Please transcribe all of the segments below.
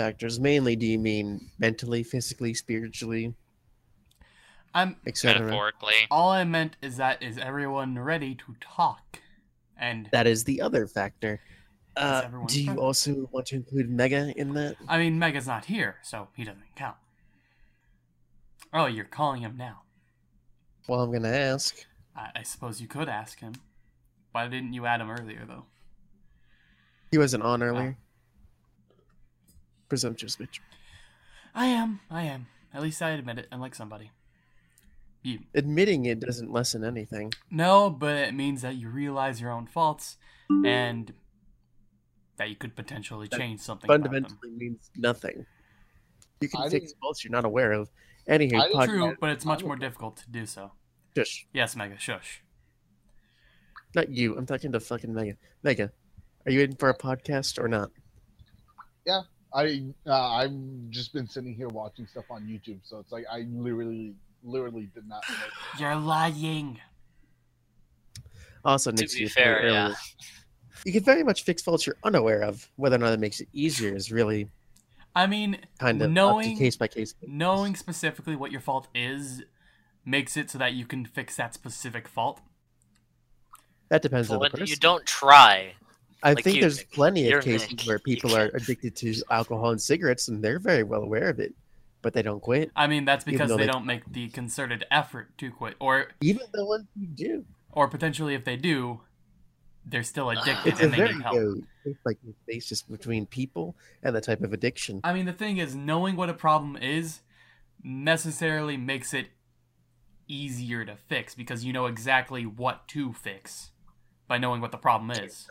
factors. Mainly, do you mean mentally, physically, spiritually, I'm etc.? Metaphorically. all I meant is that is everyone ready to talk? And That is the other factor. Uh, everyone do you present? also want to include Mega in that? I mean, Mega's not here, so he doesn't count. Oh, you're calling him now. Well, I'm gonna ask. I, I suppose you could ask him. Why didn't you add him earlier, though? He wasn't on earlier. Presumptuous bitch. I am. I am. At least I admit it, unlike somebody. You. Admitting it doesn't lessen anything. No, but it means that you realize your own faults and that you could potentially That change something. about them. Fundamentally means nothing. You can I fix didn't- faults you're not aware of. Anywho, I podcast. True, but it's much more difficult to do so. Shush. Yes, Mega, shush. Not you. I'm talking to fucking Mega. Mega, are you in for a podcast or not? I uh, I've just been sitting here watching stuff on YouTube, so it's like I literally, literally did not. Know. You're lying. Also, To be your fair, earlier. yeah. You can very much fix faults you're unaware of. Whether or not it makes it easier is really I mean, kind of knowing case by case. knowing specifically what your fault is makes it so that you can fix that specific fault. That depends But on the when person. you don't try, I like think you, there's plenty of cases Nick. where people are addicted to alcohol and cigarettes, and they're very well aware of it, but they don't quit. I mean, that's because they they- don't make the concerted effort to quit, or Even the ones who do. or potentially if they do, they're still addicted It's and they very need help. good like basis between people and the type of addiction. I mean, the thing is, knowing what a problem is necessarily makes it easier to fix because you know exactly what to fix by knowing what the problem is.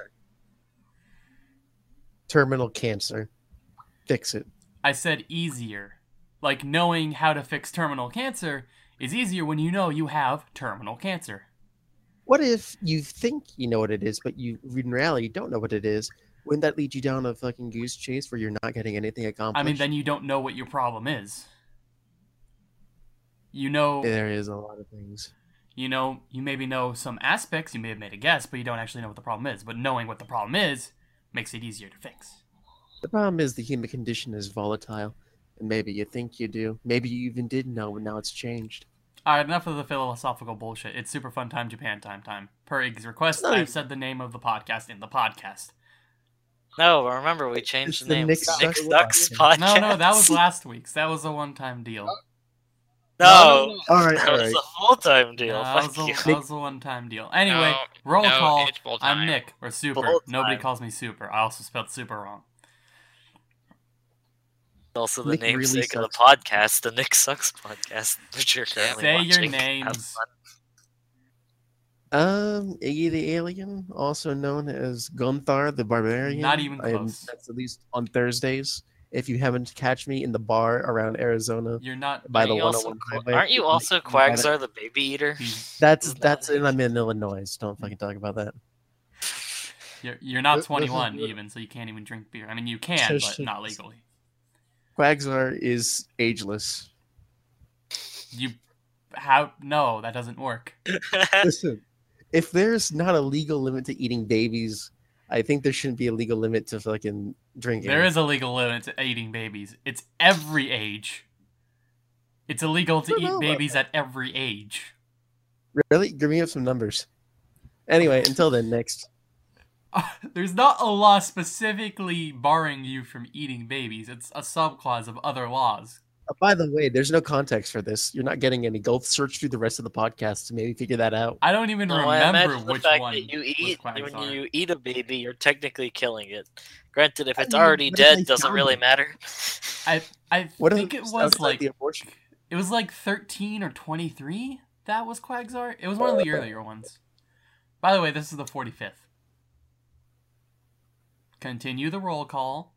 Terminal cancer. Fix it. I said easier. Like knowing how to fix terminal cancer is easier when you know you have terminal cancer. What if you think you know what it is, but you in reality don't know what it is? Wouldn't that lead you down a fucking goose chase where you're not getting anything accomplished? I mean, then you don't know what your problem is. You know, there is a lot of things. you know, you maybe know some aspects, you may have made a guess, but you don't actually know what the problem is. But knowing what the problem is makes it easier to fix. The problem is the human condition is volatile, and maybe you think you do. Maybe you even did know, but now it's changed. All right, enough of the philosophical bullshit. It's super fun time, Japan time time. Per Iggy's request, No, I've said the name of the podcast in the podcast. no, remember we changed the the name. Nick Nick Sucks Sucks podcast. podcast. No, no, that was last week's. That was a one-time deal. No, All right, that all was a full-time deal. No, that, was a, that was a one-time deal. Anyway, No, roll no, call. it's full I'm time. Nick or Super. Full Nobody time. calls me Super. I also spelled Super wrong. Also, the Nick really of the podcast, the Nick Sucks podcast, which you're currently Say your watching. Have names. fun. Um, Iggy the Alien, also known as Gunthar the Barbarian. Not even I am- close. that's at least on Thursdays. If you haven't catch me in the bar around Arizona, You're not. by Aren't the you oh also 101 highway, Aren't you you also can Quagsar the Baby Eater? Hmm. That's that's what it and I'm in Illinois. Don't fucking talk about that. You're, you're not This- this is 21 even, so you can't even drink beer. I mean, you can, but not legally. Quagsar is ageless. You how? No, that doesn't work. Listen, if there's not a legal limit to eating babies, I think there shouldn't be a legal limit to fucking drinking. There is a legal limit to eating babies. It's every age. It's illegal to I don't know eat babies at every age. really. Give me up some numbers. Anyway, until then, next. There's not a law specifically barring you from eating babies. It's a subclause of other laws. Uh, by the way, there's no context for this. You're not getting any. Go search through the rest of the podcast to maybe figure that out. I don't even No, I remember the which fact one that you eat when you eat a baby, you're technically killing it. Granted, if I it's mean, already dead, doesn't really matter. I I What think it was like the abortion? it was like 13 or 23 that was Quagsar. It was one of the earlier ones. By the way, this is the 45th. Continue the roll call.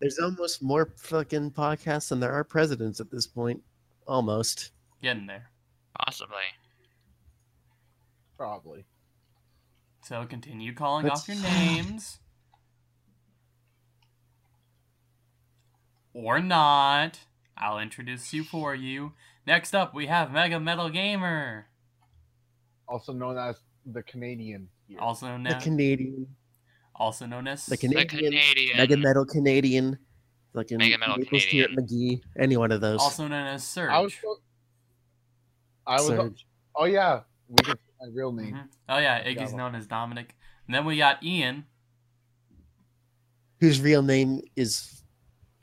There's almost more fucking podcasts than there are presidents at this point. Almost. Getting there. Possibly. Probably. So continue calling Let's- off your names. Or not. I'll introduce you for you. Next up, we have Mega Metal Gamer, Also known as the Canadian. Here. also known The Canadian, also known as the The Canadian, Canadian. Mega Metal Canadian, Fucking Mega Metal Maple Street McGee, any one of those. Also known as Surge. I was. so- I was. Surge. Oh yeah, we can my real name. Mhm. Oh yeah, Iggy's Java. known as Dominic. And then we got Ian. Whose real name is?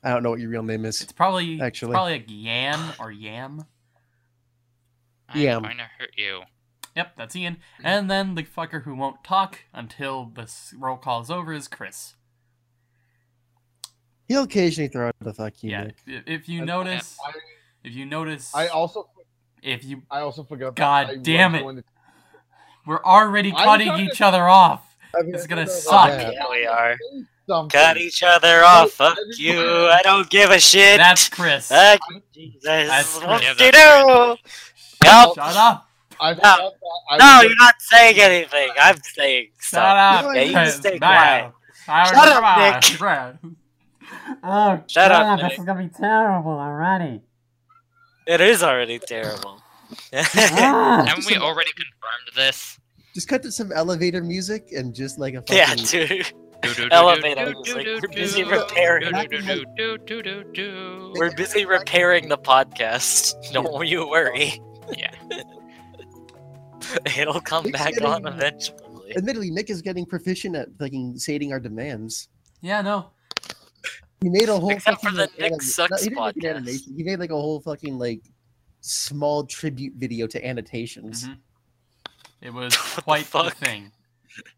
I don't know what your real name is. It's probably it's Actually. probably like Yan or Yam. I'm Yeah. going to hurt you. Yep, that's Ian. And then the fucker who won't talk until the s- roll call is over is Chris. He'll occasionally throw out the fuck you. Yeah, Nick. if, if you And notice, I, if you notice, I also if you I also forgot. God I damn it. to- we're already cutting trying to- each other off. I mean, It's gonna I don't suck. about that. Yeah, we are. Something. Cut each other off. Fuck you. I don't give a shit. That's Chris. Fuck Jesus. That's what Chris. you Yeah, do? Yup. Shut up. I forgot that I No, you're not saying anything. I'm saying Shut stuff. up. Yeah, you Chris. stay Bye. I Shut already- up, Nick. Oh, Shut up, Nick. This is gonna be terrible already. It is already terrible. Ah. Haven't we already confirmed this? Just cut to some elevator music and just like a fucking. yeah, dude. Do, do, do, Elevator do, music. do, We're do, busy do, repairing. do, do, do, do, do, do, do. We're busy repairing the podcast. Don't you worry. Yeah. It'll come Nick's back getting- on eventually. Admittedly, Nick is getting proficient at fucking stating our demands. Yeah, no. He made a whole Except for fucking the like, Nick anim- Sucks no, he didn't make an podcast. He made like a whole fucking like small tribute video to annotations. Mhm. It was What the quite the, thing.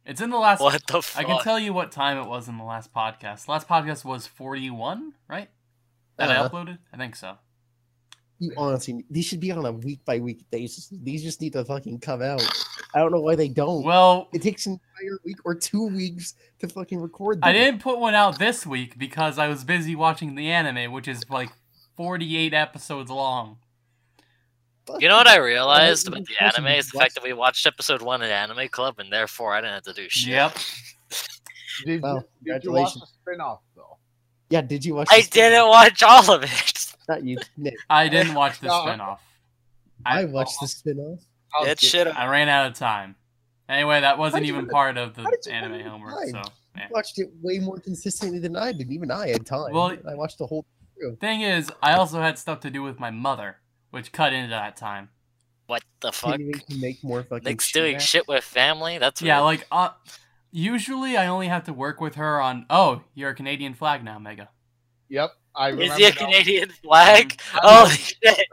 It's in the last. What the fuck? I can tell you what time it was in the last podcast. The last podcast was 41, right? That I Uh-huh. uploaded? I think so. You honestly, these should be on a week by week basis. These just need to fucking come out. I don't know why they don't. Well, it takes an entire week or two weeks to fucking record. Them. I didn't put one out this week because I was busy watching the anime, which is like 48 episodes long. You know what I realized about the anime is the fact that we watched episode one in Anime Club, and therefore I didn't have to do shit. Yep. Did, Well, did you watch the congratulations. spin-off though? Yeah, did you watch? I didn't watch all of it. Not you, Nick. I didn't watch the No. spinoff. I, I, watched the spin-off. How It should I ran out of time. Anyway, that wasn't even part of the how did you run anime out of homework, time? so. You eh. watched it way more consistently than I did. Even I had time. Well- I watched the whole. Thing is, I also had stuff to do with my mother, which cut into that time. What the fuck? Continuing to make more fucking. Nick's shit doing happen. shit with family? That's Yeah, weird. like uh usually I only have to work with her on oh, you're a Canadian flag now, Mega. Yep, I Is remember. he a now. Canadian flag? oh shit!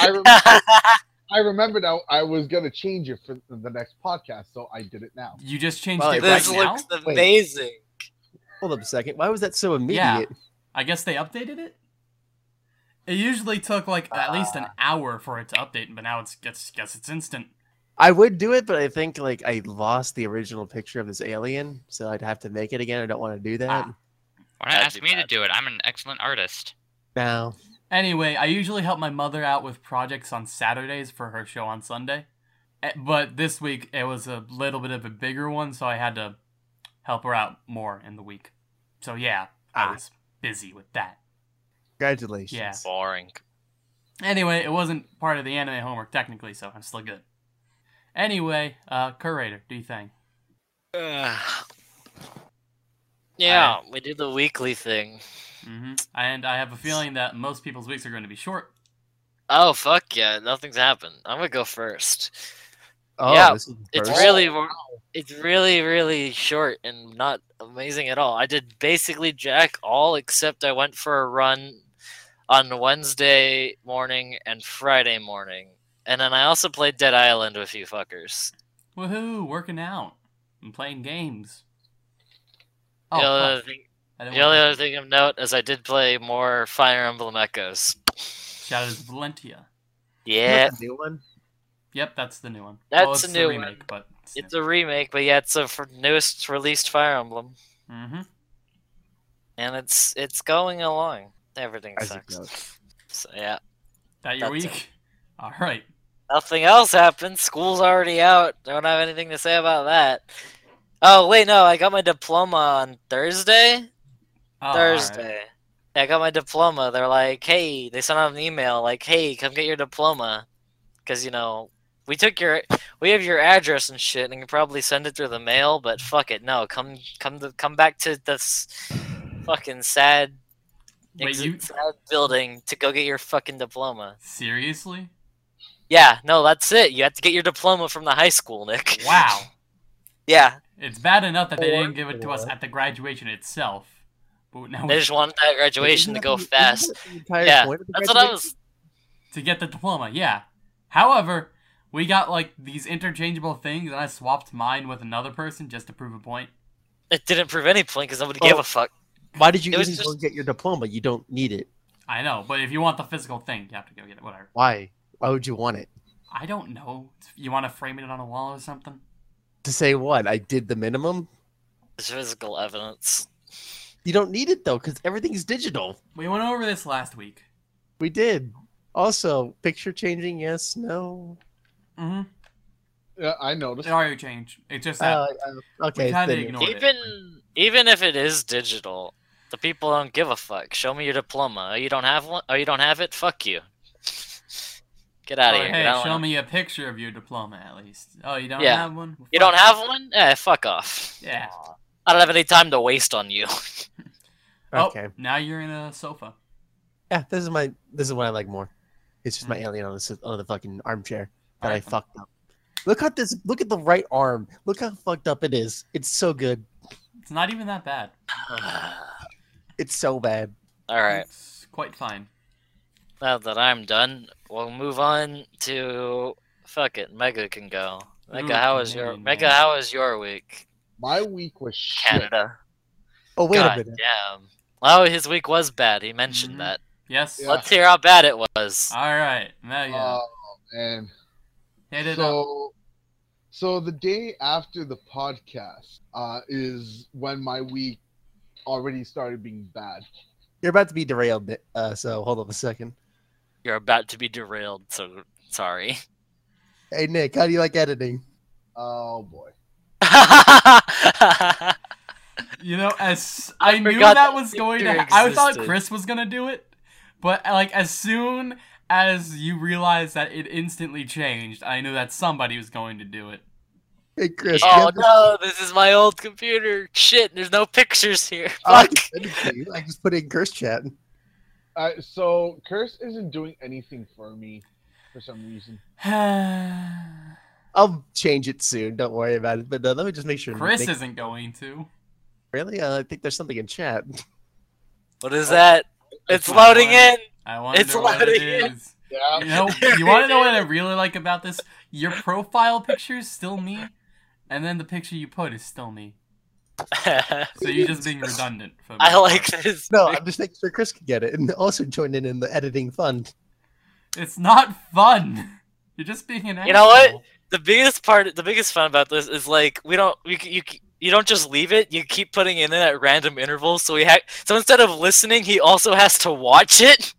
I, remember, I remember now. I was gonna change it for the next podcast, so I did it now. You just changed Well, it this right now? looks amazing. Hold up a second. Why was that so immediate? Yeah. I guess they updated it? It usually took like at least Uh. an hour for it to update, but now it's guess guess it's instant. I would do it, but I think like I lost the original picture of this alien, so I'd have to make it again. I don't want to do that. Ah. Why not That'd ask be me to do it? I'm an excellent artist. Now, Anyway, I usually help my mother out with projects on Saturdays for her show on Sunday. Eh, But this week it was a little bit of a bigger one, so I had to help her out more in the week. So yeah, I Ah. was busy with that. congratulations. Yeah. Boring. Anyway, it wasn't part of the anime homework technically, so I'm still good. Anyway, uh, curator, do you think? Yeah, we do the weekly thing. hmm And I have a feeling that most people's weeks are going to be short. Oh fuck yeah! Nothing's happened. I'm gonna go first. Oh, Yeah, this is It's first? really, it's really, really short and not amazing at all. I did basically jack all except I went for a run on Wednesday morning and Friday morning, and then I also played Dead Island with you fuckers. Woohoo! Working out and playing games. The, Oh, other thing, the only other thing of note is I did play more Fire Emblem Echoes. to- Shadows of Valentia. Yeah, What's the new one. Yep, that's the new one. That's well, a it's new one. remake, but it's, it's a remake, but yeah, it's the newest released Fire Emblem, mm-hmm. and it's it's going along. Everything Isaac sucks. So, yeah. That your That's week? All right. Nothing else happened. School's already out. Don't have anything to say about that. Oh wait, no, I got my diploma on Thursday. Oh, all right. Thursday. I got my diploma. They're like, hey, they sent out an email like, hey, come get your diploma, because you know we took your, we have your address and shit, and you can probably send it through the mail. But fuck it, no, come, come, to, come back to this fucking sad Wait, you that building to go get your fucking diploma. seriously? Yeah, no, that's it. You have to get your diploma from the high school, Nick. Wow. Yeah, It's bad enough that they didn't give it to us at the graduation itself. But now they we, just wanted that graduation to go the- fast. the Yeah, point of that's what I was. to get the diploma, yeah. However, we got like these interchangeable things, and I swapped mine with another person just to prove a point. It didn't prove any point because nobody gave Oh. a fuck. Why did you even go just- and get your diploma? You don't need it. I know, but if you want the physical thing, you have to go get it. Whatever. Why? Why would you want it? I don't know. You want to frame it on a wall or something? To say what? I did the minimum? There's physical evidence. You don't need it though, because everything's digital. We went over this last week. We did. Also, picture changing, yes, no. Mm-hmm. Yeah, I noticed. It already changed. It's just that Uh, uh, okay. we kind of then- ignored it. Even even if it is digital, the people don't give a fuck. Show me your diploma. Oh, you don't have one? Oh, you don't have it? Fuck you. Get out of Or, here. hey, show wanna- me a picture of your diploma at least. Oh, you don't Yeah. have one? Well, You don't have one? Eh, fuck off. Yeah. I don't have any time to waste on you. Okay. Oh, now you're in a sofa. Yeah, this is my. This is what I like more. It's just my Mm. alien on the on the fucking armchair that I fucked up. Look at this. Look at the right arm. Look how fucked up it is. It's so good. It's not even that bad. It's so bad. All right. It's quite fine. Now that I'm done, we'll move on to fuck it. Mega can go. Mega, how was your Mega? How was your week? My week was shit. Canada. Oh wait God a minute. damn. Oh, his week was bad. He mentioned Mhm. that. Yes. Yeah. Let's hear how bad it was. All right. Mega. Oh man. Hit it up. So, so the day after the podcast uh, is when my week already started being bad. You're about to be derailed. Uh, so hold on a second. You're about to be derailed, so sorry. Hey Nick, how do you like editing? Oh boy. You know, as I I, knew that that was going to. feature I thought. Chris was gonna do it, but like as soon as you realized that it instantly changed, I knew that somebody was going to do it. Hey Chris. oh no, this is my old computer. Shit, there's no pictures here. Oh, I Fuck. can send it to you. I just put it in curse chat. Uh, so Curse isn't doing anything for me for some reason. I'll change it soon. Don't worry about it. But uh, let me just make sure. Chris Nick- isn't going to. really. Uh, I think there's something in chat. What is that? It's loading in. I wonder It's what it loading in. is. Yeah. You know, you want to know what I really like about this? Your profile picture is still me, and then the picture you put is still me. So you're just being redundant. For I like this. No, I'm just making sure Chris can get it and also join in in the editing fun. It's not fun. You're just being an You know what? the biggest part, the biggest fun about this is like we don't, we, you, c- you don't just leave it. You keep putting it in at random intervals. So we ha- so instead of listening, he also has to watch it.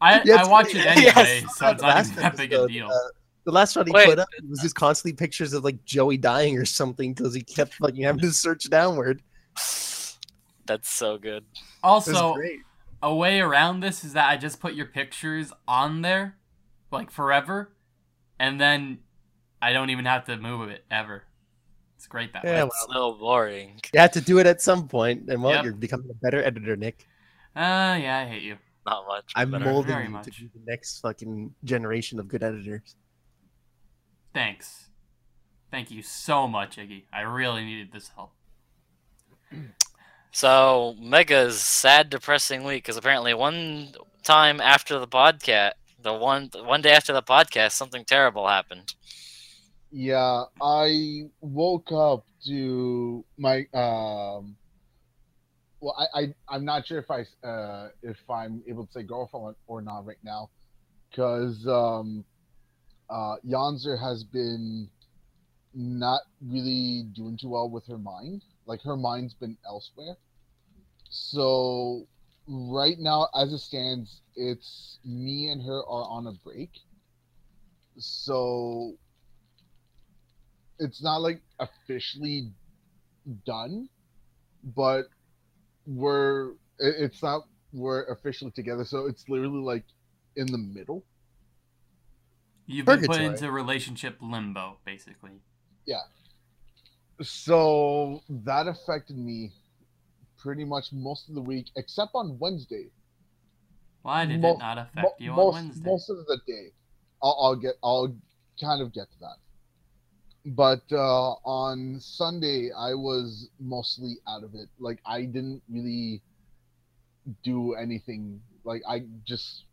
I, Yeah, I watch it yes. anyway, so it's The not last even that big a deal. uh, the last one he Wait. put up was just constantly pictures of like Joey dying or something because he kept fucking having to search downward. That's so good. Also, a way around this is that I just put your pictures on there, like forever, and then I don't even have to move it ever. It's great that Yeah, way. That's so boring. You have to do it at some point, and well, Yep. you're becoming a better editor, Nick. Uh, yeah, I hate you. Not much. I'm better. molding very you to be the next fucking generation of good editors. Thanks. Thank you so much, Iggy. I really needed this help. So Mega's sad, depressing week because apparently one time after the podcast, the one one day after the podcast, something terrible happened. Yeah, I woke up to my um. Well, I, I I'm not sure if I uh if I'm able to say girlfriend or not right now, because um, uh, Yonzer has been not really doing too well with her mind. Like her mind's been elsewhere. So right now, as it stands, it's me and her are on a break. So it's not like officially done, but we're it's not we're officially together. So it's literally like in the middle. You've been put into relationship limbo, basically. Yeah. So that affected me pretty much most of the week, except on Wednesday. Why did Mo- it not Mo- affect you most, on Wednesday? most of the day. I'll, I'll get. I'll kind of get to that. But uh, on Sunday, I was mostly out of it. Like I didn't really do anything. Like I just,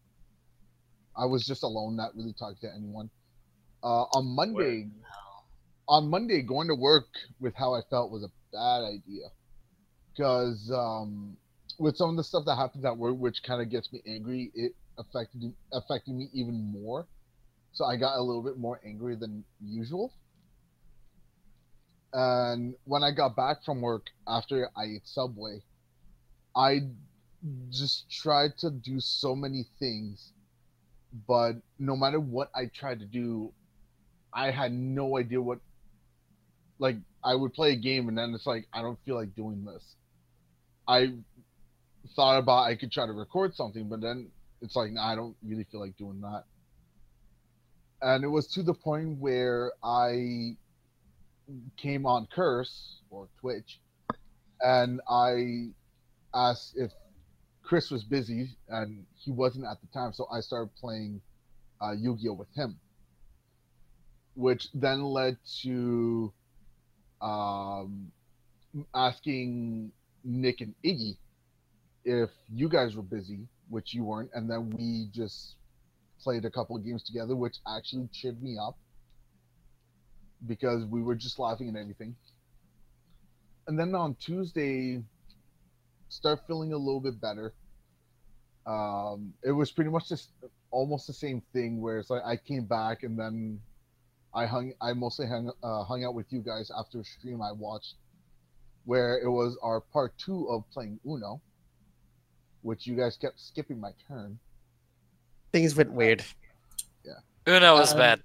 I was just alone, not really talking to anyone. Uh, on Monday, on Monday, going to work with how I felt was a bad idea, because um, with some of the stuff that happens at work, which kind of gets me angry, it affected affected me even more. So I got a little bit more angry than usual. And when I got back from work after I ate Subway, I just tried to do so many things, but no matter what I tried to do, I had no idea what. Like I would play a game and then it's like I don't feel like doing this. I thought about I could try to record something, but then it's like nah, I don't really feel like doing that. And it was to the point where I came on Curse or Twitch, and I asked if Chris was busy, and he wasn't at the time, so I started playing uh, Yu-Gi-Oh with him, which then led to um, asking Nick and Iggy if you guys were busy, which you weren't, and then we just played a couple of games together, which actually cheered me up because we were just laughing and everything. And then on Tuesday, start feeling a little bit better. Um, it was pretty much just almost the same thing where it's like I came back and then I hung I mostly hung uh, hung out with you guys after a stream I watched where it was our part two of playing Uno, which you guys kept skipping my turn. Things went weird. Yeah. Uno was Um, bad.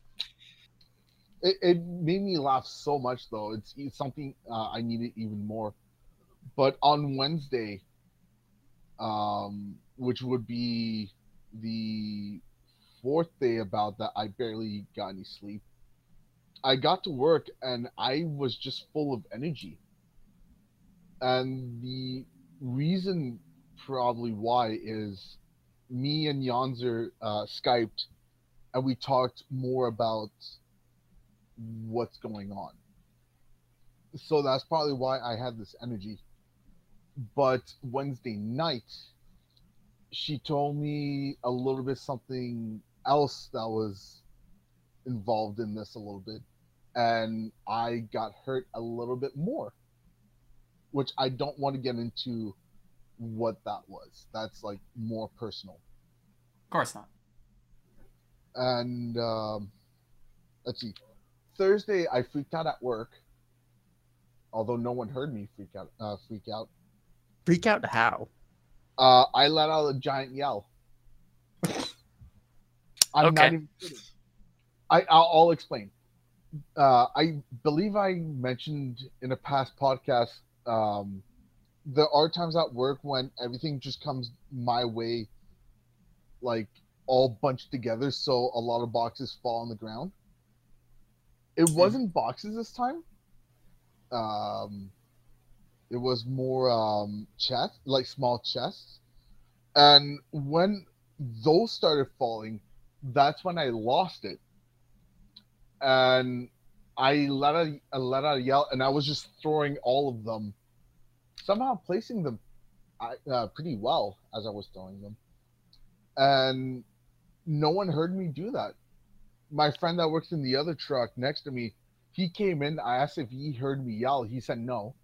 It, it made me laugh so much though. It's, it's something uh, I needed even more. But on Wednesday, um, which would be the fourth day about that, I barely got any sleep. I got to work and I was just full of energy. And the reason probably why is me and Yonzer uh, Skyped and we talked more about what's going on. So that's probably why I had this energy. But Wednesday night, she told me a little bit something else that was involved in this a little bit. And I got hurt a little bit more, which I don't want to get into what that was. That's like more personal Of course not. and um, let's see. Thursday, I freaked out at work, although no one heard me freak out. Uh, freak out. Freak out how? Uh, I let out a giant yell. I'm Okay. not even kidding. I I'll, I'll explain. Uh, I believe I mentioned in a past podcast. Um, there are times at work when everything just comes my way, like all bunched together, so a lot of boxes fall on the ground. It wasn't boxes this time. Um, it was more um, chest, like small chests. And when those started falling, that's when I lost it. And I let out, I let out a yell, and I was just throwing all of them, somehow placing them uh, pretty well as I was throwing them. And no one heard me do that. My friend that works in the other truck next to me, he came in. I asked if he heard me yell. He said no.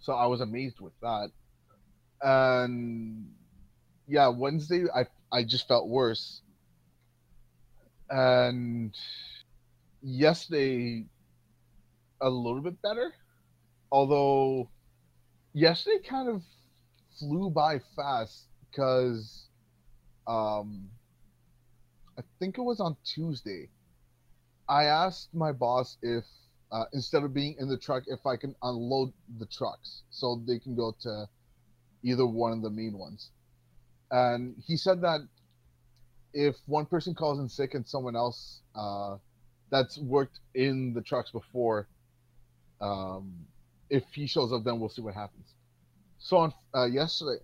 So I was amazed with that. And yeah, Wednesday I I just felt worse. And yesterday a little bit better. Although yesterday kind of flew by fast because um I think it was on Tuesday. I asked my boss if uh, instead of being in the truck, if I can unload the trucks so they can go to either one of the main ones. And he said that if one person calls in sick and someone else uh, that's worked in the trucks before, um, if he shows up, then we'll see what happens. So on uh, yesterday,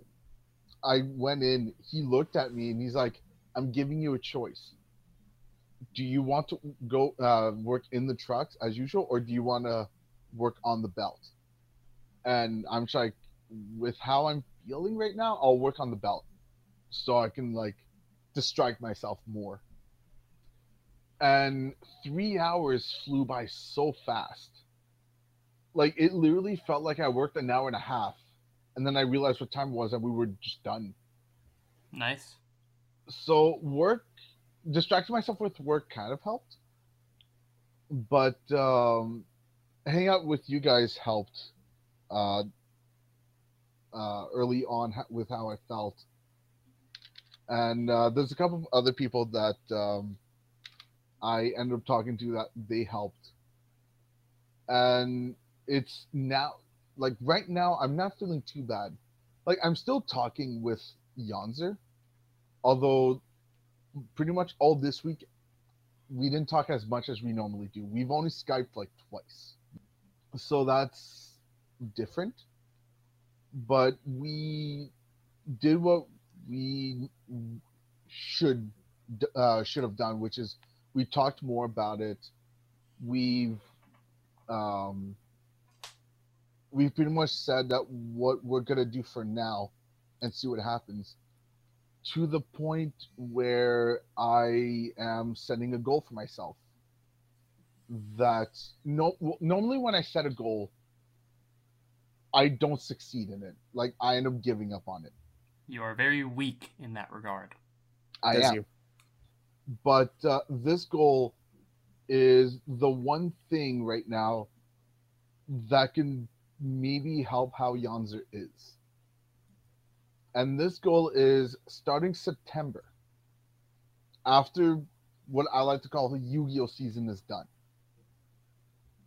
I went in. He looked at me and he's like, "I'm giving you a choice. Do you want to go uh, work in the trucks as usual, or do you want to work on the belt?" And I'm just like, with how I'm feeling right now, I'll work on the belt, so I can like distract myself more. And three hours flew by so fast. Like it literally felt like I worked an hour and a half and then I realized what time it was, and we were just done. Nice. So work, distracting myself with work kind of helped, but um, hanging out with you guys helped. Uh, uh, early on with how I felt, and uh, there's a couple of other people that um, I ended up talking to that they helped, and it's now like right now I'm not feeling too bad. Like I'm still talking with Yonzer, although pretty much all this week we didn't talk as much as we normally do. We've only Skyped like twice. So that's different. But we did what we should uh, should have done, which is we talked more about it. We've um, we've pretty much said that what we're gonna do for now and see what happens to the point where I am setting a goal for myself. That no, normally when I set a goal, I don't succeed in it. Like I end up giving up on it. You are very weak in that regard. I am. you? But uh, this goal is the one thing right now that can maybe help how Yonzer is. And this goal is starting September, after what I like to call the Yu Gi Oh season is done.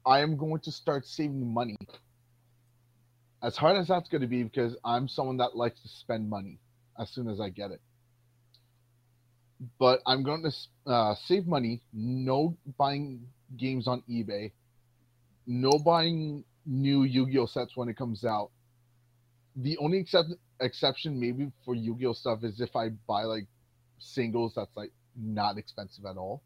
I am going to start saving money. As hard as that's going to be, because I'm someone that likes to spend money as soon as I get it. But I'm going to uh, save money, no buying games on eBay, no buying new Yu-Gi-Oh sets when it comes out. The only except exception maybe for Yu-Gi-Oh stuff is if I buy like singles that's like not expensive at all.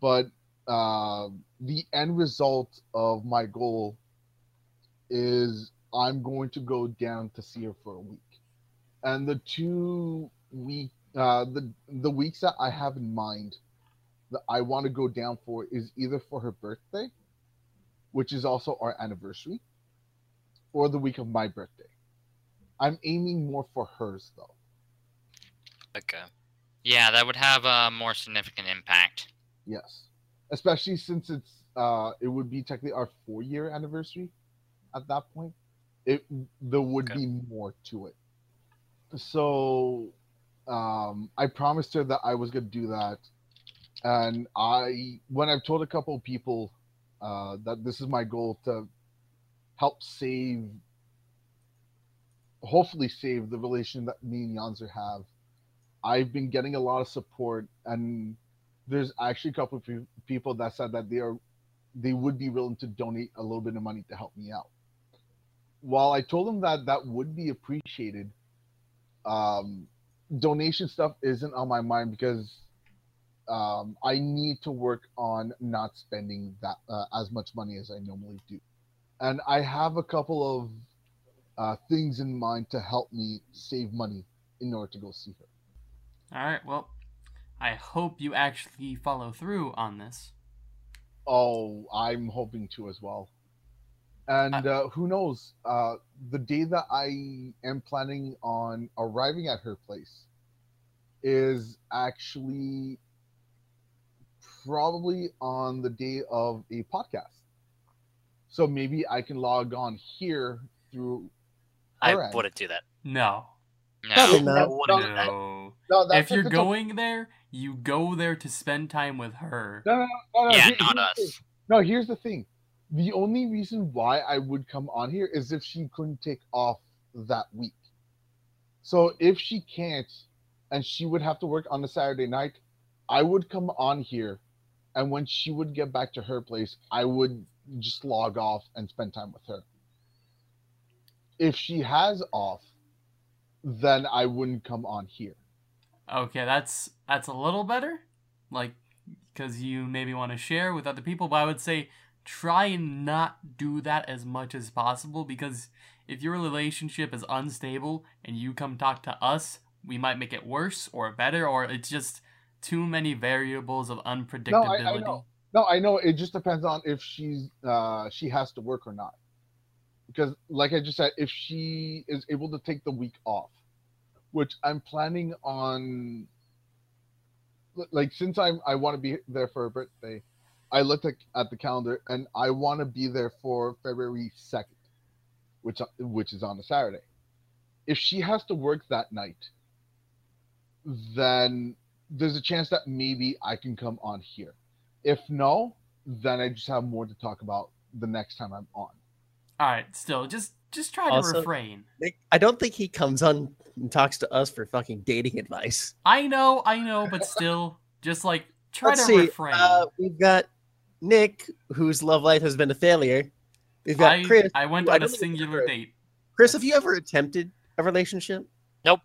But uh, the end result of my goal is I'm going to go down to see her for a week, and the two week uh, the the weeks that I have in mind that I want to go down for is either for her birthday which is also our anniversary, or the week of my birthday. I'm aiming more for hers though. Okay. Yeah, that would have a more significant impact. Yes, especially since it's uh, it would be technically our four year anniversary at that point. It there would Okay. be more to it. So um, I promised her that I was gonna do that, and I when I've told a couple of people uh, that this is my goal to help save, hopefully save the relation that me and Yanzer have. I've been getting a lot of support, and there's actually a couple of pe- people that said that they are, they would be willing to donate a little bit of money to help me out. While I told them that that would be appreciated, um, donation stuff isn't on my mind because um, I need to work on not spending that uh, as much money as I normally do, and I have a couple of uh, things in mind to help me save money in order to go see her. All right. Well, I hope you actually follow through on this. Oh, I'm hoping to as well. And uh, who knows? Uh, the day that I am planning on arriving at her place is actually probably on the day of a podcast. So maybe I can log on here through. I her end. wouldn't do that. No. No. not. I wouldn't. I- No. No, that's If you're like the top- going there, you go there to spend time with her. No, no, no, no, Yeah, here- not here's the thing. us. No, here's the thing. The only reason why I would come on here is if she couldn't take off that week. So if she can't and she would have to work on a Saturday night, I would come on here and when she would get back to her place, I would just log off and spend time with her. If she has off, then I wouldn't come on here. Okay, that's that's a little better. Like because you maybe want to share with other people, but I would say try and not do that as much as possible because if your relationship is unstable and you come talk to us, we might make it worse or better or it's just too many variables of unpredictability. No, I know. No, I know. It just depends on if she's uh she has to work or not. Because, like I just said, if she is able to take the week off, which I'm planning on, like since I'm I want to be there for her birthday, I looked at, at the calendar and I want to be there for February second, which which is on a Saturday. If she has to work that night, then there's a chance that maybe I can come on here if no, then I just have more to talk about the next time I'm on. All right, still just just try to refrain. Nick, I don't think he comes on and talks to us for fucking dating advice. I know, I know, but still, just like try Let's to see. refrain. Uh, we've got Nick, whose love life has been a failure. We've got I, Chris. I went on a don't think he's singular ever- date. Chris, have you ever attempted a relationship? Nope.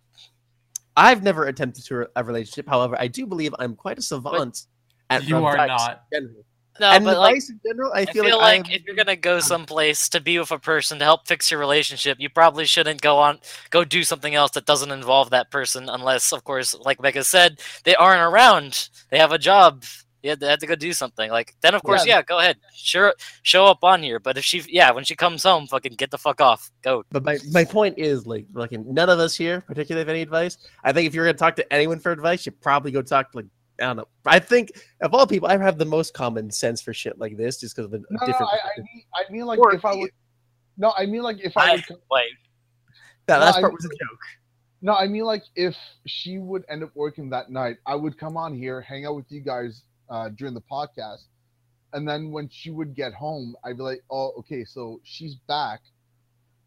I've never attempted to a relationship. However, I do believe I'm quite a savant at You are not. in general. No, and but like in general, I I feel, feel, like, like, if you're gonna go someplace to be with a person to help fix your relationship, you probably shouldn't go on go do something else that doesn't involve that person, unless, of course, like Becca said, they aren't around. They have a job. Yeah, they have to go do something. Like then, of course, Yeah. yeah, go ahead, sure, show up on here. But if she, yeah, when she comes home, fucking get the fuck off, go. But my, my point is, like, fucking none of us here particularly have any advice. I think if you're going to talk to anyone for advice, you probably go talk to, like, I don't know. I think, of all people, I have the most common sense for shit like this just because of a No, no, different... I, I mean, I mean, like Or if I would. No, I mean, like if I I, would. come- wait, that no, last I part mean- was a joke. No, I mean, like if she would end up working that night, I would come on here, hang out with you guys uh, during the podcast, and then when she would get home, I'd be like, "Oh, okay, so she's back.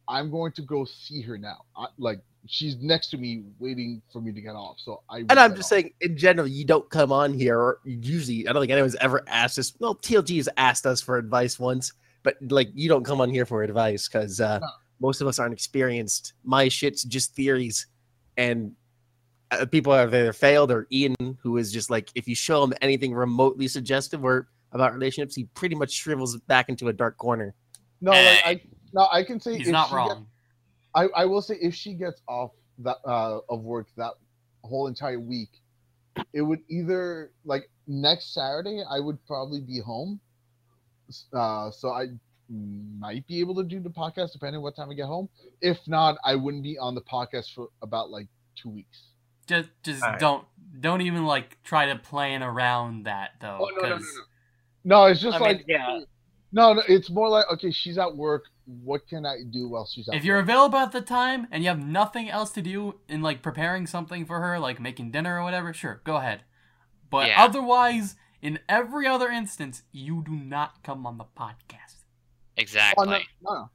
I'm going to go see her now. I, like she's next to me, waiting for me to get off." So I. And I'm just off. saying, in general, you don't come on here, or usually, I don't think anyone's ever asked us. Well, TLG has asked us for advice once, but like, you don't come on here for advice because uh, No. most of us aren't experienced. My shit's just theories, and uh, people have either failed or Ian, who is just like, if you show him anything remotely suggestive or about relationships, he pretty much shrivels back into a dark corner. no, like I no, I can say He's if not she wrong. Gets, I I will say if she gets off that uh of work that whole entire week, it would either like next Saturday I would probably be home, uh, so I might be able to do the podcast depending on what time I get home. If not, I wouldn't be on the podcast for about like two weeks. Just just Alright. don't don't even like try to plan around that though. Oh no no no 'cause- no! No, it's just I like mean, yeah. no, no. It's more like okay, she's at work. What can I do while she's at If you're available at the time and you have nothing else to do in like preparing something for her, like making dinner or whatever, sure, go ahead. But Yeah. otherwise, in every other instance, you do not come on the podcast. Oh, Exactly. no, no, no.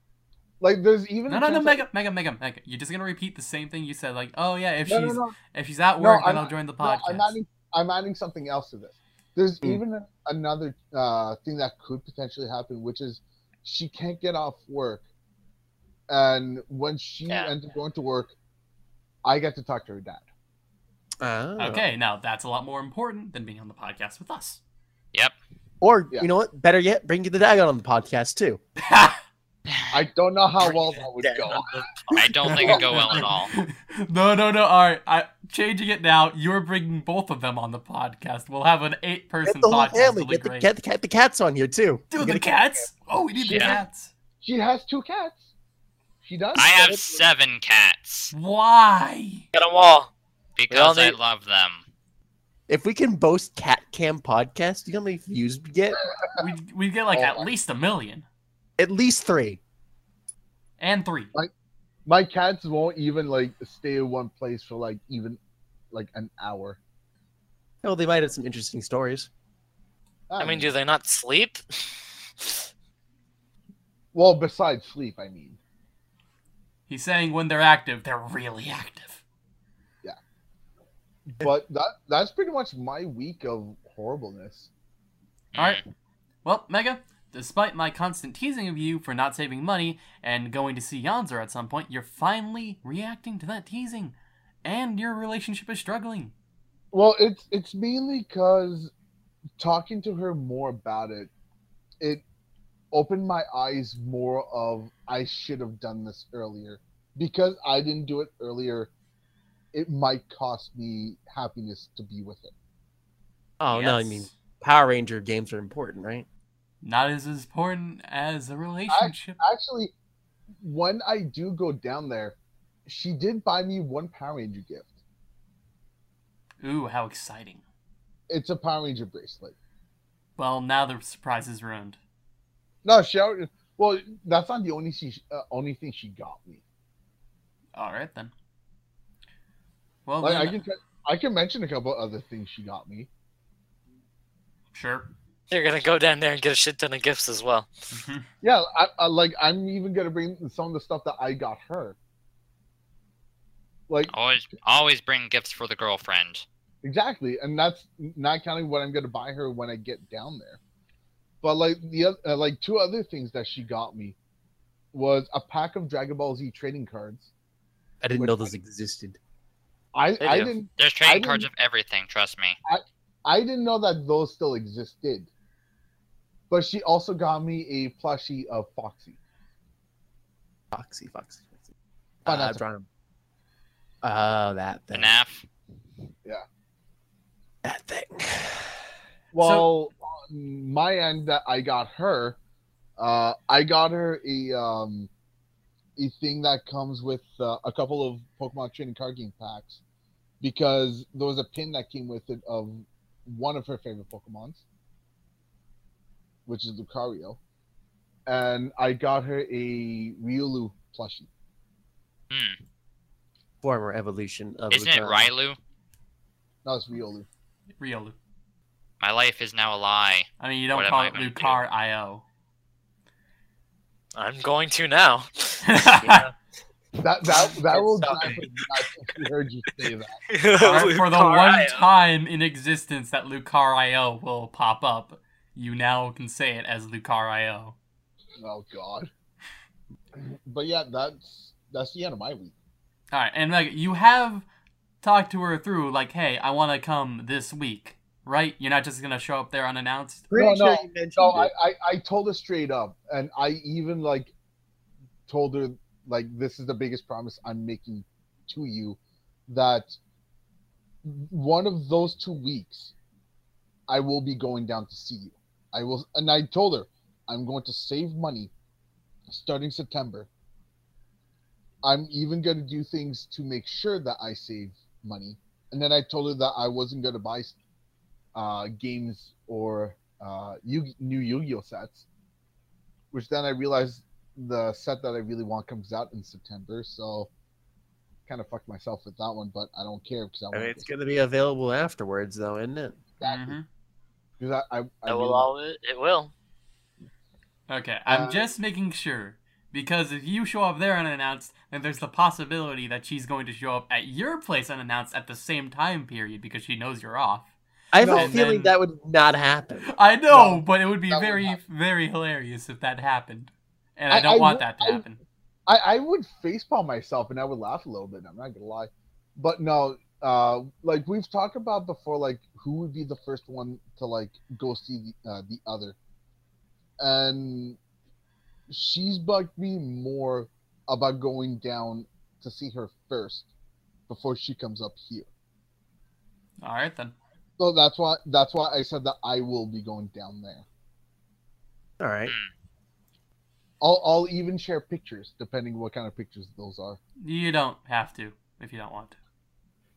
Like there's even No, no, no, chance that- mega, mega, mega, mega. You're just gonna repeat the same thing you said. Like, oh yeah, if No, no, she's no. if she's at No, work, I'm then I'll join the No, podcast. I'm adding, I'm adding something else to this. There's Hmm. even another uh, thing that could potentially happen, which is she can't get off work, and when she Yeah. ends up going to work, I get to talk to her dad. Oh. Okay, now that's a lot more important than being on the podcast with us. Yep. Or, Yeah. you know what? Better yet, bring the dad on the podcast, too. I don't know how well that that would go. I don't think it'd go well at all. no, no, no. All right, I changing it now. You're bringing both of them on the podcast. We'll have an eight-person Get the whole podcast. family. It'll Get the, great. get, the, cat, the cats on here, too. Dude, We're the cats. Oh, we need the cats. She has two cats. She does. I have seven cats Why? Get them all. because I need- love them. If we can boast Cat Cam podcast, do you know how many views we get? We we get like Oh at least a million At least three. and three. My cats won't even like stay in one place for like even like an hour. Oh, they might have some interesting stories. I mean, do they not sleep? well, besides sleep, I mean. He's saying when they're active, they're really active. Yeah. But that that's pretty much my week of horribleness. All right. Well, Mega, despite my constant teasing of you for not saving money and going to see Yanzer at some point, you're finally reacting to that teasing, and your relationship is struggling. Well, it's it's mainly because talking to her more about it, it opened my eyes more of I should have done this earlier. Because I didn't do it earlier, it might cost me happiness to be with it. Oh no, I mean Power Ranger games are important, right? Not as important as a relationship. Actually, when I do go down there, she did buy me one Power Ranger gift. Ooh, how exciting. It's a Power Ranger bracelet. Well, now the surprise is ruined. No, she already, well, that's not the only she uh, only thing she got me. All right then. Well, Like then, I can I can mention a couple other things she got me. sure. You're gonna go down there and get a shit ton of gifts as well. Mhm. Yeah, I, I like I'm even gonna bring some of the stuff that I got her. Like Always, always bring gifts for the girlfriend. exactly, and that's not counting what I'm gonna buy her when I get down there. But like the oth- uh, like two other things that she got me was a pack of Dragon Ball Z trading cards. I didn't know one? those existed. I I didn't There's trading I cards didn't- of everything. Trust me. I didn't know that those still existed. But she also got me a plushie of Foxy. Foxy, Foxy, Foxy. Oh, Uh, I'm trying to- Oh, that thing. FNAF. That thing. Well, on my end that I got her, uh, I got her a um, a thing that comes with uh, a couple of Pokemon trading card game packs, because there was a pin that came with it of one of her favorite Pokemons, which is Lucario, and I got her a Riolu plushie. Hmm. Former evolution of Isn't it Lucario. Rylu? No, it's Riolu. Riolu. My life is now a lie. I mean, you don't What call it gonna do? Lucar IO. I'm going to now. Yeah. That that that will stop drive it. her nuts if she heard you say that. Alright, for the one time in existence that Lucario will pop up, you now can say it as Lucar IO. Oh God. But yeah, that's that's the end of my week. All right, and like you have talked to her through, like, hey, I want to come this week, right? You're not just gonna show up there unannounced. Pretty No, sure no, you mentioned No, I. I I told her straight up, and I even like told her like this is the biggest promise I'm making to you that one of those two weeks I will be going down to see you. I will, and I told her I'm going to save money starting September. I'm even going to do things to make sure that I save money. And then I told her that I wasn't going to buy uh, games or uh, Yu- new Yu-Gi-Oh sets. Which then I realized the set that I really want comes out in September, so kind of fucked myself with that one. But I don't care because I I mean, it's going to be available afterwards, though, isn't it? Mhm. Because I, I, I will really- all it will. Okay, I'm Uh, just making sure because if you show up there unannounced, then there's the possibility that she's going to show up at your place unannounced at the same time period because she knows you're off. I have No. a feeling then- that would not happen. I know, No, but it would be that would very, very hilarious if that happened, and I I- don't I want would- that to I- happen. I, I would facepalm myself and I would laugh a little bit. I'm not gonna lie, but no, uh, like we've talked about before, like who would be the first one to like go see the uh, the other, and she's bugged me more about going down to see her first before she comes up here. All right then. So that's why that's why I said that I will be going down there. All right. I'll I'll even share pictures depending what kind of pictures those are. You don't have to if you don't want to.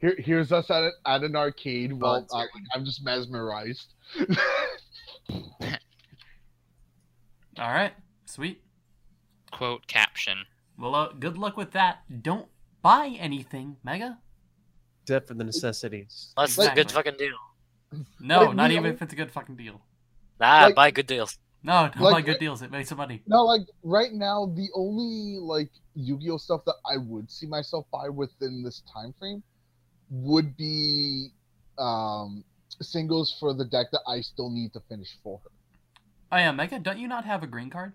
Here, here's us at, a, at an arcade. Well, it's uh, I'm just mesmerized. All right, sweet. Quote caption. Well, uh, good luck with that. Don't buy anything, Mega. Except for the necessities. That's a good fucking deal. No, Like, not even all- if it's a good fucking deal. Nah, Like- buy good deals. No, don't Like- buy good deals. It makes some money. no, like right now, the only like Yu-Gi-Oh stuff that I would see myself buy within this time frame would be um, singles for the deck that I still need to finish for her. Oh yeah, Mega, don't you not have a green card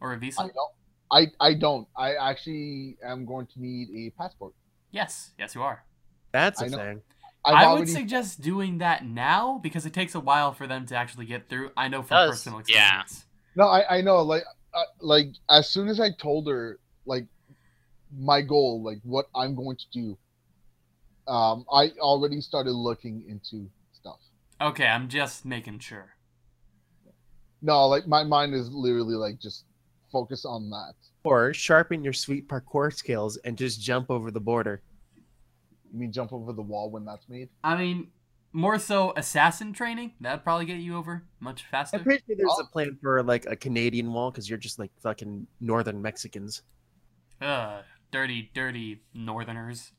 or a visa? I don't. I I don't. I actually am going to need a passport. Yes, yes, you are. That's a I thing. I've I would already- suggest doing that now because it takes a while for them to actually get through. I know from Does. personal Yeah. experience. No, I I know. Like uh, like as soon as I told her like my goal, like what I'm going to do, um, I already started looking into stuff. Okay, I'm just making sure. No, like my mind is literally like just focus on that. Or sharpen your sweet parkour skills and just jump over the border. You mean jump over the wall when that's made? I mean, more so assassin training. That'd probably get you over much faster. I'm pretty sure there's Oh. a plan for like a Canadian wall because you're just like fucking northern Mexicans. Ugh, dirty, dirty northerners.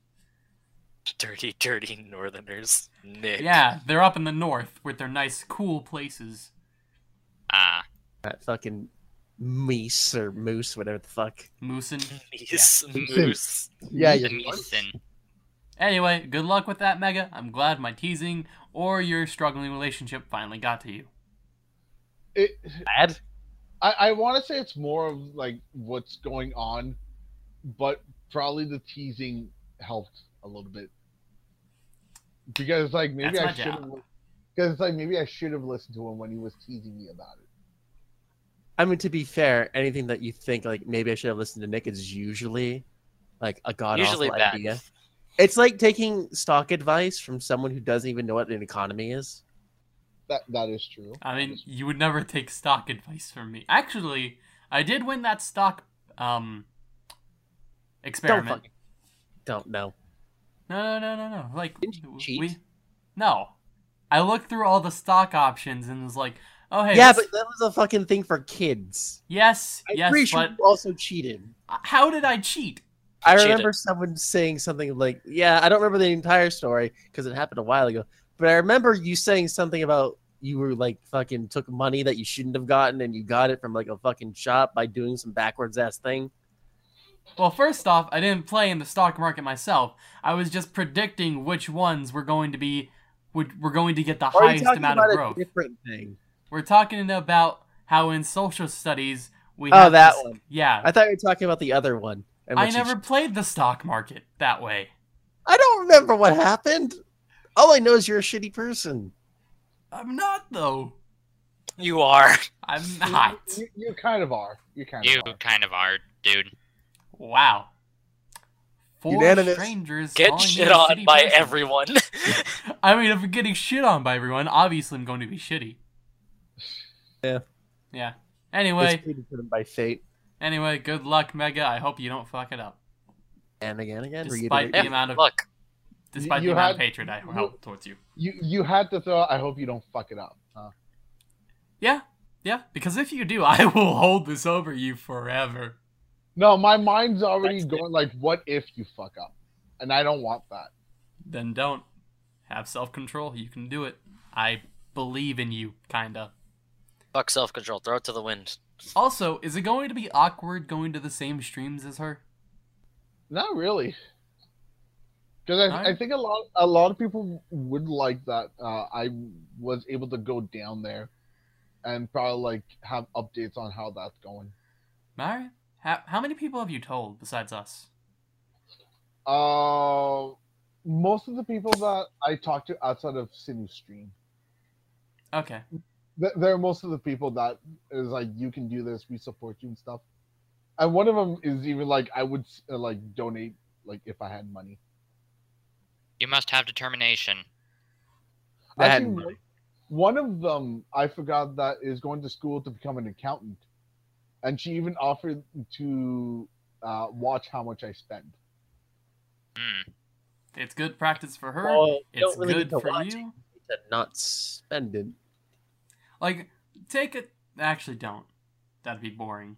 Dirty, dirty Northerners. Nick. Yeah, they're up in the north with their nice, cool places. Ah, That fucking meese or moose, whatever the fuck. Moosin. Moose. Yeah. Moose. Yeah, the you're Meeson. Anyway, good luck with that, Mega. I'm glad my teasing or your struggling relationship finally got to you. It. bad. I I want to say it's more of like what's going on, but probably the teasing helped a little bit because like maybe That's I should have job. because like maybe I should have listened to him when he was teasing me about it. I mean, to be fair, anything that you think like maybe I should have listened to Nick is usually like a god awful idea. It's like taking stock advice from someone who doesn't even know what an economy is. That that is true. I mean, you would never take stock advice from me. Actually, I did win that stock um Don't experiment. fucking, don't know. No, no, no, no, no. Like Didn't you cheat? we No. I looked through all the stock options and was like, "Oh, hey, yeah, but that was a fucking thing for kids. yes, I'm yes, pretty sure but you also cheated. Uh, how did I cheat?" I cheated. remember someone saying something like, "Yeah, I don't remember the entire story because it happened a while ago, but I remember you saying something about you were like fucking took money that you shouldn't have gotten and you got it from like a fucking shop by doing some backwards ass thing." Well, first off, I didn't play in the stock market myself. I was just predicting which ones were going to be would were going to get the Or are you highest talking amount about of a growth. different thing? We're talking about how in social studies we Oh, have that this- one. Yeah. I thought you were talking about the other one. in I which you never played the stock market that way. I don't remember what happened. All I know is you're a shitty person. I'm not though. You are. I'm not. You, you kind of are. You kind You of are. kind of are, dude. Wow. Four Unanimous. strangers Get shit on by person. everyone. I mean, if I'm getting shit on by everyone, obviously I'm going to be shitty. Yeah. Yeah. It's Anyway, predetermined by fate. anyway, good luck, Mega. I hope you don't fuck it up. And again, again, Despite reiterate. the amount of Look, despite You the amount of hatred I you- held towards you. You you had to throw. I hope you don't fuck it up. Huh? Yeah, yeah. Because if you do, I will hold this over you forever. No, my mind's already That's it. going like, what if you fuck up? And I don't want that. Then don't have self control. You can do it. I believe in you, kinda. fuck self control. Throw it to the wind. Also, is it going to be awkward going to the same streams as her? Not really. Because I, I think a lot a lot of people would like that. Uh, I was able to go down there and probably like have updates on how that's going. Alright. How, how many people have you told besides us? Uh, most of the people that I talked to outside of Sinu stream, Okay. they're most of the people that is like, you can do this, we support you and stuff. And one of them is even like, I would uh, like donate like if I had money. You must have determination. That Actually, and one- One of them I forgot that is going to school to become an accountant, and she even offered to uh, watch how much I spend. Hmm. It's good practice for her. Well, it's really good need to for watch you. it. You need to not spend it. Like, take it. Actually, don't. That'd be boring.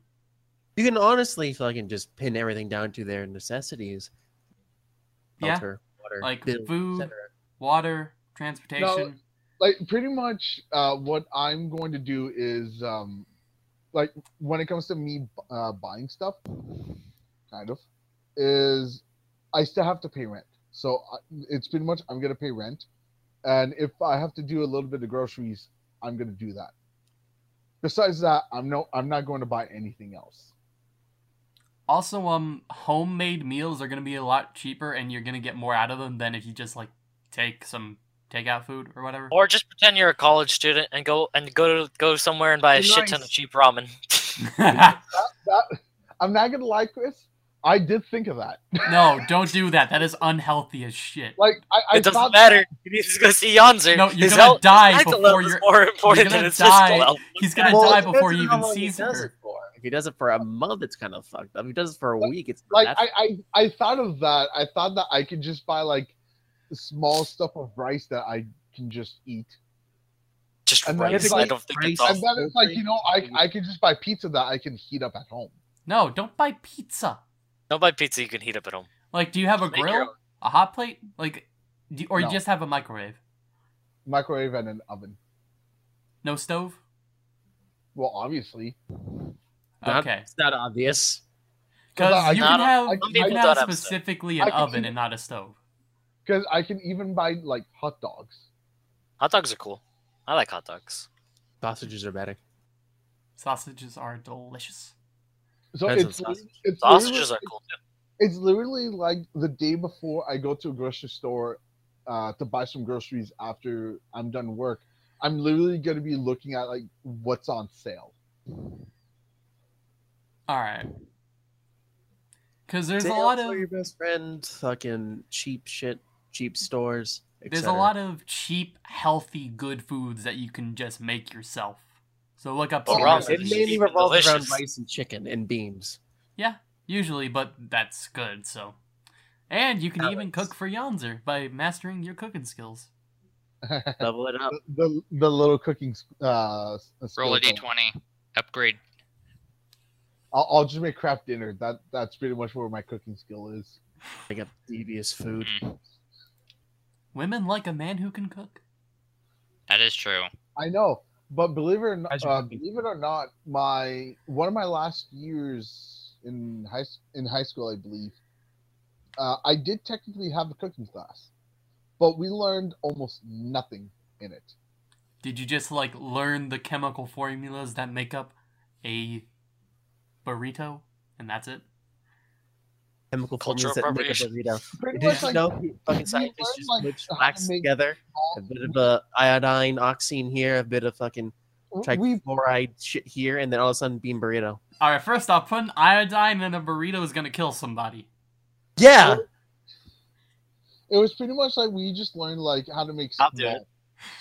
You can honestly fucking just pin everything down to their necessities. Yeah. Shelter, water, Like bills, food. Water, transportation. Like pretty much, uh, what I'm going to do is, um, like when it comes to me uh, buying stuff, kind of, is I still have to pay rent. So I, it's pretty much I'm gonna pay rent, and if I have to do a little bit of groceries, I'm gonna do that. Besides that, I'm no I'm not going to buy anything else. Also, um, homemade meals are gonna be a lot cheaper, and you're gonna get more out of them than if you just like take some takeout food or whatever. Or just pretend you're a college student and go and go to go somewhere and buy a Be shit ton of cheap ramen. That, I'm not gonna lie, Chris. I did think of that. no, don't do that. That is unhealthy as shit. Like I, I it doesn't thought matter. You need to go see Yonzer. No, you're His gonna health- die before you're- more important gonna than die. He's gonna Well, die before depends he even long he sees does her. it for. If he does it for a month, it's kind of fucked up. If he does it for a Like- week, it's like I, I I thought of that. I thought that I could just buy like small stuff of rice that I can just eat. Just And then rice. it's I like don't think rice it's And then it's like, you know, I I can just buy pizza that I can heat up at home. No, don't buy pizza. Don't buy pizza you can heat up at home. Like, do you have a Make grill, a hot plate, like, do, or you just have a microwave? Microwave and an oven. No stove. Well, obviously. Not- Okay, It's not obvious. because you can have I- you some can people have don't have stove. specifically an oven even- and not a stove. Because I can even buy like hot dogs. Hot dogs are cool. I like hot dogs. Sausages are better. Sausages are delicious. So it's sausage. it's Sausages are cool too. It's literally like the day before I go to a grocery store uh, to buy some groceries after I'm done work. I'm literally going to be looking at like what's on sale. All right. Because there's a lot of your best friend. Fucking cheap shit, cheap stores. there's a lot of cheap, healthy, good foods that you can just make yourself. So look up Oh, some ramen. It mainly revolves around rice and chicken and beans. Yeah, usually, but that's good. So, and you can even cook for Yonzer by mastering your cooking skills. Double it up. the the little cooking uh Roll a skills. d20. Upgrade. I'll, I'll just make crap dinner. That that's pretty much where my cooking skill is. I got devious food. Mm, Women like a man who can cook. that is true. I know, but believe it or not, uh, believe it or not, my one of my last years in high in high school, I believe, uh, I did technically have a cooking class, but we learned almost nothing in it. Did you just like learn the chemical formulas that make up a burrito, and that's it? Chemical Cultural formulas that make a burrito. Pretty Did much you like know fucking scientists just like, mix how wax make together? A bit of a iodine, oxine here, a bit of fucking we trichloride shit here, and then all of a sudden bean burrito. All right, first off, putting iodine in a burrito is gonna kill somebody. Yeah, it was pretty much like we just learned like how to make I'll small,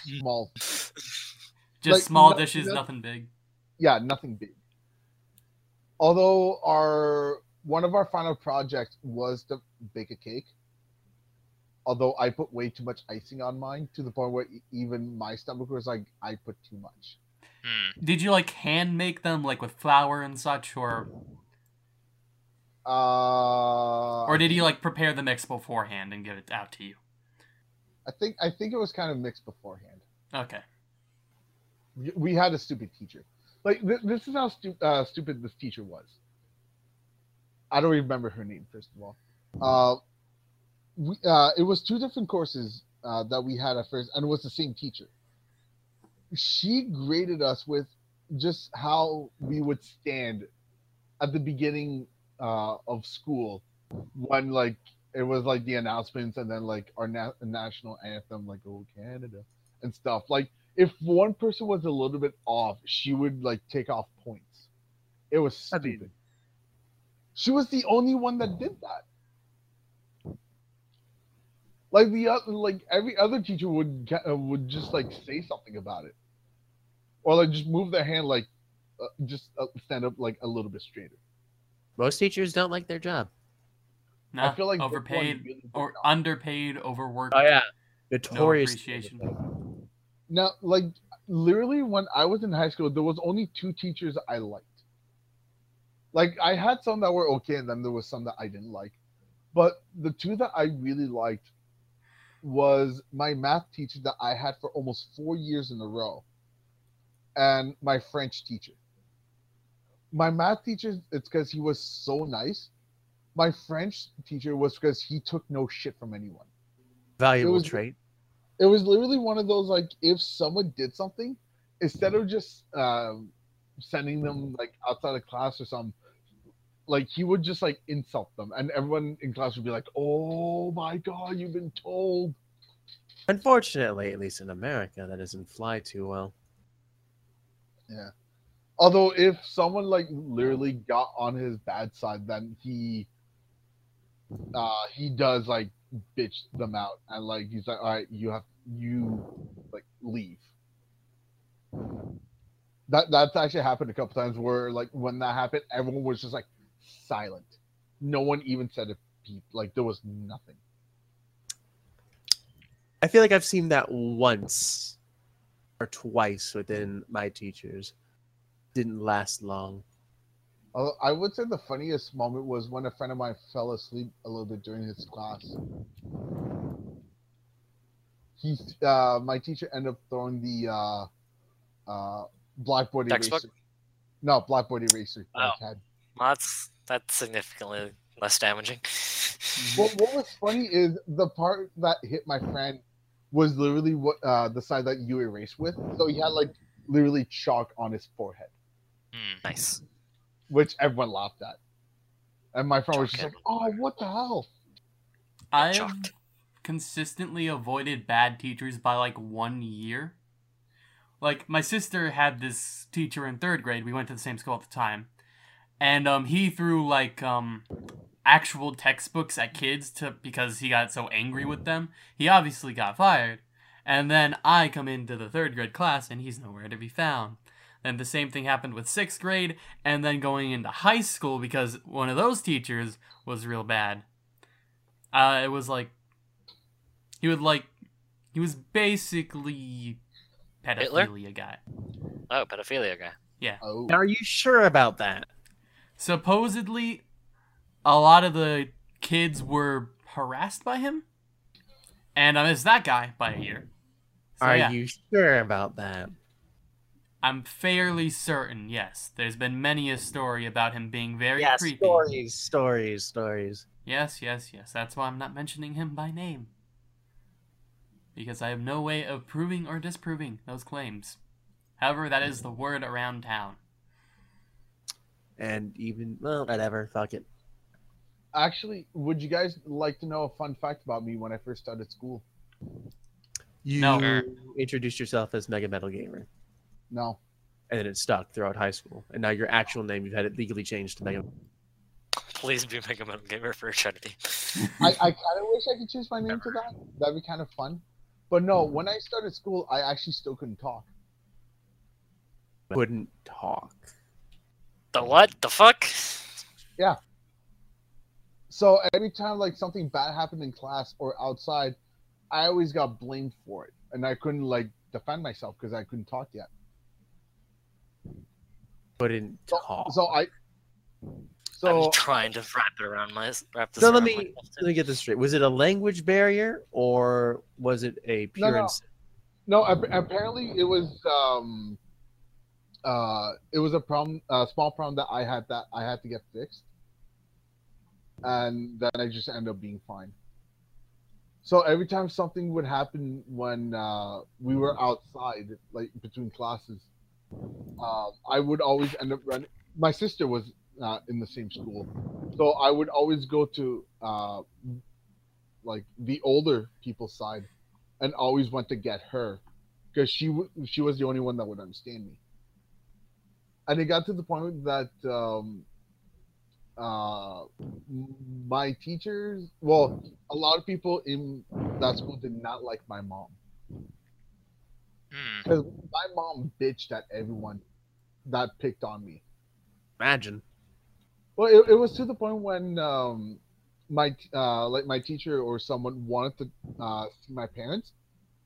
small, Just Like, small no- dishes, no- nothing big. yeah, nothing big. Although our one of our final projects was to bake a cake. Although I put way too much icing on mine to the point where even my stomach was like, I put too much. Hmm. Did you like hand make them like with flour and such, or Uh, or did you like prepare the mix beforehand and give it out to you? I think I think it was kind of mixed beforehand. Okay. We- We had a stupid teacher. Like th- this is how stu- uh, stupid this teacher was. I don't remember her name first of all. Uh, we, uh, it was two different courses uh, that we had at first, and it was the same teacher. She graded us with just how we would stand at the beginning uh, of school when like it was like the announcements and then like our na- national anthem, like "Oh Canada" and stuff. Like if one person was a little bit off, she would like take off points. It was stupid. She was the only one that did that. Like the other, like every other teacher would get, uh, would just like say something about it, or like just move their hand, like uh, just uh, stand up like a little bit straighter. most teachers don't like their job. No, I feel like overpaid really or not. underpaid, overworked. Oh yeah, no notorious. appreciation. Now, like literally, when I was in high school, there was only two teachers I liked. Like I had some that were okay, and then there was some that I didn't like. But the two that I really liked was my math teacher that I had for almost four years in a row, and my French teacher. My math teacher, it's because he was so nice. My French teacher was because he took no shit from anyone Valuable was- trait. it was literally one of those like if someone did something instead of just um sending them like outside of class or something, like he would just like insult them, and everyone in class would be like, "Oh my god, you've been told." Unfortunately, at least in America, that doesn't fly too well. Yeah. Although if someone like literally got on his bad side, then he uh he does like bitch them out and like he's like, all right, you have you like leave. That that's actually happened a couple times where like when that happened, everyone was just like silent. No one even said a peep. Like there was nothing. I feel like I've seen that once or twice within my teachers. Didn't last long. I would say the funniest moment was when a friend of mine fell asleep a little bit during his class. He, uh, my teacher ended up throwing the uh, uh, blackboard Textbook? eraser. No, blackboard eraser. Oh. Well, that's that's significantly less damaging. What, what was funny is the part that hit my friend was literally what uh, the side that you erased with. So he had like literally chalk on his forehead, Hmm. nice. which everyone laughed at. And my friend was just Chalk like, "Oh, what the hell?" I have Shocked. consistently avoided bad teachers by like one year. Like my sister had this teacher in third grade. We went to the same school at the time, and um, he threw like um, actual textbooks at kids to because he got so angry with them. He obviously got fired, and then I come into the third grade class and he's nowhere to be found. Then the same thing happened with sixth grade, and then going into high school because one of those teachers was real bad. Uh, it was like he would like he was basically Hitler? pedophilia guy. Oh, pedophilia guy. Oh, Are you sure about that? Supposedly, a lot of the kids were harassed by him, and I missed that guy by a year. So, Are yeah, you sure about that? I'm fairly certain. Yes, there's been many a story about him being very Yes, creepy. stories, stories, stories. Yes, yes, yes. That's why I'm not mentioning him by name. Because I have no way of proving or disproving those claims. However, that is the word around town. And even well, whatever. Fuck it. actually, would you guys like to know a fun fact about me when I first started school? You No. Introduced yourself as Mega Metal Gamer, No. and then it stuck throughout high school. And now your actual name, you've had it legally changed to Mega. Please be Mega Metal Gamer for eternity. I, I kind of wish I could change my name to that. That'd be kind of fun. But no, when I started school, I actually still couldn't talk. Couldn't talk. The what? The fuck? Yeah. So every time like something bad happened in class or outside, I always got blamed for it, and I couldn't like defend myself because I couldn't talk yet. Couldn't So, talk. so I. So I'm trying to wrap it around my wrap this So let me let me get this straight. Was it a language barrier or was it a pure? no. ins- No, ap- apparently it was um uh it was a problem a small problem that I had that I had to get fixed. And then I just ended up being fine. So every time something would happen when uh we were outside, like between classes, um, I would always end up running my sister was uh, in the same school. So I would always go to uh like the older people's side and always went to get her because she w- she was the only one that would understand me. And it got to the point that um, uh, my teachers, well, a lot of people in that school did not like my mom Hmm. because my mom bitched at everyone that picked on me. Imagine. Well, it, it was to the point when um, my uh, like my teacher or someone wanted to uh, see my parents,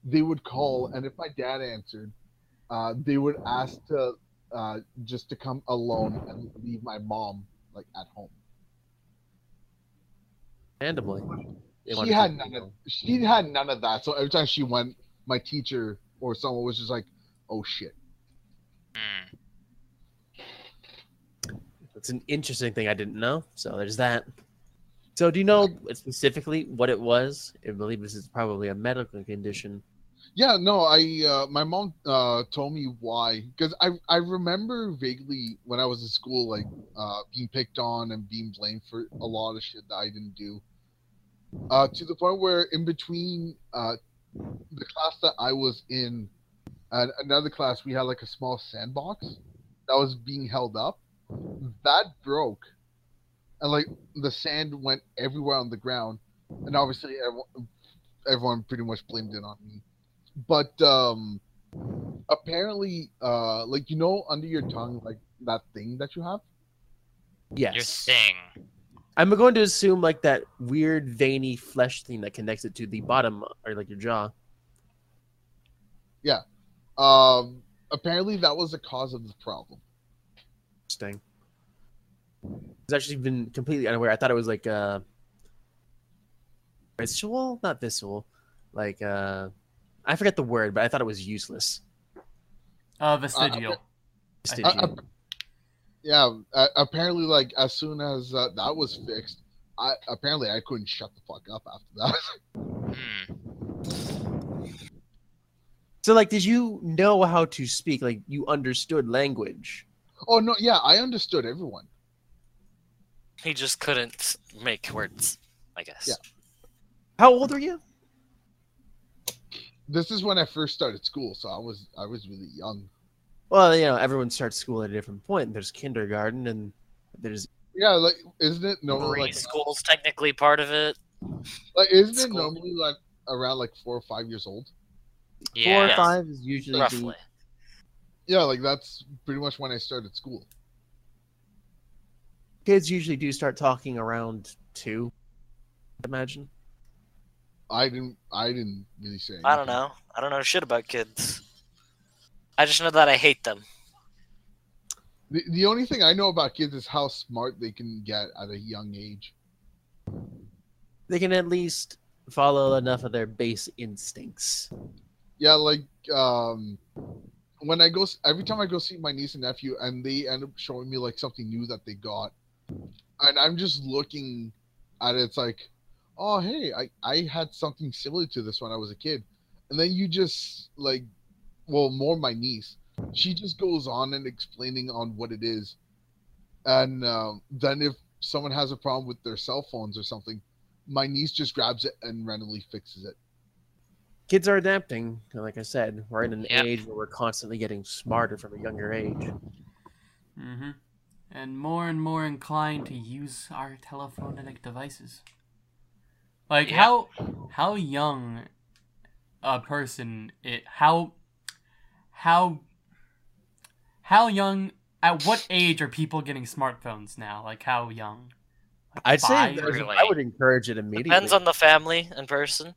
they would call, and if my dad answered, uh, they would ask to uh, just to come alone and leave my mom like at home. Randomly. She had none of she had none of that. So every time she went, my teacher or someone was just like, "Oh shit." It's an interesting thing I didn't know. So there's that. So do you know specifically what it was? I believe this is probably a medical condition. Yeah, no, I uh, my mom uh, told me why because I I remember vaguely when I was in school like uh, being picked on and being blamed for a lot of shit that I didn't do. Uh, to the point where in between uh, the class that I was in and another class, we had like a small sandbox that was being held up. That broke, and like the sand went everywhere on the ground, and obviously everyone, everyone pretty much blamed it on me but um apparently uh like you know under your tongue like that thing that you have Yes. Your Yes. thing. I'm going to assume like that weird veiny flesh thing that connects it to the bottom or like your jaw. Yeah. Um apparently that was the cause of the problem Interesting. It's actually been completely unaware. I thought it was like uh visual, not visual, like uh I forget the word, but I thought it was useless. Uh, vestigial. Uh, Vestigial. yeah uh, apparently like as soon as uh, that was fixed i apparently i couldn't shut the fuck up after that Hmm. so like, did you know how to speak? Like, you understood language? oh no yeah i understood everyone He just couldn't make words, I guess. Yeah. How old are you? This is when i first started school so i was i was really young Well, you know, everyone starts school at a different point. There's kindergarten, and there's yeah like isn't it normally like Preschool's technically part of it. like isn't it normally like around like four or five years old four or Yeah. five is usually the Roughly. yeah like that's pretty much when i started school kids usually do start talking around two. I imagine. I didn't i didn't really say Anything. I don't know. I don't know shit about kids. I just know that I hate them. The, the only thing I know about kids is how smart they can get at a young age. They can at least follow enough of their base instincts. Yeah, like um, when I go every time I go see my niece and nephew, and they end up showing me like something new that they got, and I'm just looking at it. It's like, oh hey, I I had something similar to this when I was a kid, and then you just like, well, more my niece. She just goes on and explaining on what it is, and um, then if someone has a problem with their cell phones or something, my niece just grabs it and randomly fixes it. Kids are adapting. Like I said, we're in an Yep. age where we're constantly getting smarter from a younger age. Mm-hmm. And more and more inclined to use our telephonic devices. Like Yeah. how how young a person it how how how young at what age are people getting smartphones now? Like how young? Like I'd say five? there's- Really? I would encourage it immediately. Depends on the family and person.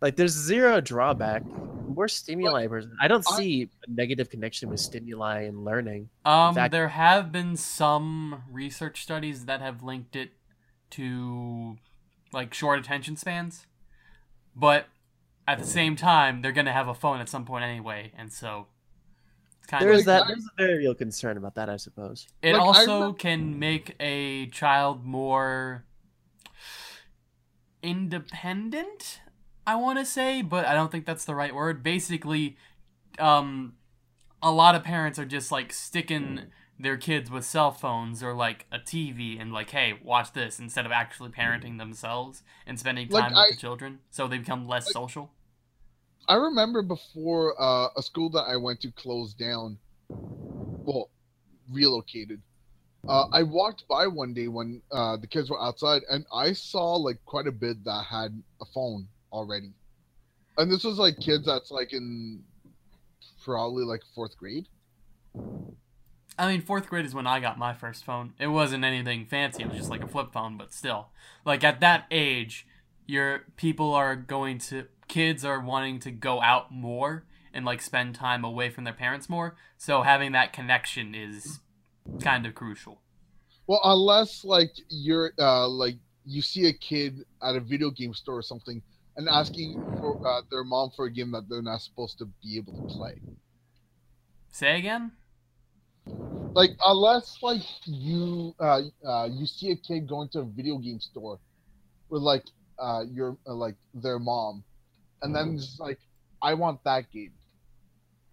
like there's zero drawback. More stimuli. person. I don't I- see a negative connection with stimuli and learning. Um, fact- there have been some research studies that have linked it to like short attention spans, but at the same time, they're gonna have a phone at some point anyway, and so it's kind There's of. that. I- There's a very real concern about that, I suppose. It like, also remem- can make a child more independent. I want to say, but I don't think that's the right word. Basically, um, a lot of parents are just like sticking their kids with cell phones or like a TV and like, hey, watch this instead of actually parenting themselves and spending Like, time with I- the children, so they become less Like- social. I remember before uh, a school that I went to closed down, well, relocated. Uh, I walked by one day when uh, the kids were outside, and I saw like quite a bit that had a phone already. And this was like kids that's like in probably like fourth grade. I mean, fourth grade is when I got my first phone. It wasn't anything fancy. It was just like a flip phone, but still, like at that age, your people are going to kids are wanting to go out more and like spend time away from their parents more. So having that connection is kind of crucial. Well, unless like you're uh, like you see a kid at a video game store or something and asking for uh, their mom for a game that they're not supposed to be able to play. Say again? Like unless like you uh, uh you see a kid going to a video game store with like uh your uh, like their mom and then just like I want that game.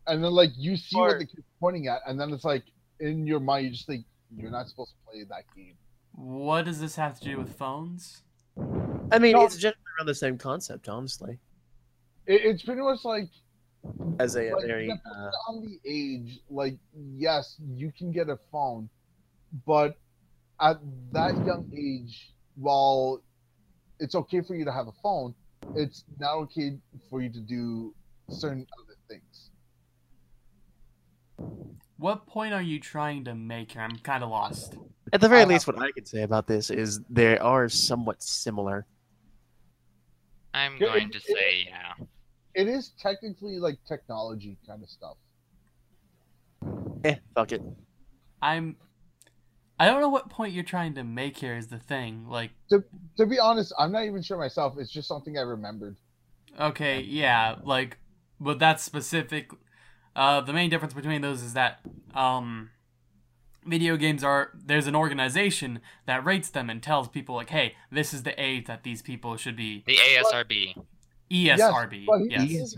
And then like you see Or- what the kid's pointing at, and then it's like in your mind you just think you're not supposed to play that game. What does this have to do with phones? I mean, No. it's generally around the same concept, honestly. It, it's pretty much like As a, Like, very uh, on the age, like yes, you can get a phone, but at that young age, while it's okay for you to have a phone, it's not okay for you to do certain other things. What point are you trying to make? I'm kind of lost. at the very I least, what I can say about this is they are somewhat similar. I'm going to say yeah. It is technically like technology kind of stuff. Eh, fuck it. I'm. I don't know what point you're trying to make here. Is the thing like To to be honest, I'm not even sure myself. It's just something I remembered. okay, yeah, like, but that's specific. Uh, the main difference between those is that um, video games are there's an organization that rates them and tells people like, hey, this is the age that these people should be The ASRB. Yes, ESRB. but he- yes.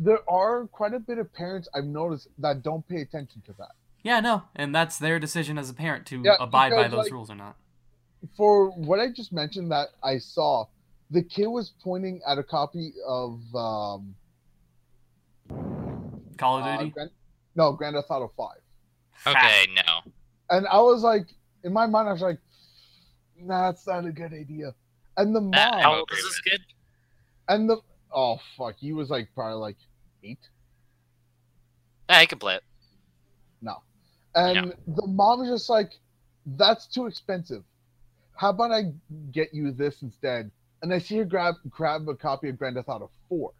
There are quite a bit of parents I've noticed that don't pay attention to that. Yeah, no, and that's their decision as a parent to Yeah, abide by those like- rules or not. For what I just mentioned that I saw, the kid was pointing at a copy of um, Call of uh, Duty. Grand, no Grand Theft Auto Five. Okay, no. And I was like, in my mind, I was like, nah, that's not a good idea. And the mom, Nah, How old is this kid? And the, oh, fuck, he was like probably like eight. Yeah, he can play it. No. And the mom is just like, that's too expensive. How about I get you this instead? And I see her grab grab a copy of Grand Theft Auto 4.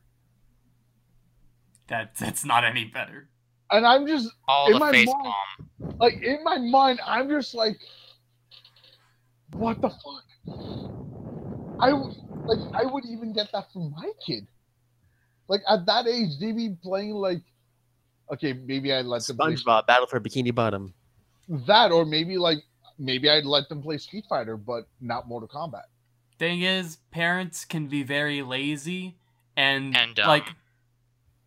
That that's not any better. And I'm just, All In the my face mind- palm. like, in my mind, I'm just like, what the fuck? I, w- like, I would even get that for my kid. Like, at that age, they be playing, like, okay, maybe I'd let them play SpongeBob Battle for Bikini Bottom. that, or maybe, like, maybe I'd let them play Street Fighter, but not Mortal Kombat. Thing is, parents can be very lazy and, And dumb. like,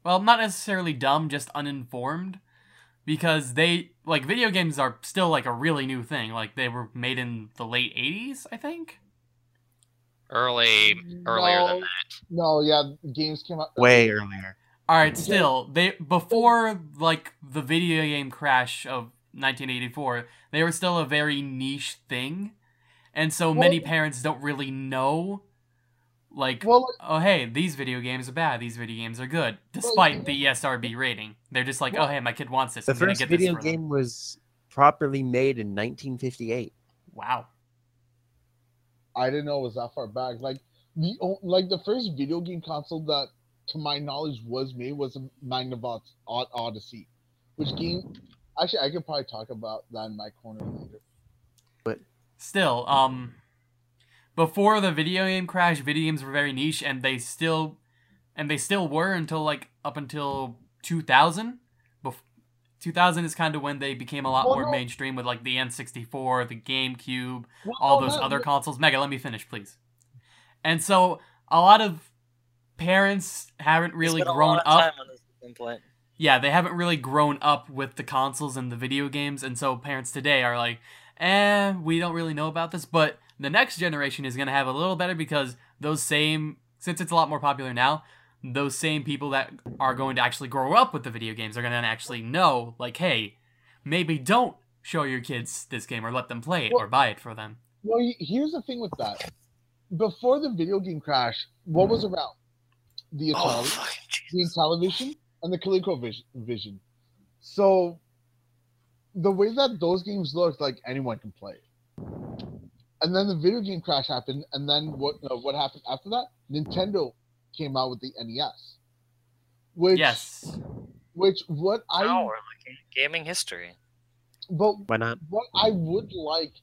well, not necessarily dumb, just uninformed, because they like video games are still like a really new thing. Like they were made in the late '80s, I think. Early, earlier no, than that. No, yeah, games came out Way earlier. All right, still they before like the video game crash of 1984, they were still a very niche thing, and so many parents don't really know, like, Well, oh hey, these video games are bad, these video games are good, despite the E ESRB rating. They're just like, oh hey, my kid wants this. The I'm gonna first get video this for them." game was properly made in 1958. Wow. I didn't know it was that far back. Like the like the first video game console that, to my knowledge, was made was a Magnavox Od- Odyssey, which game. Actually, I could probably talk about that in my corner later. But still, um, before the video game crash, video games were very niche, and they still, and they still were until like up until 2000. Bef- 2000 is kind of when they became a lot Well, more no. mainstream with like the N64, the GameCube, Well, all those not- other consoles. Mega, let me finish, please. And so a lot of parents haven't really Spent a grown lot of up time on this at yeah, they haven't really grown up with the consoles and the video games, and so parents today are like, eh, we don't really know about this. But the next generation is going to have a little better because those same, since it's a lot more popular now, those same people that are going to actually grow up with the video games are going to actually know, like, hey, maybe don't show your kids this game or let them play it or buy it for them. Well, here's the thing with that. Before the video game crash, what was around? The Oh, Atari, fucking the Intellivision, and the ColecoVision. Vision. So, the way that those games looked, like anyone can play. it. And then the video game crash happened, and then what? Uh, what happened after that? Nintendo came out with the NES. Which, yes. Which what I Now we're looking at gaming history. but Why not? what I would like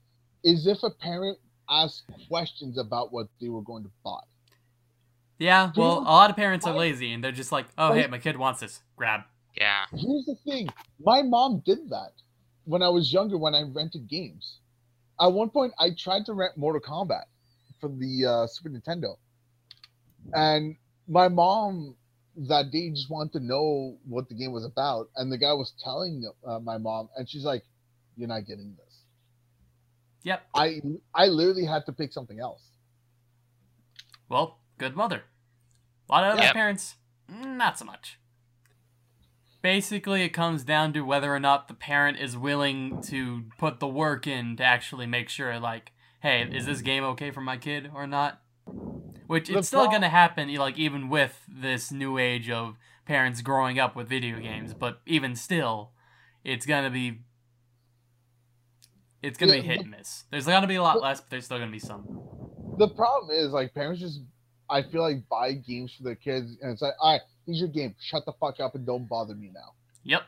is if a parent asked questions about what they were going to buy. Yeah, Do well, you- a lot of parents are lazy and they're just like, oh, hey, my kid wants this. Grab. Yeah. Here's the thing: my mom did that when I was younger. When I rented games, at one point I tried to rent Mortal Kombat for the uh, Super Nintendo, and my mom that day just wanted to know what the game was about, and the guy was telling uh, my mom, and she's like, "You're not getting this." Yep. I I literally had to pick something else. Well, good mother. A lot of other Yep. parents, mm, not so much. Basically, it comes down to whether or not the parent is willing to put the work in to actually make sure, like, hey, is this game okay for my kid or not? Which The it's still prob- going to happen, like, even with this new age of parents growing up with video games. But even still, it's going to be. It's going to Yeah, be hit the- and miss. There's going to be a lot less, but there's still going to be some. The problem is like parents just I feel like buy games for their kids, and it's like, all right, here's your game. Shut the fuck up and don't bother me now. Yep.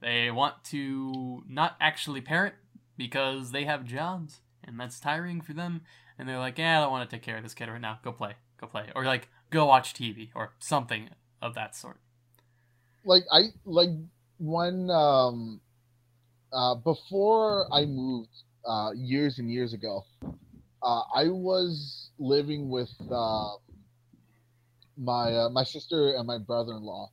They want to not actually parent because they have jobs and that's tiring for them. And they're like, yeah, I don't want to take care of this kid right now. Go play. Go play. Or like, go watch TV or something of that sort. like I like when um uh before I moved uh years and years ago, uh I was living with uh my uh, my sister and my brother-in-law.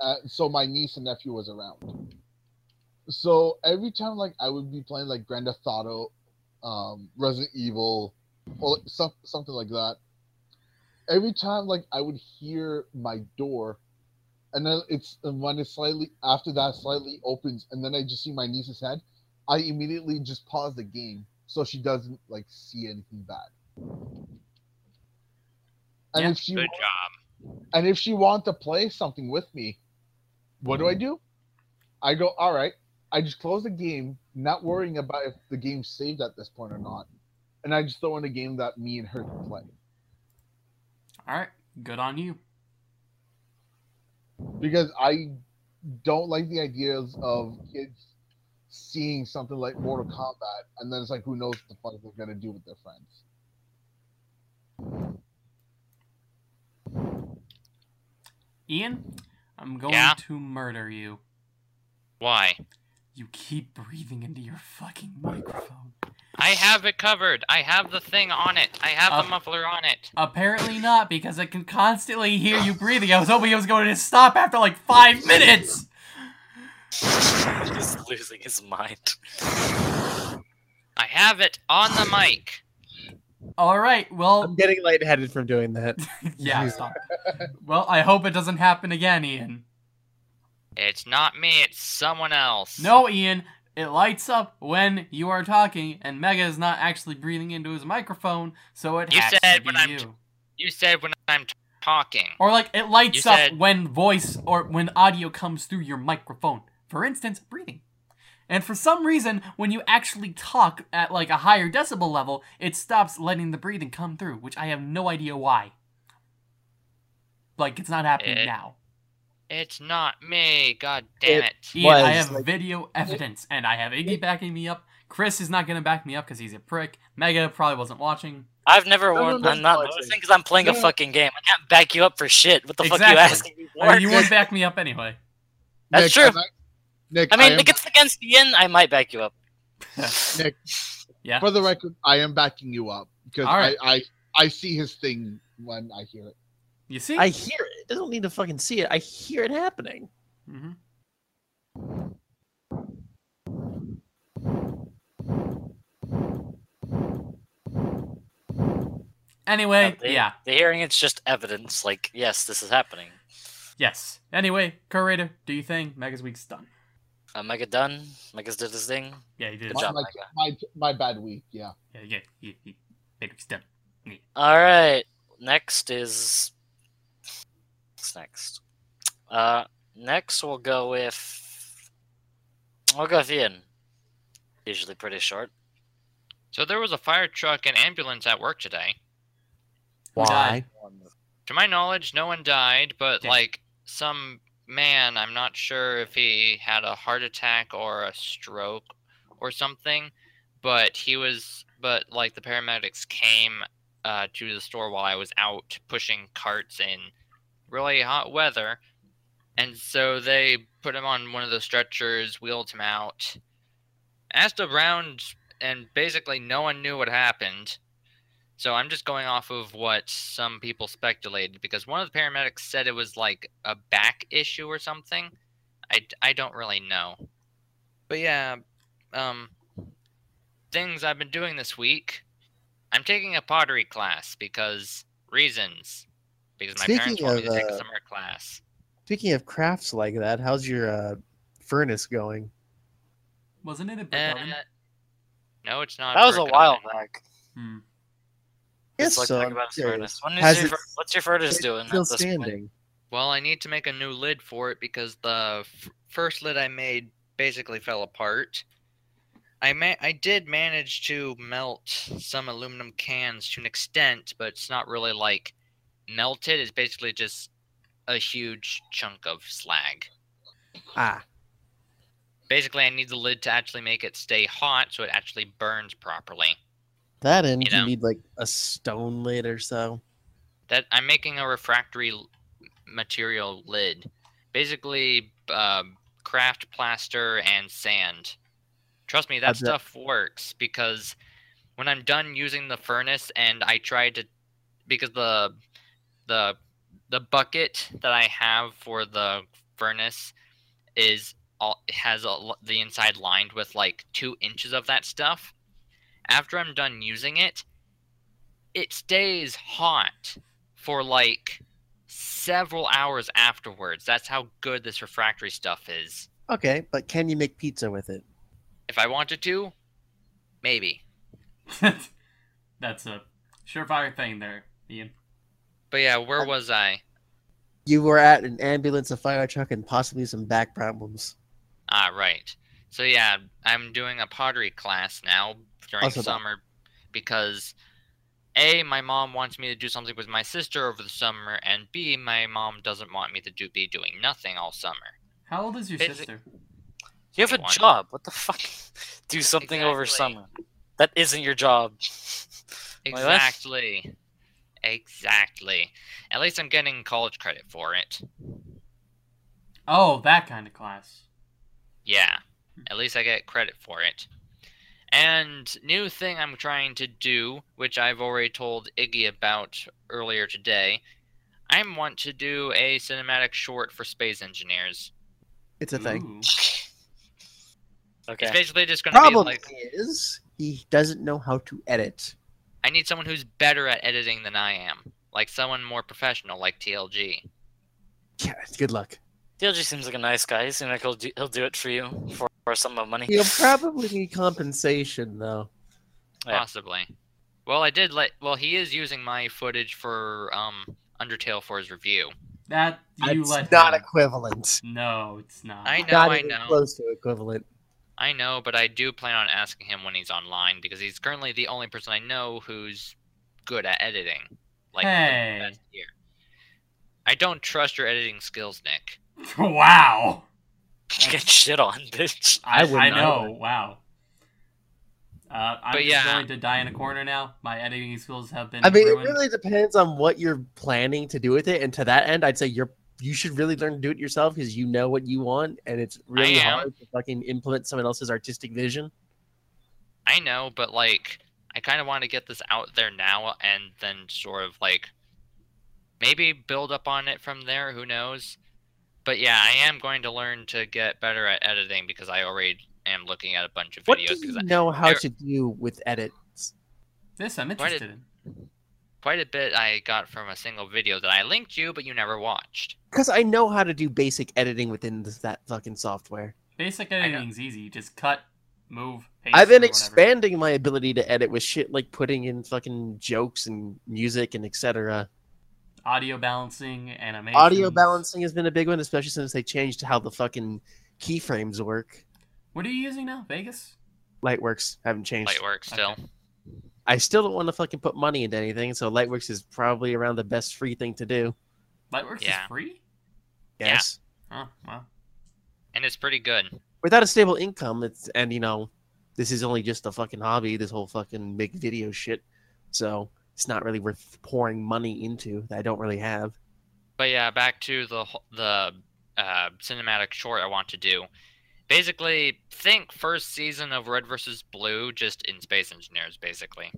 Uh, so my niece and nephew was around. So every time like I would be playing like Grand Theft Auto, um Resident Evil or some, something like that. Every time like I would hear my door and then it's and when it's slightly after that slightly opens and then i just see my niece's head i immediately just pause the game so she doesn't like see anything bad and Yeah, if she Good job. and if she wants to play something with me what do i do i go all right i just close the game not worrying about if the game's saved at this point or not and i just throw in a game that me and her can play All right. Good on you. because I don't like the ideas of kids seeing something like Mortal Kombat, and then it's like, who knows what the fuck they're gonna do with their friends. Ian, I'm going Yeah? to murder you. Why? You keep breathing into your fucking microphone. I have it covered. I have the thing on it. I have Uh, the muffler on it. Apparently not, because I can constantly hear you breathing. I was hoping it was going to stop after like five minutes. He's losing his mind. I have it on the mic. All right. Well, I'm getting lightheaded from doing that. yeah, stop. Well, I hope it doesn't happen again, Ian. It's not me, it's someone else. No, Ian, it lights up when you are talking, and Mega is not actually breathing into his microphone, so it You has said to be when I'm you. You said when I'm talking. or like it lights You up said- when voice or when audio comes through your microphone. For instance, breathing. And for some reason, when you actually talk at like a higher decibel level, it stops letting the breathing come through, which I have no idea why. Like it's not happening It- now. It's not me. God damn It- it. Ian, I have like- video evidence, and I have Iggy backing me up. Chris is not going to back me up because he's a prick. Mega probably wasn't watching. I've never No, worn. no, I'm not no, noticing because I'm playing a fucking game. I can't back you up for shit. What the fuck Exactly. you asking me for? I mean, you won't back me up anyway. That's Nick, true. I, Nick, I mean, am if it's against Ian, I might back you up. Nick, Yeah. for the record, I am backing you up because All right. I, I I see his thing when I hear it. You see? I hear it. I don't need to fucking see it. I hear it happening. hmm Anyway, the, yeah, The hearing it's just evidence. Like, yes, this is happening. yes. Anyway, curator, do you think Mega's week's done? Uh, Mega done. Mega's did his thing. Yeah, you did. Good My, job, my, Micah. my, my bad week, yeah. Yeah, yeah, he, he made week's done. All right. Next is. What's next? Uh, next we'll go with. We'll go with Ian. Usually pretty short. So there was a fire truck and ambulance at work today. Why? died? To my knowledge, no one died, but Yeah. like some man, I'm not sure if he had a heart attack or a stroke or something, but he was but like the paramedics came uh, to the store while I was out pushing carts in really hot weather. And so they put him on one of the stretchers, wheeled him out, asked around, and basically no one knew what happened. So I'm just going off of what some people speculated because one of the paramedics said it was like a back issue or something. I, I don't really know. But yeah, um, things I've been doing this week. I'm taking a pottery class because reasons. Because my parents Speaking want me of, to take a uh, summer class. Speaking of crafts like that, how's your uh, furnace going? Wasn't it a brick Uh, oven? no, it's not. That was a while oven. back. Hmm. Yes, Let's so I'm about his curious. furnace. When is Has your, it what's your furnace It's doing? Still at this point? standing. Well, I need to make a new lid for it because the f- first lid I made basically fell apart. I ma- I did manage to melt some aluminum cans to an extent, but it's not really like melted. is basically just a huge chunk of slag. Ah, Basically, I need the lid to actually make it stay hot so it actually burns properly. that and You you, need like a stone lid or so. that I'm making a refractory material lid, basically uh, craft plaster and sand. Trust me, that How's that- stuff works because when I'm done using the furnace and I try to, because the the the bucket that I have for the furnace is all has a, l- the inside lined with like two inches of that stuff. After I'm done using it, it stays hot for like several hours afterwards. That's how good this refractory stuff is. Okay, but can you make pizza with it? If I wanted to, maybe. That's a surefire thing there, Ian. But yeah, where was I? You were at an ambulance, a fire truck, and possibly some back problems. Ah, right. So yeah, I'm doing a pottery class now during Also that. summer because A, my mom wants me to do something with my sister over the summer, and B, my mom doesn't want me to do be doing nothing all summer. How old is your Basi- sister? You have a One. job. What the fuck? Do something over summer. That isn't your job. Exactly. Exactly. At least I'm getting college credit for it. Oh, that kind of class. Yeah, hmm. at least I get credit for it. And new thing I'm trying to do, which I've already told Iggy about earlier today, I want to do a cinematic short for space engineers. It's a thing. Okay. It's basically just going to be Problem like is, he doesn't know how to edit. I need someone who's better at editing than I am, like someone more professional, like TLG. Yeah, good luck. DLG seems like a nice guy. He seems like he'll do, he'll do it for you for, for some of money. You'll probably need compensation, though. Yeah. Possibly. Well, I did let. Well, he is using my footage for um Undertale for his review. That you It's let not him. equivalent. No, it's not. I know, not I even know. close to equivalent. I know, but I do plan on asking him when he's online because he's currently the only person I know who's good at editing. Like the best here. I don't trust your editing skills, Nick. wow. Get shit on, bitch. I, I I, wouldn't know. either. Wow. Uh, I'm But just yeah. going to die in a corner now. My editing skills have been I mean, ruined. it really depends on what you're planning to do with it. And to that end, I'd say you're you should really learn to do it yourself because you know what you want, and it's really hard to fucking implement someone else's artistic vision. I know, but like, I kind of want to get this out there now and then sort of like maybe build up on it from there. Who knows? But yeah, I am going to learn to get better at editing because I already am looking at a bunch of What videos. do 'cause you I- know how to do with edits? This I'm interested in. Quite a bit I got from a single video that I linked you, but you never watched. Because I know how to do basic editing within this, that fucking software. Basic know. editing's easy. You just cut, move, paste. I've been expanding my ability to edit with shit like putting in fucking jokes and music and etc. Audio balancing, animation. Audio balancing has been a big one, especially since they changed how the fucking keyframes work. What are you using now? Vegas? Lightworks haven't changed. Lightworks still. Okay. I still don't want to fucking put money into anything, so Lightworks is probably around the best free thing to do. Lightworks Yeah. is free? Yeah. Yes. Oh, wow. and it's pretty good. Without a stable income, it's and you know, this is only just a fucking hobby, this whole fucking make video shit. So it's not really worth pouring money into that I don't really have. But yeah, back to the the uh, cinematic short I want to do. Basically, think first season of Red versus Blue, just in Space Engineers, basically.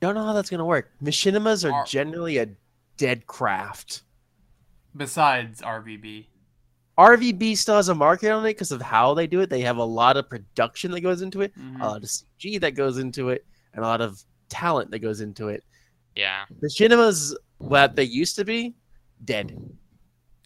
Don't know how that's gonna work. Machinimas are Are- generally a dead craft. Besides RVB. RVB still has a market on it because of how they do it. They have a lot of production that goes into it, Mhm. a lot of CG that goes into it, and a lot of talent that goes into it. Yeah. Machinimas, what they used to be, dead.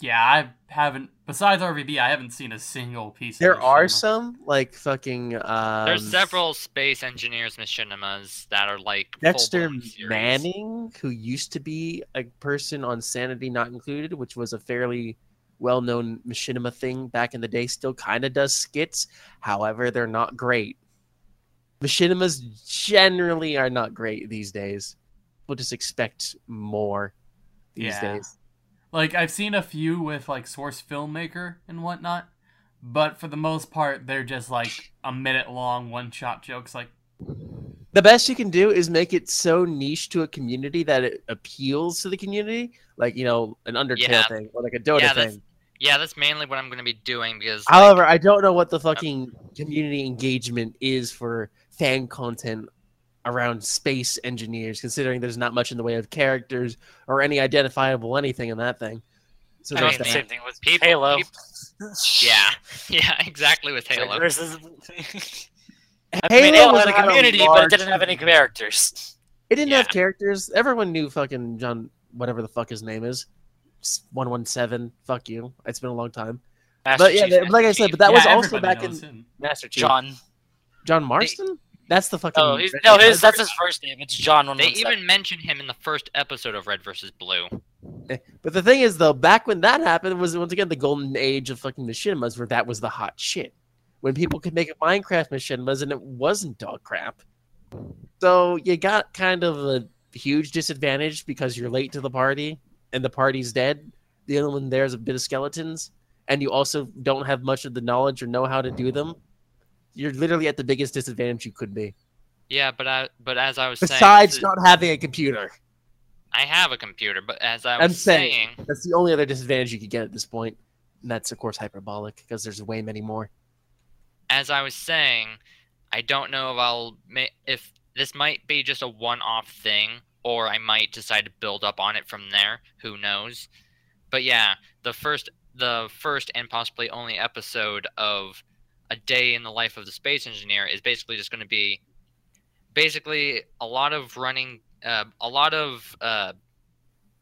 Yeah, I haven't. Besides RVB, I haven't seen a single piece. There of are some like fucking. Um, There's several space engineers machinimas that are like Dexter full-blown. Manning, who used to be a person on Sanity Not Included, which was a fairly well-known machinima thing back in the day, still kind of does skits. However, they're not great. Machinimas generally are not great these days. We'll just expect more these Yeah. days. Like I've seen a few with like Source Filmmaker and whatnot, but for the most part, they're just like a minute long one shot jokes. Like The best you can do is make it so niche to a community that it appeals to the community, like you know, an Undertale Yeah. thing or like a Dota Yeah, that's- thing. Yeah, that's mainly what I'm going to be doing because. like, However, I don't know what the fucking community engagement is for fan content around space engineers, considering there's not much in the way of characters or any identifiable anything in that thing. So I there's mean, that. Same thing with People- Halo. people- yeah, yeah, exactly with Halo. versus- I Halo mean, Halo was had a kind of community, but it didn't have any characters. It didn't have characters. Everyone knew fucking John, whatever the fuck his name is. 117. Fuck you. It's been a long time. Master But yeah, Chief, they- like I said, but that yeah, was also back in. Master Chief. John. John Marston? That's the fucking. Oh, he's, no, his that's his first name. It's John. One They even mentioned him in the first episode of Red versus Blue. Eh, but the thing is, though, back when that happened was once again the golden age of fucking machinimas, where that was the hot shit. When people could make a Minecraft machinimas and it wasn't dog crap. So you got kind of a huge disadvantage because you're late to the party and the party's dead. The only one there is a bit of skeletons, and you also don't have much of the knowledge or know how to do them. You're literally at the biggest disadvantage you could be. Yeah, but I, but as I was saying, Besides this not having a computer. I have a computer, but as I I'm was saying- saying, That's the only other disadvantage you could get at this point. And that's, of course, hyperbolic, because there's way many more. as I was saying, I don't know if I'll if this might be just a one-off thing, or I might decide to build up on it from there. Who knows? But yeah, the first, the first and possibly only episode of a day in the life of the space engineer is basically just going to be basically a lot of running, uh, a lot of uh,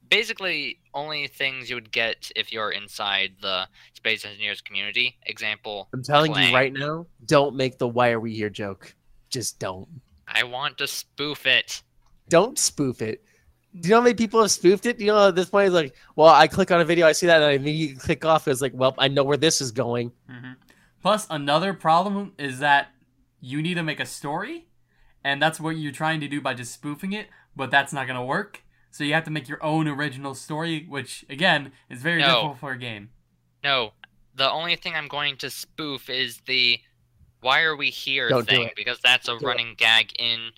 basically only things you would get if you're inside the space engineers community. Example, I'm telling Clang. you right now, don't make the why are we here joke. Just don't. I want to spoof it. Don't spoof it. Do you know how many people have spoofed it? Do you know at this point it's like, well, I click on a video, I see that, and I immediately click off. It's like, well, I know where this is going. hmm Plus, another problem is that you need to make a story, and that's what you're trying to do by just spoofing it, but that's not going to work. So you have to make your own original story, which, again, is very No. difficult for a game. No, the only thing I'm going to spoof is the "Why are we here?" Don't thing because that's a do it. running gag in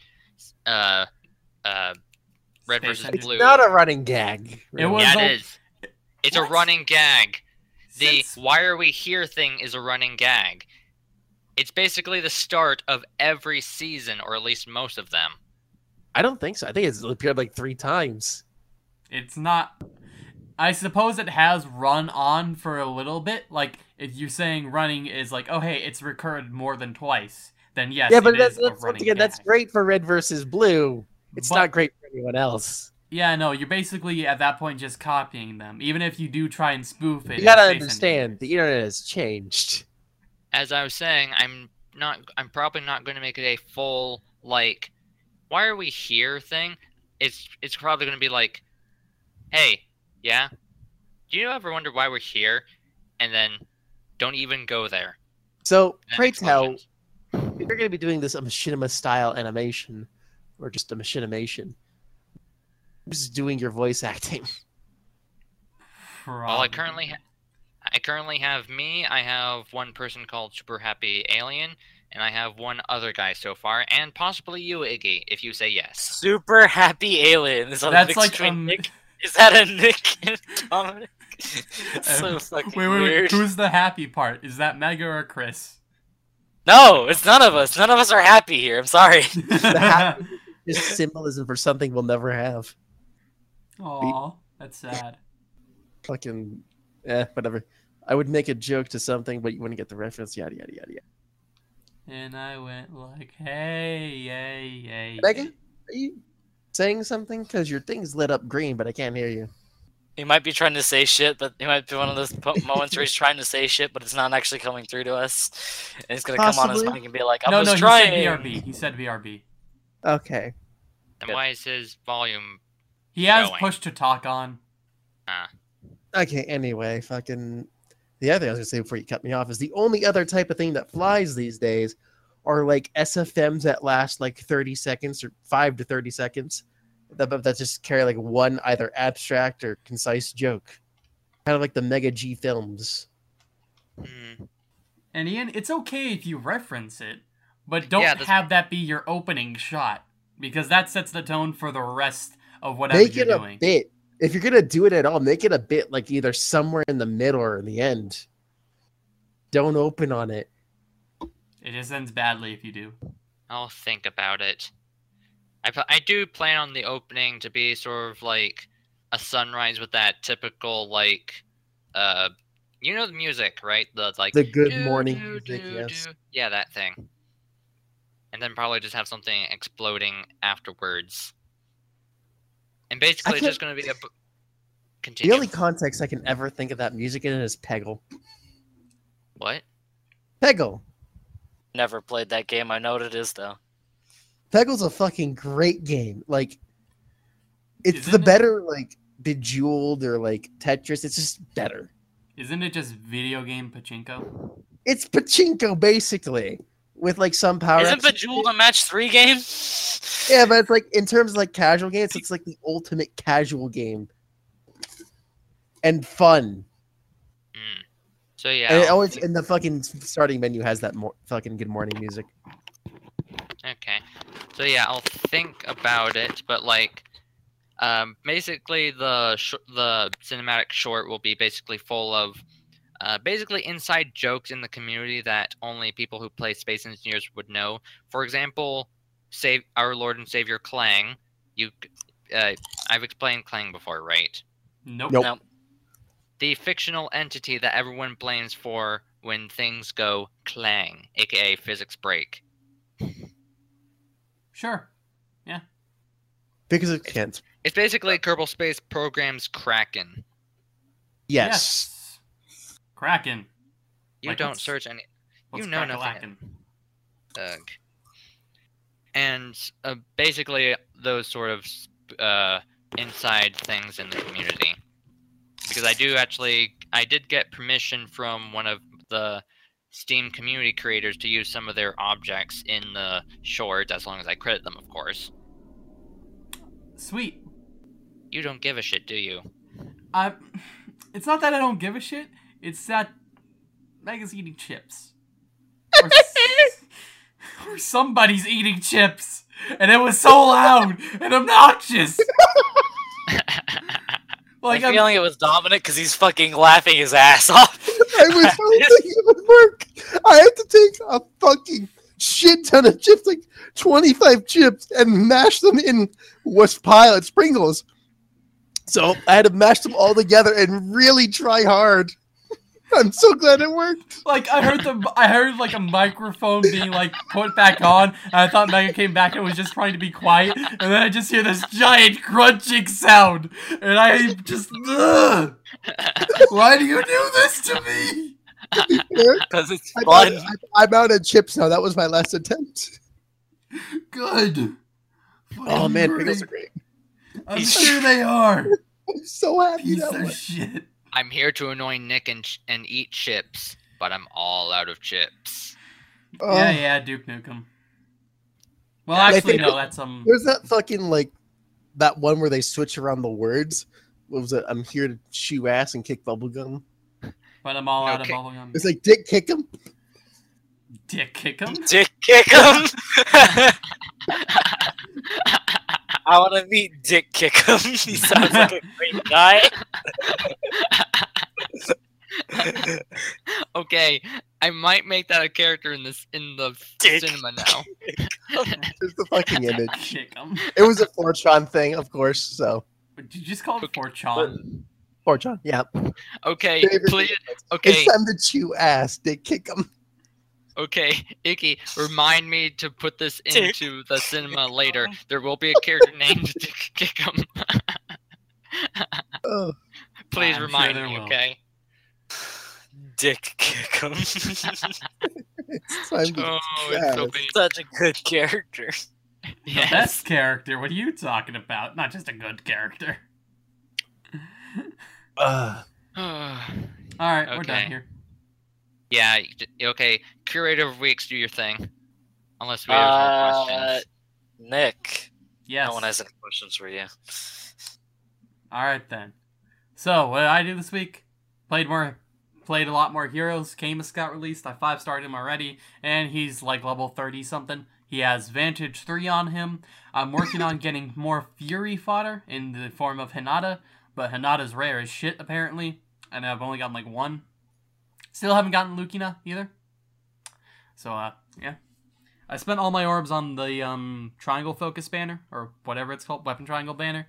uh uh Red Space versus Blue. It's not a running gag. It was yeah, a- it is. It's a running gag. The Since- "Why are we here?" thing is a running gag. It's basically the start of every season, or at least most of them. I don't think so. I think it's appeared like three times. It's not. I suppose it has run on for a little bit. Like, if you're saying running is like, oh, hey, it's recurred more than twice, then yes, yeah, but that's, that's once running again, that's great for red versus blue. It's But- not great for anyone else. Yeah, no, you're basically at that point just copying them. Even if you do try and spoof it. You gotta understand, Engineers. the internet has changed. as I was saying, I'm not. I'm probably not going to make it a full like, why are we here thing. It's it's probably going to be like, hey, yeah, do you ever wonder why we're here? And then don't even go there. So, And pray tell if you're going to be doing this a machinima style animation, or just a machinimation, just doing your voice acting. Well, I currently, ha- I currently have me. I have one person called Super Happy Alien, and I have one other guy so far, and possibly you, Iggy, if you say yes. Super happy alien. Is that a That's mix like between um, Nick? Is that a Nick and Dominic? So um, fucking wait, wait, weird. wait. Who's the happy part? Is that Mega or Chris? No, it's none of us. None of us are happy here. I'm sorry. The happy, Just symbolism for something we'll never have. Aw, that's sad. Fucking, eh, whatever. I would make a joke to something, but you wouldn't get the reference. Yada yada yada yada. And I went like, hey, yay, yay. Megan, are you saying something? Because your thing's lit up green, but I can't hear you. He might be trying to say shit, but he might be one of those moments where he's trying to say shit, but it's not actually coming through to us. And he's gonna come on his mic and be like, "I No, was no, he trying." said VRB. He said VRB. Okay. And why is his volume? He has Showing. push to talk on. Okay, anyway, fucking the other thing I was gonna say before you cut me off is the only other type of thing that flies these days are like SFMs that last like 30 seconds or five to 30 seconds that, that just carry like one either abstract or concise joke. Kind of like the Mega G films. Hmm. And Ian, it's okay if you reference it, but don't Yeah, have that be your opening shot because that sets the tone for the rest of whatever Make you're it a doing. bit. If you're gonna do it at all, make it a bit like either somewhere in the middle or in the end. Don't open on it. It just ends badly if you do. I'll think about it. I I do plan on the opening to be sort of like a sunrise with that typical like, uh, you know the music, right? The like The good do, morning do, music, do, yes. do. Yeah, that thing. And then probably just have something exploding afterwards. And basically, it's just going to be a. b- The only context I can ever think of that music in is Peggle. What? Peggle. Never played that game. I know what it is though. Peggle's a fucking great game. Like, it's Isn't the it? better, like, Bejeweled or, like, Tetris. It's just better. Isn't it just video game pachinko? It's pachinko, basically, with, like, some power Isn't Bejeweled a match three game? Yeah, but it's, like, in terms of, like, casual games, it's, like, the ultimate casual game. And fun. Mm. So yeah. and always, and the fucking starting menu has that fucking good morning music. Okay. So yeah, I'll think about it, but like, um, basically the sh- the cinematic short will be basically full of, uh, basically inside jokes in the community that only people who play Space Engineers would know. For example, save our Lord and Savior Clang. You, uh, I've explained Clang before, right? Nope. Nope. No. The fictional entity that everyone blames for when things go clang, aka physics break. Sure. Yeah. Because it can't. It's basically Kerbal Space Program's Kraken. Yes. Yes. Kraken. You Like, don't search any. You know nothing. Ugh. And uh, basically, those sort of uh, inside things in the community. Because I do actually, I did get permission from one of the Steam community creators to use some of their objects in the short, as long as I credit them, of course. Sweet. You don't give a shit, do you? I. It's not that I don't give a shit. It's that Mega's eating chips. Or, s- or somebody's eating chips, and it was so loud and obnoxious. Like I'm I'm, feeling it was Dominic because he's fucking laughing his ass off. I was hoping it would work. I had to take a fucking shit ton of chips, like 25 chips, and mash them in West Pilot sprinkles. So I had to mash them all together and really try hard. I'm so glad it worked. like I heard the I heard like a microphone being like put back on, and I thought Mega came back and was just trying to be quiet, and then I just hear this giant crunching sound, and I just ugh, why do you do this to me? Because it's I'm fun. out, I'm out of chips now. That was my last attempt. Good. Oh man, Fucking pickles are great. great. I'm sure they are. I'm so happy Piece that of way. shit. I'm here to annoy Nick and, and eat chips, but I'm all out of chips. Oh, Yeah, yeah, Duke Nukem. Well, actually, think- no, that's um. There's that fucking like that one where they switch around the words. What was it? I'm here to chew ass and kick bubblegum. But I'm all out of Okay. bubblegum. It's like dick kick him. Dick kick him. Dick kick him. I want to meet Dick Kickham. He sounds like a great guy. okay, I I might make that a character in this in the Dick. cinema now. There's the fucking image. Kick 'em. It was a Fortron thing, of course. So Did you just call it Okay, Fortron? Fortron, yeah. Okay, David, please. It's Okay, time to chew ass. They kick him. Okay, Iggy, remind me to put this Dick. into the cinema later. There will be a character named Dick Kickum. Oh, Please I'm sure remind there me, will. okay? Dick kick him. it's time to Oh, it's so Such a good character. The Yes. best character? What are you talking about? Not just a good character. Uh, All right, we're done here. Yeah. Okay. Curator of weeks, do your thing. Unless we have more Uh, questions. Nick. Yes. No one has any questions for you. All right then. So what did I do this week? Played more, played a lot more heroes. Camus got released. I five starred him already, and he's like level thirty something. He has Vantage three on him. I'm working on getting more Fury fodder in the form of Hinata, but Hinata's rare as shit apparently, and I've only gotten like one. Still haven't gotten Lucina either. So uh, yeah. I spent all my orbs on the um triangle focus banner or whatever it's called, weapon triangle banner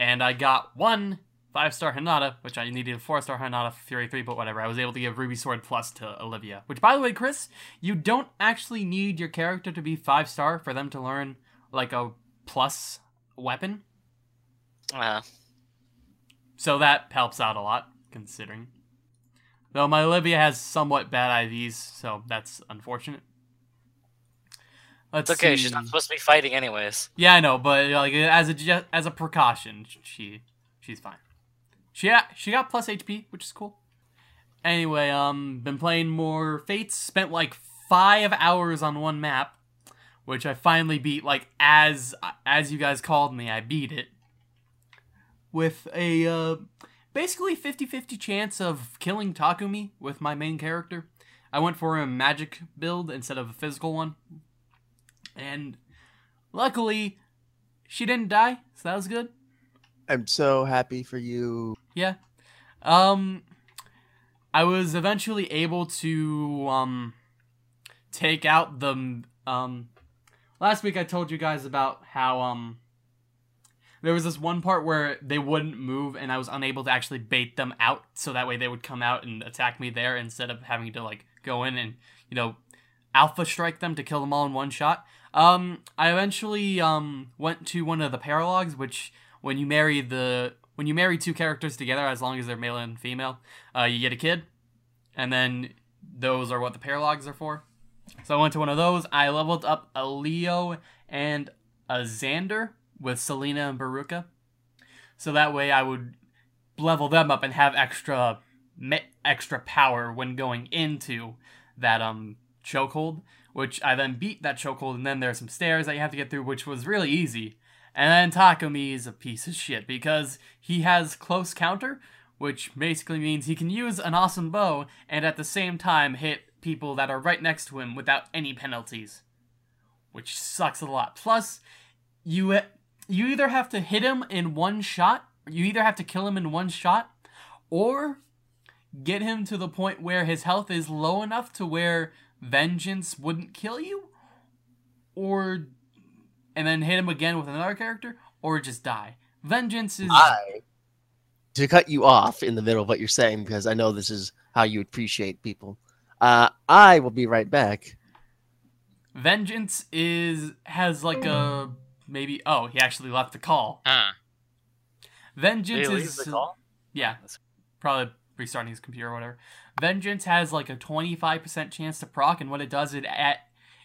and I got one five star Hinata, which I needed a four star Hinata for Fury 3, but whatever. I was able to give Ruby Sword Plus to Olivia. Which, by the way, Chris, you don't actually need your character to be five star for them to learn like a plus weapon. Uh, So that helps out a lot, considering. Though my Olivia has somewhat bad IVs, so that's unfortunate. Let's it's okay. see. She's not supposed to be fighting anyways. Yeah, I know, but like as a as a precaution, she she's fine. She got, she got plus HP, which is cool. Anyway, um, been playing more Fates. Spent like five hours on one map, which I finally beat. Like as as you guys called me, I beat it with a uh, basically 50-50 chance of killing Takumi with my main character. I went for a magic build instead of a physical one, and luckily she didn't die, so that was good. I'm so happy for you. Yeah. Um I was eventually able to um take out the um last week I told you guys about how um there was this one part where they wouldn't move and I was unable to actually bait them out so that way they would come out and attack me there instead of having to like go in and you know alpha strike them to kill them all in one shot. Um I eventually um went to one of the paralogues which when you marry the when you marry two characters together as long as they're male and female, uh, you get a kid. And then those are what the paralogues are for. So I went to one of those. I leveled up a Leo and a Xander with Selena and Baruka. So that way I would level them up and have extra extra power when going into that um chokehold, which I then beat that chokehold and then there's some stairs that you have to get through which was really easy. And then Takumi is a piece of shit because he has close counter, which basically means he can use an awesome bow and at the same time hit people that are right next to him without any penalties, which sucks a lot. Plus, you you either have to hit him in one shot, you either have to kill him in one shot, or get him to the point where his health is low enough to where vengeance wouldn't kill you, or and then hit him again with another character, or just die. Vengeance is I to cut you off in the middle of what you're saying because I know this is how you appreciate people. Uh, I will be right back. vengeance is has like a maybe. Oh, he actually left the call. Huh. Vengeance he is the call? yeah, probably restarting his computer or whatever. Vengeance has like a 25% chance to proc, and what it does, it add,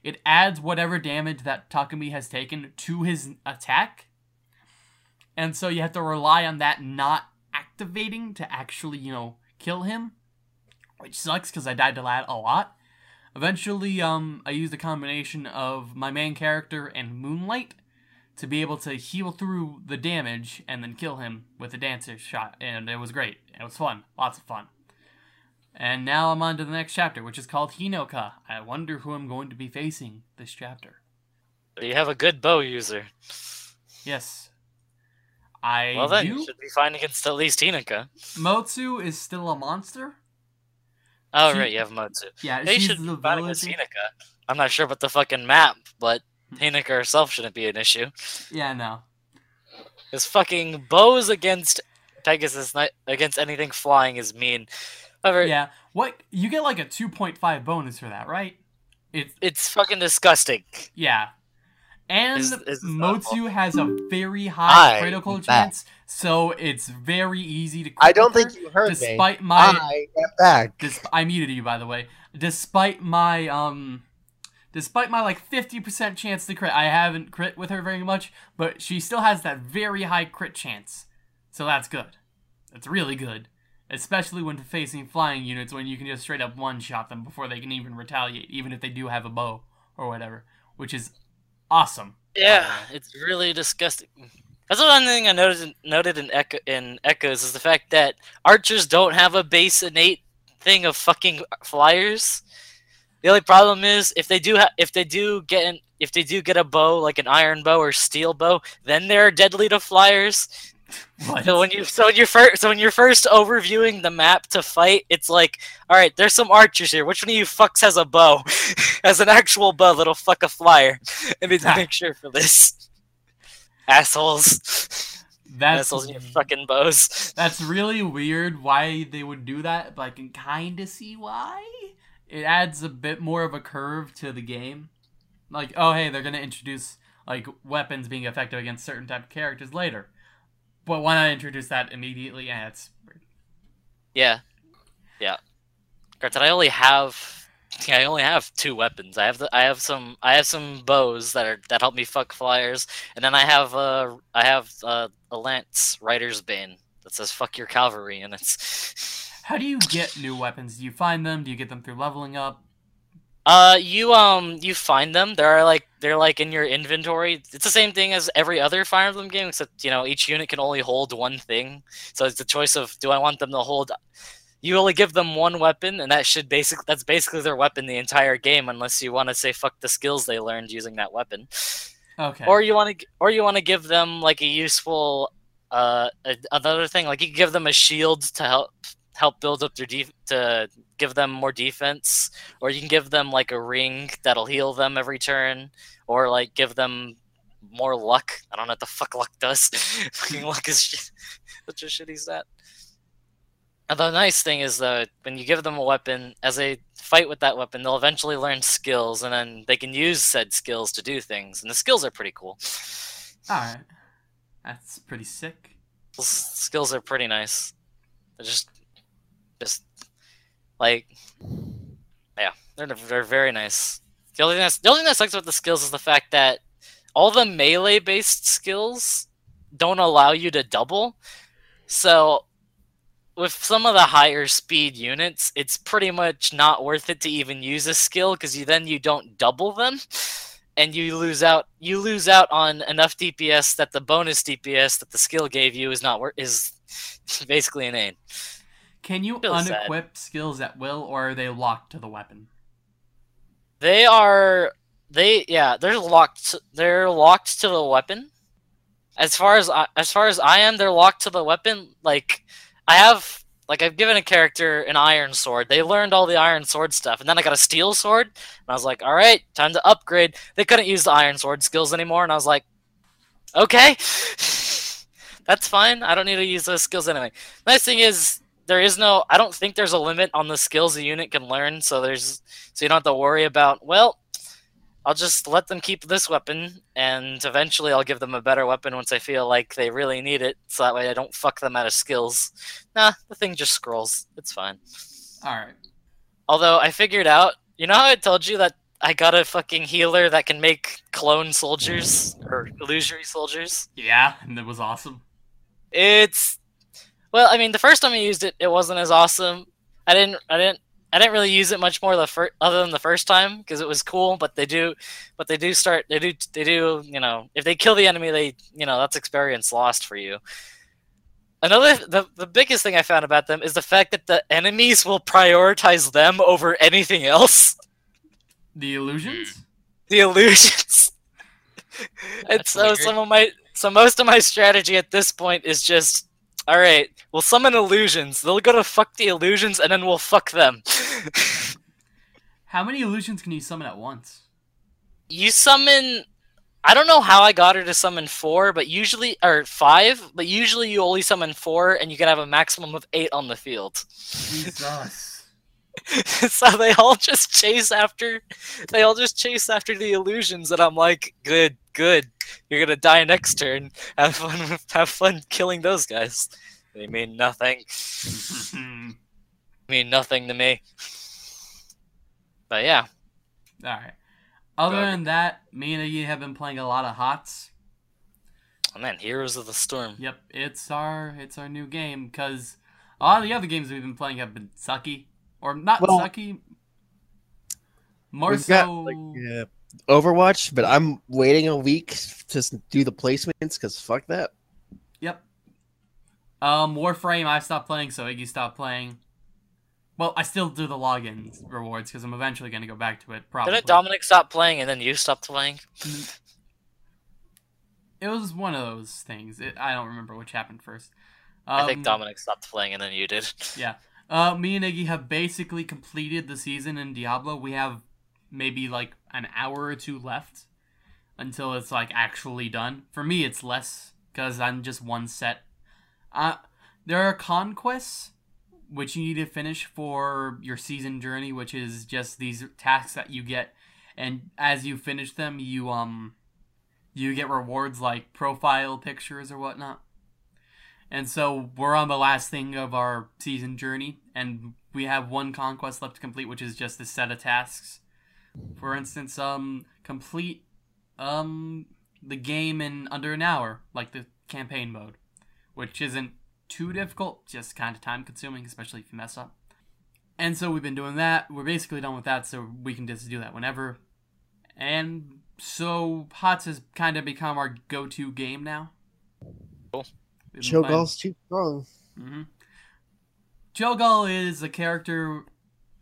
it adds whatever damage that Takumi has taken to his attack. And so you have to rely on that not activating to actually, you know, kill him. Which sucks because I died to that a lot. Eventually, um, I used a combination of my main character and Moonlight to be able to heal through the damage and then kill him with a dancer shot. And it was great. It was fun. Lots of fun. And now I'm on to the next chapter, which is called Hinoka. I wonder who I'm going to be facing this chapter. You have a good bow user. Yes. I Well then, do. you should be fine against at least Hinoka. Mozu is still a monster. Oh She- right, you have Mozu. Yeah, They she's should the be with villager. Hinoka. I'm not sure about the fucking map, but Hmm. Herself shouldn't be an issue. Yeah, no. His fucking bows against Pegasus against anything flying is mean. However, Yeah, what you get like a two point five bonus for that, right? It's it's fucking disgusting. yeah, and Is- is Mozu has a very high I critical am back. chance, so it's very easy to. I don't think you heard me. despite my I am back. Dis- I muted you, by the way. Despite my um, despite my like fifty percent chance to crit, I haven't crit with her very much, but she still has that very high crit chance. So that's good. That's really good, especially when facing flying units, when you can just straight up one shot them before they can even retaliate, even if they do have a bow or whatever, which is awesome. Yeah, it's really disgusting. That's one thing I noted noted in Echo, in Echoes is the fact that archers don't have a base innate thing of fucking flyers. The only problem is if they do ha- if they do get an, if they do get a bow like an iron bow or steel bow, then they're deadly to flyers. What? So when you so when you're first so when you're first overviewing the map to fight, it's like, all right, there's some archers here. Which one of you fucks has a bow, has an actual bow that'll fuck a flyer? I need to make sure for this. Assholes, that's assholes in your fucking bows. That's really weird why they would do that, but I can kind of see why. It adds a bit more of a curve to the game. Like, oh hey, they're gonna introduce like weapons being effective against certain type of characters later. But why not introduce that immediately? Yeah, it's. Yeah, yeah. Granted, I only have. Yeah, I only have two weapons. I have the, I have some I have some bows that are that help me fuck flyers, and then I have uh I have uh, a lance rider's bane that says fuck your cavalry, and it's How do you get new weapons? Do you find them? Do you get them through leveling up? Uh, you um, you find them. They're like they're like in your inventory. It's the same thing as every other Fire Emblem game, except you know each unit can only hold one thing. So it's the choice of do I want them to hold. You only give them one weapon, and that should basically that's basically their weapon the entire game, unless you want to say fuck the skills they learned using that weapon, Okay. or you want to or you want to give them like a useful uh a, another thing like you can give them a shield to help help build up their def- to give them more defense or you can give them like a ring that'll heal them every turn or like give them more luck i don't know what the fuck luck does fucking luck is shit. such a shitty stat and the nice thing is that when you give them a weapon as they fight with that weapon they'll eventually learn skills and then they can use said skills to do things and the skills are pretty cool All right. That's pretty sick. Those skills are pretty nice. They're just, just like, yeah, they're they're very nice. The only thing that's the only thing that sucks about the skills is the fact that all the melee based skills don't allow you to double. So with some of the higher speed units, it's pretty much not worth it to even use a skill because you then you don't double them and you lose out you lose out on enough DPS that the bonus DPS that the skill gave you is not wor- is basically inane. Can you Feels sad. unequip skills at will, or are they locked to the weapon? They are they yeah they're locked they're locked to the weapon. As far as I, as far as I am, they're locked to the weapon. Like I have like I've given a character an iron sword. They learned all the iron sword stuff, and then I got a steel sword, and I was like, all right, time to upgrade. They couldn't use the iron sword skills anymore, and I was like, okay, that's fine. I don't need to use those skills anyway. Nice thing is there is no I don't think there's a limit on the skills a unit can learn, so there's so you don't have to worry about, well, I'll just let them keep this weapon and eventually I'll give them a better weapon once I feel like they really need it, so that way I don't fuck them out of skills. Nah, the thing just scrolls. It's fine. All right. Although I figured out, you know how I told you that I got a fucking healer that can make clone soldiers or illusory soldiers? Yeah, and it was awesome. It's well, I mean, the first time I used it, it wasn't as awesome. I didn't, I didn't, I didn't really use it much more the first, other than the first time because it was cool. But they do, but they do start, they do, they do. You know, if they kill the enemy, they, you know, that's experience lost for you. Another, the, the biggest thing I found about them is the fact that the enemies will prioritize them over anything else. The illusions. The illusions. and so weird. some of my so most of my strategy at this point is just all right, we'll summon illusions. They'll go to fuck the illusions and then we'll fuck them. How many illusions can you summon at once? you summon. I don't know how I got her to summon four, but usually or five, but usually you only summon four, and you can have a maximum of eight on the field. Jesus. so they all just chase after. They all just chase after the illusions, and I'm like, good, good. You're gonna die next turn. Have fun. Have fun killing those guys. They mean nothing. mean nothing to me. But yeah, All right. Other than that, me and Iggy have been playing a lot of HOTS. oh man, Heroes of the Storm. Yep, it's our it's our new game because a lot of the other games we've been playing have been sucky or not Well, sucky. More We've so, got like uh, Overwatch, but I'm waiting a week to do the placements because fuck that. yep. Um, Warframe I stopped playing, so Iggy stopped playing. Well, I still do the login rewards because I'm eventually going to go back to it. Probably. Didn't Dominic stop playing and then you stopped playing? It was one of those things. It, I don't remember which happened first. I think Um, Dominic stopped playing and then you did. Yeah. Uh, me and Iggy have basically completed the season in Diablo. We have maybe like an hour or two left until it's like actually done. For me, it's less because I'm just one set. Uh, there are conquests which you need to finish for your season journey, which is just these tasks that you get, and as you finish them, you um, you get rewards like profile pictures or whatnot. And so we're on the last thing of our season journey, and we have one conquest left to complete, which is just a set of tasks. For instance, um, complete um the game in under an hour, like the campaign mode, which isn't too difficult, just kind of time consuming, especially if you mess up. And so we've been doing that. We're basically done with that, so we can just do that whenever. And so HOTS has kind of become our go-to game now. Cool. Cho'Gall's too strong. Mm-hmm. Cho'Gall is a character,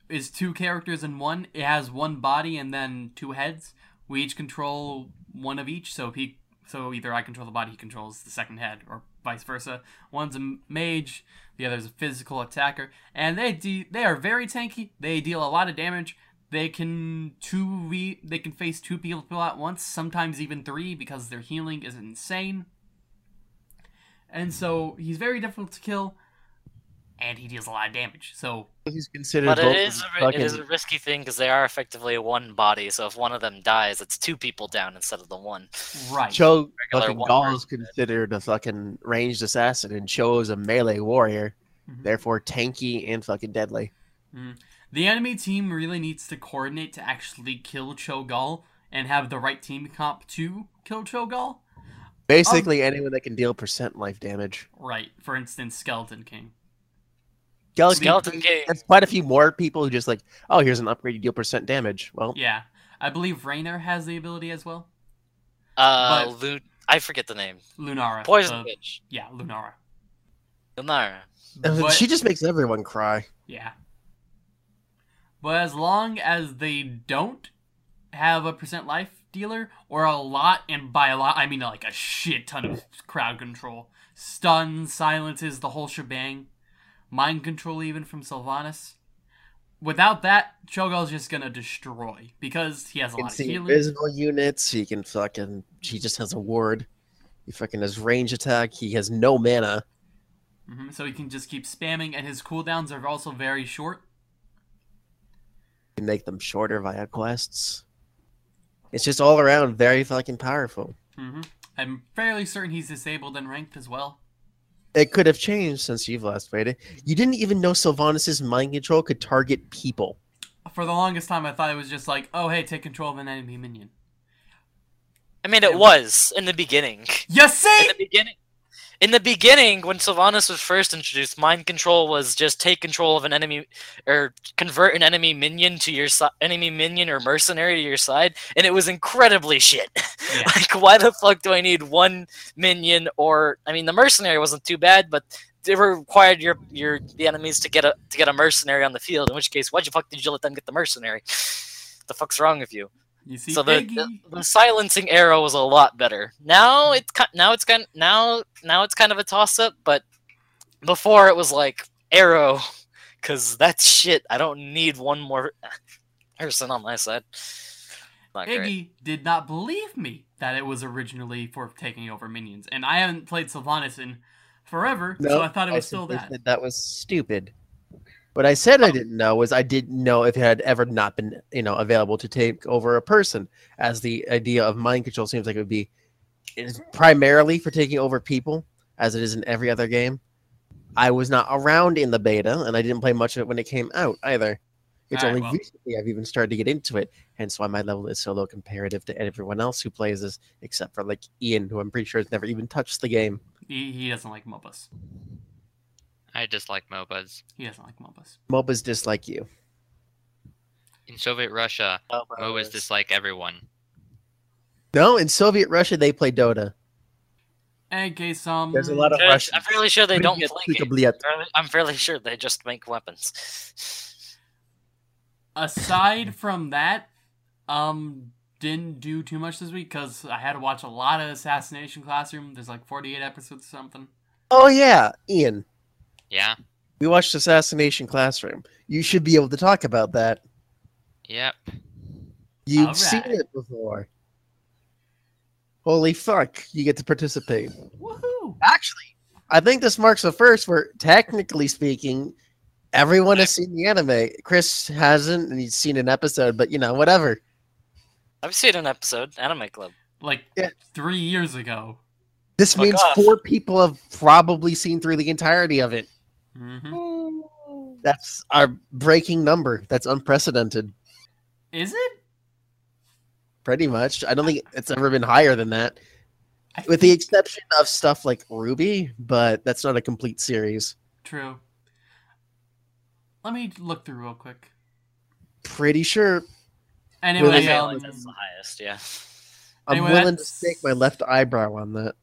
is two characters in one. It has one body and then two heads. We each control one of each. So if he, so either I control the body, he controls the second head, or vice versa. One's a mage, the other's a physical attacker, and they de- they are very tanky. They deal a lot of damage. They can two v they can face two people at once, sometimes even three, because their healing is insane. And so he's very difficult to kill, and he deals a lot of damage. So He's considered. But it both is, of a, the ri- it is a risky thing because they are effectively one body. So if one of them dies, it's two people down instead of the one. right, Cho Regular fucking one is considered a fucking ranged assassin, and Cho is a melee warrior, Mhm. therefore tanky and fucking deadly. the enemy team really needs to coordinate to actually kill Cho'Gall and have the right team comp to kill Cho'Gall. Basically, anyone that can deal percent life damage. Right. For instance, Skeleton King. Skeleton, Skeleton King. That's quite a few more people who just like, oh, here's an upgrade, you deal percent damage. Well, Yeah, I believe Raynor has the ability as well. Uh, But- Lu- I forget the name. Lunara. Poison uh, Witch. Yeah, Lunara. Lunara. But- she just makes everyone cry. Yeah. But as long as they don't have a percent life dealer or a lot, and by a lot I mean like a shit ton of crowd control, stun, silences, the whole shebang, mind control even from Sylvanas. Without that, Cho'Gall's just gonna destroy because he has a lot of healing. invisible units. He can fucking. He just has a ward. He fucking has range attack. He has no mana. Mhm, So he can just keep spamming, and his cooldowns are also very short. You make them shorter via quests. It's just all around very fucking powerful. hmm I'm fairly certain he's disabled and ranked as well. It could have changed since you've last played it. You didn't even know Sylvanas' mind control could target people. For the longest time, I thought it was just like, oh hey, take control of an enemy minion. I mean, it was in the beginning. You In the beginning. In the beginning, when Sylvanas was first introduced, mind control was just take control of an enemy, or convert an enemy minion to your si- enemy minion or mercenary to your side, and it was incredibly shit. Yeah. like, why the fuck do I need one minion? Or I mean, the mercenary wasn't too bad, but it required your your the enemies to get a to get a mercenary on the field. In which case, why the fuck did you let them get the mercenary? the fuck's wrong with you? You see, so the, the the silencing arrow was a lot better. Now it's now it's kind now now it's kind of a toss up, but before it was like arrow because that's shit. I don't need one more person on my side. Not great. Did not believe me that it was originally for taking over minions, and I haven't played Sylvanas in forever, so I thought it was still that. that was stupid. What I said I oh. didn't know was I didn't know if it had ever not been, you know, available to take over a person, as the idea of mind control seems like it would be is primarily for taking over people, as it is in every other game. I was not around in the beta, and I didn't play much of it when it came out either. It's Alright, only well. recently I've even started to get into it, hence why my level is so low comparative to everyone else who plays this, except for like Ian, who I'm pretty sure has never even touched the game. He, he doesn't like MOBAs. I dislike MOBAs. He doesn't like MOBAs. MOBAs dislike you. In Soviet Russia, MOBAs, MOBAs dislike everyone. No, in Soviet Russia, they play Dota. Okay, some... There's a lot of Russians. I'm fairly sure they don't play I'm fairly sure they just make weapons. Aside from that, um, didn't do too much this week because I had to watch a lot of Assassination Classroom. There's like 48 episodes or something. Oh, yeah. Ian. Yeah. We watched Assassination Classroom. You should be able to talk about that. Yep. You've All seen it before. Holy fuck, you get to participate. Woohoo! Actually, I think this marks the first where, technically speaking, everyone has seen the anime. Chris hasn't, and he's seen an episode, but you know, whatever. I've seen an episode, Anime Club. Like Yeah. three years ago. This Fuck means off. four people have probably seen through the entirety of it. Hmm That's our breaking number. That's unprecedented. Is it? Pretty much. I don't think it's ever been higher than that. I With the exception of stuff like RWBY, but that's not a complete series. True. Let me look through real quick. Pretty sure Anyway, Really? I feel um, like that's the highest, yeah. I'm Anyway, willing to stake my left eyebrow on that.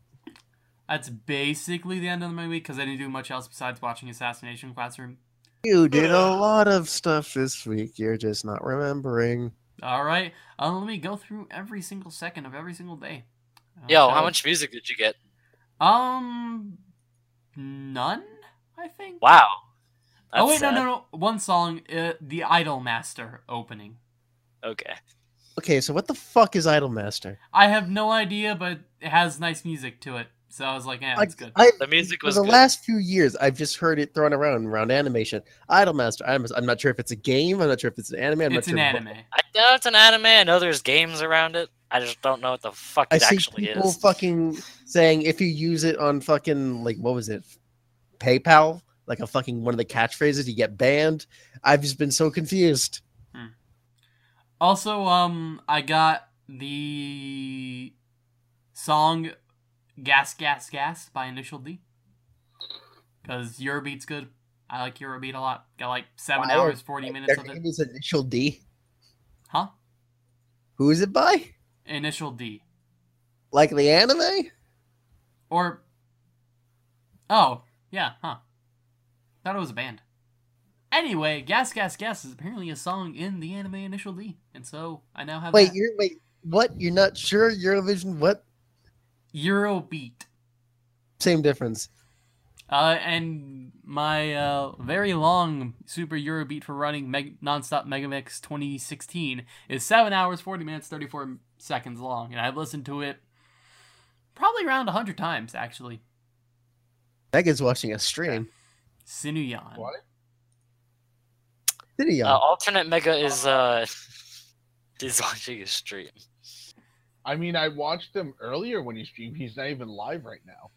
That's basically the end of my week because I didn't do much else besides watching Assassination Classroom. You did a lot of stuff this week. You're just not remembering. All right, uh, let me go through every single second of every single day. Uh, Yo, how much music did you get? Um, none. I think. Wow. oh wait, no, sad. no, no. One song, uh, the Idolmaster opening. Okay. Okay, so what the fuck is Idolmaster? I have no idea, but it has nice music to it, so I was like, yeah, Like, it's good. I, The music for was the good. last few years, I've just heard it thrown around around animation. Idolmaster. I'm, I'm not sure if it's a game. I'm not sure if it's an anime. I'm it's not an sure what- anime. I know it's an anime. I know there's games around it. I just don't know what the fuck I it see actually people is. fucking saying if you use it on fucking like what was it, PayPal, like a fucking one of the catchphrases, you get banned. I've just been so confused. Also, um, I got the song "Gas, Gas, Gas" by Initial D. Cause Eurobeat's good. I like Eurobeat a lot. Got like seven Why hours, are- forty minutes of it. is Initial D. Huh? Who is it by? Initial D. Like the anime? Or Oh, yeah, huh. Thought it was a band. Anyway, Gas Gas Gas is apparently a song in the anime Initial D, and so I now have Wait, that. you're wait. What? You're not sure Eurovision? What? Eurobeat. Same difference. Uh, and my uh, very long Super Eurobeat for running meg- nonstop Megamix 2016 is 7 hours, 40 minutes, 34 seconds long. And I've listened to it probably around 100 times, actually. Megan's watching a stream. Sinuyan. What? Did? Uh, alternate Mega is uh is watching a stream. I mean, I watched him earlier when he streamed. He's not even live right now.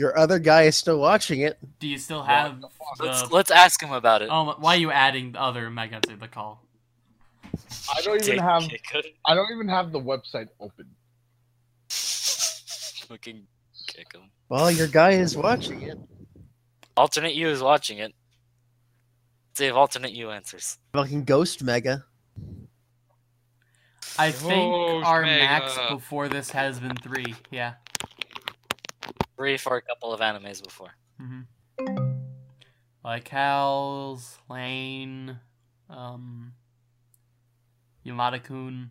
Your other guy is still watching it. Do you still have the fuck? Let's let's ask him about it. Oh, why are you adding the other Mega to the call? I don't even have. I don't even have the website open. Fucking kick him. Well, your guy is watching it. Alternate U is watching it. See if alternate U answers. Fucking Ghost Mega. I think Oh, our max before this has been 3. Yeah. Three for a couple of animes before. hmm Like Hal's, Lane, um, Yamada-kun.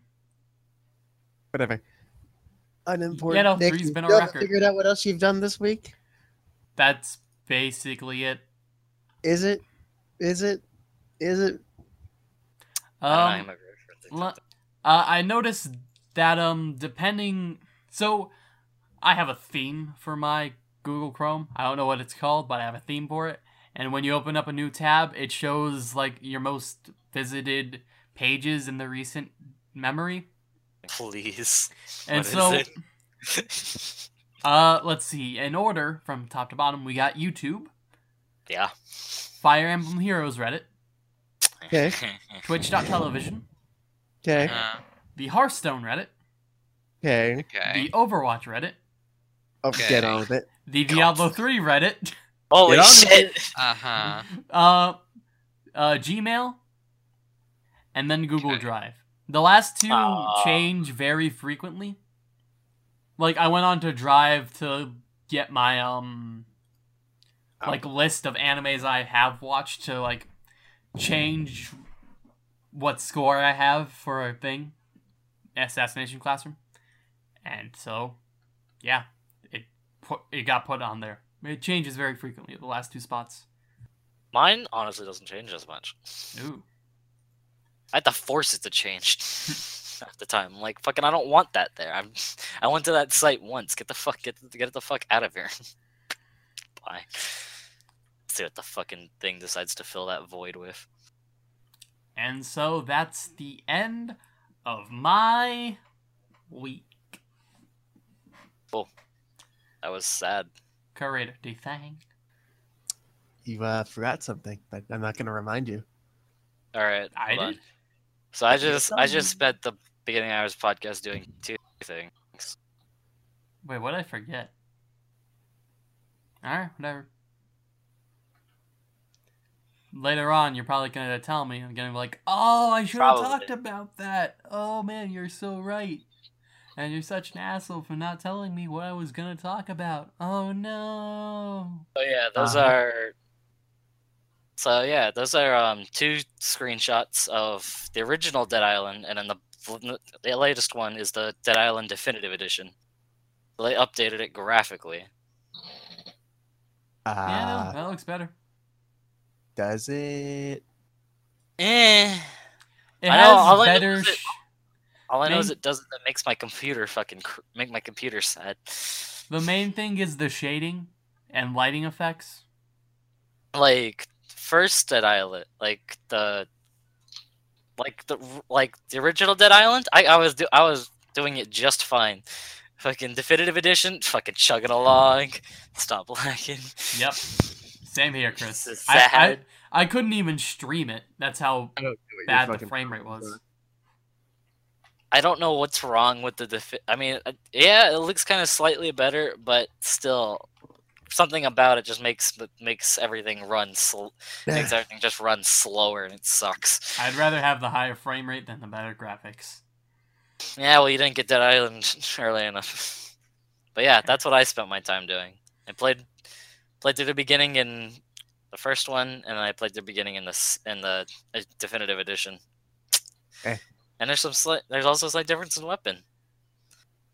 Whatever. Unimportant. Yeah, no, Nick, three's you been a record. figured out what else you've done this week? That's basically it. Is it? Is it? Is it? I don't know, Um, I'm a reference or le- something. uh, I noticed that um, depending, so I have a theme for my Google Chrome. I don't know what it's called, but I have a theme for it. And when you open up a new tab, it shows like your most visited pages in the recent memory. Please. And What is so, it? uh, let's see. In order from top to bottom, we got YouTube, yeah. Fire Emblem Heroes Reddit, Okay. Twitch.television, Okay. Uh, the Hearthstone Reddit, Okay. okay. the Overwatch Reddit, Oh, Okay. get on with it. the Diablo 3 Reddit, Holy Get on with shit! Uh huh. uh, uh, Gmail, and then Google Okay. Drive. The last two Ah. change very frequently. Like I went on to Drive to get my um Oh. like list of animes I have watched to like change what score I have for a thing, Assassination Classroom, and so yeah, it put it got put on there. It changes very frequently. The last two spots. Mine honestly doesn't change as much. Ooh. I had to force it to change at the time. I'm like, fucking, I don't want that there. I'm, I went to that site once. Get the fuck, get, get the fuck out of here. Bye. See what the fucking thing decides to fill that void with. And so that's the end of my week. That was sad. Curator, do you think? You uh, forgot something, but I'm not going to remind you. All right, I hold on. did. So I just, I just spent the beginning hours podcast doing two things. Wait, what did I forget? Alright, whatever. Later on, you're probably gonna tell me. I'm gonna be like, oh, I should have talked about that. Oh man, you're so right. And you're such an asshole for not telling me what I was gonna talk about. Oh no. Oh yeah, those Uh-huh. are. So yeah, those are um two screenshots of the original Dead Island, and then the the latest one is the Dead Island Definitive Edition. They updated it graphically. Uh, yeah, no, that looks better. Does it? Eh. It I has know, all I know better. is it- All I know is it doesn't. That makes my computer fucking cr- make my computer sad. the main thing is the shading and lighting effects. Like first Dead Island, like the, like the like the original Dead Island. I I was do I was doing it just fine. Fucking definitive edition, fucking chugging along. Stop lagging. Yep. Same here, Chris. This is I, I. I couldn't even stream it. That's how I don't do what you're bad the frame rate was. I don't know what's wrong with the defi- I mean, uh, yeah, it looks kind of slightly better, but still, something about it just makes makes everything run sl- makes everything just run slower, and it sucks. I'd rather have the higher frame rate than the better graphics. Yeah, well, you didn't get Dead Island early enough. But yeah, that's what I spent my time doing. I played played through the beginning in the first one, and I played the beginning in this in the uh, definitive edition. Eh. And there's some slight, there's also a slight difference in weapon,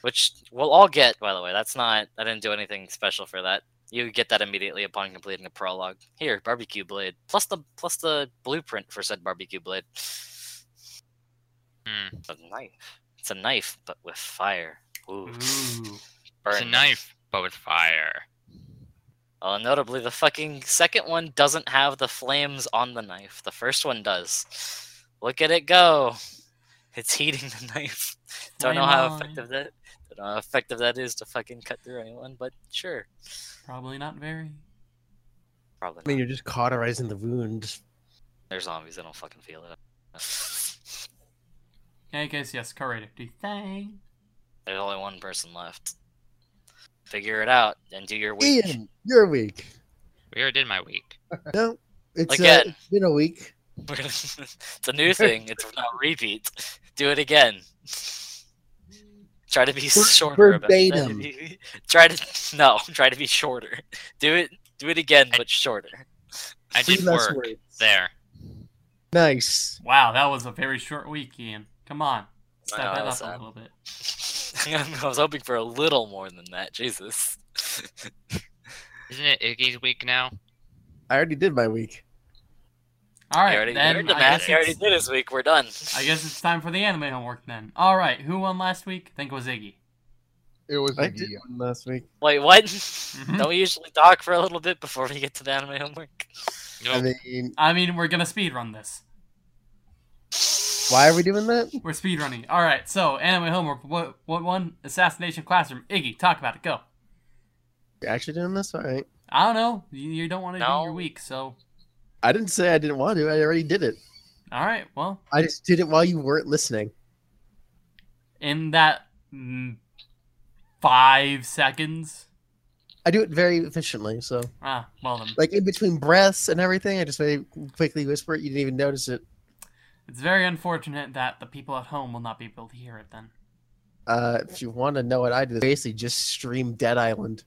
which we'll all get. By the way, that's not I didn't do anything special for that. You get that immediately upon completing the prologue. Here, barbecue blade plus the plus the blueprint for said barbecue blade. Hmm. It's a knife. It's a knife, but with fire. Ooh, Ooh. It's a knife, but with fire. Uh, notably, the fucking second one doesn't have the flames on the knife. The first one does. Look at it go. It's heating the knife. Don't know how on. effective that. Don't know how effective that is to fucking cut through anyone, but sure. Probably not very. Probably. I mean, you're just cauterizing the wound. They're zombies. They don't fucking feel it. okay, any case, yes, curator. Do you think? There's only one person left. Figure it out and do your week. Ian, you're weak. We already did my week. No, it's, uh, Again. it's been a week. it's a new thing. It's not repeat. Do it again. Try to be Ver- shorter. about it. verbatim. Try to no. Try to be shorter. Do it. Do it again, but shorter. I did work words. there. Nice. Wow, that was a very short week, Ian. Come on, step know, that up was a little bit. I was hoping for a little more than that. Jesus. Isn't it Iggy's week now? I already did my week. All right, He already, then learned the I math. guess, He already did his week. We're done. I guess it's time for the anime homework then. All right, who won last week? I think it was Iggy. It was I Iggy, did last week. Wait, what? Mhm. Don't we usually talk for a little bit before we get to the anime homework? I mean, I mean, we're gonna speed run this. why are we doing that? We're speed running. All right, so anime homework. What what one? Assassination Classroom. Iggy, talk about it. Go. You're actually doing this? All right. I don't know. You, you don't want to do No. your week, so I didn't say I didn't want to. I already did it. all right. Well, I just did it while you weren't listening. in that mm, five seconds. I do it very efficiently. So, Ah, well then, like in between breaths and everything, I just very quickly whisper it. You didn't even notice it. It's very unfortunate that the people at home will not be able to hear it. Then. Uh, if you want to know what I do, basically just stream Dead Island.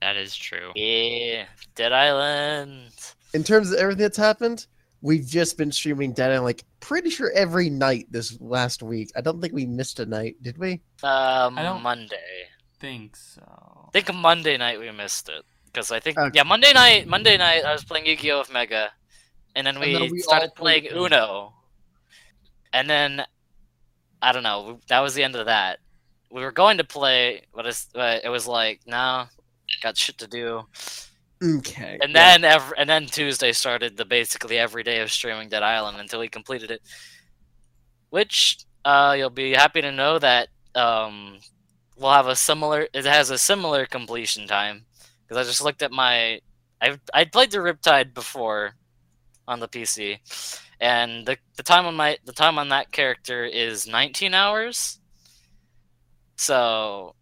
That is true. Yeah, Dead Island. In terms of everything that's happened, we've just been streaming Dead Island like pretty sure every night this last week. I don't think we missed a night, did we? Um, I don't- Monday. Think so. I think Monday night we missed it because I think Okay. yeah Monday night Monday night I was playing Yu-Gi-Oh with Mega, and then we, then we started playing Uno. Uno, and then I don't know that was the end of that. We were going to play, but it was like no, got shit to do. Okay. And then ev- and then Tuesday started the basically every day of streaming Dead Island until we completed it. Which uh, you'll be happy to know that um, we'll have a similar. It has a similar completion time because I just looked at my. I I played the Riptide before on the PC, and the the time on my the time on that character is 19 hours. So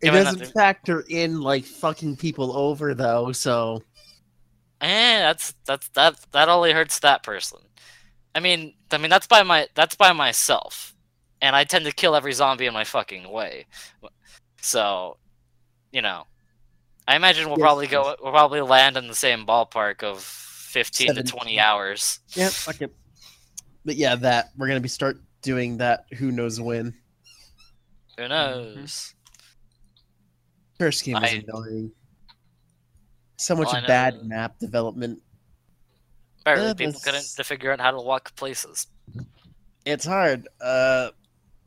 it doesn't factor in like fucking people over though, so Eh, that's that's that that only hurts that person. I mean, I mean that's by my that's by myself, and I tend to kill every zombie in my fucking way. So, you know, I imagine we'll Yes, probably go we'll probably land in the same ballpark of fifteen to twenty hours. yeah, fuck it. But yeah, that we're gonna be start doing that. Who knows when? Who knows? First game was I- annoying. So much Well, bad map development. Apparently, Yeah, people couldn't to figure out how to walk places. It's hard. Uh,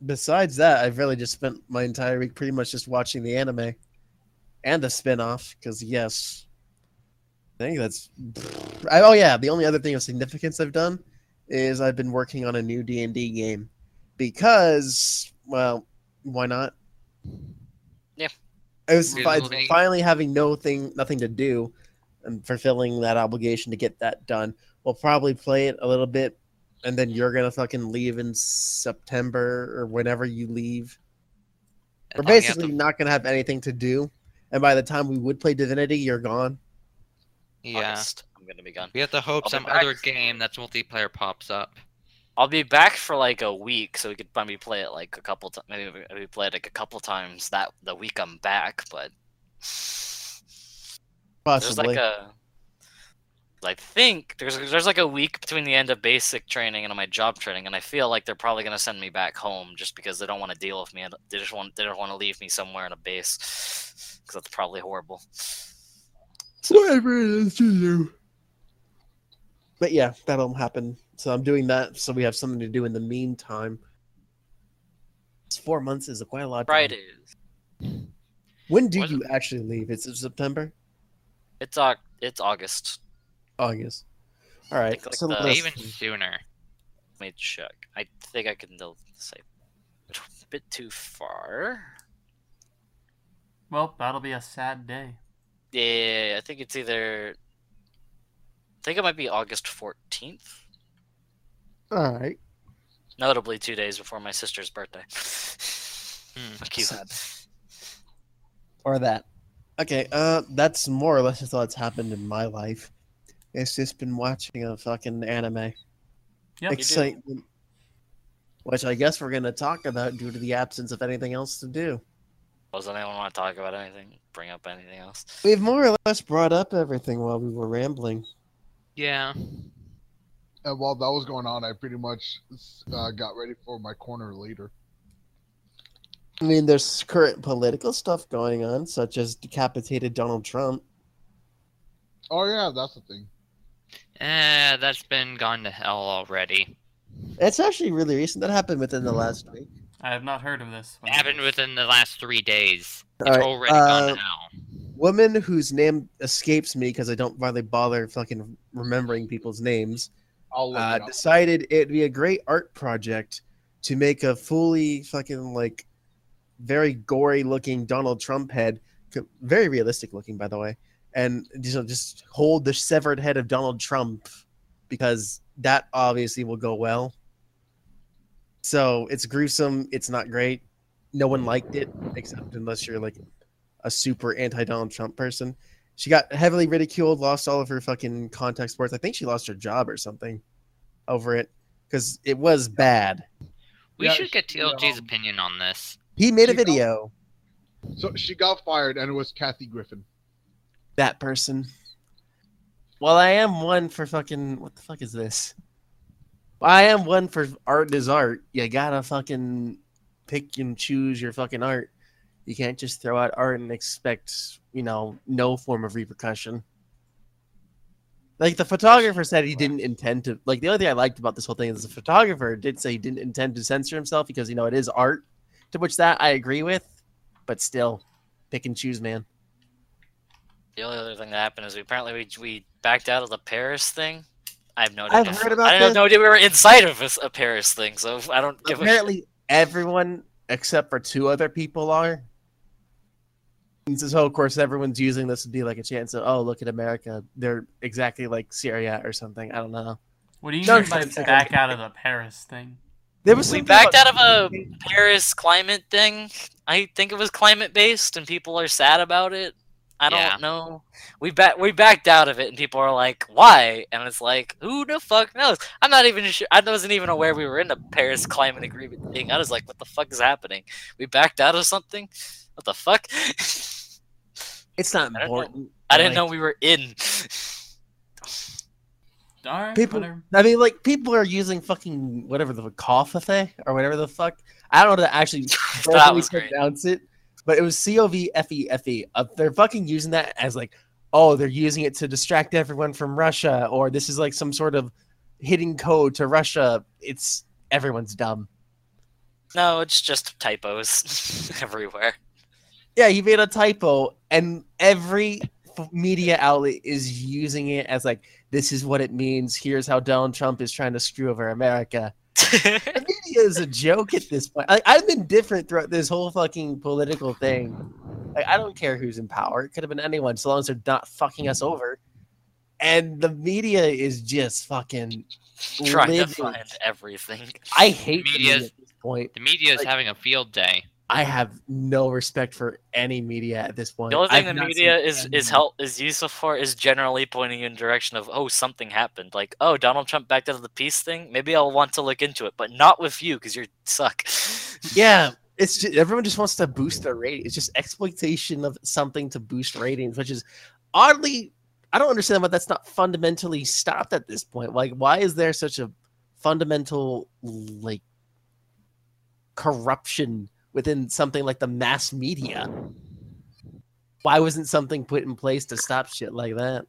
besides that, I've really just spent my entire week pretty much just watching the anime and the spin-off. Because yes, I think that's. I, oh yeah, the only other thing of significance I've done is I've been working on a new D and D game because, well, why not? Yeah. I was finally having no thing, nothing to do, and fulfilling that obligation to get that done. We'll probably play it a little bit and then you're gonna fucking leave in September or whenever you leave. We're And have basically to- not gonna have anything to do, and by the time we would play Divinity, you're gone. Yeah. August, I'm gonna be gone. We have to hope I'll some other game that's multiplayer pops up. I'll be back for like a week, so we could maybe play it like a couple times. Maybe we- play it like a couple times that the week I'm back. But there's Possibly. like a, I think there's there's like a week between the end of basic training and my job training, and I feel like they're probably gonna send me back home just because they don't want to deal with me. They just want they don't want to leave me somewhere in a base because that's probably horrible. Whatever it is to do. But yeah, that'll happen. So I'm doing that, so we have something to do in the meantime. It's four months is a quite a lot. of time. Fridays. When do What- you actually leave? It's in September, It's Au- it's August. August. All right. like, so the- let's- Even sooner. Let me check. I think I can still say a bit too far. Well, that'll be a sad day. Yeah, I think it's either. I think it might be August 14th. all right. Notably, two days before my sister's birthday. Hmm. Cute. Sad. Or that. Okay, uh, that's more or less just what's happened in my life. It's just been watching a fucking anime. Yep. you do. Excitement. Which I guess we're gonna talk about due to the absence of anything else to do. Does anyone want to talk about anything? Bring up anything else? We've more or less brought up everything while we were rambling. Yeah. And while that was going on, I pretty much uh, got ready for my corner later. I mean, there's current political stuff going on, such as decapitated Donald Trump. Oh yeah, that's the thing. Eh, that's been gone to hell already. It's actually really recent. That happened within the last week. I have not heard of this. It happened within the last three days. It's Alright, already gone uh, to hell. Woman whose name escapes me because I don't really bother fucking remembering people's names. I'll look uh, it up. decided it'd be a great art project to make a fully fucking like very gory looking Donald Trump head, very realistic looking by the way, and you know, just hold the severed head of Donald Trump because that obviously will go well. So it's gruesome. It's not great. No one liked it except unless you're like a super anti Donald Trump person. She got heavily ridiculed, lost all of her fucking contact sports. I think she lost her job or something over it because it was bad. We yeah, should get she, TLG's um, opinion on this. He made a She got- video. So she got fired, and it was Kathy Griffin. That person. Well, I am one for fucking. What the fuck is this? I am one for art is art. You gotta fucking pick and choose your fucking art. You can't just throw out art and expect, you know, no form of repercussion. Like the photographer said he didn't intend to like the only thing I liked about this whole thing is the photographer did say he didn't intend to censor himself because you know it is art. To which that I agree with, but still, pick and choose, man. The only other thing that happened is we apparently we, we backed out of the Paris thing. I have no I've heard about I have this. no idea we were inside of a, a Paris thing, so I don't give a. Apparently, everyone except for two other people are. And so, of course, everyone's using this to be like a chance of, oh, look at America. They're exactly like Syria or something. I don't know. What do you No, mean by it's okay. back out of the Paris thing? There was We backed out of a Paris climate thing. I think it was climate based, and people are sad about it. I don't Yeah. know. We back we backed out of it, and people are like, "Why?" And it's like, "Who the fuck knows?" I'm not even sure. I wasn't even aware we were in the Paris climate agreement thing. I was like, "What the fuck is happening? We backed out of something? What the fuck?" It's not I don't know. important. I didn't know we were in. All right, People- whatever. I mean, like, people are using fucking whatever the Kofafe or whatever the fuck. I don't know how to actually that properly was great. pronounce it, but it was C O V F E F E. Uh, They're fucking using that as like, oh, they're using it to distract everyone from Russia, or this is like some sort of hidden code to Russia. It's everyone's dumb. No, it's just typos everywhere. Yeah, he made a typo, and every media outlet is using it as like, this is what it means. Here's how Donald Trump is trying to screw over America. The media is a joke at this point. I, I've been different throughout this whole fucking political thing. Like, I don't care who's in power. It could have been anyone, so long as they're not fucking us over. And the media is just fucking. Trying to find everything. I hate the media at this point. The media is like- having a field day. I have no respect for any media at this point. The only thing I've the media is is help is useful for is generally pointing you in the direction of oh something happened like oh Donald Trump backed out of the peace thing maybe I'll want to look into it but not with you because you suck. Yeah, it's just, everyone just wants to boost their rating. It's just exploitation of something to boost ratings, which is oddly, I don't understand why that's not fundamentally stopped at this point. Like, why is there such a fundamental like corruption within something like the mass media? Why wasn't something put in place to stop shit like that?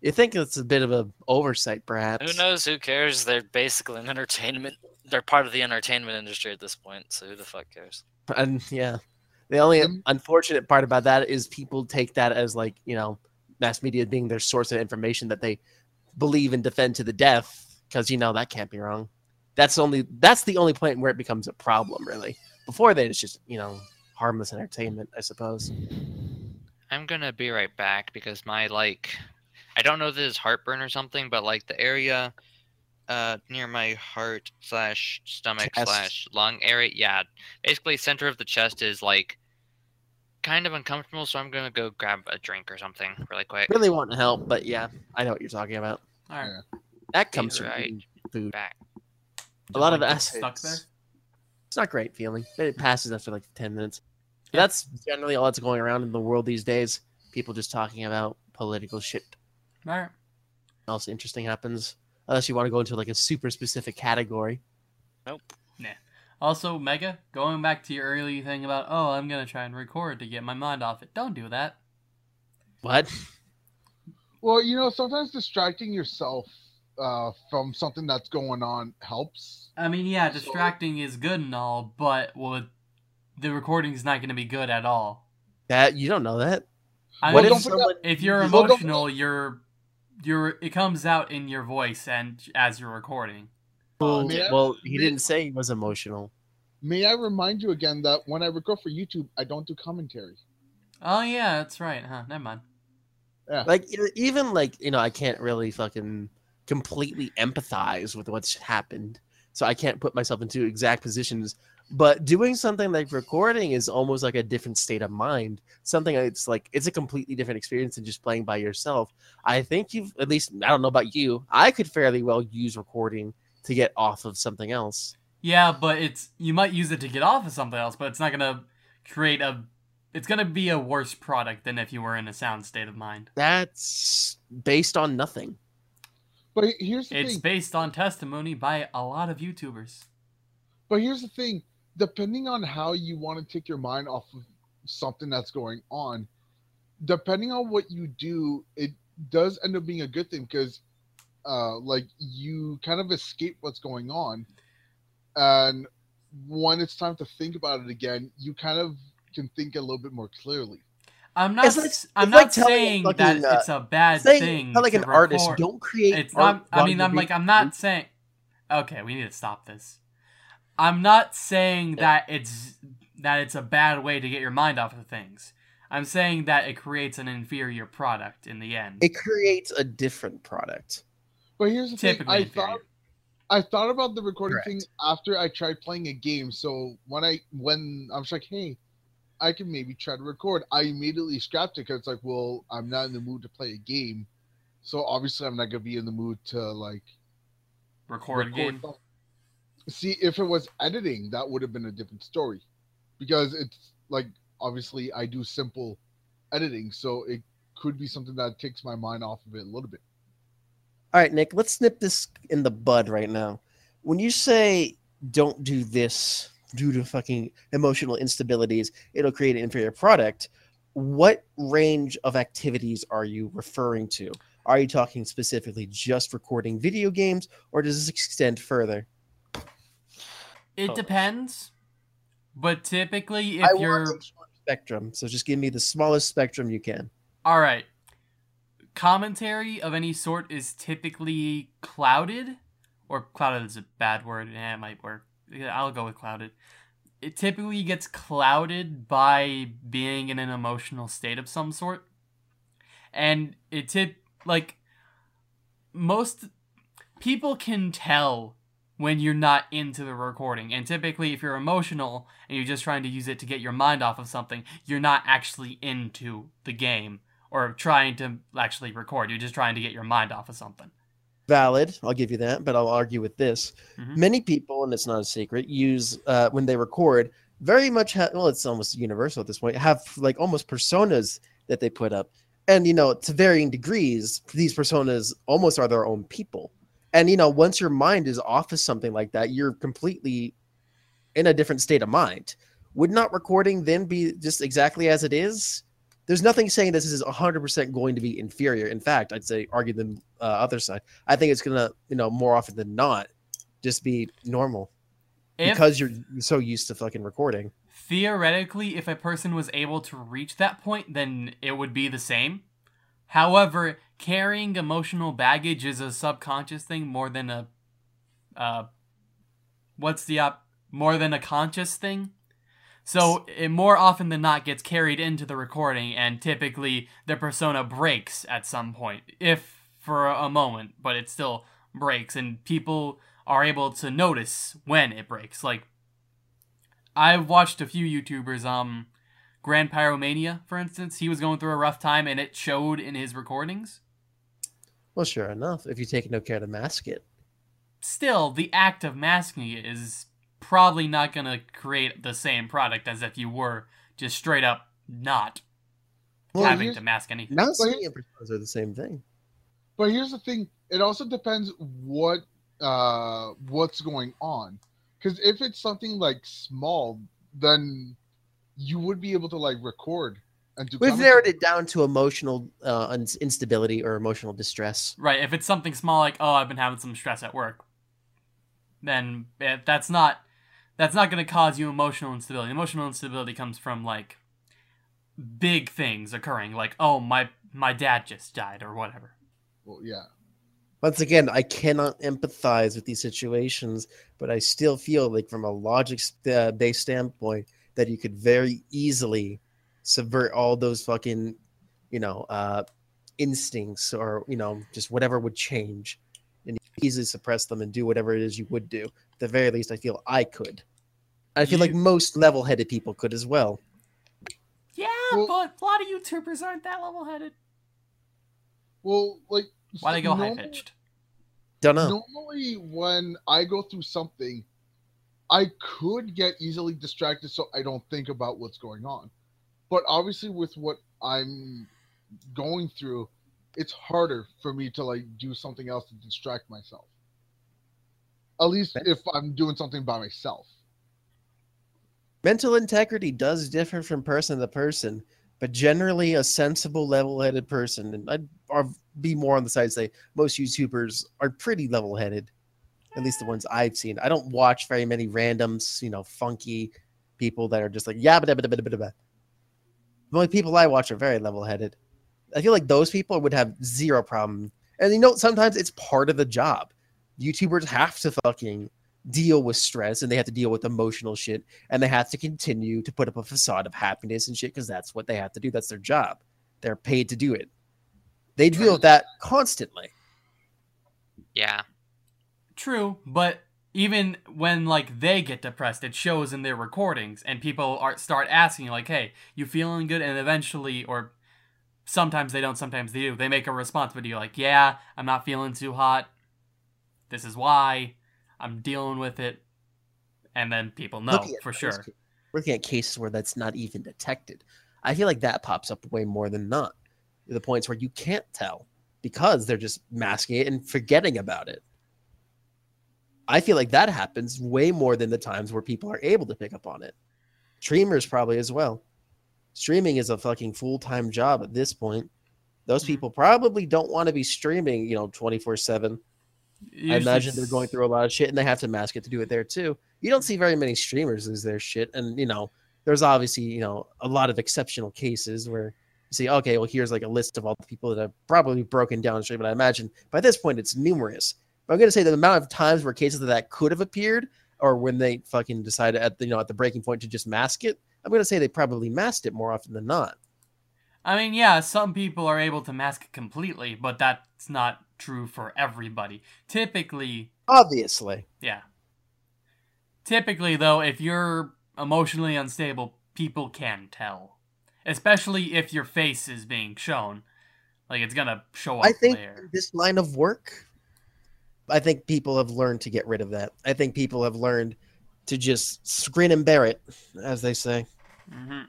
You think it's a bit of a oversight, perhaps? Who knows? Who cares? They're basically an entertainment. They're part of the entertainment industry at this point. So who the fuck cares? And yeah, the only Um, unfortunate part about that is people take that as like you know, mass media being their source of information that they believe and defend to the death because you know that can't be wrong. That's only that's the only point where it becomes a problem, really. Before that, it's just you know harmless entertainment, I suppose. I'm gonna be right back because my like, I don't know if this is heartburn or something, but like the area, uh, near my heart slash stomach Chest. slash lung area, yeah, basically center of the chest is like, kind of uncomfortable. So I'm gonna go grab a drink or something really quick. Really want to help, but yeah, I know what you're talking about. All right. That comes from right. food. Back. A lot Just, of like, get acids. stuck there. It's not a great feeling. but It passes after like 10 minutes. But that's generally all that's going around in the world these days. People just talking about political shit. All right. else interesting happens. Unless you want to go into like a super specific category. Nope. Nah. Also, Mega, going back to your early thing about, oh, I'm gonna try and record to get my mind off it. Don't do that. What? Well, you know, sometimes distracting yourself uh, from something that's going on helps. I mean, yeah, So- distracting is good and all, but well, it- the recording's not going to be good at all. That you don't know that. I What mean, if someone? if you're emotional, you're you're it comes out in your voice and as you're recording. Well, may I- well, he may- didn't say he was emotional. May I remind you again that when I record for YouTube, I don't do commentary. Oh yeah, that's right, huh? Never mind. Like e- even like you know, I can't really fucking completely empathize with what's happened, so I can't put myself into exact positions. But doing something like recording is almost like a different state of mind. Something it's like it's a completely different experience than just playing by yourself. I think you've at least I don't know about you. I could fairly well use recording to get off of something else. Yeah, but it's you might use it to get off of something else, but it's not gonna create a. It's gonna be a worse product than if you were in a sound state of mind. That's based on nothing. But here's the It's thing. based on testimony by a lot of YouTubers. But here's the thing. Depending on how you want to take your mind off of something that's going on, depending on what you do, it does end up being a good thing because, uh, like you kind of escape what's going on, and when it's time to think about it again, you kind of can think a little bit more clearly. I'm not. It's like- s- I'm it's like not telling saying fucking, that uh, it's a bad Saying thing. not like to an artist. Don't create. It's art not. I mean, I'm being- like, I'm not saying. Okay, we need to stop this. I'm not saying that it's that it's a bad way to get your mind off of things. I'm saying that it creates an inferior product in the end. It creates a different product. But here's the Typically thing. I inferior. thought I thought about the recording Correct. thing after I tried playing a game. So when I when I was like, hey, I can maybe try to record, I immediately scrapped it because it's like, well, I'm not in the mood to play a game. So obviously I'm not gonna be in the mood to like record, record game. something. See, if it was editing, that would have been a different story. Because it's like obviously I do simple editing, so it could be something that takes my mind off of it a little bit. All right, Nick, let's snip this in the bud right now. When you say don't do this due to fucking emotional instabilities, it'll create an inferior product. What range of activities are you referring to? Are you talking specifically just recording video games, or does this extend further? It Oh. depends, but typically, if I you're want spectrum, so just give me the smallest spectrum you can. All right. Commentary of any sort is typically clouded, or clouded is a bad word. Yeah, it might work. I'll go with clouded. It typically gets clouded by being in an emotional state of some sort, and it tip like most people can tell when you're not into the recording. And typically, if you're emotional and you're just trying to use it to get your mind off of something, you're not actually into the game or trying to actually record. You're just trying to get your mind off of something. Valid, I'll give you that, but I'll argue with this. Mhm. Many people, and it's not a secret, use uh, when they record very much. Ha- well, it's almost universal at this point. Have like almost personas that they put up, and you know, to varying degrees, these personas almost are their own people. And you know, once your mind is off of something like that, you're completely in a different state of mind. Would not recording then be just exactly as it is? There's nothing saying this is 100% going to be inferior. In fact, I'd say argue the uh, other side. I think it's gonna, you know, more often than not, just be normal If because you're so used to fucking recording. theoretically, if a person was able to reach that point, then it would be the same. However, carrying emotional baggage is a subconscious thing more than a, uh, what's the op- more than a conscious thing. So it more often than not gets carried into the recording, and typically the persona breaks at some point, if for a moment, but it still breaks, and people are able to notice when it breaks. Like I've watched a few YouTubers, um, Grand Pyromania, for instance. He was going through a rough time, and it showed in his recordings. Well, sure enough, if you take no care to mask it. Still, the act of masking it is probably not going to create the same product as if you were just straight up not Well, having to mask anything. Masking and personas are the same thing. But here's the thing: it also depends what uh what's going on. Because if it's something like small, then you would be able to like record And to We've narrowed it down to emotional uh, instability or emotional distress. Right. If it's something small like, oh, I've been having some stress at work, then eh, that's not that's not going to cause you emotional instability. Emotional instability comes from like big things occurring, like, oh, my my dad just died or whatever. Well, yeah. Once again, I cannot empathize with these situations, but I still feel like from a logic uh, based standpoint that you could very easily subvert all those fucking, you know, uh, instincts or, you know, just whatever would change and easily suppress them and do whatever it is you would do. At the very least, I feel I could. I feel like most level headed people could as well. Yeah, Well- but a lot of YouTubers aren't that level headed. Well, like Why they go high-pitched? Don't know. Normally, when I go through something, I could get easily distracted, so I don't think about what's going on. But obviously, with what I'm going through, it's harder for me to like do something else to distract myself. At least if I'm doing something by myself. Mental integrity does differ from person to person, but generally a sensible, level-headed person, and I'd I'd be more on the side to say most YouTubers are pretty level-headed, at least the ones I've seen. I don't watch very many randoms, you know, funky people that are just like yeah, but the only people I watch are very level-headed. I feel like those people would have zero problem, and you know, sometimes it's part of the job. YouTubers have to fucking deal with stress and they have to deal with emotional shit and they have to continue to put up a facade of happiness and shit because that's what they have to do. That's their job. They're paid to do it. They deal with that constantly. Yeah. True, but even when like they get depressed, it shows in their recordings, and people are start asking like, "Hey, you feeling good?" And eventually, or sometimes they don't, sometimes they do. They make a response video like, "Yeah, I'm not feeling too hot. This is why I'm dealing with it," and then people know Looking for sure. Looking at cases where that's not even detected, I feel like that pops up way more than not. The points where you can't tell because they're just masking it and forgetting about it. I feel like that happens way more than the times where people are able to pick up on it. Streamers probably as well. Streaming is a fucking full-time job at this point. Those Mhm. people probably don't want to be streaming, you know, 24/7. I imagine they're going through a lot of shit and they have to mask it to do it there too. You don't see very many streamers lose their shit. And, you know, there's obviously, you know, a lot of exceptional cases where you see, okay, well, here's like a list of all the people that have probably broken down stream. But I imagine by this point it's numerous. But I'm going to say the amount of times where cases of that could have appeared or when they fucking decided at the, you know, at the breaking point to just mask it, I'm going to say they probably masked it more often than not. I mean, yeah, some people are able to mask it completely, but that's not true for everybody. Typically, Obviously. Yeah. Typically, though, if you're emotionally unstable, people can tell. Especially if your face is being shown. Like, it's gonna show up I think there. this line of work, I think people have learned to get rid of that. I think people have learned to just grin and bear it, as they say. hmm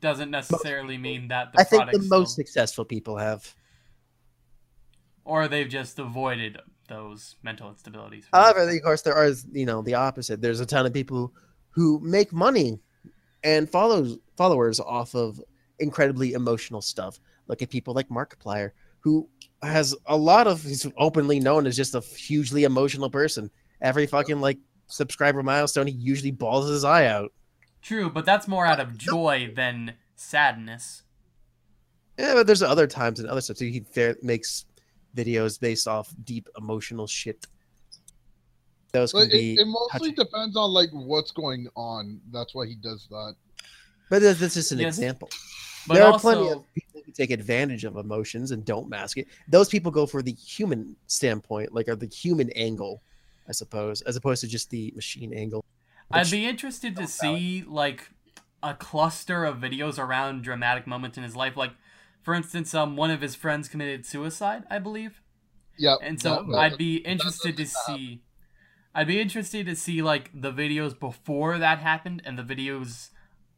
Doesn't necessarily mean that the I think the most still- successful people have. or they've just avoided those mental instabilities. However, of course, there are you know the opposite. There's a ton of people who make money and follows followers off of incredibly emotional stuff. Look at people like Markiplier, who has a lot of he's openly known as just a hugely emotional person. Every fucking like subscriber milestone, he usually balls his eye out. True, but that's more out of joy than sadness. Yeah, but there's other times and other stuff too. He makes videos based off deep emotional shit. Those can But be, it, it mostly touching. depends on like what's going on. That's why he does that. but this this is an Yes. example. But there are plenty of people who take advantage of emotions and don't mask it. Those people go for the human standpoint, like or the human angle, I suppose, as opposed to just the machine angle. I'd be interested to don't see like a cluster of videos around dramatic moments in his life. Like, for instance, um, one of his friends committed suicide, I believe, Yeah. and so that- I'd be interested to see. I'd be interested to see like the videos before that happened and the videos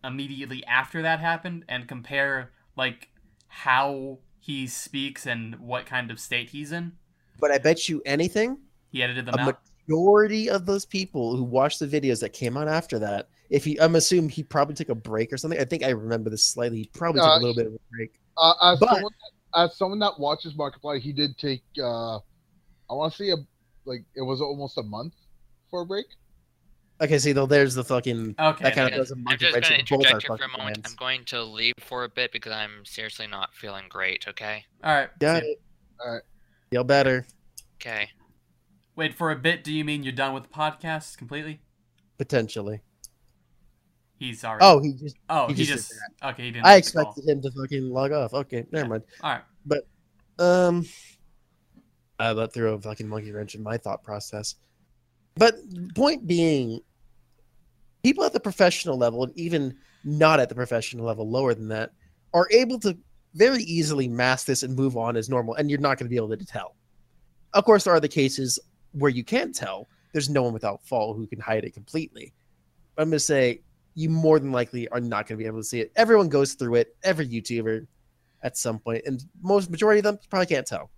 immediately after that happened, and compare like how he speaks and what kind of state he's in. But I bet you anything, He edited them a out. Majority of those people who watched the videos that came out after that if he, I'm assuming he probably took a break or something. I think I remember this slightly. He probably took Uh, a little bit of a break. Uh, as But- someone as someone that watches Markiplier, he did take uh, I want to say a like it was almost a month for a break. Okay, see though, there's the fucking Okay. that kind of Okay, does a I'm monkey just going to in both interject here for a moment. plans. I'm going to leave for a bit because I'm seriously not feeling great. Okay. All right. Got see- it. Alright. Feel better Okay. Wait for a bit. Do you mean you're done with the podcast completely? potentially. He's already. Oh, he just. Oh, he he, just just. okay, he didn't. I expected him to fucking log off. Okay, never mind. All right. But, um, I let through a fucking monkey wrench in my thought process. But point being, people at the professional level, and even not at the professional level, lower than that, are able to very easily mask this and move on as normal, and you're not going to be able to tell. Of course, there are the cases where you can't tell. There's no one without fall who can hide it completely. But I'm going to say you more than likely are not going to be able to see it. Everyone goes through it. Every YouTuber at some point, and most majority of them probably can't tell.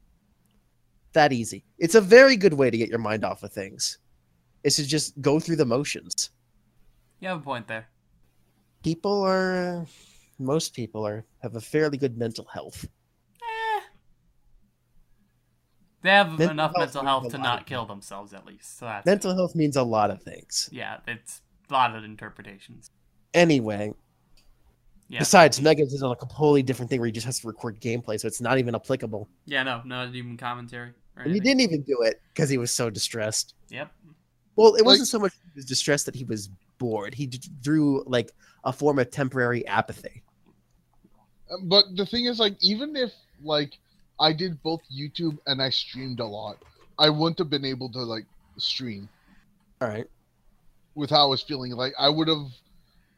That easy. It's a very good way to get your mind off of things. Is to just go through the motions. You have a point there. People are, uh, most people are have a fairly good mental health. Eh. They have Mental enough health mental health to not of kill themselves, at least. So that's Mental health means a lot of things. yeah, it's a lot of interpretations. Anyway, Yeah. besides, Megas is on a completely different thing where he just has to record gameplay, so it's not even applicable. Yeah, no, not even commentary. And he didn't even do it because he was so distressed. Yep. Well, it Like- wasn't so much he was distressed that he was bored. He drew like a form of temporary apathy. But the thing is, like, even if like I did both YouTube and I streamed a lot, I wouldn't have been able to like stream All right. with how I was feeling. Like, I would have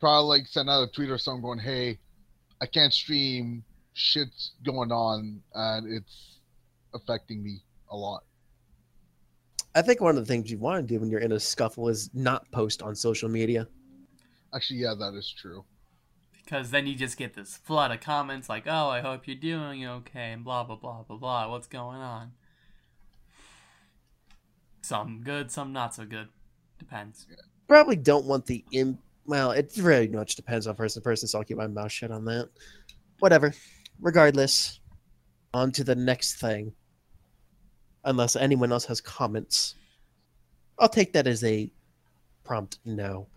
probably like sent out a tweet or something going, "Hey, I can't stream. Shit's going on, and it's affecting me a lot." I think one of the things you want to do when you're in a scuffle is not post on social media. Actually, yeah, that is true. Because then you just get this flood of comments like, "Oh, I hope you're doing okay," and blah blah blah blah blah. What's going on? Some good, some not so good. Depends. Probably don't want the im. Well, it very much depends on person to person, so I'll keep my mouth shut on that. Whatever. Regardless, on to the next thing. Unless anyone else has comments, I'll take that as a prompt no.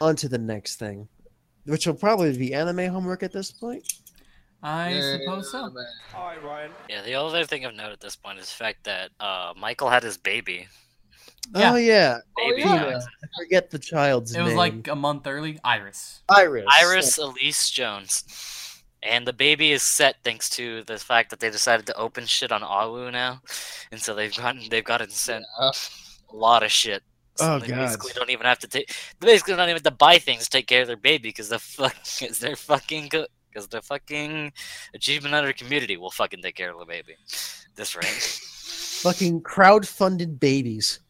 On to the next thing, which will probably be anime homework at this point. I Yeah, suppose so. man. All right, Ryan. Yeah, the other thing of note at this point is the fact that uh, Michael had his baby. Yeah. Oh yeah, Baby yeah. I forget the child's It name. was like a month early. Iris. Iris. Iris Elise Jones. And the baby is set thanks to the fact that they decided to open shit on Awu now, and so they've gotten they've gotten sent Yeah. a lot of shit. So Oh, they God. basically don't even have to take. They basically don't even have to buy things to take care of their baby because the fuck is their fucking because the fucking Achievement Hunter community will fucking take care of the baby. This right. Fucking crowd-funded babies.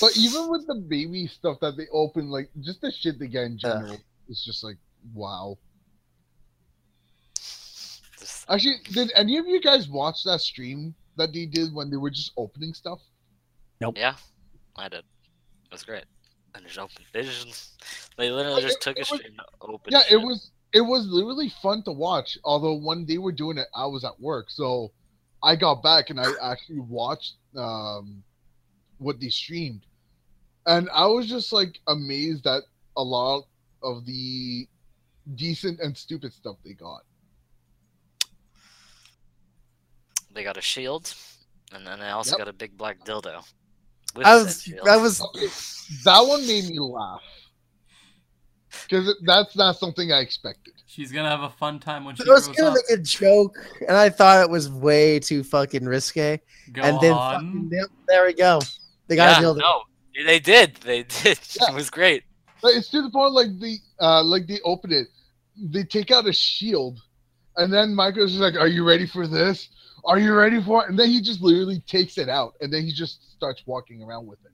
But even with the baby stuff that they open, like just the shit they get in Uh. general, it's just like wow. Actually, did any of you guys watch that stream that they did when they were just opening stuff? Yeah, I did. It was great. And just open visions. They literally Like, just it- took a it was- stream to open. Yeah, it was it was literally fun to watch. Although when they were doing it, I was at work, so I got back and I actually watched um, what they streamed, and I was just like amazed at a lot of the decent and stupid stuff they got. They got a shield, and then they also Yep. got a big black dildo. With I was, shield. I was, Okay, that one made me laugh because that's not something I expected. She's gonna have a fun time when she I was grows gonna up. make a joke, and I thought it was way too fucking risque. Go and then, on. fucking, there we go. They got yeah, a dildo. no, they did. They did. Yeah. It was great. Like, it's to the point like the uh like they open it, they take out a shield, and then Michael's just like, "Are you ready for this? Are you ready for it?" And then he just literally takes it out, and then he just starts walking around with it.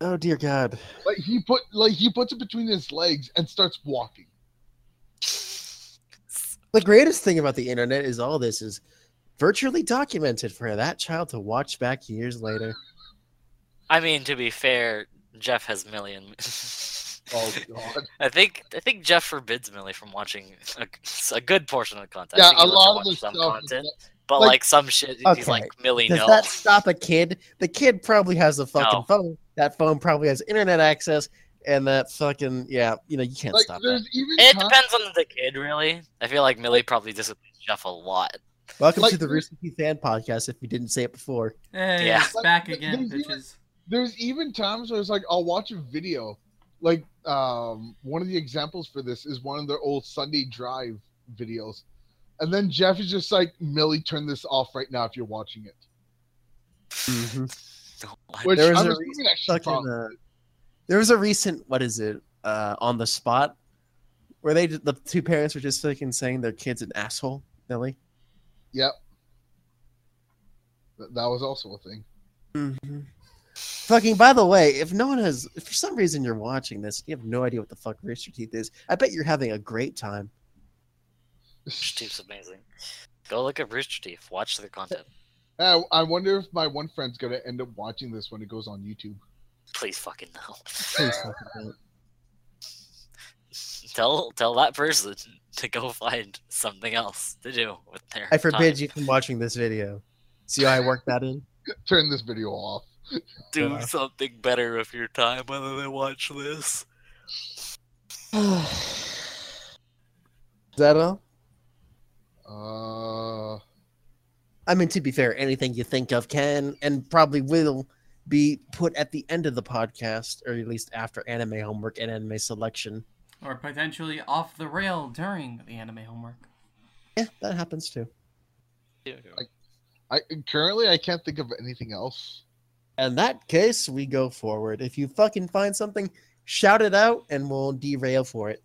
Oh dear God. Like he put like he puts it between his legs and starts walking. The greatest thing about the internet is all this is virtually documented for that child to watch back years later. I mean, to be fair, Geoff has million. Oh god. I think I think Geoff forbids Millie from watching a, a good portion of the content. Yeah, I think a he lets her lot of the some stuff. content, but like- like, some shit, Okay, he's like Millie. Does no, that stop a kid? The kid probably has a fucking No. phone. That phone probably has internet access, and that fucking yeah, you know you can't Like stop that. it depends on the kid, really. I feel like Millie probably disciplines Geoff a lot. Welcome like- to the Rooster Teeth fan podcast. If you didn't say it before, Hey, Yeah. it's back again, there's even- there's even times where it's like I'll watch a video. Like um one of the examples for this is one of their old Sunday Drive videos. And then Geoff is just like, Millie, turn this off right now if you're watching it. Which There was I'm a assuming that she fucking, uh, there was a recent what is it uh, on the spot where they the two parents were just fucking saying their kid's an asshole. Millie. Yep. Th- That was also a thing. Mm-hmm. Fucking. By the way, if no one has, if for some reason you're watching this, you have no idea what the fuck Rooster Teeth is. I bet you're having a great time. Rooster Teeth's amazing. Go look at Rooster Teeth. Watch their content. Uh, I wonder if my one friend's gonna end up watching this when it goes on YouTube. Please fucking no. Please fucking don't. Tell tell that person to go find something else to do with their. I forbid time. you from watching this video. See how I work that in? Turn this video off. do Yeah. something better with your time other than watch this. Is that all? Uh, I mean, to be fair, anything you think of can and probably will be put at the end of the podcast, or at least after anime homework and anime selection. Or potentially off the rail during the anime homework. Yeah, that happens too. I currently I can't think of anything else. In that case, we go forward. If you fucking find something, shout it out, and we'll derail for it.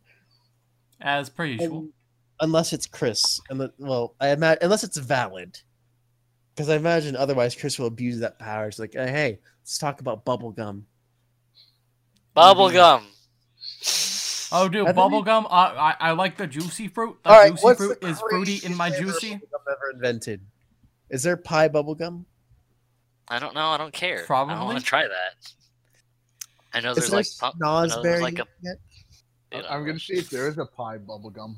As per usual. And- unless it's Chris, and the, well, I imagine unless it's valid, because I imagine otherwise Chris will abuse that power. It's like, hey, hey, let's talk about bubblegum. Bubblegum. Oh, dude, I think- bubblegum. Uh, I I like the juicy fruit. The All right, juicy what's fruit the is fruity in my flavor of juicy. ever invented? Is there pie bubblegum? I don't know. I don't care. Probably. I don't want to try that. I know Is there's there like pump, I know there's snozzberry like a. yet? you know, I'm gonna see if there is a pie bubblegum.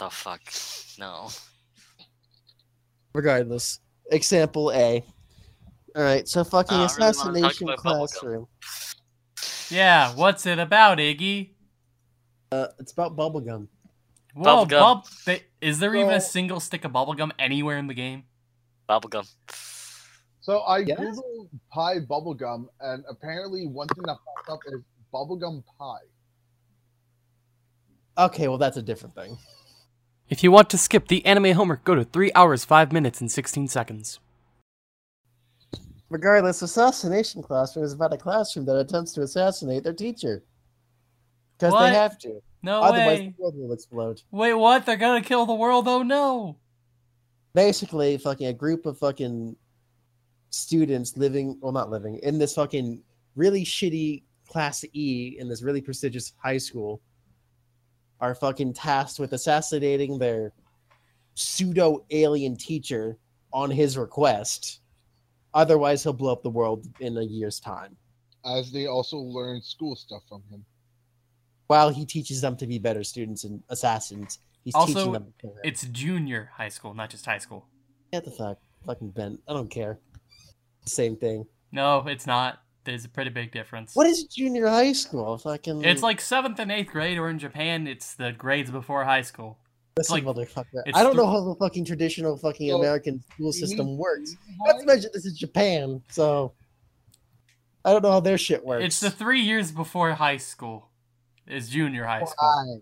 The fuck? No. Regardless, example A. All right, so fucking Uh, I really assassination classroom. Yeah, what's it about, Iggy? Uh, it's about bubblegum. Whoa, Bubblegum. bub. They, is there even a single stick of bubblegum anywhere in the game? Bubblegum. So I Yes. googled pie bubblegum, and apparently one thing that popped up is bubblegum pie. Okay, well that's a different thing. If you want to skip the anime homework, go to 3 hours, 5 minutes, and 16 seconds. Regardless, assassination classroom is about a classroom that attempts to assassinate their teacher. Because they have to. No Otherwise, way. the world will explode. Wait, what? They're gonna kill the world? Oh no! Basically, fucking a group of fucking students living, well, not living, in this fucking really shitty class E in this really prestigious high school are fucking tasked with assassinating their pseudo-alien teacher on his request. Otherwise, he'll blow up the world in a year's time. As they also learn school stuff from him. While he teaches them to be better students and assassins, he's Also, teaching them to kill him. It's junior high school, not just high school. Get the fuck, fucking bent. I don't care. Same thing. No, it's not. There's a pretty big difference. What is junior high school? Fucking. It's like seventh and eighth grade, or in Japan, it's the grades before high school. Listen, like- motherfucker. I don't know how the fucking traditional fucking So, American school system need- works. Not to mention this is Japan, so I don't know how their shit works. It's the three years before high school. Is junior high school. Why?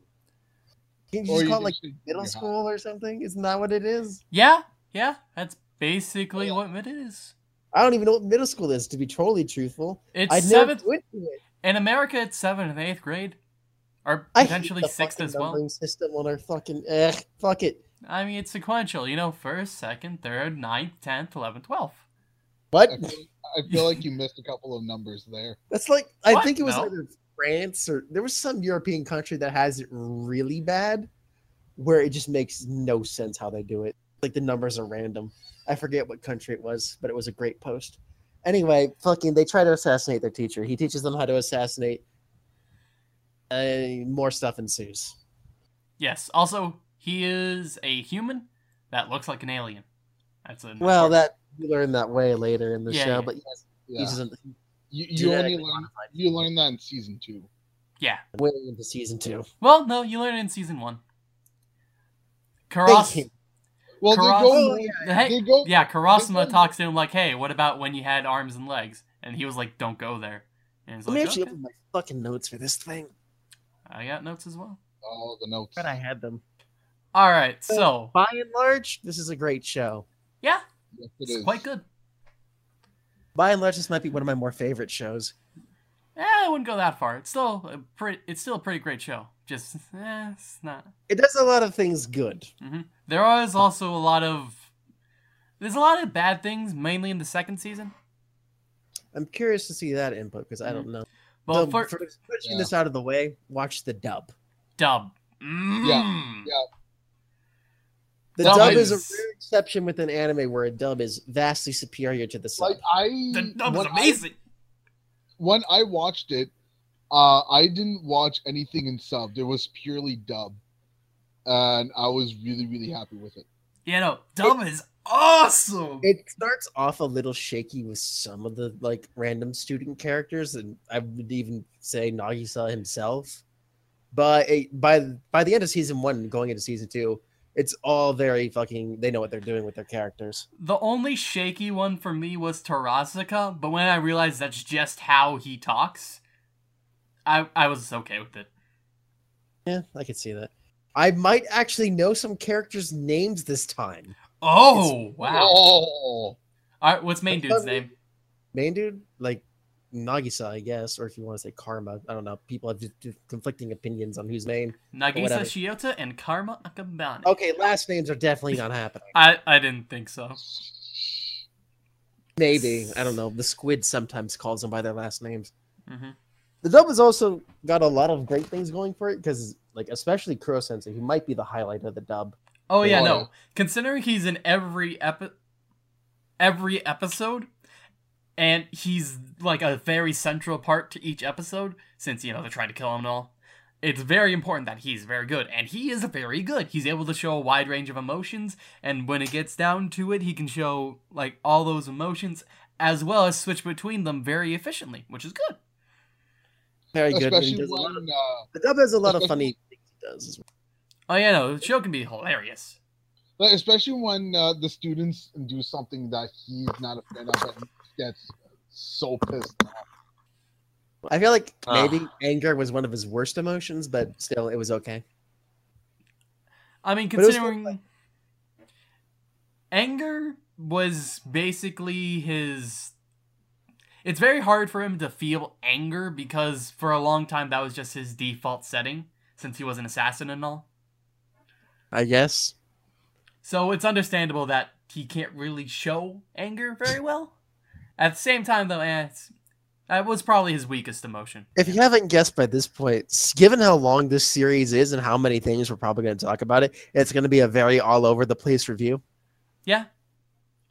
Can you Or just you call it like middle junior high. school or something? Isn't that what it is? Yeah, yeah, that's basically what it is. I don't even know what middle school is, to be totally truthful. It's I never seventh went to it. in America. It's seventh and eighth grade, or potentially sixth as well. numbering system on our fucking. Eh, fuck it. I mean, it's sequential. You know, first, second, third, ninth, tenth, eleventh, twelfth. What? I feel, I feel like you missed a couple of numbers there. That's like I What? think it was No. either France or there was some European country that has it really bad, where it just makes no sense how they do it. Like the numbers are random. I forget what country it was, but it was a great post. Anyway, fucking, they try to assassinate their teacher. He teaches them how to assassinate. Uh, more stuff ensues. Yes. Also, he is a human that looks like an alien. That's a Well, that you learn that way later in the Yeah, show, yeah. but yes, Yeah. he doesn't You, you only learn you learn that in season two. yeah. way into season two. Well, no, you learn it in season one. Thank Karas, you. Well, Karas- they go. Oh, yeah. hey, They go. yeah, Karasuma go- talks to him like, "Hey, what about when you had arms and legs?" And he was like, "Don't go there." And he's Let me like, actually "Okay." open my fucking notes for this thing. "I got notes as well." Oh, the notes. But I had them. All right, so By and large, this is a great show. yeah, Yes, it it's is. quite good. By and large, this might be one of my more favorite shows. Eh, I wouldn't go that far. It's still a pretty. It's still a pretty great show. Just, eh, it's not. It does a lot of things good. hmm There is also a lot of. There's a lot of bad things, mainly in the second season. I'm curious to see that input because I don't know. Well, So, for, for pushing Yeah. this out of the way, watch the dub. dub. Mm. Yeah. The Dub dub, is... is- a rare exception within anime where a dub is vastly superior to the sub. Like I. The dub is when I- amazing. when I watched it, uh, I didn't watch anything in sub. It was purely dub, and I was really, really happy with it. Yeah, no, dub is awesome. it starts off a little shaky with some of the like random student characters, and I would even say Nagisa himself. But it, by by the end of season one, going into season two, it's all very fucking. They know what they're doing with their characters. The only shaky one for me was Terasaka, but when I realized that's just how he talks, I I was okay with it. Yeah, I could see that. I might actually know some characters' names this time. Oh wow! Oh, All right, what's main dude's name? Main dude, like Nagisa, I guess, or if you want to say Karma, I don't know. People have just- just conflicting opinions on who's main. Nagisa. Shiota and Karma Akabane. Okay, last names are definitely not happening. I I didn't think so. Maybe I don't know. The squid sometimes calls them by their last names. hmm The dub has also got a lot of great things going for it because, like, especially Koro Sensei, who might be the highlight of the dub. Oh yeah, no. yeah. Considering he's in every epi- every episode, and he's like a very central part to each episode, since you know they're trying to kill him and all. It's very important that he's very good, and he is very good. He's able to show a wide range of emotions, and when it gets down to it, he can show like all those emotions as well as switch between them very efficiently, which is good. Very good. and he especially a lot of- uh, the dub has a lot of funny things he does as well. Oh yeah, no, the show can be hilarious. like, especially when uh, the students do something that he's not a fan of, and he gets so pissed off. I feel like Ah. maybe anger was one of his worst emotions, but still, it was okay. I mean, But it was considering anger was basically his. It's very hard for him to feel anger because for a long time that was just his default setting since he was an assassin and all. I guess. So it's understandable that he can't really show anger very well. At the same time, though, eh, it's, that was probably his weakest emotion. If you haven't guessed by this point, given how long this series is and how many things we're probably going to talk about it, it's going to be a very all over the place review. Yeah.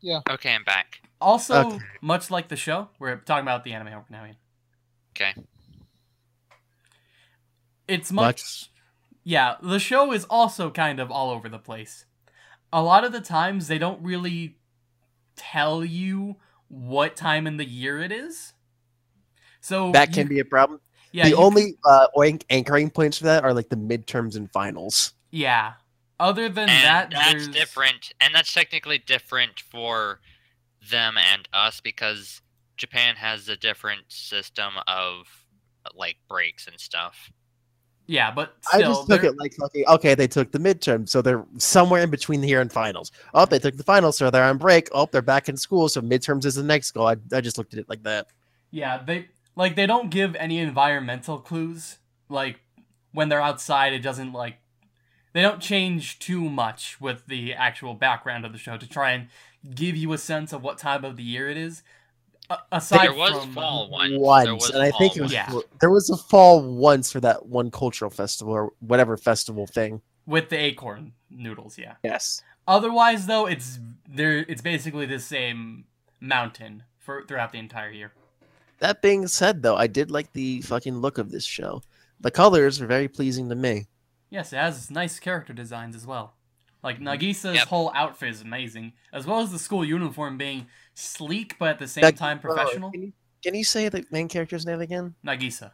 Yeah. Okay, I'm back. Also, Okay. much like the show, we're talking about the anime now. Ian. Okay. It's much, Much. Yeah, the show is also kind of all over the place. A lot of the times they don't really tell you what time in the year it is. So That you- can be a problem. yeah, the you only uh, anchoring points for that are like the midterms and finals. yeah. Other than and that, that's there's- different and that's technically different for them and us because japan has a different system of like breaks and stuff Yeah, but I just took there- it like, okay, okay, they took the midterm, so they're somewhere in between here and finals. Oh, they took the finals, so they're on break. Oh, they're back in school, so midterms is the next goal. I, I just looked at it like that. Yeah, they like they don't give any environmental clues. Like when they're outside, it doesn't like they don't change too much with the actual background of the show to try and give you a sense of what time of the year it is. A- aside there was from fall once, once, there was and I think it was Yeah. there was a fall once for that one cultural festival or whatever festival thing. with the acorn noodles, yeah. Yes. Otherwise, though, it's there. It's basically the same mountain for throughout the entire year. That being said, though, I did like the fucking look of this show. The colors are very pleasing to me. Yes, it has nice character designs as well. Like Nagisa's Yep. whole outfit is amazing, as well as the school uniform being sleek but at the same Nag- time uh, professional. can, you, can you say the main character's name again? Nagisa.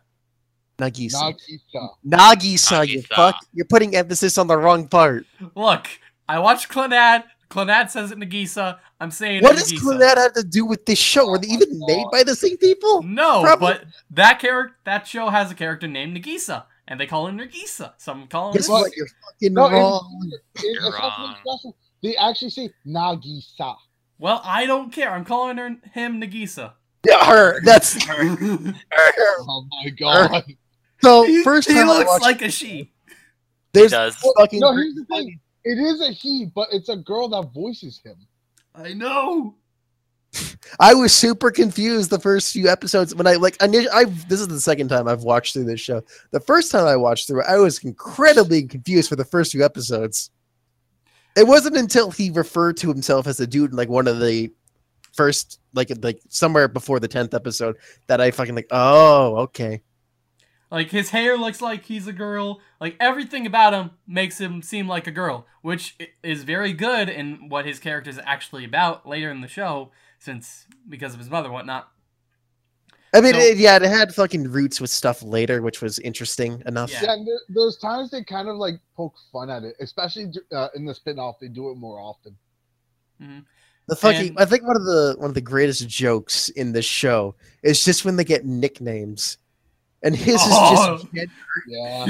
Nagisa. Nagisa. Nagisa, you fuck. You're putting emphasis on the wrong part. Look, I watched Clannad. Clannad says it Nagisa. I'm saying What does Nagisa. Clannad have to do with this show? Were they even made by the same people? No, Probably- but that character, that show has a character named Nagisa, and they call him Nagisa. Some call him. Guess what? You're fucking No, it's- wrong. It- You're wrong. special. They actually say Nagisa. Well, I don't care. I'm calling her him Nagisa. Yeah, her. That's he her. Oh my god. So first he time I looks watched, like a she. there's does. fucking. No, here's the thing. It is a he, but it's a girl that voices him. I know. I was super confused the first few episodes when I like. I this is the second time I've watched through this show. The first time I watched through, it, I was incredibly confused for the first few episodes. It wasn't until he referred to himself as a dude in like one of the first, like like somewhere before the tenth episode, that I fucking like. Oh, okay. Like his hair looks like he's a girl. Like everything about him makes him seem like a girl, which is very good in what his character is actually about later in the show, since because of his mother, whatnot. I mean, So- it, yeah, it had fucking roots with stuff later, which was interesting enough. Yeah. Yeah, and there, there's times they kind of like poke fun at it, especially uh, in the spin-off. They do it more often. The fucking, And- I think one of the one of the greatest jokes in this show is just when they get nicknames, and his Oh. is just. Yeah.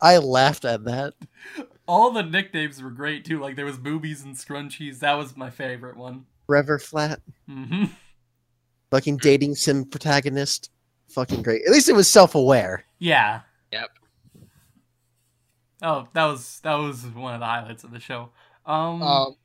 I laughed at that. All the nicknames were great too. Like there was boobies and scrunchies. That was my favorite one. Forever flat, hmm fucking dating sim protagonist, fucking great. At least it was self aware. Yeah. Yep. Oh, that was that was one of the highlights of the show. Um, Um,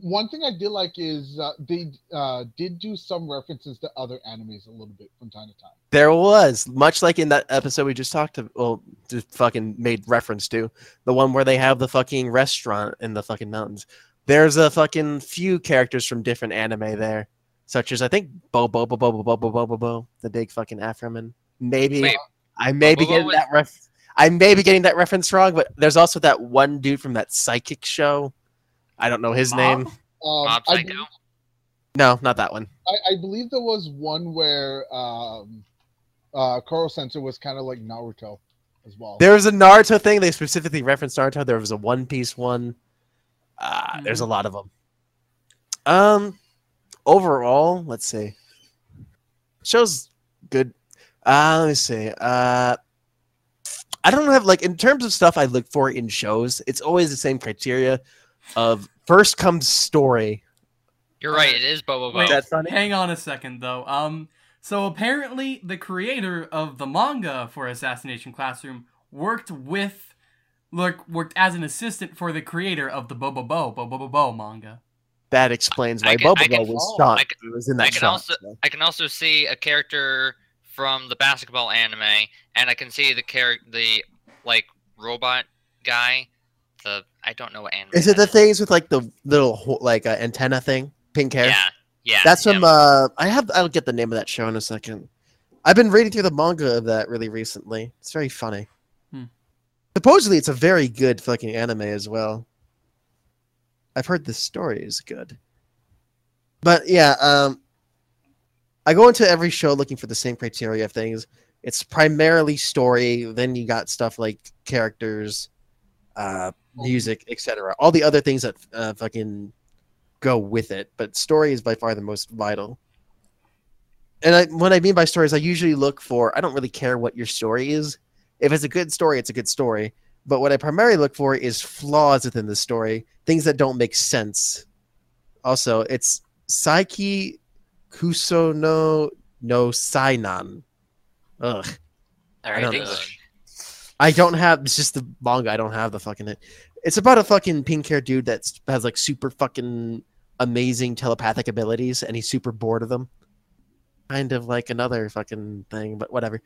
one thing I did like is uh, they uh, did do some references to other animes a little bit from time to time. There was much like in that episode we just talked to, well, just fucking made reference to the one where they have the fucking restaurant in the fucking mountains. There's a fucking few characters from different anime there, such as I think Bo Bo Bo Bo Bo Bo Bo Bo Bo Bo, the big fucking Afroman. Maybe Wait, I may be Bobo getting was- that ref. I may be getting that reference wrong, but there's also that one dude from that psychic show. I don't know his Mob? name. Um, Mob I, Psycho. No, not that one. I, I believe there was one where um, uh, Koro Sensei was kind of like Naruto as well. There was a Naruto thing. They specifically referenced Naruto. There was a One Piece one. Uh, There's a lot of them. Um, overall, let's see. Show's good. Uh, let me see. Uh, I don't have like in terms of stuff I look for in shows. It's always the same criteria of first comes story. You're right. It is Bobo Bo. Wait, That's funny. hang on a second though. Um, so apparently the creator of the manga for Assassination Classroom worked with, look, worked as an assistant for the creator of the Bobo Bo Bo Bo Bo Bo manga. That explains why can- I Bobo can- was shot. I can- It was in that I can shot. also- so. I can also see a character from the basketball anime, and I can see the character, the like robot guy. The I don't know what anime. Is it that the things with like the little like uh, antenna thing, pink hair? Yeah, yeah. That's him. from uh I have I'll get the name of that show in a second. I've been reading through the manga of that really recently. It's very funny. Supposedly it's a very good fucking anime as well. I've heard the story is good. But yeah, um I go into every show looking for the same criteria of things. It's primarily story, then you got stuff like characters, uh music, etc. All the other things that uh, fucking go with it, but story is by far the most vital. And I, what I mean by stories, I usually look for. I don't really care what your story is. If it's a good story, it's a good story. But what I primarily look for is flaws within the story, things that don't make sense. Also, it's Saiki Kusuo no no Sainan. Ugh. All I don't- English. I don't have. It's just the manga. I don't have the fucking it. It's about a fucking pink hair dude that has like super fucking amazing telepathic abilities, and he's super bored of them. Kind of like another fucking thing, but whatever.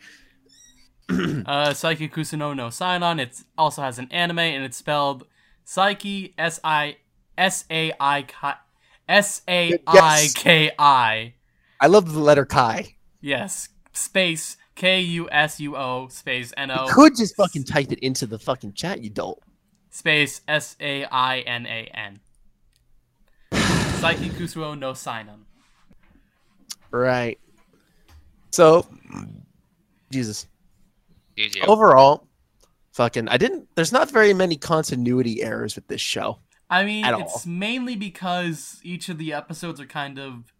Uh, Saiki Kusuo no Sainan. It also has an anime, and it's spelled Psyche S I S A I K S A I K I I love the letter Kai. Yes, space K U S U O space N O You could just fucking type it into the fucking chat, you don't. space S A I N A N. Saiki Kusuo no Sainan. Right. So, Jesus. Easy. Overall, fucking, I didn't. There's not very many continuity errors with this show. I mean, At it's mainly because each of the episodes are kind of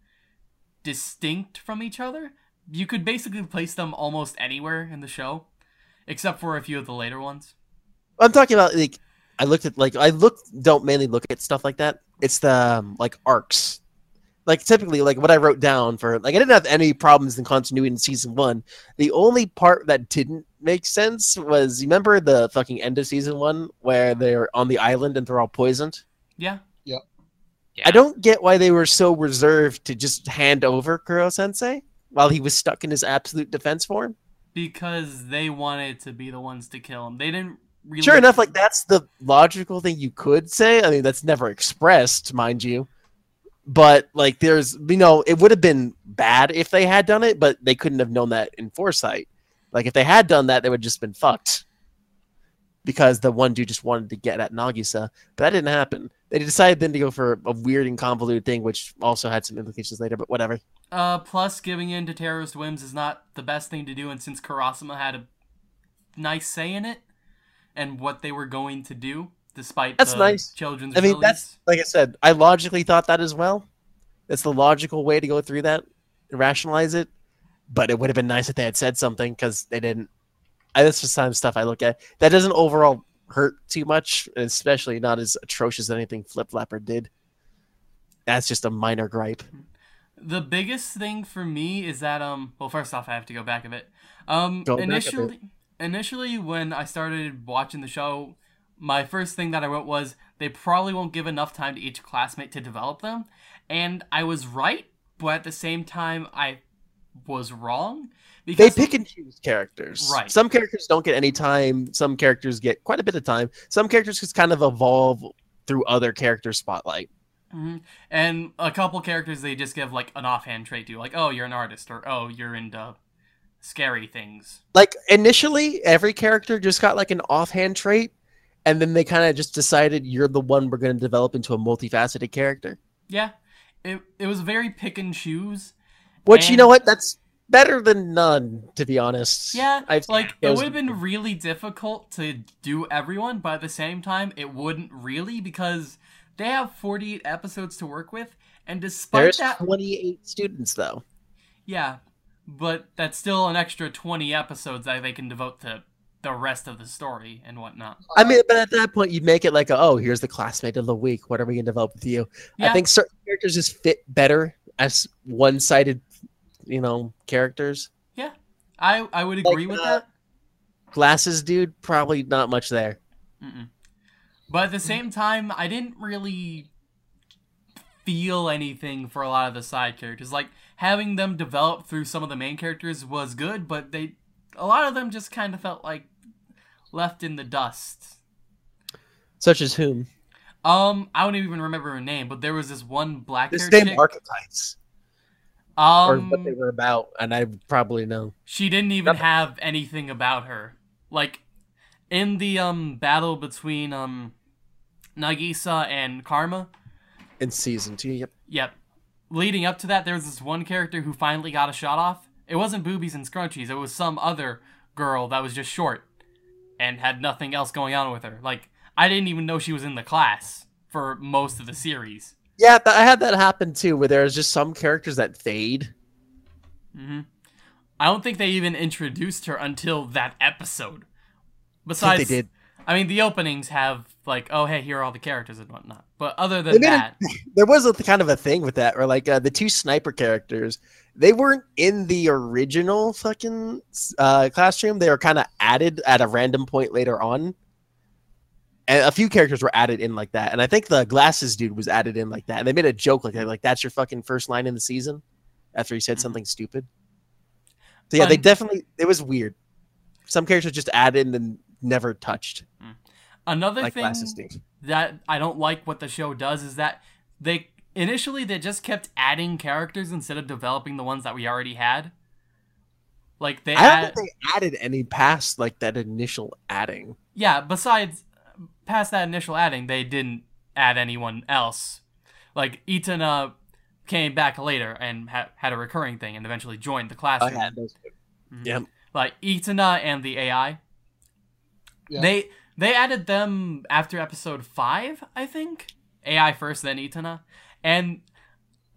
distinct from each other. You could basically place them almost anywhere in the show, except for a few of the later ones. I'm talking about like I looked at like I look don't mainly look at stuff like that. It's the um, like arcs. Like typically like what I wrote down for like I didn't have any problems in continuity in season 1. The only part that didn't make sense was you remember the fucking end of season 1 where they're on the island and they're all poisoned? Yeah, yeah. I don't get why they were so reserved to just hand over Koro Sensei while he was stuck in his absolute defense form. because they wanted to be the ones to kill him. They didn't really. Sure enough, like that's the logical thing you could say. I mean, that's never expressed, mind you. But like, there's you know, it would have been bad if they had done it, but they couldn't have known that in foresight. Like, if they had done that, they would have just been fucked because the one dude just wanted to get at Nagisa, but that didn't happen. They decided then to go for a weird and convoluted thing, which also had some implications later. But whatever. Uh, plus, giving in to terrorist whims is not the best thing to do, and since Karasuma had a nice say in it and what they were going to do, despite That's the nice. children's I mean, release. that's like I said. I logically thought that as well. That's the logical way to go through that and rationalize it. But it would have been nice if they had said something because they didn't. I, that's just some stuff I look at. That doesn't overall hurt too much, especially not as atrocious as anything Flip Flapper did. That's just a minor gripe. The biggest thing for me is that um well first off I have to go back a bit. Um Go back a bit. initially initially when I started watching the show, my first thing that I wrote was they probably won't give enough time to each classmate to develop them. And I was right, but at the same time I was wrong. Because They pick and choose characters. Right. Some characters don't get any time. Some characters get quite a bit of time. Some characters just kind of evolve through other character spotlight. Mhm. And a couple characters they just give like an offhand trait to, like, oh, you're an artist, or oh, you're into scary things. like initially every character just got like an offhand trait and then they kind of just decided you're the one we're going to develop into a multifaceted character? Yeah, it it was very pick and choose. which you know what? That's better than none to be honest. Yeah, I've like it those- would have been really difficult to do everyone, but at the same time, it wouldn't really because they have 48 episodes to work with, and despite there's that, 28 students though. Yeah, but that's still an extra 20 episodes that they can devote to the rest of the story and whatnot. i mean but at that point you'd make it like a, oh here's the classmate of the week what are we going to develop with you Yeah. i think certain characters just fit better as one-sided you know characters Yeah, I I would agree with uh, that. glasses dude probably not much there Mm-mm. But at the same time, I didn't really feel anything for a lot of the side characters. Like having them develop through some of the main characters was good, but they a lot of them just kind of felt like left in the dust. such as whom Um, I don't even remember her name, but there was this one black same chick. archetypes or Um, what they were about and i probably know she didn't even have anything about her. Like in the um battle between um Nagisa and Karma, in season two. Yep. Yep. Leading up to that, there was this one character who finally got a shot off. It wasn't boobies and scrunchies. It was some other girl that was just short and had nothing else going on with her. Like I didn't even know she was in the class for most of the series. Yeah, I had that happen too, where there's just some characters that fade. hmm I don't think they even introduced her until that episode. I Besides, think they did. I mean, the openings have like, oh hey, here are all the characters and whatnot. But other than that, There was a kind of a thing with that, where like uh, the two sniper characters, they weren't in the original fucking uh, classroom. They were kind of added at a random point later on. And a few characters were added in like that, and I think the glasses dude was added in like that. And they made a joke like that, like that's your fucking first line in the season, after he said Mhm. something stupid. So yeah, they definitely it was weird. Some characters just added in and never touched, another like thing that I don't like what the show does is that they initially they just kept adding characters instead of developing the ones that we already had. Like they I don't add, think they added any past like that initial adding. yeah. Besides, past that initial adding, they didn't add anyone else. Like Itona came back later and ha- had a recurring thing, and eventually joined the classroom. those. Mhm. Yep. Like Itona and the AI. Yeah. They they added them after episode five, I think. AI first, then Itona, and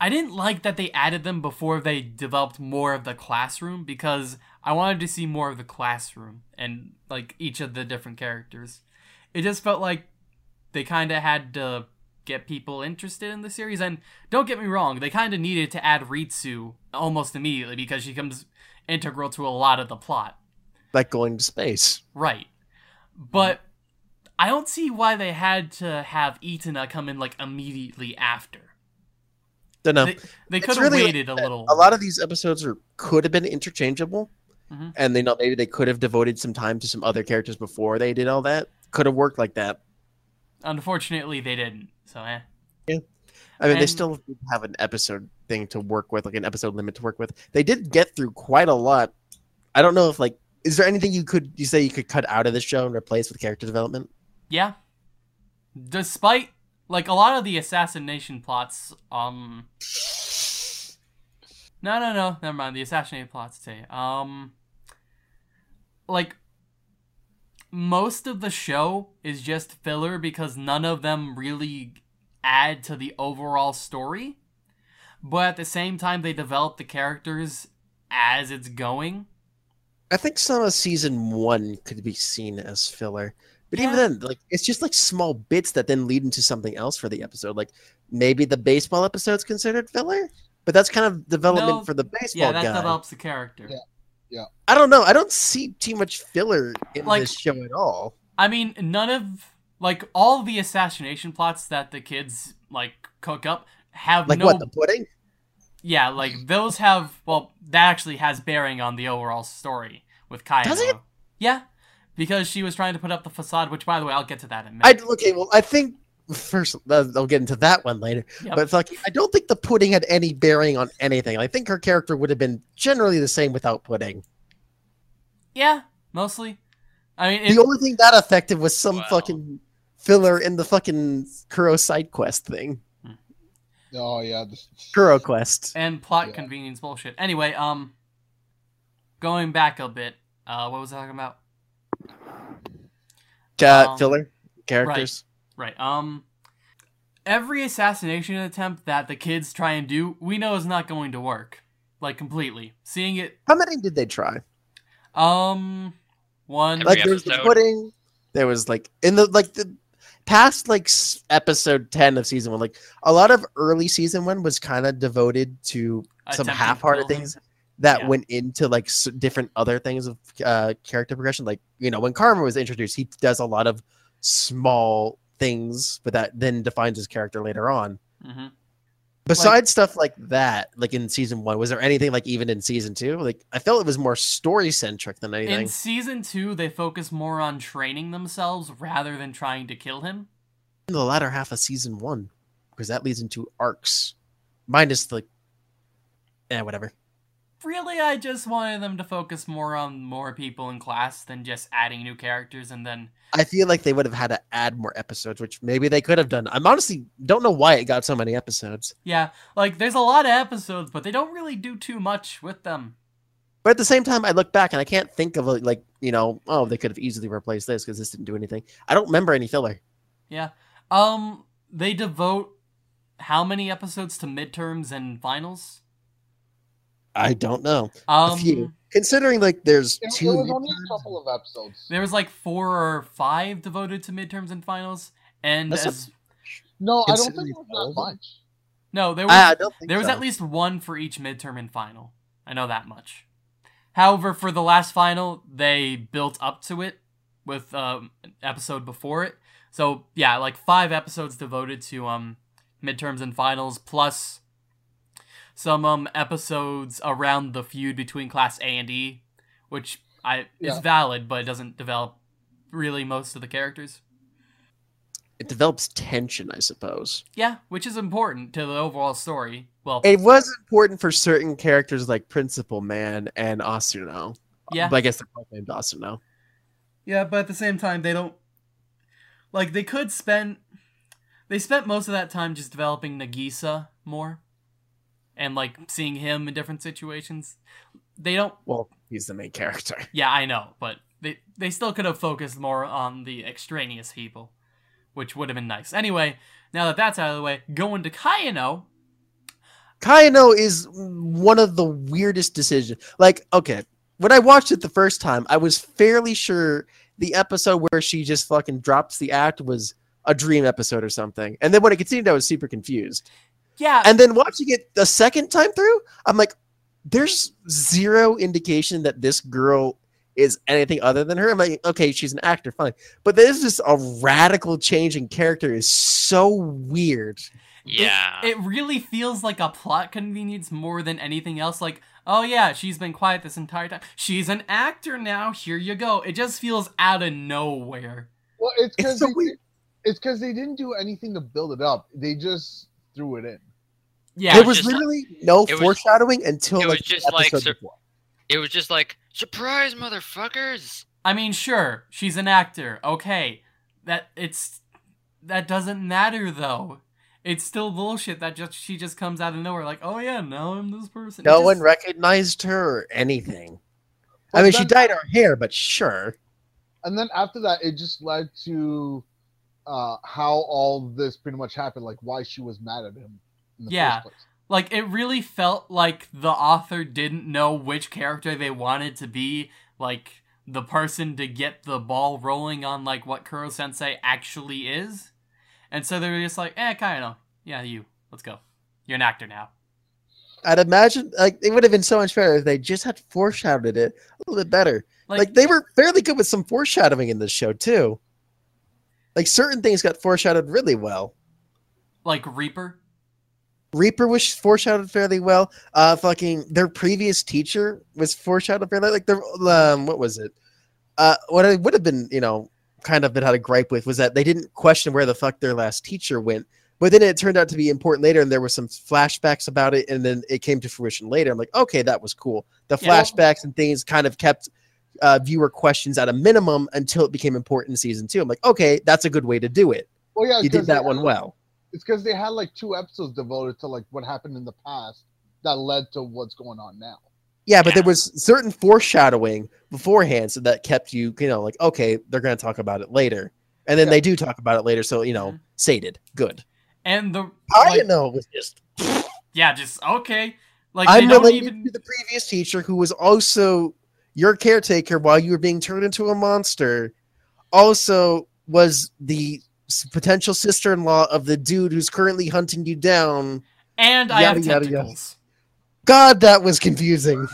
I didn't like that they added them before they developed more of the classroom because I wanted to see more of the classroom and like each of the different characters. It just felt like they kind of had to get people interested in the series. And don't get me wrong, they kind of needed to add Ritsu almost immediately because she comes integral to a lot of the plot. Like going to space. Right. But I don't see why they had to have Itona come in like immediately after. Don't know. They, they could have really waited a little. A lot of these episodes are could have been interchangeable, Mhm. and they know maybe they could have devoted some time to some other characters before they did all that. Could have worked like that. Unfortunately, they didn't. So, eh. Yeah. I mean, they still have an episode thing to work with, like an episode limit to work with. They did get through quite a lot. I don't know if like, is there anything you could you say you could cut out of this show and replace with character development? Yeah. Despite like a lot of the assassination plots, um No no no, never mind. The assassination plots too. Um like most of the show is just filler because none of them really add to the overall story. But at the same time they develop the characters as it's going. I think some of season one could be seen as filler. But even then, like it's just like small bits that then lead into something else for the episode. Like maybe the baseball episode's considered filler, but that's kind of development No, for the baseball Yeah, that guy. develops the character. Yeah. I don't know. I don't see too much filler in Like- this show at all. I mean, none of like all the assassination plots that the kids like cook up have Like no what the pudding? yeah, like those have well that actually has bearing on the overall story with Kaya. Does it? Yeah. Because she was trying to put up the facade, which by the way, I'll get to that in a I minute. okay. Well, I think first uh, I'll get into that one later. Yep. But like, I don't think the pudding had any bearing on anything. I think her character would have been generally the same without pudding. yeah, mostly. I mean, it, the only thing that affected was some Wow. fucking filler in the fucking Koro side quest thing. Oh yeah, this, Koro quest. and plot Yeah. convenience bullshit. Anyway, um going back a bit, uh what was I talking about? Uh, Um, filler characters. Right. Um every assassination attempt that the kids try and do, we know is not going to work. Like completely. Seeing it How many did they try? um one Every like there was the pudding. There was like in the like the past like s- episode ten of season one. Like a lot of early season one was kind of devoted to some attempting to half-hearted kill him. things that Yeah. went into like s- different other things of uh, character progression. Like you know when Karma was introduced, he does a lot of small things, but that then defines his character later on. Mhm. Besides stuff like that, like in season one, was there anything like even in season two? Like I felt it was more story centric than anything. In season 2, they focus more on training themselves rather than trying to kill him. in the latter half of season one, because that leads into arcs, minus the, eh, whatever. Really, I just wanted them to focus more on more people in class than just adding new characters and then I feel like they would have had to add more episodes, which maybe they could have done. I'm honestly don't know why it got so many episodes, yeah, like there's a lot of episodes, but they don't really do too much with them. but at the same time, I look back and I can't think of a, like you know, oh, they could have easily replaced this because this didn't do anything. I don't remember any filler. Yeah. Um they devote how many episodes to midterms and finals? I don't know. Um a few, considering like there's it, it two. was only a couple of episodes. there was like 4 or 5 devoted to midterms and finals and That's a- No, I don't think it was that much. no, there was I, I don't think There was so. at least one for each midterm and final. I know that much. However, for the last final, they built up to it with um, an episode before it. So yeah, like five episodes devoted to um midterms and finals, plus some um episodes around the feud between Class A and E, which I is valid, but it doesn't develop really most of the characters. it develops tension, I suppose. Yeah, which is important to the overall story. Well, It was important for certain characters like Principal Man and Asano. yeah. But I guess they're both named Asano. Yeah, but at the same time, they don't like they could spend. They spent most of that time just developing Nagisa more, and like seeing him in different situations. They don't. Well, he's the main character. Yeah, I know, but they they still could have focused more on the extraneous people, which would have been nice. Anyway, now that that's out of the way, going to Kayano. Kayano is one of the weirdest decisions. Like, okay, when I watched it the first time, I was fairly sure the episode where she just fucking drops the act was a dream episode or something. And then when it continued, I was super confused. Yeah, And then watching it the second time through, I'm like, there's zero indication that this girl is anything other than her. I'm like, okay, she's an actor, fine. But there's just a radical change in character is so weird. Yeah. it really feels like a plot convenience more than anything else. Like, oh yeah, she's been quiet this entire time. She's an actor now. Here you go. It just feels out of nowhere. Well, it's It's because so they, weird. it's because they didn't do anything to build it up. They just threw it in. Yeah, there it was just like- literally no it was- foreshadowing until it like was the just like episode sur- before. it was just like surprise, motherfuckers. I mean, sure, she's an actor. Okay, that it's that doesn't matter though. It's still bullshit that just she just comes out of nowhere like, oh yeah, now I'm this person. No just- one recognized her or anything. I But mean, she dyed her hair, but sure. And then after that, it just led to uh, how all this pretty much happened, like why she was mad at him in the Yeah. first place. like it really felt like the author didn't know which character they wanted to be like the person to get the ball rolling on like what Koro Sensei actually is. And so they were just like, eh, Kayano, yeah, you, let's go. You're an actor now. I'd imagine like it would have been so much better if they just had foreshadowed it a little bit better. Like, Like, they were fairly good with some foreshadowing in this show too. Like certain things got foreshadowed really well. like Reaper. Reaper was foreshadowed fairly well. Uh, fucking their previous teacher was foreshadowed fairly. Like the um, what was it? Uh, what I would have been, you know, kind of been had a gripe with was that they didn't question where the fuck their last teacher went. But then it turned out to be important later, and there were some flashbacks about it, and then it came to fruition later. I'm like, okay, that was cool. The Yeah. flashbacks and things kind of kept uh, viewer questions at a minimum until it became important in season two. I'm like, okay, that's a good way to do it. Well, yeah, you did that one like- well. It's because they had like two episodes devoted to like what happened in the past that led to what's going on now. Yeah, but there was certain foreshadowing beforehand, so that kept you, you know, like okay, they're going to talk about it later, and then Yeah. they do talk about it later. So you know, sated, good. And the I like, know it was just. yeah, just okay. Like I'm don't related even to the previous teacher who was also your caretaker while you were being turned into a monster. Also, was the potential sister-in-law of the dude who's currently hunting you down. and I have Yada, yada, yada. tentacles. God, that was confusing.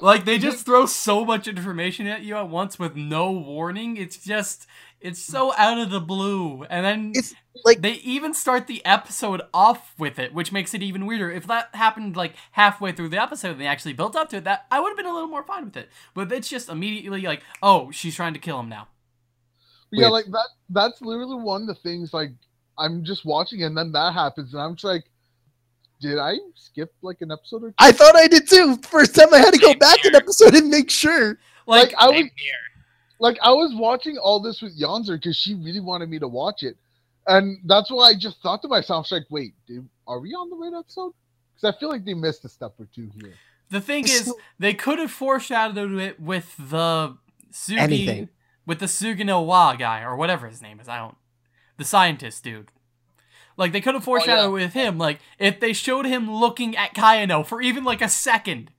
Like they just throw so much information at you at once with no warning. It's just it's so out of the blue. And then It's like they even start the episode off with it, which makes it even weirder. If that happened like halfway through the episode and they actually built up to it, that I would have been a little more fine with it. But it's just immediately like, oh, she's trying to kill him now. Yeah, Weird. like that. That's literally one of the things. Like I'm just watching, and then that happens, and I'm just like, did I skip like an episode or two? I thought I did too. First time I had to go Same back an here. episode and make sure. Like, Like I was here. Like I was watching all this with Yonzer because she really wanted me to watch it, and that's why I just thought to myself, like, wait, did, are we on the right episode? Because I feel like they missed a step or two here. the thing is, they could have foreshadowed it with the Sugi, Anything. with the Sugino Wa guy or whatever his name is. I don't, the scientist dude. Like they could have oh, foreshadowed it with him. Like if they showed him looking at Kayano for even like a second,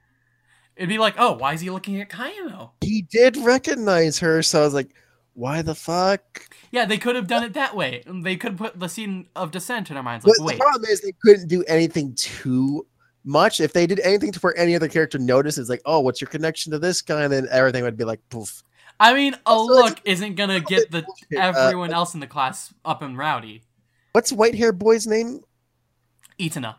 it'd be like, oh, why is he looking at Kayano? He did recognize her, so I was like, why the fuck? Yeah, they could have done it that way. They could put the scene of descent in our minds. But Like, the problem is they couldn't do anything too much. If they did anything to where any other character noticed, it's like, oh, what's your connection to this guy? And then everything would be like, poof. I mean, a Also, look isn't gonna get the bullshit. Uh, everyone else in the class up and rowdy. What's white hair boy's name? Itona,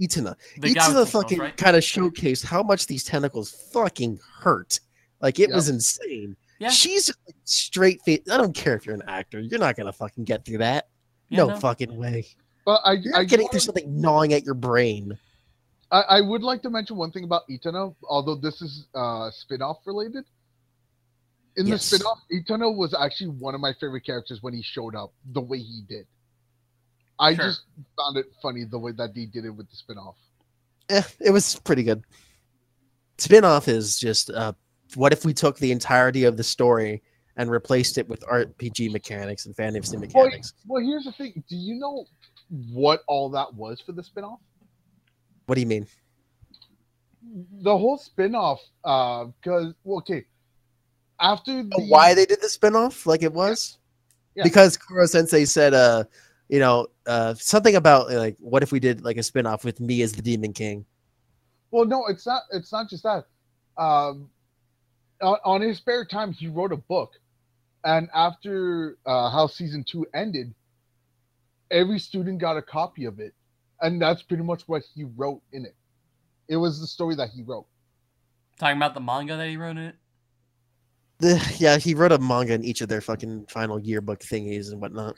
Itona. the Itona fucking right? kind of showcased how much these tentacles fucking hurt. Like it Yep. was insane. Yeah. She's straight face. I don't care if you're an actor. You're not gonna fucking get through that. Yeah, no, no. fucking way. But I, You're I, getting through something gnawing at your brain. I, I would like to mention one thing about Itona, although this is uh, spin-off related. In Yes. the spin-off, Itona was actually one of my favorite characters when he showed up, the way he did. I Sure. just found it funny the way that they did it with the spin-off. Eh, it was pretty good. Spin-off is just uh, what if we took the entirety of the story and replaced it with RPG mechanics and fantasy Well, mechanics? well, here's the thing. Do you know what all that was for the spin-off? What do you mean? The whole spin-off, uh, because well, okay, after the, Oh, why they did the spin-off like it was? Yeah. Because Koro Sensei said, uh, you know, uh, something about like, what if we did like a spin-off with me as the Demon King? Well, no, it's not. It's not just that. Um, on, on his spare time, he wrote a book, and after uh, how season two ended, every student got a copy of it, and that's pretty much what he wrote in it. It was the story that he wrote. Talking about the manga that he wrote in it. The, yeah, he wrote a manga in each of their fucking final yearbook thingies and whatnot.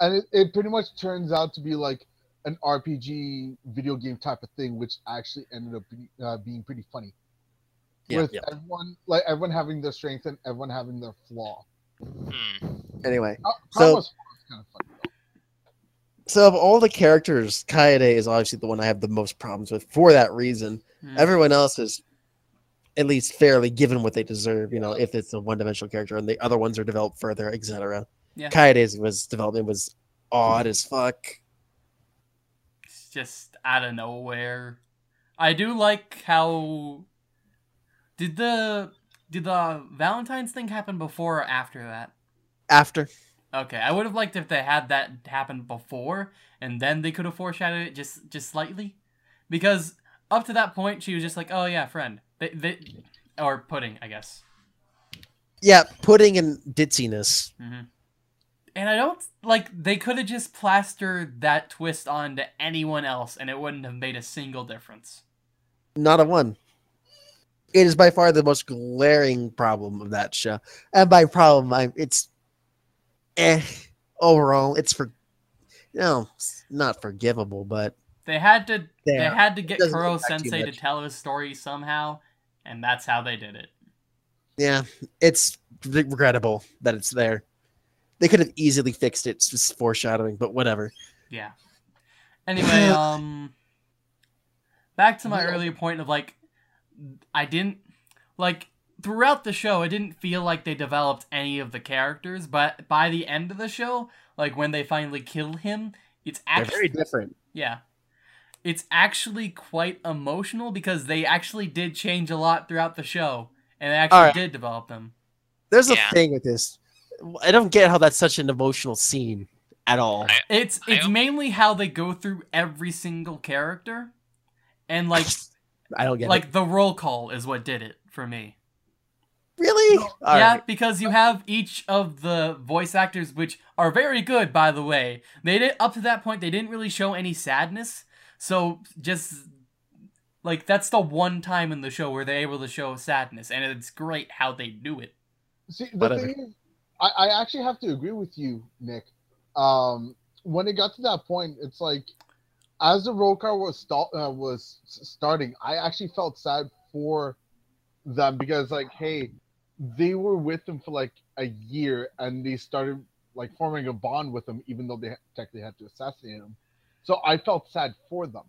And it, it pretty much turns out to be like an RPG video game type of thing, which actually ended up be, uh, being pretty funny. Yeah, with yeah. everyone like everyone having their strength and everyone having their flaw. Hmm. Anyway, How, So- kind of funny. So of all the characters, Kaede is obviously the one I have the most problems with for that reason. Hmm. Everyone else is at least fairly given what they deserve, you know, if it's a one-dimensional character and the other ones are developed further, etc. Yeah. Kaede's was development was odd as fuck. It's just out of nowhere. I do like how did the did the Valentine's thing happen before or after that? After Okay, I would have liked if they had that happen before and then they could have foreshadowed it just just slightly, because up to that point she was just like, oh yeah, friend, they, they or pudding, I guess. yeah, pudding and ditziness. hmm And I don't like they could have just plastered that twist onto anyone else, and it wouldn't have made a single difference. Not a one. It is by far the most glaring problem of that show. And by problem, I it's eh overall. It's for no, it's not forgivable, but They had to they had to get Koro Sensei to tell his story somehow, and that's how they did it. yeah, it's regrettable that it's there. They could have easily fixed it. It's just foreshadowing, but whatever. Yeah. Anyway, um back to my Yeah. earlier point of like I didn't like throughout the show it didn't feel like they developed any of the characters, but by the end of the show, like when they finally kill him, it's They're actually very different. Yeah. It's actually quite emotional because they actually did change a lot throughout the show and they actually Alright. did develop them. There's a thing with this. I don't get how that's such an emotional scene at all. I- It's it's don't- mainly how they go through every single character and like I don't get like it. the roll call is what did it for me. Really? No. Yeah, right. because you have each of the voice actors which are very good by the way. They did up to that point they didn't really show any sadness. So just like that's the one time in the show where they're able to show sadness and it's great how they do it. See, the Whatever. thing is, I, I actually have to agree with you, Nick. Um, when it got to that point, it's like as the roll car was sta- uh, was starting, I actually felt sad for them because, like, hey, they were with them for like a year, and they started like forming a bond with them, even though they technically had to assassinate him. So I felt sad for them.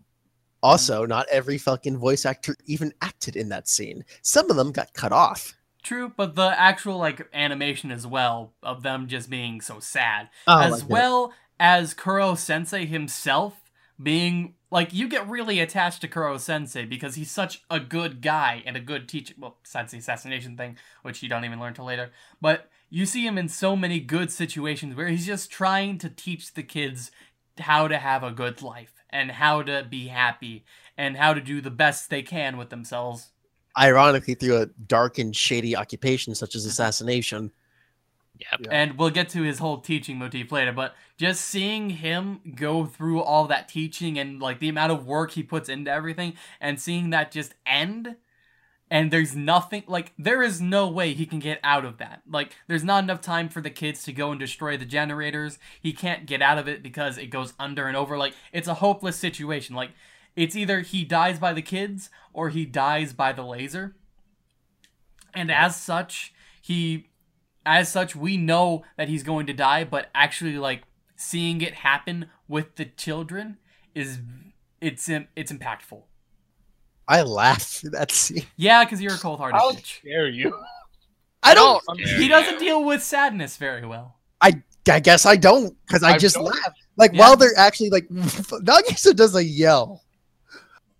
Also, not every fucking voice actor even acted in that scene. Some of them got cut off. True, but the actual like animation as well of them just being so sad, Oh, as like well as Koro Sensei himself being like you get really attached to Koro Sensei because he's such a good guy and a good teacher. Well, besides the assassination thing, which you don't even learn till later, but you see him in so many good situations where he's just trying to teach the kids how to have a good life and how to be happy and how to do the best they can with themselves. Ironically, through a dark and shady occupation such as mm-hmm. assassination. Yep. Yeah. And we'll get to his whole teaching motif later, but just seeing him go through all that teaching and like the amount of work he puts into everything and seeing that just end and there's nothing like there is no way he can get out of that. Like there's not enough time for the kids to go and destroy the generators. He can't get out of it because it goes under and over. Like it's a hopeless situation. Like it's either he dies by the kids or he dies by the laser. And as such, he as such we know that he's going to die, but actually like seeing it happen with the children is it's it's impactful. I laughed at that scene. Yeah, because you're a cold-hearted How bitch. dare you? I don't. He doesn't deal with sadness very well. I I guess I don't because I I just don't. laugh. Like Yeah. while they're actually like Nagisa does a yell.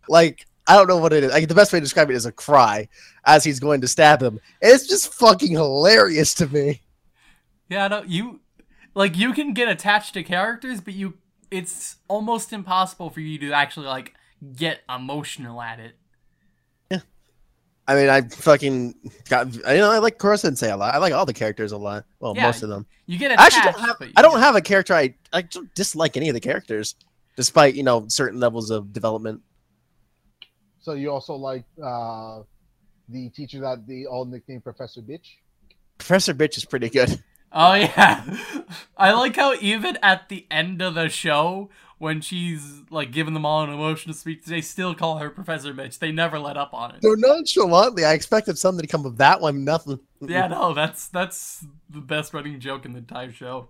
Like I don't know what it is. Like the best way to describe it is a cry as he's going to stab him. It's just fucking hilarious to me. Yeah, no, you like you can get attached to characters, but you it's almost impossible for you to actually like get emotional at it. Yeah, I mean, I fucking got. you know I like Sensei a lot. I like all the characters a lot. Well, Yeah, most of them. You get I actually don't have. I don't get- have a character. I I don't dislike any of the characters, despite you know certain levels of development. So you also like uh, the teacher that they all nicknamed Professor Bitch? Professor Bitch is pretty good. Oh yeah, I like how even at the end of the show, when she's like giving them all an emotional speech, they still call her Professor Bitch. They never let up on it. So nonchalantly, I expected something to come of that one. Nothing. Yeah, no, that's that's the best running joke in the entire show.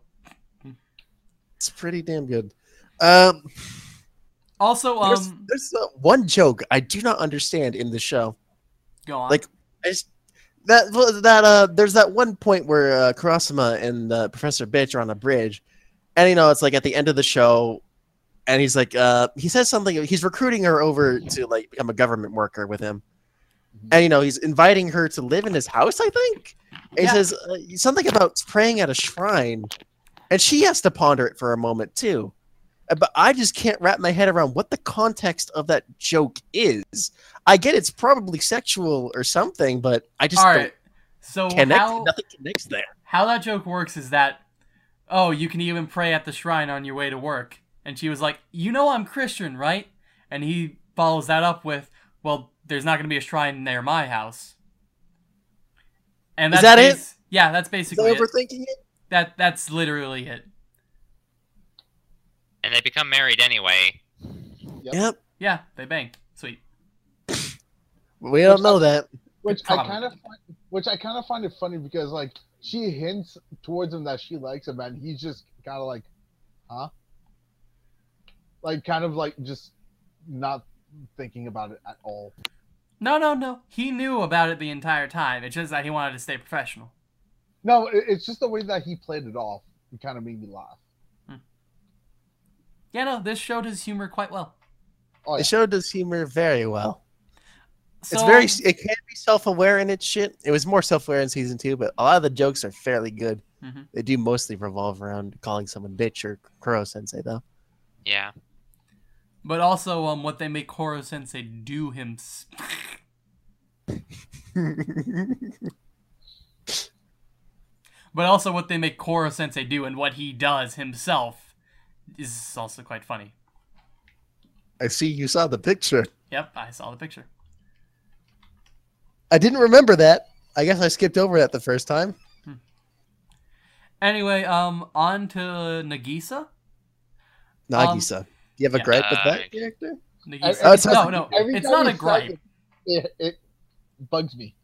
It's pretty damn good. Um, Also, there's, um, there's uh, one joke I do not understand in the show. go on. like- I just, that that uh, there's that one point where uh, and uh, Professor Bitch are on a bridge, and you know it's like at the end of the show, and he's like, uh, he says something. He's recruiting her over to like become a government worker with him, and you know he's inviting her to live in his house. I think. And Yeah. He says uh, something about praying at a shrine, and she has to ponder it for a moment too. Uh, But I just can't wrap my head around what the context of that joke is. I get it's probably sexual or something, but I just all don't. So connect. how Nothing connects there. how that joke works is that oh you can even pray at the shrine on your way to work and she was like you know i'm christian right and he follows that up with well there's not going to be a shrine near my house and Is that's that it? yeah that's Is basically I it. overthinking it? that that's literally it And they become married anyway. Yep. Yep. yeah they bang sweet We don't know that. Which I kind of find, which I kind of find it funny because like she hints towards him that she likes him, and he's just kind of like, huh? Like kind of like just not thinking about it at all. no no no he knew about it the entire time it's just that he wanted to stay professional No, it's just the way that he played it off. It kind of made me laugh. Yeah no this showed his humor quite well Oh, The yeah. show does humor very well. so, it's very. It can be self-aware in its shit. It was more self-aware in season two, but a lot of the jokes are fairly good. Mhm. They do mostly revolve around calling someone bitch or Koro Sensei, though. Yeah. but also um what they make Koro Sensei do him But also what they make Koro Sensei do and what he does himself is also quite funny. I see you saw the picture. Yep, I saw the picture. I didn't remember that. I guess I skipped over that the first time. Anyway, um, on to Nagisa. Nagisa. Do you have a yeah. gripe with that character? Nagisa. Oh, it's- no, no, Every it's not a gripe. It, it, it bugs me.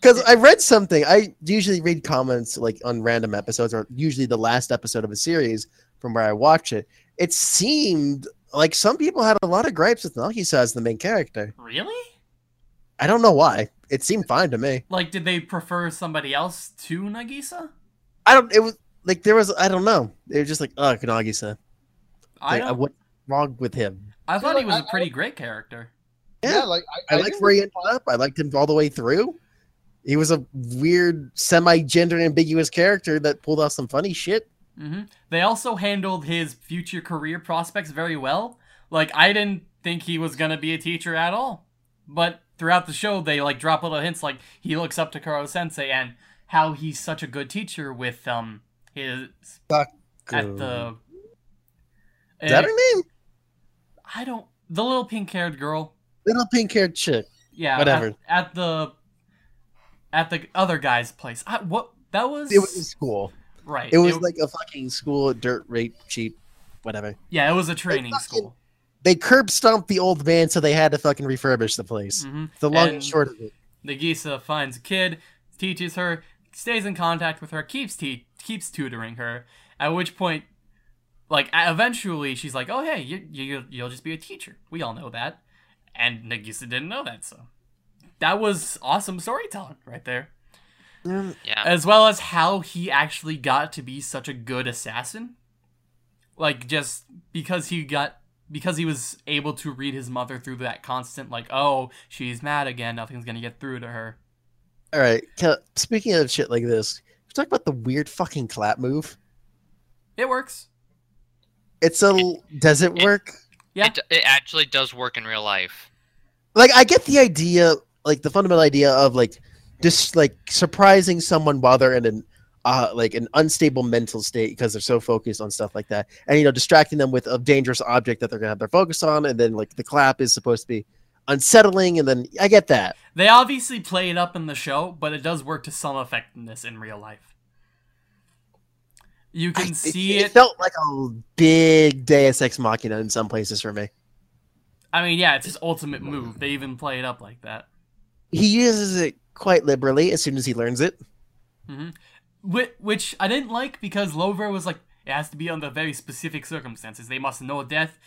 Because I read something. I usually read comments like on random episodes, or usually the last episode of a series from where I watch it. It seemed like some people had a lot of gripes with Nagisa as the main character. Really? I don't know why. It seemed fine to me. Like, did they prefer somebody else to Nagisa? I don't. It was like there was. I don't know. They were just like, oh, Nagisa. I Like, don't, what's wrong with him? I thought he was I- a pretty great character. Yeah, Yeah, like I, I, like didn't where he really ended up. I liked him all the way through. He was a weird, semi-gender ambiguous character that pulled off some funny shit. Hmm They also handled his future career prospects very well. Like, I didn't think he was gonna be a teacher at all, but throughout the show, they like drop little hints, like he looks up to Koro Sensei and how he's such a good teacher with um his at the. Is that Uh, her name? I don't. The little pink-haired girl. Little pink-haired chick. Yeah, Whatever. At, at the at the other guy's place. I, what that was? It was school. Right. It was like a fucking school, dirt rape, cheap, whatever. yeah, it was a training fucking- school. They curb stomped the old man, so they had to fucking refurbish the place. hmm The long and And- short of it. Nagisa finds a kid, teaches her, stays in contact with her, keeps te- keeps tutoring her. At which point, like eventually, she's like, "Oh hey, you, you you'll just be a teacher." We all know that, and Nagisa didn't know that, so that was awesome storytelling right there. Yeah. as well as how he actually got to be such a good assassin. Like just because he got because he was able to read his mother through that constant like, oh, she's mad again, nothing's gonna get through to her. All right. Speaking of shit like this, we talk about the weird fucking clap move. It works. It's a. Does it it- work? Yeah. It, it actually does work in real life. like I get the idea, like the fundamental idea of like just like surprising someone while they're in an uh like an unstable mental state because they're so focused on stuff like that, and you know distracting them with a dangerous object that they're gonna have their focus on, and then like the clap is supposed to be unsettling, and then I get that. They obviously play it up in the show, but it does work to some effectiveness in real life. You can I- see it, it. felt like a big Deus Ex Machina in some places for me. I mean, yeah, it's his ultimate move. They even play it up like that. He uses it quite liberally as soon as he learns it. Which, which I didn't like because Lovro was like, it has to be under very specific circumstances. They must know death.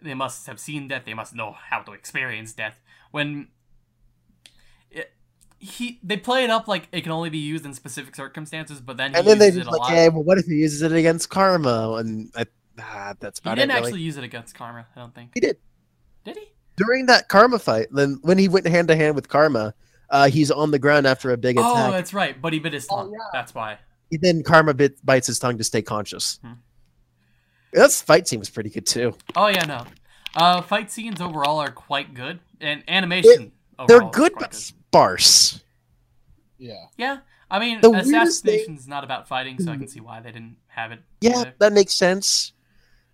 They must have seen death. They must know how to experience death. When it, he, they play it up like it can only be used in specific circumstances, but then he And then they just it a like, lot. yeah, well, what if he uses it against Karma? And I, ah, that's he about didn't it. really. actually use it against Karma. I don't think. He did. Did he? During that Karma fight, then when he went hand to hand with Karma, uh, he's on the ground after a big attack. Oh, attack. that's right. But he bit his Oh, tongue. yeah. That's why. then Karma bit, bites his tongue to stay conscious. Hmm. That fight scene was pretty good too. Oh yeah, no. Uh, fight scenes overall are quite good, and animation. They're overall is good but sparse. Yeah. Yeah, I mean, The weirdest thing- assassination's not about fighting, so I can see why they didn't have it. Yeah, either. that makes sense.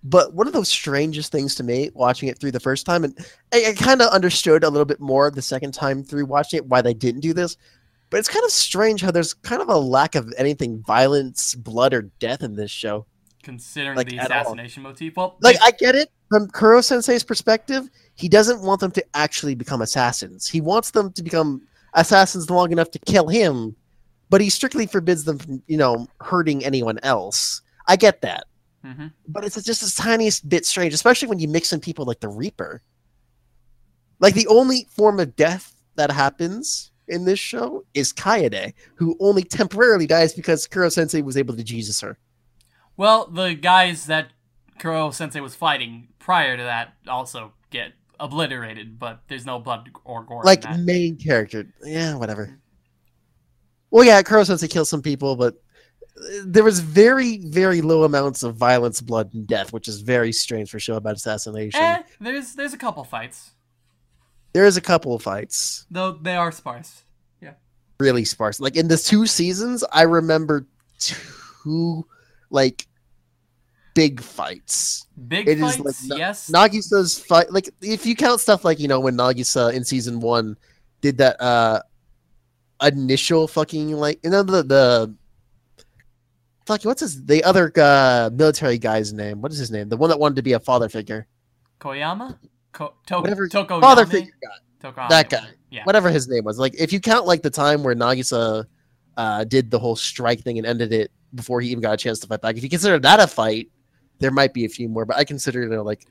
But one of the strangest things to me watching it through the first time, and I, I kind of understood a little bit more the second time through watching it why they didn't do this. But it's kind of strange how there's kind of a lack of anything violence, blood, or death in this show. considering like, the all. assassination motif. Well, like I get it from Koro Sensei's perspective. He doesn't want them to actually become assassins. He wants them to become assassins long enough to kill him, but he strictly forbids them from, you know, hurting anyone else. I get that, Mhm. but it's just the tiniest bit strange, especially when you mix in people like the Reaper. Like the only form of death that happens in this show is Kaede, who only temporarily dies because Koro Sensei was able to Jesus her. well, the guys that Koro Sensei was fighting prior to that also get obliterated, but there's no blood or gore. like main character. Yeah, whatever. Well, yeah, Koro Sensei kills some people, but there was very, very low amounts of violence, blood, and death, which is very strange for a show about assassination. Eh, there's there's a couple fights, There is a couple of fights, though they are sparse. Yeah. Really sparse. Like in the two seasons, I remember two like big fights. Big It is, fights, like, yes. Nagisa's fight, like if you count stuff like you know when Nagisa in season one did that uh initial fucking like you know the the fuck what's his the other uh military guy's name? What is his name? The one that wanted to be a father figure, Koyama, Ko- to- whatever Toko father figure guy, Tokoyami. that guy, Yeah. whatever his name was. Like if you count like the time where Nagisa uh did the whole strike thing and ended it before he even got a chance to fight back. If you consider that a fight, there might be a few more, but I consider you know, like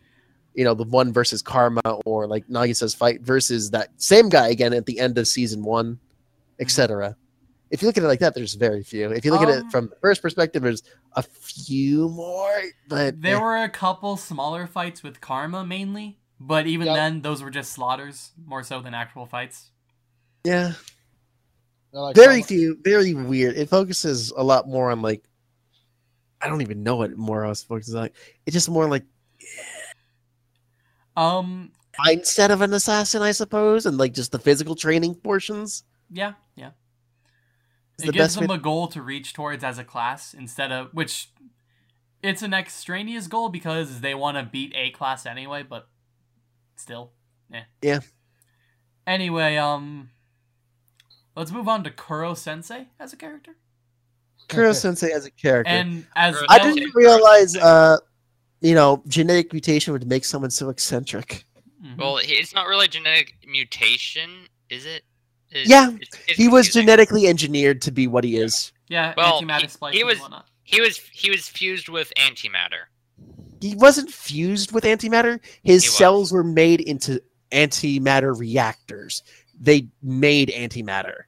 you know, the one versus Karma or like Nagisa's fight versus that same guy again at the end of season one, etc. If you look at it like that, there's very few. If you look at Um, it from the first perspective, there's a few more, but There eh, were a couple smaller fights with Karma mainly, but even Yep. then, those were just slaughters more so than actual fights. yeah, like, very oh, few, very weird. It focuses a lot more on like, I don't even know what more else focuses on. It's just more like Um, mindset of an assassin, I suppose, and like just the physical training portions. yeah, yeah. Is It the gives best them way- a goal to reach towards as a class instead of which. It's an extraneous goal because they want to beat A class anyway, but still, yeah. Yeah. Anyway, um, let's move on to Koro Sensei as a character. Koro Sensei as a character. And as Koro I didn't realize, uh, you know, genetic mutation would make someone so eccentric. Mhm. Well, it's not really genetic mutation, is it? It's- Yeah, it's- it's He was genetically engineered to be what he is. yeah, well, antimatter he- splicing he was- and whatnot. He was he was fused with antimatter. He wasn't fused with antimatter. His He was. cells were made into antimatter reactors. They made antimatter.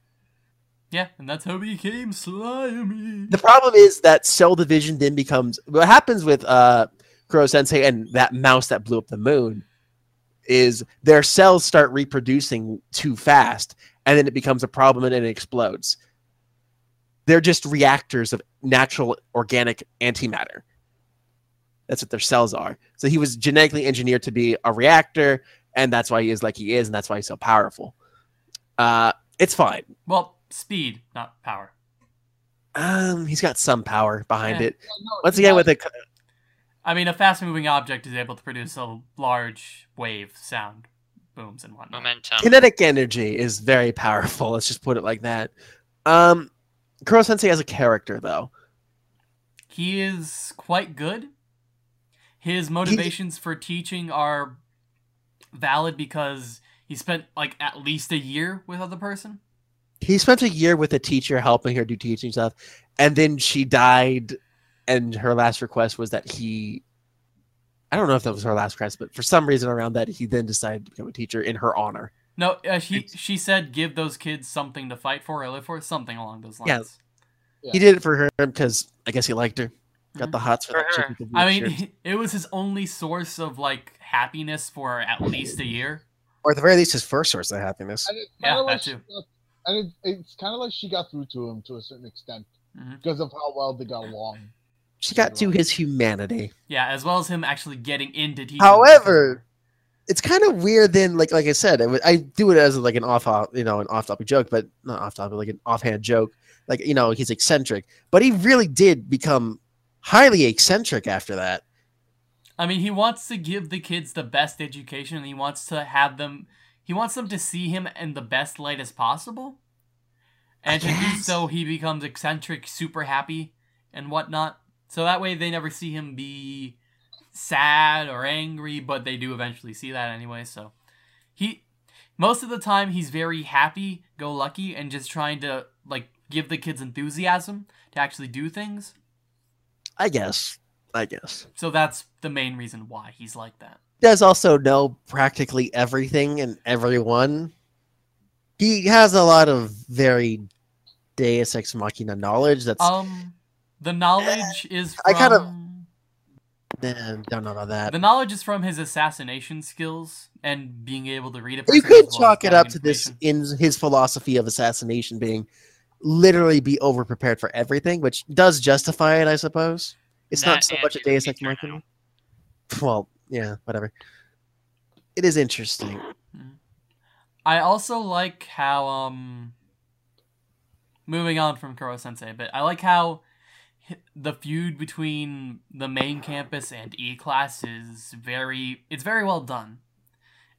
Yeah, and that's how he became slimy. The problem is that cell division then becomes what happens with uh Koro Sensei and that mouse that blew up the moon is their cells start reproducing too fast and then it becomes a problem and it explodes. They're just reactors of natural organic antimatter. That's what their cells are. So he was genetically engineered to be a reactor, and that's why he is like he is, and that's why he's so powerful. Uh, it's fine. Well, speed, not power. Um, he's got some power behind Yeah. it. No, Once again, has- with a I mean, a fast-moving object is able to produce a large wave sound, booms and whatnot. Momentum. kinetic energy is very powerful. Let's just put it like that. Um, Koro Sensei as a character, though, He is quite good. His motivations for teaching are valid because he spent like at least a year with other person. he spent a year with a teacher helping her do teaching stuff, and then she died, and her last request was that he. I don't know if that was her last request, but for some reason around that, he then decided to become a teacher in her honor. No, uh, she she said give those kids something to fight for or live for, something along those lines. Yeah. He did it for her because I guess he liked her. Got Mhm. the hots for, For that her. with the blue I shirt. mean, it was his only source of like happiness for at least a year. or at the very least, his first source of happiness. And it's Yeah, kinda that like too. she got- and it, it's kind of like she got through to him to a certain extent Mhm. because of how well they got along. She got to his humanity. Yeah, as well as him actually getting into teaching. However, it's kind of weird then like like i said I I do it as like an off uh, you know an off topic joke but not off topic like an offhand joke like you know he's eccentric but he really did become highly eccentric after that I mean, he wants to give the kids the best education, and he wants to have them. He wants them to see him in the best light as possible, and to do so, he becomes eccentric, super happy, and whatnot. So that way, they never see him be sad or angry, but they do eventually see that anyway. So he, most of the time, he's very happy, go lucky, and just trying to like give the kids enthusiasm to actually do things. i guess i guess So that's the main reason why he's like that. he does also know practically everything and everyone he has a lot of very deus ex machina knowledge that's Um, the knowledge is I kind of- Nah, don't know about that the knowledge is from his assassination skills and being able to read it. you could as well as chalk it up to this in his philosophy of assassination being literally be over prepared for everything, which does justify it, I suppose. It's not so much a he's Deus a Ex Machina. Well, yeah, whatever. It is interesting. I also like how um moving on from Koro Sensei, but I like how hi- the feud between the main campus and E class is very it's very well done.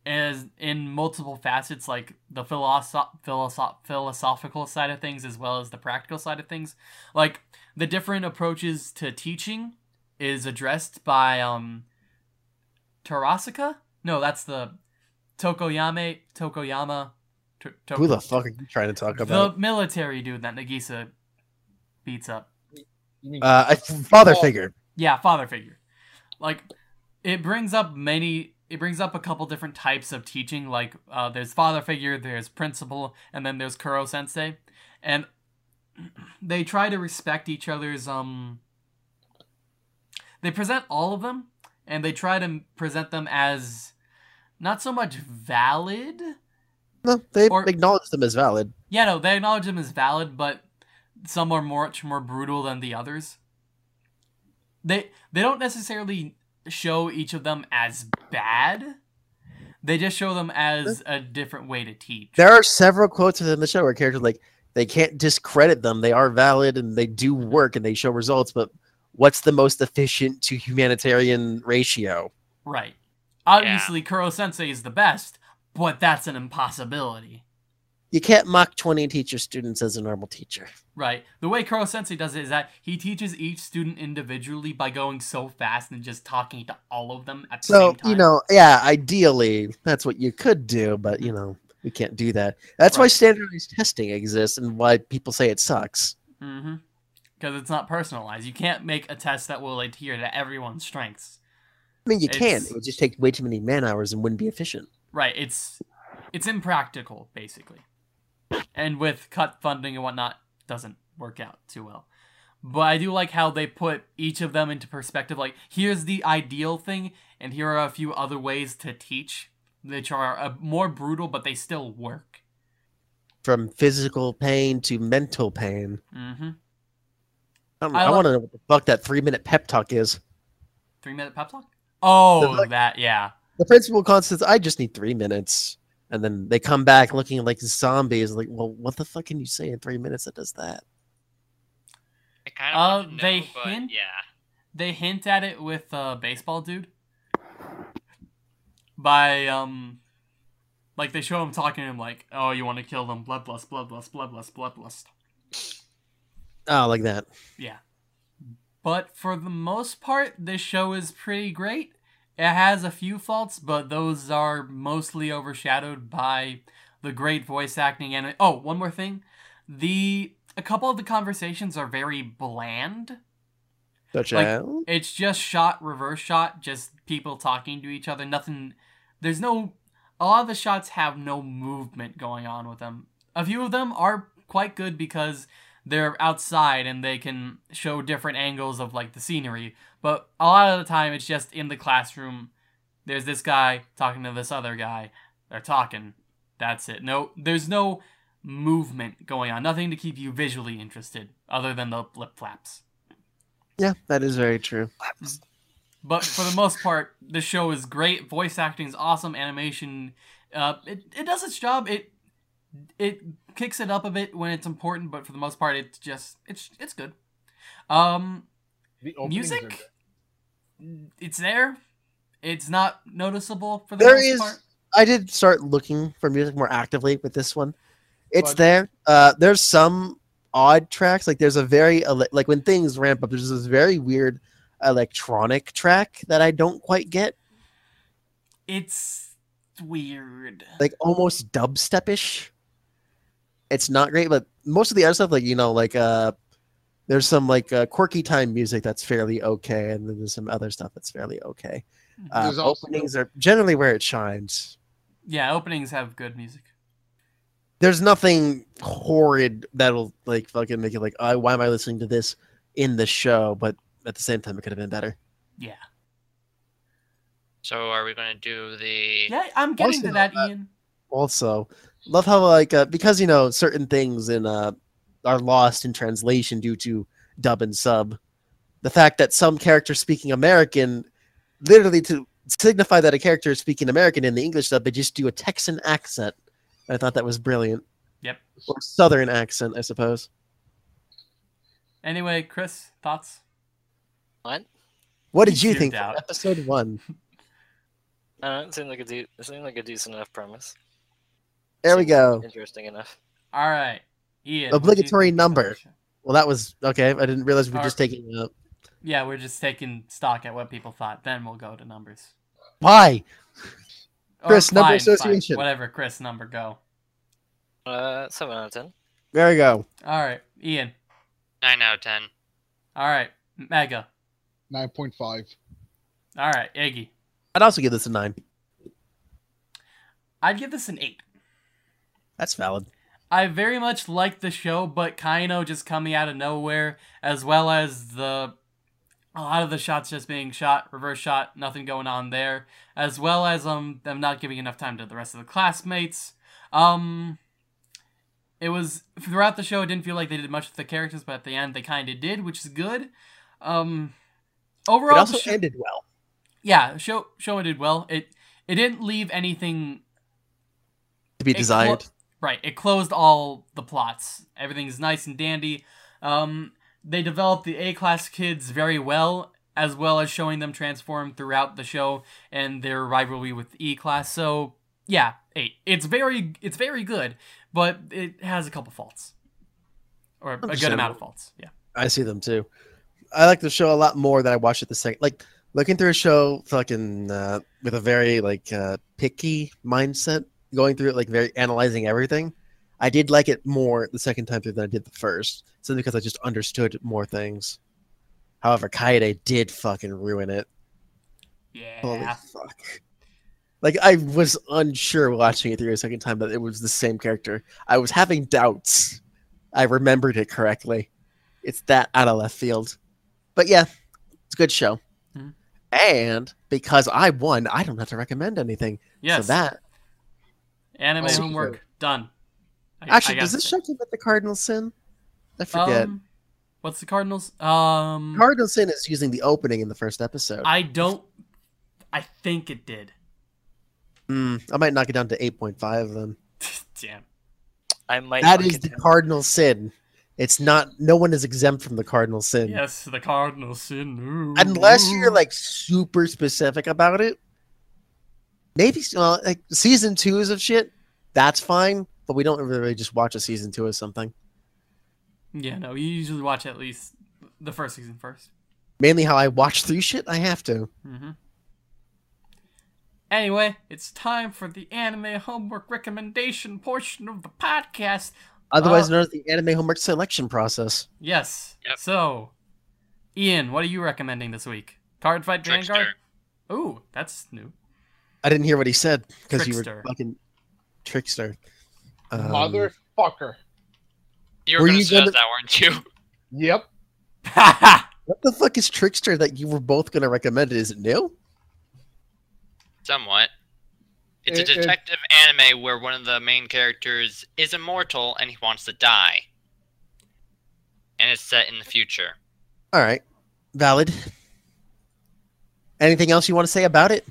As in multiple facets, like the philosoph- philosoph- philosophical side of things as well as the practical side of things. Like the different approaches to teaching is addressed by um Terasaka? No, that's the Tokoyame Tokoyama. To- to- Who the fuck are you trying to talk about? the military dude that Nagisa beats up. Uh, a father Oh. figure. Yeah, father figure. Like it brings up many it brings up a couple different types of teaching like uh, there's father figure, there's principal, and then there's Koro sensei. And they try to respect each other's um they present all of them and they try to present them as not so much valid No, they Or- acknowledge them as valid. Yeah, no, they acknowledge them as valid, but some are much more brutal than the others. They they don't necessarily show each of them as bad. They just show them as a different way to teach. There are several quotes within the show where characters like they can't discredit them. They are valid and they do work and they show results. But what's the most efficient to humanitarian ratio? Right. Obviously, Koro Sensei is the best, but that's an impossibility. You can't mock 20 teacher students as a normal teacher. Right. The way Koro Sensei does it is that he teaches each student individually by going so fast and just talking to all of them at the So, same time. you know, yeah, ideally, that's what you could do, but, you know, we can't do that. That's why standardized testing exists and why people say it sucks. Mm-hmm. Because it's not personalized. You can't make a test that will adhere to everyone's strengths. I mean, you can. It's- It would just take way too many man hours and wouldn't be efficient. Right. It's it's impractical, basically. And with cut funding and whatnot, doesn't work out too well. But I do like how they put each of them into perspective. Like, here's the ideal thing, and here are a few other ways to teach, which are uh, more brutal, but they still work. From physical pain to mental pain. Mm-hmm. I, I I want to know what the fuck that three minute pep talk is. Three minute pep talk? Oh, like- that, yeah. The principal constants, I just need three minutes. And then they come back looking like zombies. Like, well, what the fuck can you say in three minutes that does that? I kind Uh, of want to they but hint- yeah. they hint at it with uh baseball dude by um like they show him talking to him like oh you want to kill them bloodlust bloodlust bloodlust bloodlust Oh, like that. yeah but for the most part this show is pretty great it has a few faults but those are mostly overshadowed by the great voice acting and oh one more thing. The a couple of the conversations are very bland. Such Like- as? it's just shot reverse shot just people talking to each other nothing there's no a lot of the shots have no movement going on with them. A few of them are quite good because they're outside and they can show different angles of like the scenery but a lot of the time it's just in the classroom there's this guy talking to this other guy they're talking that's it no there's no movement going on nothing to keep you visually interested other than the lip flaps Yeah, that is very true. but for the most part, the show is great. Voice acting is awesome. Animation, uh, it, it does its job. It it kicks it up a bit when it's important, but for the most part, it's just it's it's good. Um, The music, good. it's there. It's not noticeable for the There most is. part. I did start looking for music more actively with this one. It's But- there. Uh, there's some odd tracks. Like there's a very like when things ramp up. There's this very weird electronic track that I don't quite get. It's weird. Like almost dubstepish. It's not great, but most of the other stuff, like you know, like uh, there's some like uh, quirky time music that's fairly okay, and then there's some other stuff that's fairly okay. Uh, There's openings are generally where it shines. Yeah, openings have good music. there's nothing horrid that'll like fucking make it like, oh, why am I listening to this in the show? But at the same time, it could have been better. Yeah, So are we going to do the? yeah. I'm getting Also, to that, uh, Ian. Also, love how like uh, because you know certain things in uh are lost in translation due to dub and sub. The fact that some characters speaking American, literally to signify that a character is speaking American in the English dub, they just do a Texan accent. I thought that was brilliant. Yep. Or Southern accent, I suppose. Anyway, Chris, thoughts? What? What did you Zoomed think out. episode one? I don't know, it seemed like a de- it seemed like a decent enough premise. There we go. Interesting enough. All right, Ian. what do you Obligatory number. Well, that was okay. I didn't realize we were Our- just taking. Uh, Yeah, we're just taking stock at what people thought. Then we'll go to numbers. why? Or Chris, number fine, fine. association. Whatever, Chris, number go. Uh, seven out of ten. There we go. All right, Ian. Nine out of ten. All right, Mega. 9.5. All right, Iggy. I'd also give this a nine. I'd give this an eight. That's valid. I very much like the show, but Kayano just coming out of nowhere, as well as the a lot of the shots just being shot, reverse shot, nothing going on there, as well as um them not giving enough time to the rest of the classmates. Um, it was throughout the show. It didn't feel like they did much with the characters, but at the end they kind of did, which is good. Um, overall, It also show- ended well. yeah, show show did well. It it didn't leave anything To be it desired. Right. It closed all the plots. Everything's nice and dandy. Um, they developed the A class kids very well, as well as showing them transform throughout the show and their rivalry with E class. So yeah, eight. It's very it's very good, but it has a couple faults, or a good amount of faults. Yeah. I see them too. I like the show a lot more than I watched it the second. Like looking through a show, fucking uh, with a very like uh, picky mindset, going through it like very analyzing everything. I did like it more the second time through than I did the first, simply because I just understood more things. However, Kaede did fucking ruin it. Yeah. Holy Yeah. fuck! Like I was unsure watching it through a second time that it was the same character. I was having doubts. I remembered it correctly. It's that out of left field. But yeah, it's a good show. Mhm. And because I won, I don't have to recommend anything. Yes. So that Anime Oh, homework sure. done. I- I actually gotta does this say. show commit the cardinal sin? I forget. Um, what's the Cardinals? Um, cardinal sin is using the opening in the first episode. I don't. I think it did. Hmm, I might knock it down to eight point five then. Damn. I might. That knock is it the down. cardinal sin. It's not. No one is exempt from the cardinal sin. Yes, the Cardinal sin. Ooh, unless you're like super specific about it. Maybe well, like season twos of shit, that's fine. But we don't really just watch a season two of something. Yeah, no, you usually watch at least the first season first. Mainly how I watch through shit, I have to. Mm-hmm. Anyway, it's time for the anime homework recommendation portion of the podcast. Otherwise Uh, known as the anime homework selection process. Yes. Yep. So, Ian, what are you recommending this week? Card Fight Vanguard? Ooh, that's new. I didn't hear what he said because you Trickster. were fucking trickster. Um, Motherfucker. You were, Were gonna you say gonna- that, weren't you? Yep. What the fuck is trickster that you were both gonna recommend? Is it new? Somewhat. It's It- a it- detective anime where one of the main characters is immortal and he wants to die. And it's set in the future. All right, valid. Anything else you want to say about it?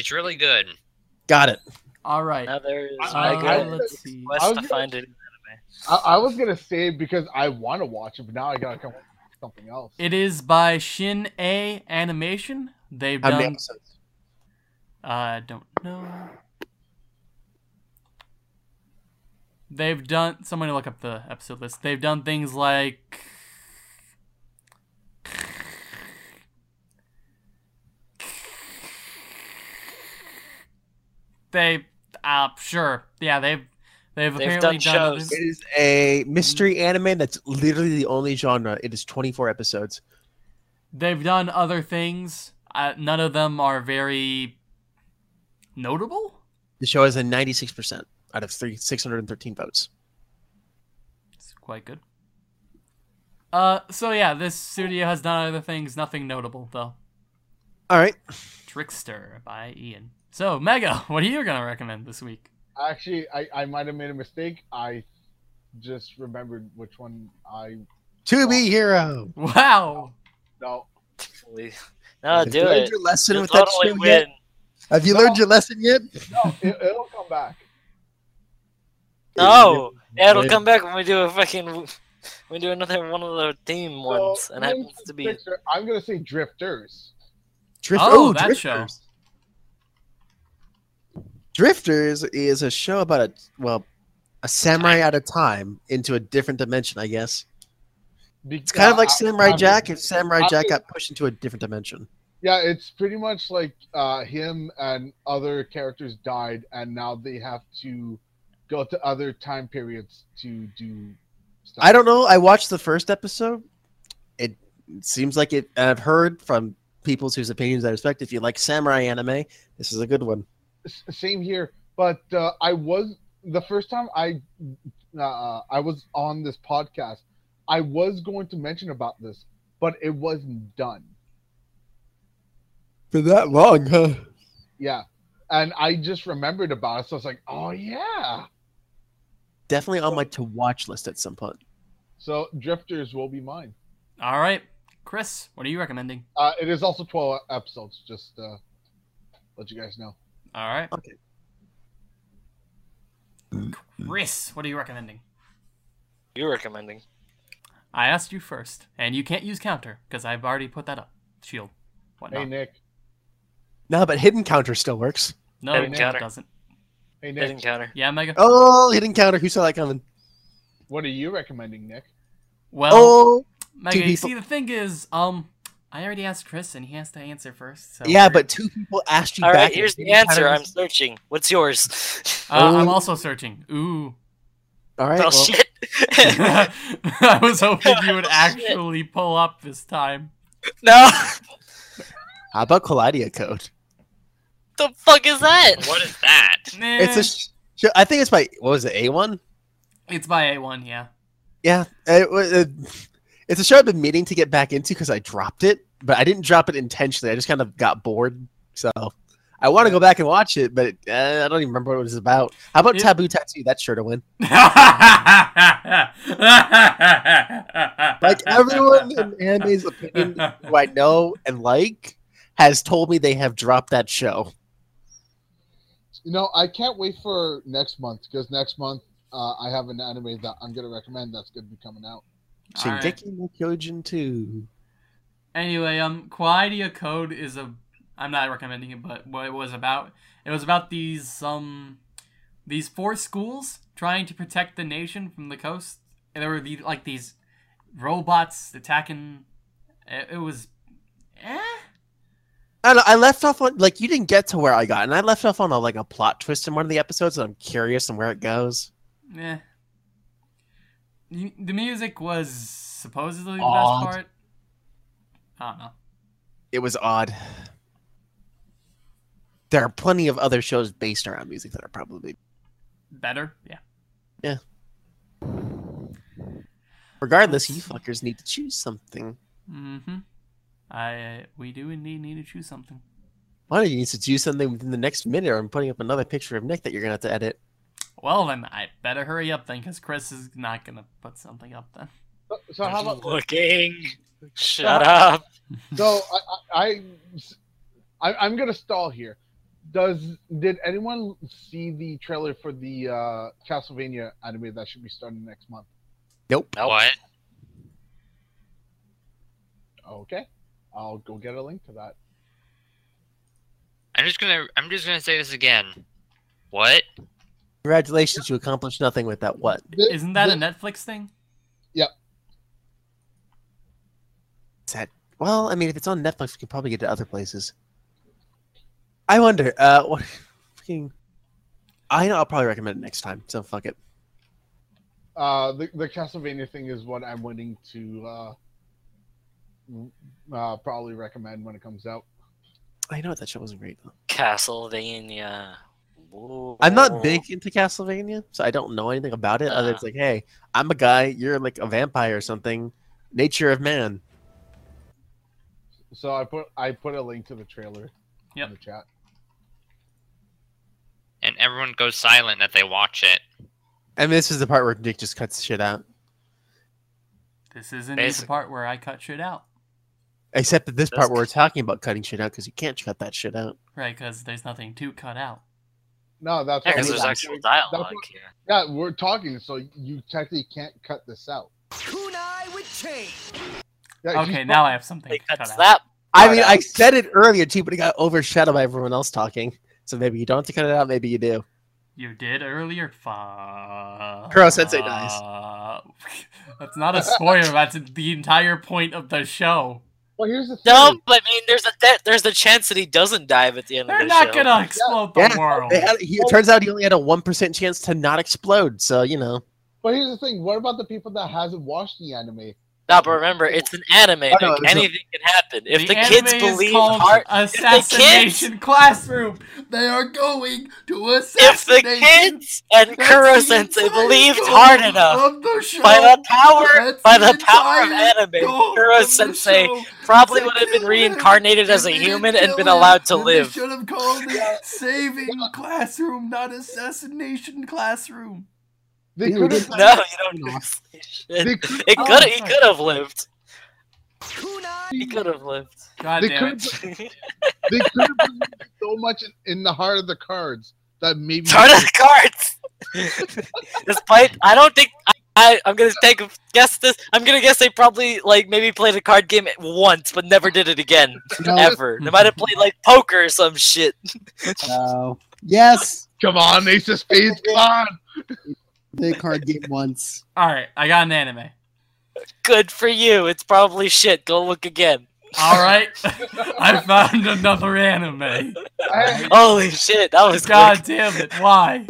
It's really good. Got it. All right. Now there is I- my Uh, I- let's see. quest I was to gonna- find it. I, I was gonna say because I want to watch it, but now I gotta come up with something else. It is by Shin A Animation. They've How done. episodes? I don't know. They've done. Somebody look up the episode list. They've done things like. They, uh, sure, yeah, they've they've, They've apparently done done, shows. It is a mystery anime that's literally the only genre. It is 24 episodes. They've done other things. Uh, none of them are very notable. The show has a 96% out of three, 613 votes. It's quite good. Uh, so yeah, this studio has done other things, nothing notable though. All right. Trickster by Ian. So Mega, what are you gonna recommend this week? Actually, I, I might have made a mistake. I just remembered which one I To be hero. Wow. no. Hopefully. No, Have do you learned it. your lesson You'll with that totally show win. yet? Have you No. learned your lesson yet? No, it, it'll come back. No, yeah, it'll come back when we do a fucking. We do another one of the theme So, ones, and it name happens to be. Trickster, I'm gonna say Drifters. Drift- oh, oh, that show. Drifters. Drifters is a show about a well, a samurai at a time into a different dimension. I guess it's kind of like Samurai Jack if Samurai Jack got pushed into a different dimension. Yeah, it's pretty much like uh, him and other characters died, and now they have to go to other time periods to do stuff. I don't know. I watched the first episode. It seems like it. I've heard from people whose opinions I respect. If you like samurai anime, this is a good one. S- Same here, but uh, I was the first time I uh, I was on this podcast. I was going to mention about this, but it wasn't done. For that long, huh? Yeah, and I just remembered about it, so I was like, "Oh yeah!" Definitely on my to watch list at some point. So Drifters will be mine. All right, Chris, what are you recommending? Uh, it is also twelve episodes. Just uh, let you guys know. All right, Okay. Chris, what are you recommending? You're recommending. I asked you first, and you can't use counter because I've already put that up. Shield, Hey. Nick, No, but hidden counter still works. No, Hit it doesn't. Hey Hit Nick, encounter. Yeah, Mega. Oh, hidden counter. Who saw that coming? what are you recommending, Nick? Well, oh, Mega, you see, the thing is, um, I already asked Chris, and he has to answer first. So yeah, we're- but two people asked you All back. right, here's the hidden answer. I'm searching. What's yours? uh, I'm also searching. Ooh. All right. oh well, shit! I was hoping you would Oh, actually pull up this time. no, How about Qualidea code? the fuck is that? What is that? It's a. Sh- sh- I think it's by what was it? A one. It's by A1, yeah. Yeah, it, wa- it, it's a show I've been meaning to get back into because I dropped it, but I didn't drop it intentionally. I just kind of got bored, so I want to go back and watch it, but uh, I don't even remember what it was about. How about It- Taboo Tattoo? That's sure to win. like Like everyone in anime's opinion, who I know and like, has told me they have dropped that show. You know, I can't wait for next month because next month uh, I have an anime that I'm going to recommend that's going to be coming out. Shingeki no Kyojin 2. Anyway, um, Qualidea Code is a. I'm not recommending it, but what it was about. It was about these um, these four schools trying to protect the nation from the coast. And there were the, like these robots attacking. It, it was, eh. I, know, I left off on like you didn't get to where I got, and I left off on a, like a plot twist in one of the episodes, and I'm curious on where it goes. Eh. The music was supposedly the Odd. best part. I don't know. It was odd. There are plenty of other shows based around music that are probably Better, yeah. Yeah. Regardless. You fuckers need to choose something. Mm-hmm. I we do indeed need to choose something. One of you needs to choose something within the next minute, or I'm putting up another picture of Nick that you're gonna have to edit. Well then, I better hurry up then, because Chris is not gonna put something up then. So, so how about Looking. Shut up. so I, I, I I'm gonna stall here. Does did anyone see the trailer for the uh, Castlevania anime that should be starting next month? Nope. Nope. What? Okay, I'll go get a link to that. I'm just gonna I'm just gonna say this again. What? Congratulations, you accomplished nothing with that. What? Thi- Isn't that a Netflix thing? Is that? Well, I mean, if it's on Netflix, we can probably get to other places. I wonder. Uh, what? Fucking. I know. I'll probably recommend it next time. So fuck it. uh, the the Castlevania thing is what I'm willing to uh, uh, probably recommend when it comes out. I know that show wasn't great. Though. Castlevania. Ooh. I'm not big into Castlevania, so I don't know anything about it. Other than Uh. it's like, hey, I'm a guy. You're like a vampire or something. Nature of man. So I put I put a link to the trailer Yep. in the chat. And everyone goes silent that they watch it. And this is the part where Nick just cuts shit out. This isn't the part where I cut shit out, Except that this That's part where we're talking about cutting shit out because you can't cut that shit out. right? Because there's nothing to cut out. No, that's Yeah, what- because there's that's actual dialogue what- here. Yeah, we're talking, so you technically can't cut this out. Kunai with chain. Yeah, Okay, now I have something They to cut cuts out. that. I part mean, I said it earlier too, but it got overshadowed by everyone else talking. So maybe you don't have to cut it out. Maybe you do. You did earlier. Fuck. Koro Sensei dies. Uh, that's not a spoiler. That's the entire point of the show. Well, here's the thing. No, but I mean, there's a there's a chance that he doesn't dive at the end They're of the not show. gonna explode the Yeah, world. They had, he, it turns out he only had a one percent chance to not explode. So you know, But here's the thing. What about the people that hasn't watched the anime? No, but remember, it's an anime. Oh, no, Nick. it's a- Anything can happen. If the, anime kids is believe called hard, assassination classroom. They are going to if the kids and That's Koro the Sensei believed hard enough, the show. by the power, That's by the the power of anime, goal Koro Sensei probably would have been reincarnated as a and they didn't human and been allowed to live. They should have called it saving classroom, not assassination classroom. They could have. No, you don't do They shit. could It Oh, could he sorry. could have lived. He could have lived. God They damn could it. they could have so much in, in the heart of the cards that maybe Turn of the cards. Despite, I don't think I, I. I'm gonna take guess. This. I'm gonna guess they probably like maybe played a card game once, but never did it again no, ever. They might have played like poker or some shit. no. Yes. Come on, Ace of Spades, come on. Play a card game once. All right, I got an anime. Good for you. It's probably shit. Go look again. All right, I found another anime. Holy shit, that was God quick. damn it! Why?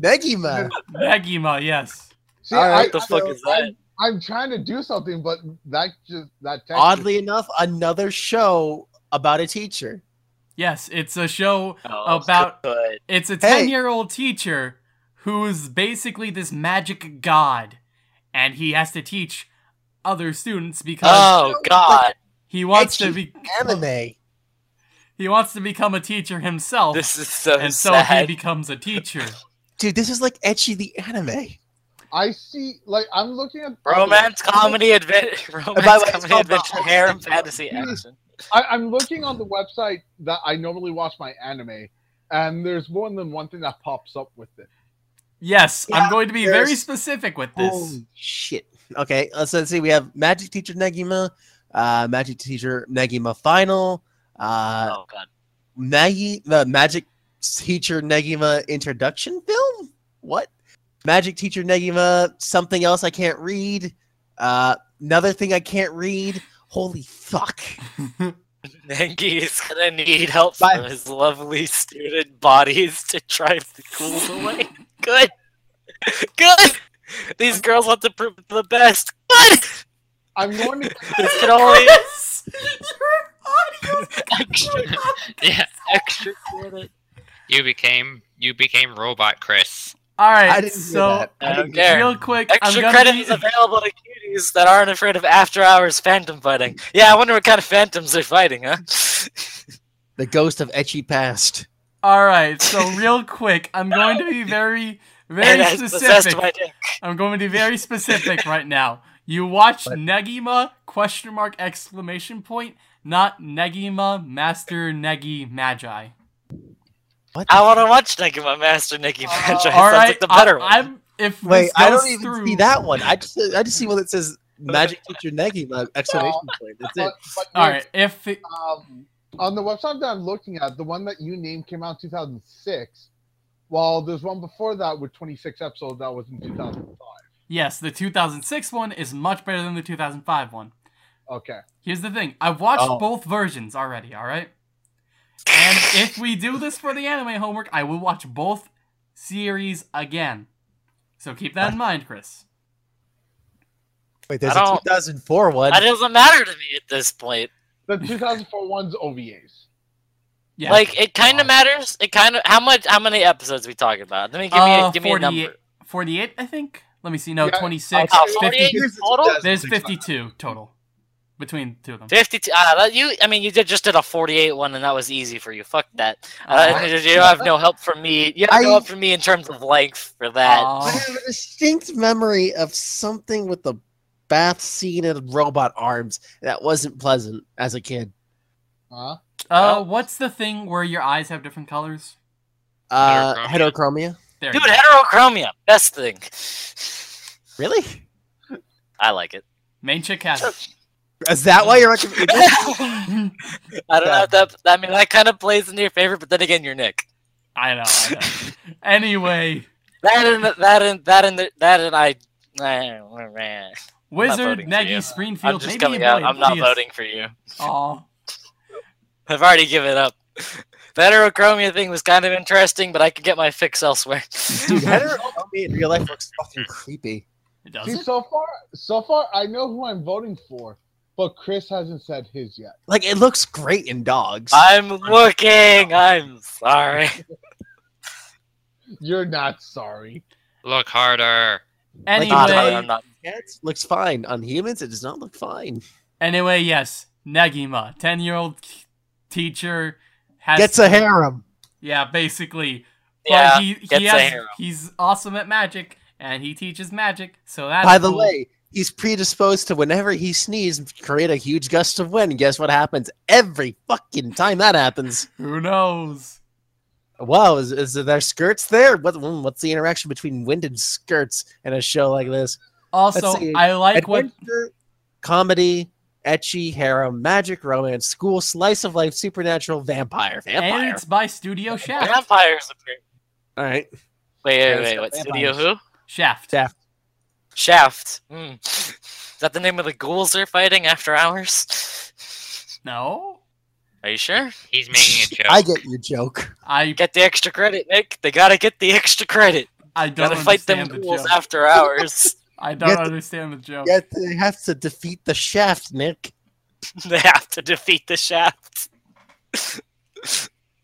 Negima. Negima, yes. see, All right, I, What the fuck is that? I'm, I'm trying to do something, but that just that text Oddly enough, another show about a teacher. Yes, it's a show Oh, about good. it's a 10-year-old teacher who's basically this magic god and he has to teach other students because Oh god, he wants to be Anime. he wants to become a teacher himself this is so and so he becomes a teacher. Dude, this is like Ecchi the anime. I see. Like I'm looking at Romance, comedy, adventure, romance, way, comedy, called the- adventure, harem, fantasy, action. I, I'm looking on the website that I normally watch my anime, and there's more than one thing that pops up with it. Yes, I'm going to be very specific with this. Holy shit. Okay, uh, so let's see. We have Magic Teacher Negima, uh, Magic Teacher Negima Final, uh, oh god, Maggie, the Magic Teacher Negima Introduction Film. What? Magic Teacher Negima, something else I can't read. Uh, another thing I can't read. Holy fuck. Negi is gonna need help Bye. from his lovely student bodies to drive the ghouls away. Good, good. These girls want to prove the best. Good. I'm going to. This can only Your audio extra, Yeah, extra credit. you became you became robot Chris. All right, I didn't hear so that. I don't didn't- care. real quick, I'm Extra gonna credit be- is available to cuties that aren't afraid of after-hours phantom fighting. Yeah, I wonder what kind of phantoms they're fighting, huh? The ghost of Ecchi Past. All right, so real quick, I'm going to be very, very and specific. my dick. I'm going to be very specific right now. You watch What? Negima question mark exclamation point, not Negima Master Negi Magi. What? I want to watch Negima Master Negi Magi. All Sounds right, like the better I, one. I'm if Wait, I don't even through, see that one. I just I just see one that says Magic Teacher Negima exclamation point. That's it. But, but All yes, right, if it, um, on the website that I'm looking at, the one that you named came out in 2006. While there's one before that with 26 episodes that was in 2005. yes, the 2006 one is much better than the 2005 one. Okay. Here's the thing: I've watched Oh. both versions already. All right, and if we do this for the anime homework, I will watch both series again. So keep that in mind, Chris. Wait, there's a 2004 one. That doesn't matter to me at this point. The 2004 one's OVAs. Yeah, Like it kind of matters. It kind of how much how many episodes we talking about? Let me give me uh, a, give me a number. 48, I think. Let me see. No, Yeah, 26, Oh, 50. 48 Here's the total? There's 52 total between two of them. 52. Ah, that you. I mean, you did just did a 48 one, and that was easy for you. Fuck that. Aw. Uh, you have no help from me. You have no I- help from me in terms of length for that. Aw. I have a distinct memory of something with the bath scene and robot arms that wasn't pleasant as a kid. Huh? Uh, what's the thing where your eyes have different colors? Uh, Heterochromia. heterochromia. Dude, heterochromia, best thing. Really? I like it. Main chick has it. Is that why you're recommending? I don't know if that. I mean, that kind of plays into your favor, but then again, you're Nick. I know, I know. Anyway, That and that and that and the, that and I. I'm Wizard voting for you. Negi Springfield. just maybe coming a out. I'm not voting for you. Aw. I've already given up. The heterochromia thing was kind of interesting, but I could get my fix elsewhere. Dude, heterochromia in real life looks fucking creepy. It does See, it? so far, so far, I know who I'm voting for, but Chris hasn't said his yet. Like it looks great in dogs. I'm looking. I'm sorry. You're not sorry. Look harder. Like, Not, Anyway, I'm not. Cats looks fine. On humans, it does not look fine. anyway, yes. Negima, 10 year old teacher, has Gets a harem. Yeah, basically. Yeah, but he, gets he a has, harem. he's awesome at magic, and he teaches magic, so that's By the cool. way, he's predisposed to whenever he sneezes, create a huge gust of wind. Guess what happens every fucking time that happens? Who knows? Wow, is, is there skirts there? What, mm, what's the interaction between wind and skirts in a show like this? Also. I like what Adventure, comedy, ecchi, harem, magic, romance, school, slice of life, supernatural, vampire. And Vampire. it's by Studio Shaft. Vampires appear. All right. Wait, Yeah, wait, wait. got What studio? vampires. Who? Shaft. Shaft. Shaft. Hmm. Is that the name of the ghouls they're fighting after hours? No, Are you sure? He's making a joke. I get your joke. I Get the extra credit, Nick. They gotta get the extra credit. I don't Gotta fight them understand the ghouls joke. after hours. I don't Get understand the joke. Yet they have to defeat the shaft, Nick. they have to defeat the Shaft.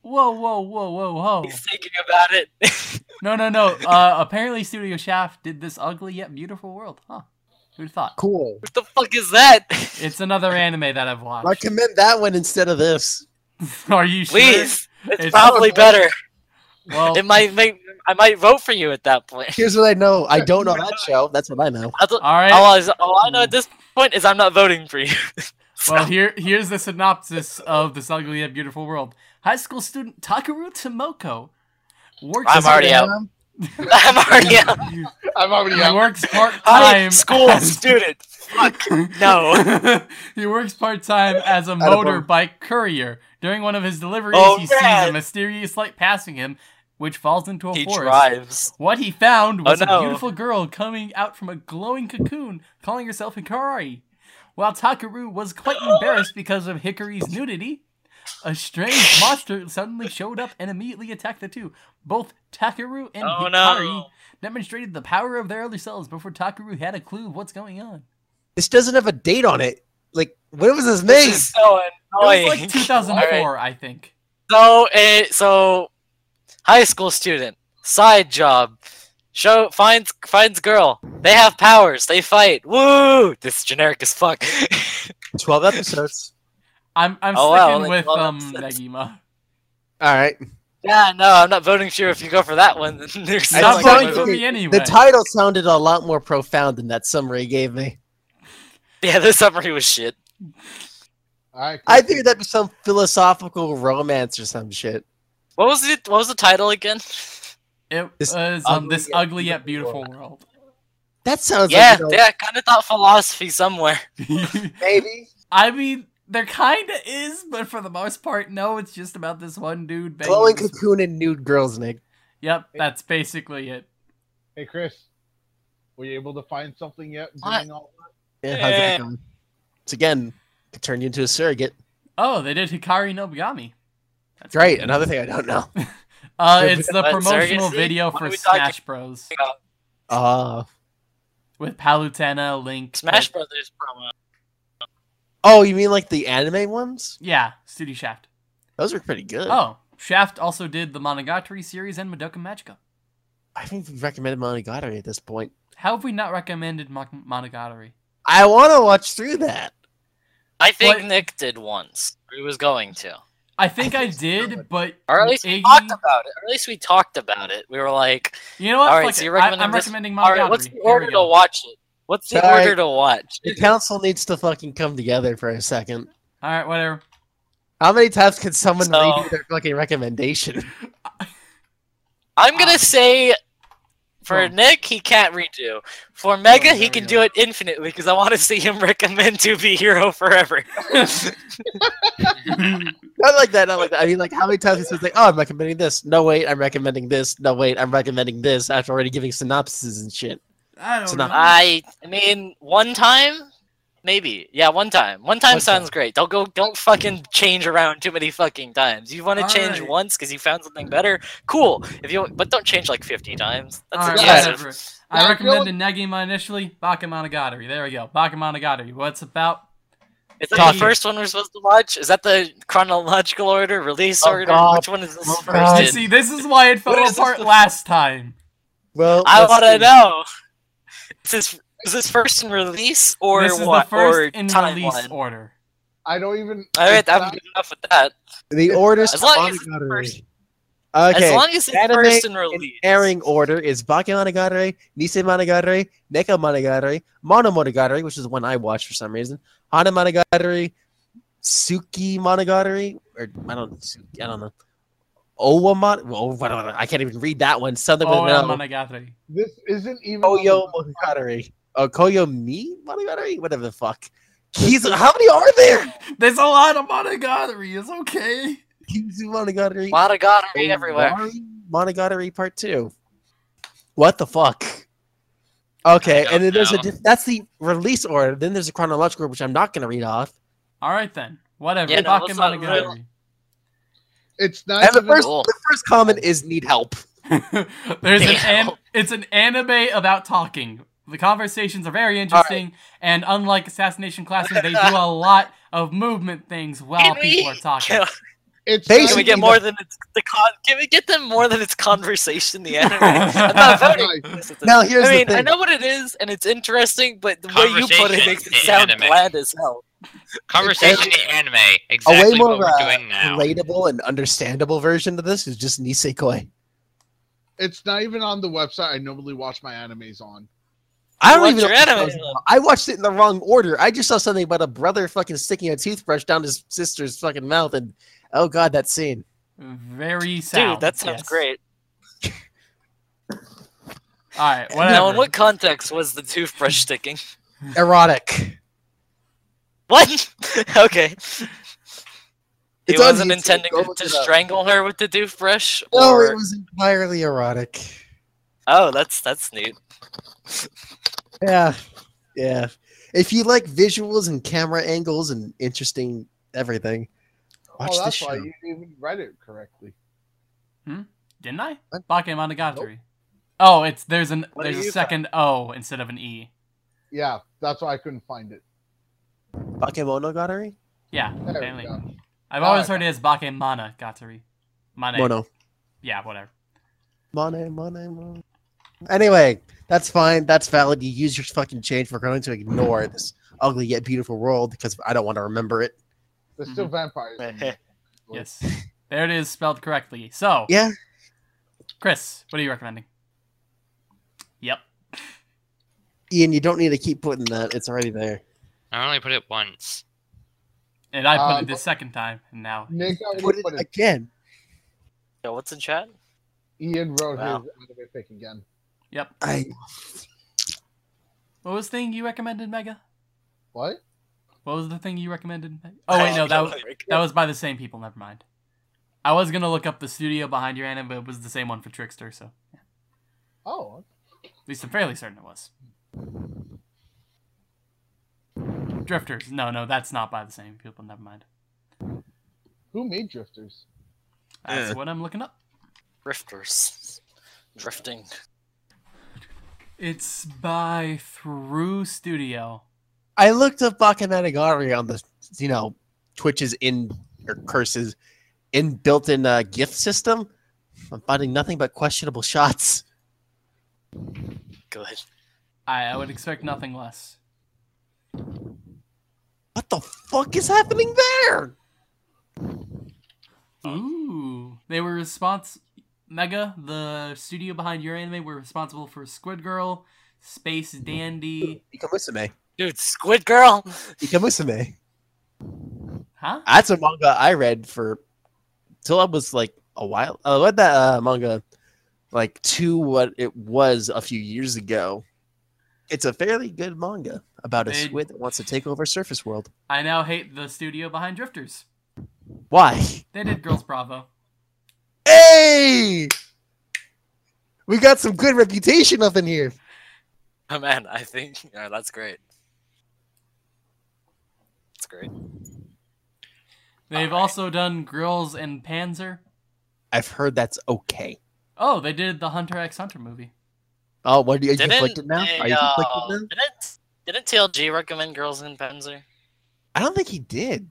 Whoa, whoa, whoa, whoa, whoa! He's thinking about it. No, no, no. Uh, apparently, Studio Shaft did this ugly yet beautiful world. Huh? Who'd thought? Cool. what the fuck is that? It's another anime that I've watched. I recommend that one instead of this. Are you sure? Please. It's, It's- probably better. Well, It might make. I might vote for you at that point. Here's what I know. I don't know that show. That's what I know. All right. all, I, all I know at this point is I'm not voting for you. Well, here here's the synopsis of this ugly yet beautiful world. High school student Takeru Tomoko works. I'm already out. I'm already out. I'm already He out. works part High time. school student. Fuck. No. he works part time as a Atta boy. motorbike courier. During one of his deliveries, Oh, he sees a mysterious light passing him, which falls into a He forest. drives. What he found oh, was Oh, no. a beautiful girl coming out from a glowing cocoon, calling herself Hikari. While Takeru was quite embarrassed because of Hikari's nudity, a strange monster suddenly showed up and immediately attacked the two. Both Takeru and Oh, Hikari no. demonstrated the power of their other selves before Takeru had a clue of what's going on. This doesn't have a date on it. Like, when was this This made? is so It was like 2004, Alright. I think. So, uh, so high school student, side job, show finds finds girl. They have powers. They fight. Woo! This is generic as fuck. 12 episodes. I'm I'm Oh, sticking only with um episodes. Negima. All right. yeah, no, I'm not voting for you if you go for that one. There's I Not like voting for me anyway. The title sounded a lot more profound than that summary gave me. yeah, the summary was shit. All right, I think that'd be some philosophical romance or some shit. What was it? What was the title again? It This was um, ugly this yet ugly yet beautiful beautiful world. That sounds yeah, like, you know, yeah, I kind of thought philosophy somewhere. maybe. I mean, there kind of is, but for the most part, no. It's just about this one dude. banging Glowing cocoon and nude girls, Nick. Yep, that's basically it. Hey, Chris, were you able to find something yet? What? Doing all that? Yeah, how's Eh. that going? So again, could turn you into a surrogate. Oh, they did Hikari Nobigami. That's Great. good. Another thing I don't know. Uh, it's the promotional video for are we talking Smash Bros. Uh, with Palutena, Link, Smash Peg- Brothers promo. Oh, you mean like the anime ones? Yeah, Studio Shaft. Those are pretty good. Oh, Shaft also did the Monogatari series and Madoka Magica. I think we've recommended Monogatari at this point. How have we not recommended Mo- Monogatari? I want to watch through that. I think What- Nick did once. He was going to. I think I, think it's did, good. but Or at least we talked about it. Or at least we talked about it. We were like, you know what? All right, Fuck so you're I, recommending am this- recommending Monogatari. all right, what's the order to go. watch it? What's the Sorry. order to watch? The council needs to fucking come together for a second. All right, whatever. How many times can someone So- redo their fucking recommendation? I'm gonna say for oh. Nick, he can't redo. For Mega, Oh, he can do it infinitely because I want to see him recommend To Be Hero Forever. Not like that. Not like that. I mean, like how many times he says like, "Oh, I'm recommending this." No, wait, I'm recommending this. No, wait, I'm recommending this. After already giving synopses and shit. I don't So know. I, I mean, one time, maybe. Yeah, one time. One time One sounds time. great. Don't go. Don't fucking change around too many fucking times. You want to change Alright. once because you found something better. Cool. If you, but don't change like 50 times. That's All right, excessive. whatever. Yeah, I I feel recommended Negima initially. Bakemonogatari. There we go. Bakemonogatari. What's about? Is that Talk- the first one we're supposed to watch? Is that the chronological order, release Oh, order? God. Which one is this Oh, first? God. in? See, this is why it fell What is this apart last time. Well, I want to know. Is this is this first in release or this is what? the first or in timeline? release order. I don't even. All right, I'm not- good enough with that. The order As long as it's first- Okay. As long as it's anime first in in release. airing order is Bakemonogatari, Nisei Monogatari, Neko Monogatari, Mono Monogatari, which is the one I watched for some reason, Hana Monogatari, Tsuki Monogatari, or I don't, I don't know. Owa Mon, well, oh, whatever, I can't even read that one. Something with Oh, an yeah, L. Monogatari. This isn't even. on Koyo the- Monogatari. Oh, Koyo Mi Monogatari? Whatever the fuck. He's how many are there? There's a lot of Monogatari. It's okay. He's Monogatari. Monogatari everywhere. Monogatari Part Two. What the fuck? Okay, and then there's a that's the release order. Then there's a chronological which I'm not going to read off. All right then. Whatever. Yeah, no, Bakken let's Monogatari. It's not And the first, Cool. the first comment is need help. There's an, Damn. an it's an anime about talking. The conversations are very interesting, and unlike Assassination Classroom, they do a lot of movement things while Can we- people are talking. Can, it's Basically, can we get the- more than it's the con? Can we get them more than it's conversation? The anime. I'm not voting. Guys, for this. Now here's I mean, the thing. I know what it is, and it's interesting, but the way you put it Conversation makes it sound anime. bland as hell. Conversation in anime. a Exactly way more what we're uh, doing now. relatable and understandable version of this is just Nisekoi. it's not even on the website I normally watch my animes on. I don't watch even know. your what anime this then. was. I watched it in the wrong order. I just saw something about a brother fucking sticking a toothbrush down his sister's fucking mouth, and oh god, that scene. Very sound. Dude, that sounds yes. great. All right, whatever. Now, in what context was the toothbrush sticking? Erotic. What? okay. He It's wasn't intending to, to strangle her with the toothbrush, No, or it was entirely erotic. oh, that's that's neat. Yeah, yeah. If you like visuals and camera angles and interesting everything, watch oh, this that's show. why you even read it correctly. Hmm? Didn't I? What? Bakken Monogatari. Oh, it's there's an What there's a you second O instead of an E. Yeah, that's why I couldn't find it. Bakemonogatari? Yeah, There we apparently. go. I've All always right. heard it as Bakken Monogatari. Mane. Mono. Yeah, whatever. Mono, mono, mono. Anyway, that's fine. That's valid. You use your fucking change. We're going to ignore this ugly yet beautiful world because I don't want to remember it. There's still vampires. Yes. There it is, spelled correctly. So, Yeah. Chris, what are you recommending? Yep. Ian, you don't need to keep putting that. It's already there. I only put it once. And I put Um, it the second time, and now. Nick already Put it put it. again. So what's in chat? Ian wrote Wow. his anime pick again. Yep. I What was the thing you recommended, Mega? What? What was the thing you recommended? Oh wait, no, that was that was by the same people. Never mind. I was gonna look up the studio behind your anime, but it was the same one for Trickster, so yeah. Oh, at least I'm fairly certain it was. Drifters. No, no, that's not by the same people. Never mind. who made Drifters? That's Yeah. what I'm looking up. Drifters. Drifting. It's by Through Studio. I looked up Bakemonogatari on the, you know, Twitch's in or curses in built-in uh, gift system. I'm finding nothing but questionable shots. Good. I, I would expect nothing less. What the fuck is happening there? Ooh, they were response Mega, the studio behind your anime, were responsible for Squid Girl, Space Dandy. Ikamusume. Dude, Squid Girl. Ikamusume. Huh? That's a manga I read for till I was like a while. I read that uh, manga like to what it was a few years ago. It's a fairly good manga about a They- squid that wants to take over Surface World. I now hate the studio behind Drifters. Why? They did Girls Bravo. Hey! We got some good reputation up in here. Oh man, I think yeah, that's great. That's great. They've also done Girls and Panzer. I've heard that's okay. Oh, they did the Hunter x Hunter movie. Oh, what are you, are you Didn't conflicted now? they, Are you uh, conflicted now? Didn't didn't TLG recommend Girls and Panzer? I don't think he did.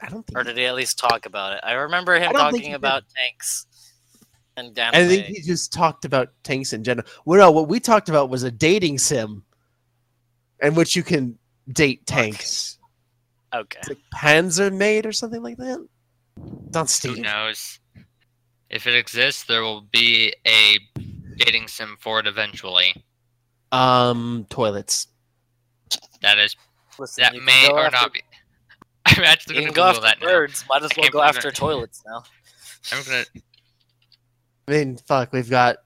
I don't think. Or did he at least talk about it? I remember him I don't think he talking did. about tanks and anime. I think he just talked about tanks in general. Well, no, what we talked about was a dating sim in which you can date tanks. Okay. It's like Panzer Maid or something like that. It's on Who Steam. knows? If it exists, there will be a dating sim for it eventually. Um, toilets. That is Listen, that may or after- not be. I'm actually gonna go after that now. birds. Might as well go after it. toilets now. I'm gonna. I mean, fuck, we've got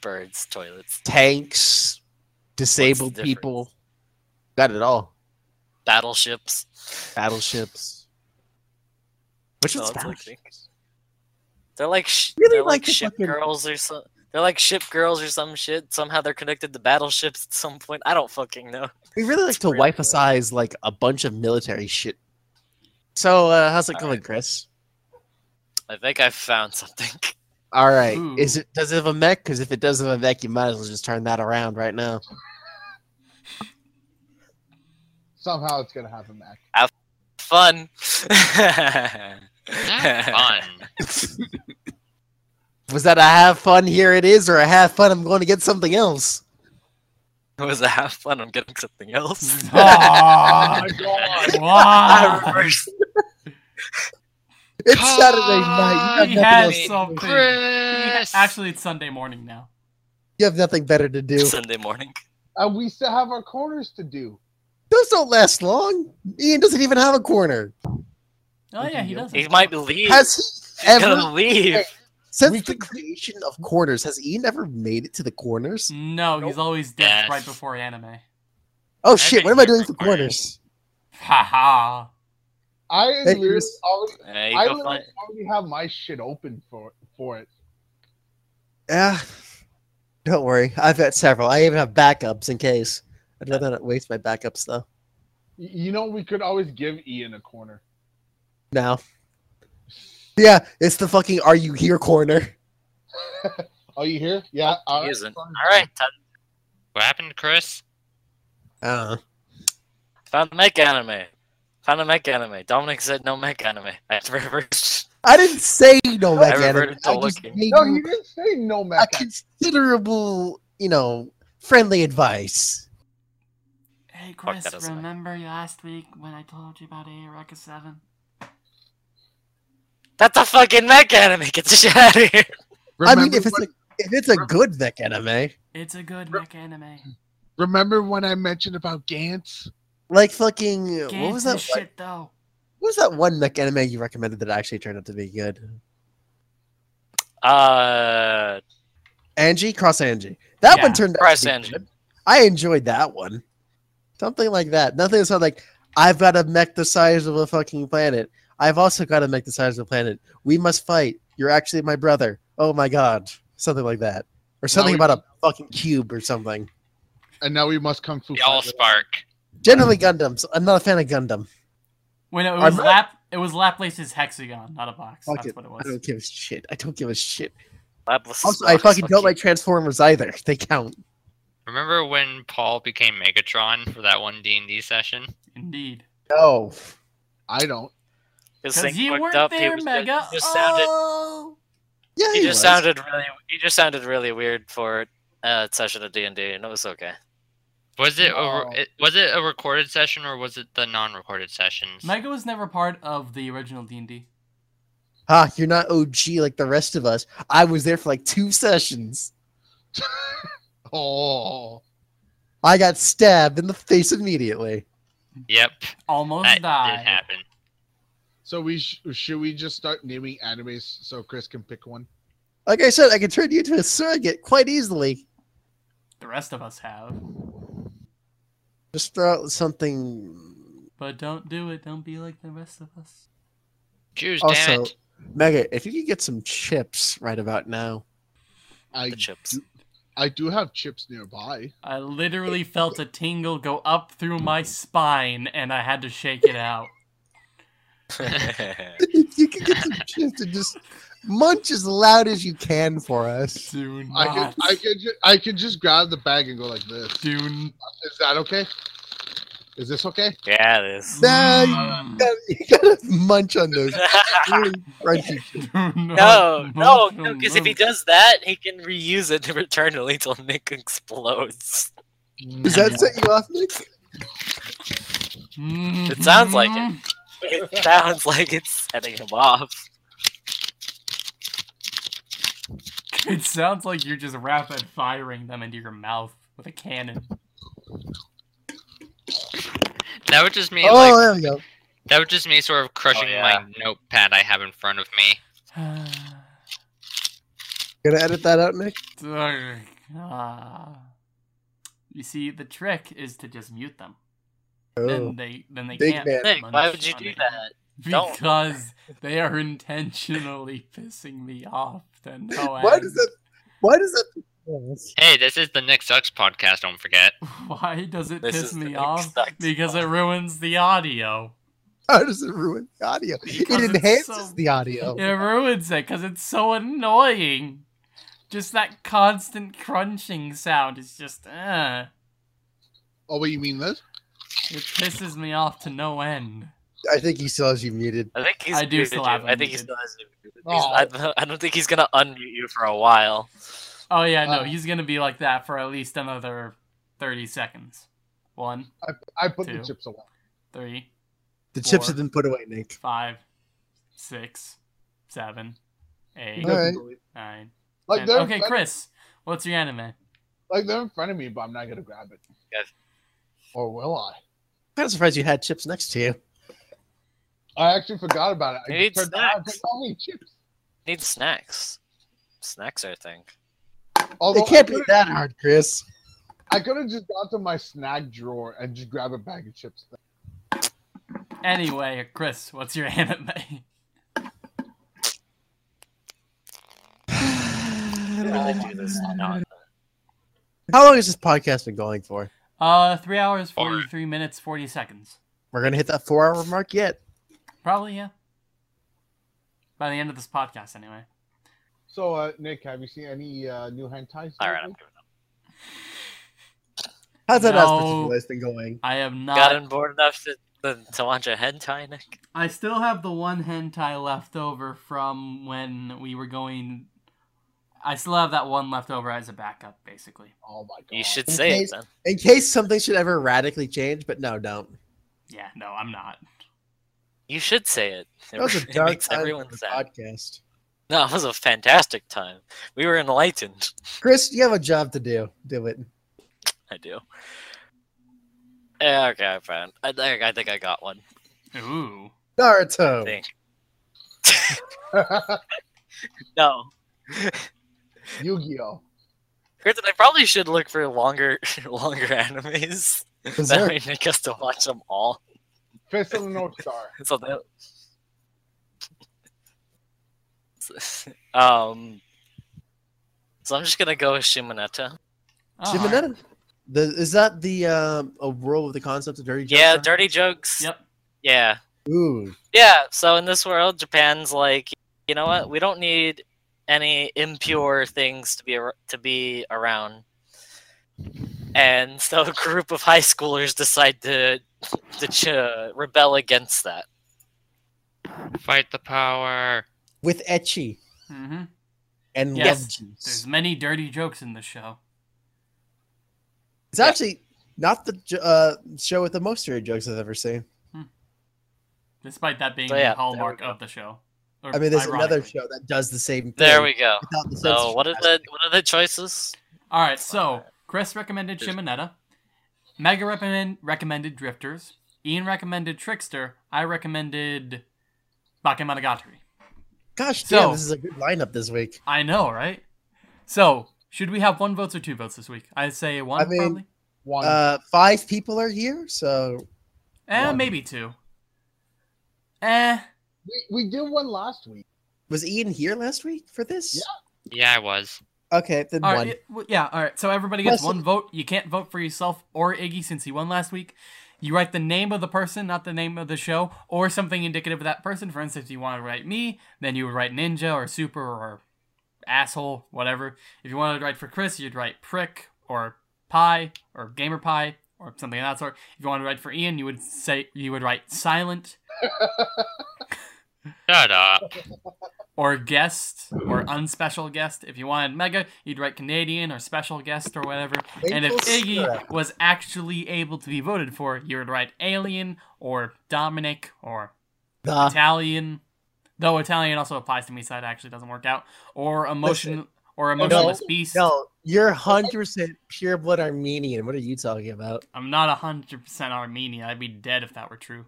Birds, toilets. tanks, disabled people. Got it all. Battleships. Battleships. Which No, one's like- They're like sh- Really they're like like ship fucking- girls or some. They're like ship girls or some shit. Somehow they're connected to battleships at some point. I don't fucking know. We really like to really wipe good. aside like a bunch of military shit. So, uh, how's it All going, right. Chris? I think I found something. All right. Ooh. Is it does it have a mech? Because if it does have a mech, you might as well just turn that around right now. Somehow it's gonna have a Mac. Fun. Have fun. Was that a have fun? Here it is, or a have fun? I'm going to get something else. It was a half fun. I'm getting something else. Oh, my God. wow. I reversed. It's Saturday night. You have, had nothing else, something. Chris. Actually, it's Sunday morning now. you have nothing better to do. Sunday morning. And we still have our corners to do. Those don't last long. Ian doesn't even have a corner. Oh yeah, he doesn't. He might leave. Has he He's ever, gonna leave. since We the creation of corners, has Ian ever made it to the corners? No, he's always dead Yes. right before anime. Oh shit! What am I doing for for corners? Haha. I Hey, literally Chris. already, Yeah, I literally already have my shit open for for it. Yeah. Don't worry. I've got several. I even have backups in case. I'd rather not waste my backups though. You know, we could always give Ian a corner. Now. Yeah, it's the fucking "Are you here?" corner. Are you here? Yeah. all He isn't. All right, What happened to Chris? I don't know. found the mech anime. Found a mech anime. Dominic said no mech anime. I reversed. I didn't say no mech anime. I just looking. gave No, you you didn't say no a Mac. considerable, you know, friendly advice. Hey Chris, doesn't make- remember last week when I told you about Eureka 7? That's a fucking mech anime. Get the shit out of here. I mean, if it's when- a if it's a good mech anime, It's a good mech anime. remember when I mentioned about Gantz? like fucking what was that One, shit though. what was that one mech anime you recommended that actually turned out to be good? Uh, Angie, Cross Angie. That one turned out Cross to be Angie. good. I enjoyed that one. Something like that. Nothing that sounded like I've got a mech the size of a fucking planet. I've also got a mech the size of a planet. We must fight. You're actually my brother. Oh my god. Something like that. Or something about a fucking cube or something. And now we must come through. Y'all spark. Generally Gundams. I'm not a fan of Gundam. When it I'm was lap, it was Laplace's hexagon, not a box. Fuck That's it. what it was. I don't give a shit. I don't give a shit. Laplace Also, I fucking don't like Transformers either. They count. Remember when Paul became Megatron for that one D and D session? Indeed. No. I don't. His Because thing you weren't up. He there, was Mega. Just, he just sounded. oh. Yeah, He he just was. sounded really. He just sounded really weird for a session of D and D, and it was okay. Was it, a, No. re- it was it a recorded session or was it the non-recorded sessions? Mega was never part of the original D&D. Ah, you're not OG like the rest of us. I was there for like two sessions. Oh, I got stabbed in the face immediately. Yep, Almost that died. did happen. so we sh- should we just start naming animes so Chris can pick one? Like I said, I can turn you into a surrogate quite easily. The rest of us have. Just throw out something. But don't do it. Don't be like the rest of us. Jews, damn Also, it. Mega, if you could get some chips right about now. I The chips. I do have chips nearby. I literally felt a tingle go up through my spine, and I had to shake it out. You can get some chips and just munch as loud as you can for us. Do I not. can I can ju- I can just grab the bag and go like this. do Is that okay? Is this okay? yeah, it is. Nah, you Mm. gotta, you gotta munch on those really crunchy no, no, munch no, because if he does that, he can reuse it eternally until Nick explodes. Does that set you off, Nick? It sounds like it. It sounds like it's setting him off. It sounds like you're just rapid firing them into your mouth with a cannon. That would just me Oh, like there we go. that would just me sort of crushing oh, yeah. my notepad I have in front of me. Gonna edit that out, Nick? You see, the trick is to just mute them. Oh. then they then they Big can't. man. Nick, why would you do it. that? Don't. Because they are intentionally pissing me off to no Why end. does that? Why does that? Hey, this is the Nick Sucks podcast. Don't forget. Why does it This piss me off? Sucks Because it ruins the audio. How does it ruin the audio? Because it enhances so- the audio. It ruins it because it's so annoying. Just that constant crunching sound is just, uh, Oh, wait, you mean this? it pisses me off to no end. I think he still has you muted. I think he's I do still you. have him I think he still has you muted. Oh. He's- I, I don't think he's gonna unmute you for a while. Oh yeah, no, Uh. he's gonna be like that for at least another thirty seconds. One, I, I put Two. the chips away. three, The Four. chips have been put away, Nick. five, six, seven, eight, He doesn't Alright. believe- nine. Like ten. Okay, Chris, what's your anime? Like they're in front of me, but I'm not gonna grab it. Yes. Or will I? I'm surprised you had chips next to you. I actually forgot about it. I need turned around, I was snacks. like, oh, chips. Need snacks. Snacks are a thing. Although It can't be that hard, Chris. I could have just gone to my snack drawer and just grab a bag of chips. Anyway, Chris, what's your anime? Really do this. How long has this podcast been going for? Uh, three hours, Four. forty-three minutes, forty seconds. We're gonna hit that four-hour mark yet. Probably, yeah. By the end of this podcast, anyway. So, uh, Nick, have you seen any uh, new hentai? All right, I'm giving up. How's that No. no. list been going? I have not. Gotten bored enough to, to, to watch a hentai, Nick? I still have the one hentai left over from when we were going. I still have that one left over as a backup, basically. Oh my god! You should In say case- it then. In case something should ever radically change, but no, don't. Yeah, no, I'm not. You should say it. It, That was a it dark makes everyone sad. podcast. No, it was a fantastic time. We were enlightened. Chris, you have a job to do. Do it. I do. Yeah, okay, I found. I think I think I got one. Ooh. I Naruto. think. No. Yu-Gi-Oh. Granted, I probably should look for longer longer animes. That Berserk. way Nick has to watch them all. Fist of the North Star. So that... um So I'm just gonna go with Shimoneta. Oh, Shimoneta. The, is that the um, a world with the concept of dirty jokes? Yeah, on it? dirty jokes. Yep. Yeah. Ooh. Yeah, so in this world, Japan's like, you know what? We don't need any impure things to be ar- to be around. And so a group of high schoolers decide to to ch- rebel against that. Fight the power. With ecchi Mm-hmm. and Yes. love juice. There's many dirty jokes in this show. It's actually not the uh, show with the most dirty jokes I've ever seen. Despite that being So, yeah, the hallmark there we go. of the show. Or I mean, there's another show that does the same thing. There we go. without the So what are the what are the choices? All right, so Chris recommended Shimoneta. Mega recommend, recommended Drifters. Ian recommended Trickster. I recommended Bakemonogatari. Gosh So- damn, this is a good lineup this week. I know, right? So, should we have one votes or two votes this week? I'd say one, I mean, probably. One. Uh, five people are here, so Eh, one. maybe two. Eh, we, we did one last week. was Ian here last week for this? Yeah. Yeah, I was. Okay, then all one. right, yeah, all right. So everybody gets Plus- one vote. You can't vote for yourself or Iggy since he won last week. You write the name of the person, not the name of the show, or something indicative of that person. For instance, if you want to write me, then you would write Ninja or Super or Asshole, whatever. If you wanted to write for Chris, you'd write Prick or Pie or Gamer Pie or something of that sort. If you wanted to write for Ian, you would say you would write Silent Shut up. Or Guest or mm-hmm. Unspecial Guest. If you wanted Mega, you'd write Canadian or Special Guest or whatever. And if Iggy syrup. was actually able to be voted for, you would write Alien or Dominic or The- Italian. Though Italian also applies to me, so that actually doesn't work out. Or emotion or emotionless beast. no, you're hundred percent pure blood Armenian. What are you talking about? I'm not hundred percent Armenian. I'd be dead if that were true.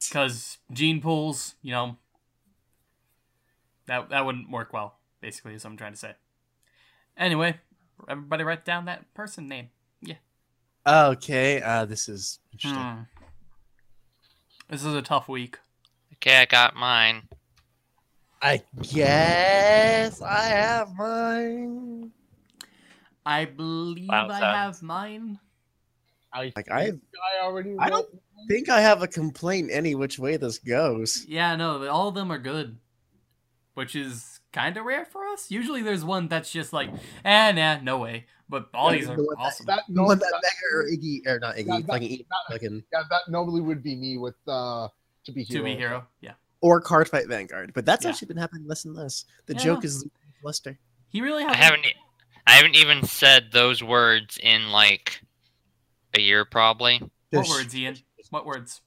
Because gene pools, you know, that that wouldn't work well. Basically, is what I'm trying to say. Anyway, everybody write down that person name. Yeah. Okay, uh, this is interesting. Hmm. This is a tough week. Okay, I got mine. I guess I have mine. I believe Wow, I have mine. I Like, I- think I already. I don't- wrote I think I have a complaint any which way this goes. Yeah, no, all of them are good, which is kind of rare for us. Usually, there's one that's just like, eh, nah, no way. But all Yeah, these are one that- awesome. that. The No, one that, that Mega or Iggy or not Iggy, Yeah, that- like that- like an yeah, that normally would be me with uh to be hero. to be hero, yeah. or Card Fight Vanguard, but that's Yeah. actually been happening less and less. The Yeah. joke is Lester. He really I hasn't. haven't. e- I haven't even said those words in like a year, probably. What There's- words, Ian? What words?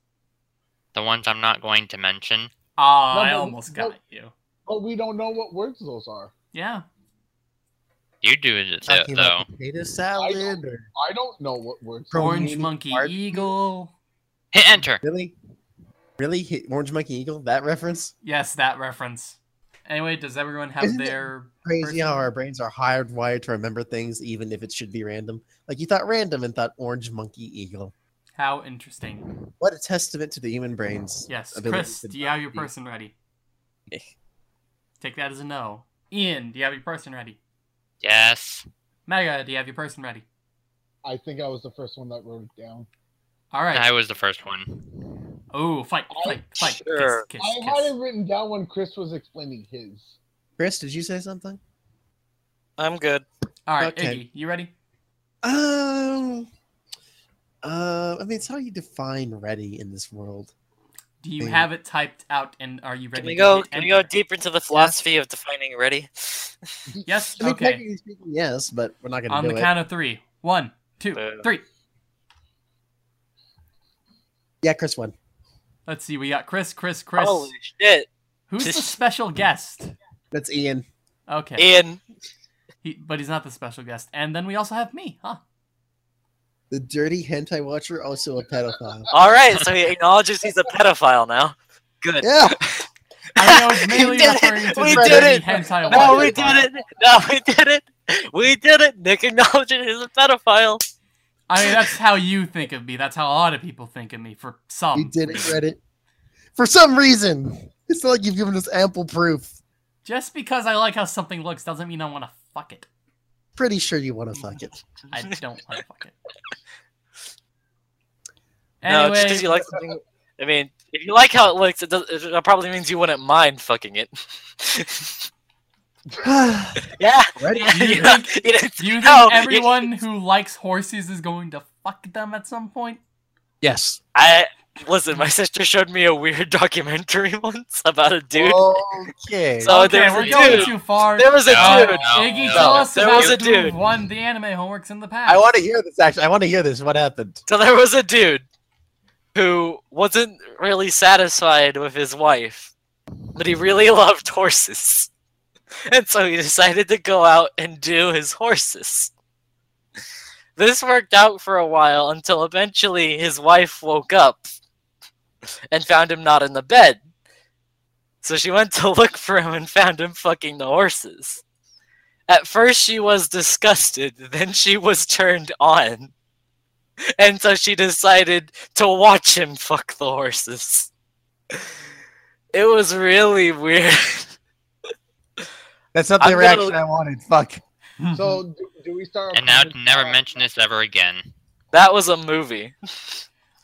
The ones I'm not going to mention. Ah, No, I but- almost got but- you. But we don't know what words those are. Yeah. You do it though. Talking about potato salad or I don't know what words. Orange Monkey card- Eagle. Hit enter. really, really hit Orange Monkey Eagle that reference. Yes, that reference. Anyway, does everyone have Isn't their Crazy person- how our brains are hardwired to remember things even if it should be random. Like you thought random and thought Orange Monkey Eagle. How interesting. What a testament to the human brain's Yes, ability Chris, to do you have your person ready? Eh. Take that as a no. Ian, do you have your person ready? Yes. Mega, do you have your person ready? I think I was the first one that wrote it down. All right. I was the first one. Oh, fight, fight, fight. Sure. Kiss, I kiss, had it written down when Chris was explaining his. Chris, did you say something? I'm good. All right, Okay. Iggy, you ready? Um, uh, I mean, it's how you define ready in this world. Do you Hey. have it typed out and are you ready? Can we to go? hit Can we go deeper into the philosophy of defining ready? Yes. I mean, Okay. speaking, yes, but we're not going to. On to the do it. count of three. One, two, Boo. three. Yeah, Chris won. Let's see. We got Chris, Chris, Chris. Holy shit, Who's the special guest? That's Ian. Okay. Ian! He, but he's not the special guest. And then we also have me, huh? The dirty hentai watcher, also a pedophile. All right, so he acknowledges he's a pedophile now. Good. Yeah, I know it's mainly did it! referring to We the did dirty it! hentai No, watcher we did it! No, we did it! We did it! Nick acknowledges he's a pedophile. I mean, that's how you think of me. That's how a lot of people think of me. For some, you did it, Reddit. For some reason, it's not like you've given us ample proof. just because I like how something looks doesn't mean I want to fuck it. Pretty sure you want to fuck it. I don't want to fuck it. No, just because you like something. I mean, if you like how it looks, it, does, it probably means you wouldn't mind fucking it. yeah. Yeah, You you know, think- you didn't- do you think no, you- everyone who likes horses is going to fuck them at some point? yes. I listen. My sister showed me a weird documentary once about a dude. Okay. So okay, there was we're a going too far. There was a Uh, dude. Iggy, no, tell us there about was a who dude. won the anime homeworks in the past. I want to hear this. Actually, I want to hear this. What happened? So there was a dude who wasn't really satisfied with his wife, but he really loved horses. And so he decided to go out and do his horses. This worked out for a while until eventually his wife woke up and found him not in the bed. So she went to look for him and found him fucking the horses. At first she was disgusted, then she was turned on. And so she decided to watch him fuck the horses. It was really weird. That's not the I'm gonna- reaction I wanted. Fuck. So do, do we start? And now to never mention this ever again. That was a movie.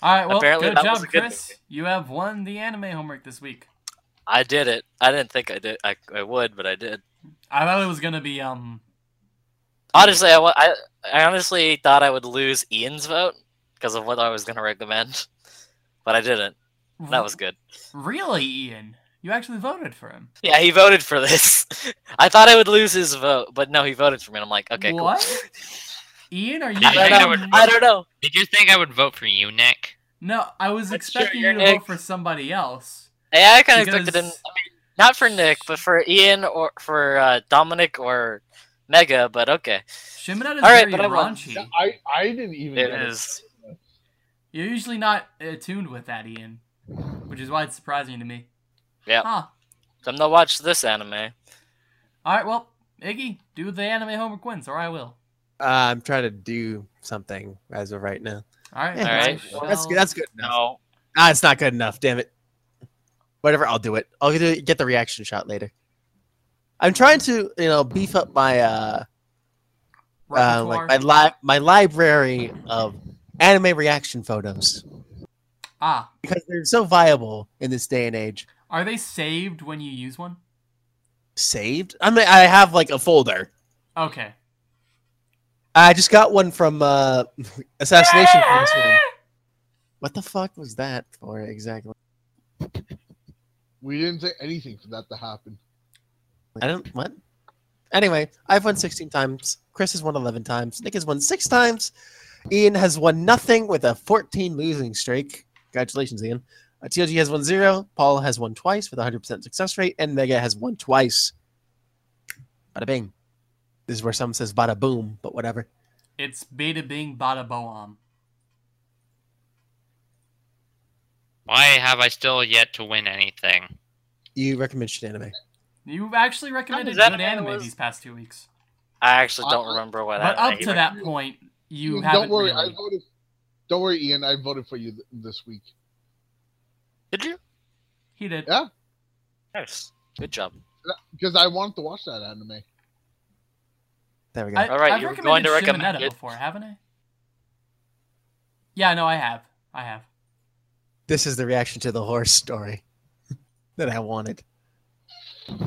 All right, well, Apparently good job, good Chris. You have won the anime homework this week. I did it. I didn't think I did. I, I would, but I did. I thought it was gonna be um. Honestly, I, I, I honestly thought I would lose Ian's vote because of what I was going to recommend, but I didn't. That was good. really Ian. You actually voted for him. Yeah, he voted for this. I thought I would lose his vote, but no, he voted for me. And I'm like, okay, what? cool. Ian, are you? I I don't I know. would- I don't know. Did you think I would vote for you, Nick? No, I was That's expecting you're you to Nick. vote for somebody else. Yeah, I kind of expected him. I mean, not for Nick, but for Ian or for uh, Dominic or Mega. But okay, Shimoneta is All right, very but I won. raunchy. I I didn't even. it. is. You're usually not attuned with that, Ian, which is why it's surprising to me. Yeah. Huh. I'm gonna watch this anime. All right. Well, Iggy, do the anime homework wins, or I will. Uh, I'm trying to do something as of right now. All right. Yeah, All right. well, That's good. That's good enough. No. Ah, it's not good enough. Damn it. Whatever. I'll do it. I'll get get the reaction shot later. I'm trying to, you know, beef up my uh, uh like my li- my library of anime reaction photos ah, because they're so viable in this day and age. are they saved when you use one? Saved? I mean, I have like a folder. Okay. I just got one from uh, Assassination Classroom. What the fuck was that for exactly? We didn't say anything for that to happen. I don't what? Anyway, I've won 16 times. Chris has won 11 times. Nick has won six times. Ian has won nothing with a 14 losing streak. Congratulations, Ian. Uh, TLG has won zero. Paul has won twice with a 100% success rate. And Mega has won twice. Bada bing. This is where someone says bada boom, but whatever. It's beta bing bada boom. Why have I still yet to win anything? You recommend shit anime. You actually recommended that good anime anime was- these past two weeks. I actually don't Uh, remember what But up to that point, you Ian, haven't don't worry, really. I voted. Don't worry, Ian. I voted for you th- this week. Did you? He did. Yeah. Nice. Good job. Because I wanted to watch that anime. There we go. I, All right, I've you're recommended going to recommend Shimoneta it? before, haven't I? Yeah, no, I have. I have. this is the reaction to the horse story that I wanted. This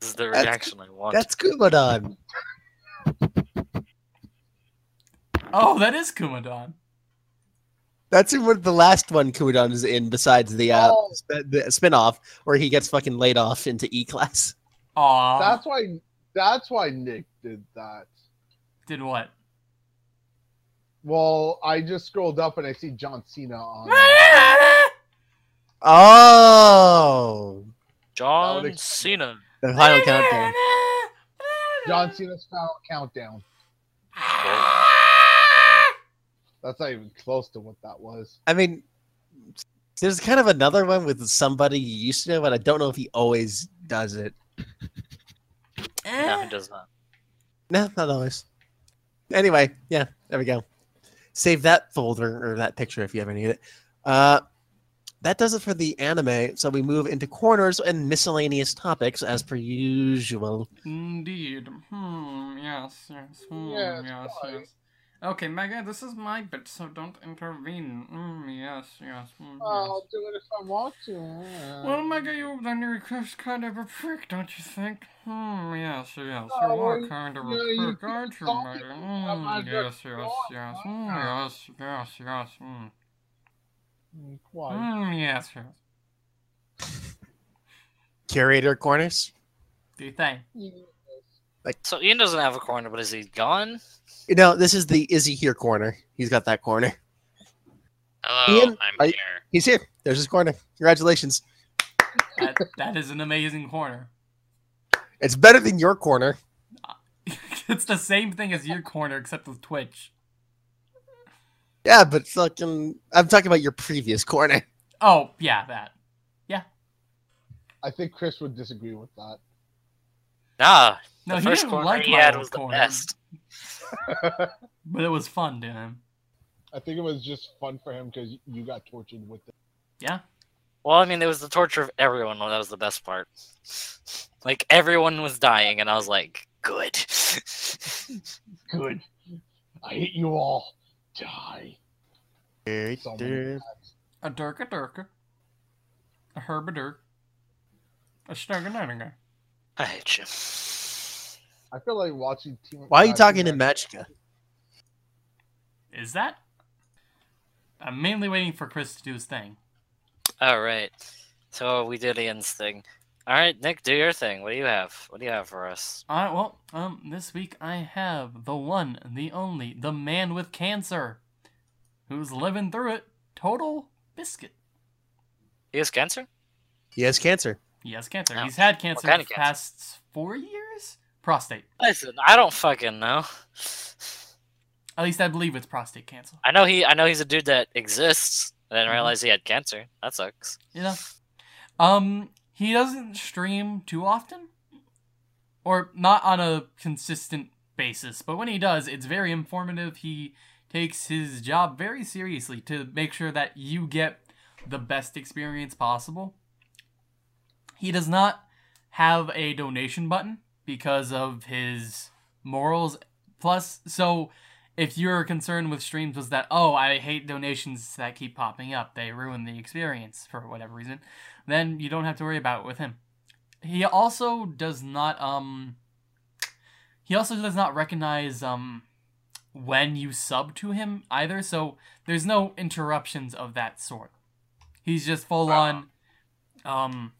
is the That's- reaction I want. That's Kumadon. Oh, that is Kumadon. That's in what the last one Kumadon is in besides the uh Oh. sp- the spin-off where he gets fucking laid off into E class. Aw. That's why. That's why Nick did that. Did what? Well, I just scrolled up and I see John Cena on. Oh, John would Cena. the final countdown. John Cena's final countdown. That's not even close to what that was. I mean, there's kind of another one with somebody you used to know, but I don't know if he always does it. No, he does not. No, not always. Anyway, yeah, there we go. Save that folder or that picture if you ever need it. Uh, that does it for the anime. So we move into corners and miscellaneous topics as per usual. Indeed. Hmm, yes, yes. Hmm, Yes, yes, yes. Okay, Mega, this is my bit, so don't intervene. Mm, yes, yes. Mm, I'll yes. do it if I want to. Well, Mega, you then you're just kind of a prick, don't you think? Hmm, yes, yes. Oh, You are well, kind of a yeah, prick, aren't you, Mega? Mm, yes, yes, thoughts, yes. huh? Mm, yes, yes, yes. Mm. Mm, Quiet. Mm, yes, yes. Curator corners. Do you think? Like so Ian doesn't have a corner, but is he gone? You know, this is the is he here corner. He's got that corner. Hello, Ian, I'm are- here. He's here. There's his corner. Congratulations. That, that is an amazing corner. It's better than your corner. it's the same thing as your corner, except with Twitch. Yeah, but fucking, I'm talking about your previous corner. Oh, yeah, that. Yeah. I think Chris would disagree with that. Nah. No, the he first didn't corner like he my had old was the best. But it was fun to him. I think it was just fun for him because you got tortured with it. Yeah. Well, I mean, it was the torture of everyone. That was the best part. Like everyone was dying, and I was like, "Good." Good. I hate you all. Die. So many A Durka Durka. A Herb a Dirk. A Snugganuttinger. I hate you. I feel like watching Team. Why are you uh, talking Team in Magica? Is that? I'm mainly waiting for Chris to do his thing. All right. So we did Ian's thing. All right, Nick, do your thing. What do you have? What do you have for us? All right, well, um, this week I have the one, the only, the man with cancer, who's living through it. Total biscuit. He has cancer. He has cancer. He has cancer. Oh. He's had cancer kind the of cancer? past four years. Prostate. Listen, I don't fucking know. At least I believe it's prostate cancer. I know he. I know he's a dude that exists. I didn't Mhm. realize he had cancer. That sucks. You know, um, he doesn't stream too often, or not on a consistent basis, but when he does, it's very informative. He takes his job very seriously to make sure that you get the best experience possible. He does not have a donation button because of his morals. Plus, so if your concern with streams was that, oh, I hate donations that keep popping up, they ruin the experience for whatever reason, then you don't have to worry about it with him. He also does not, um, he also does not recognize, um, when you sub to him either, so there's no interruptions of that sort. He's just full on, um,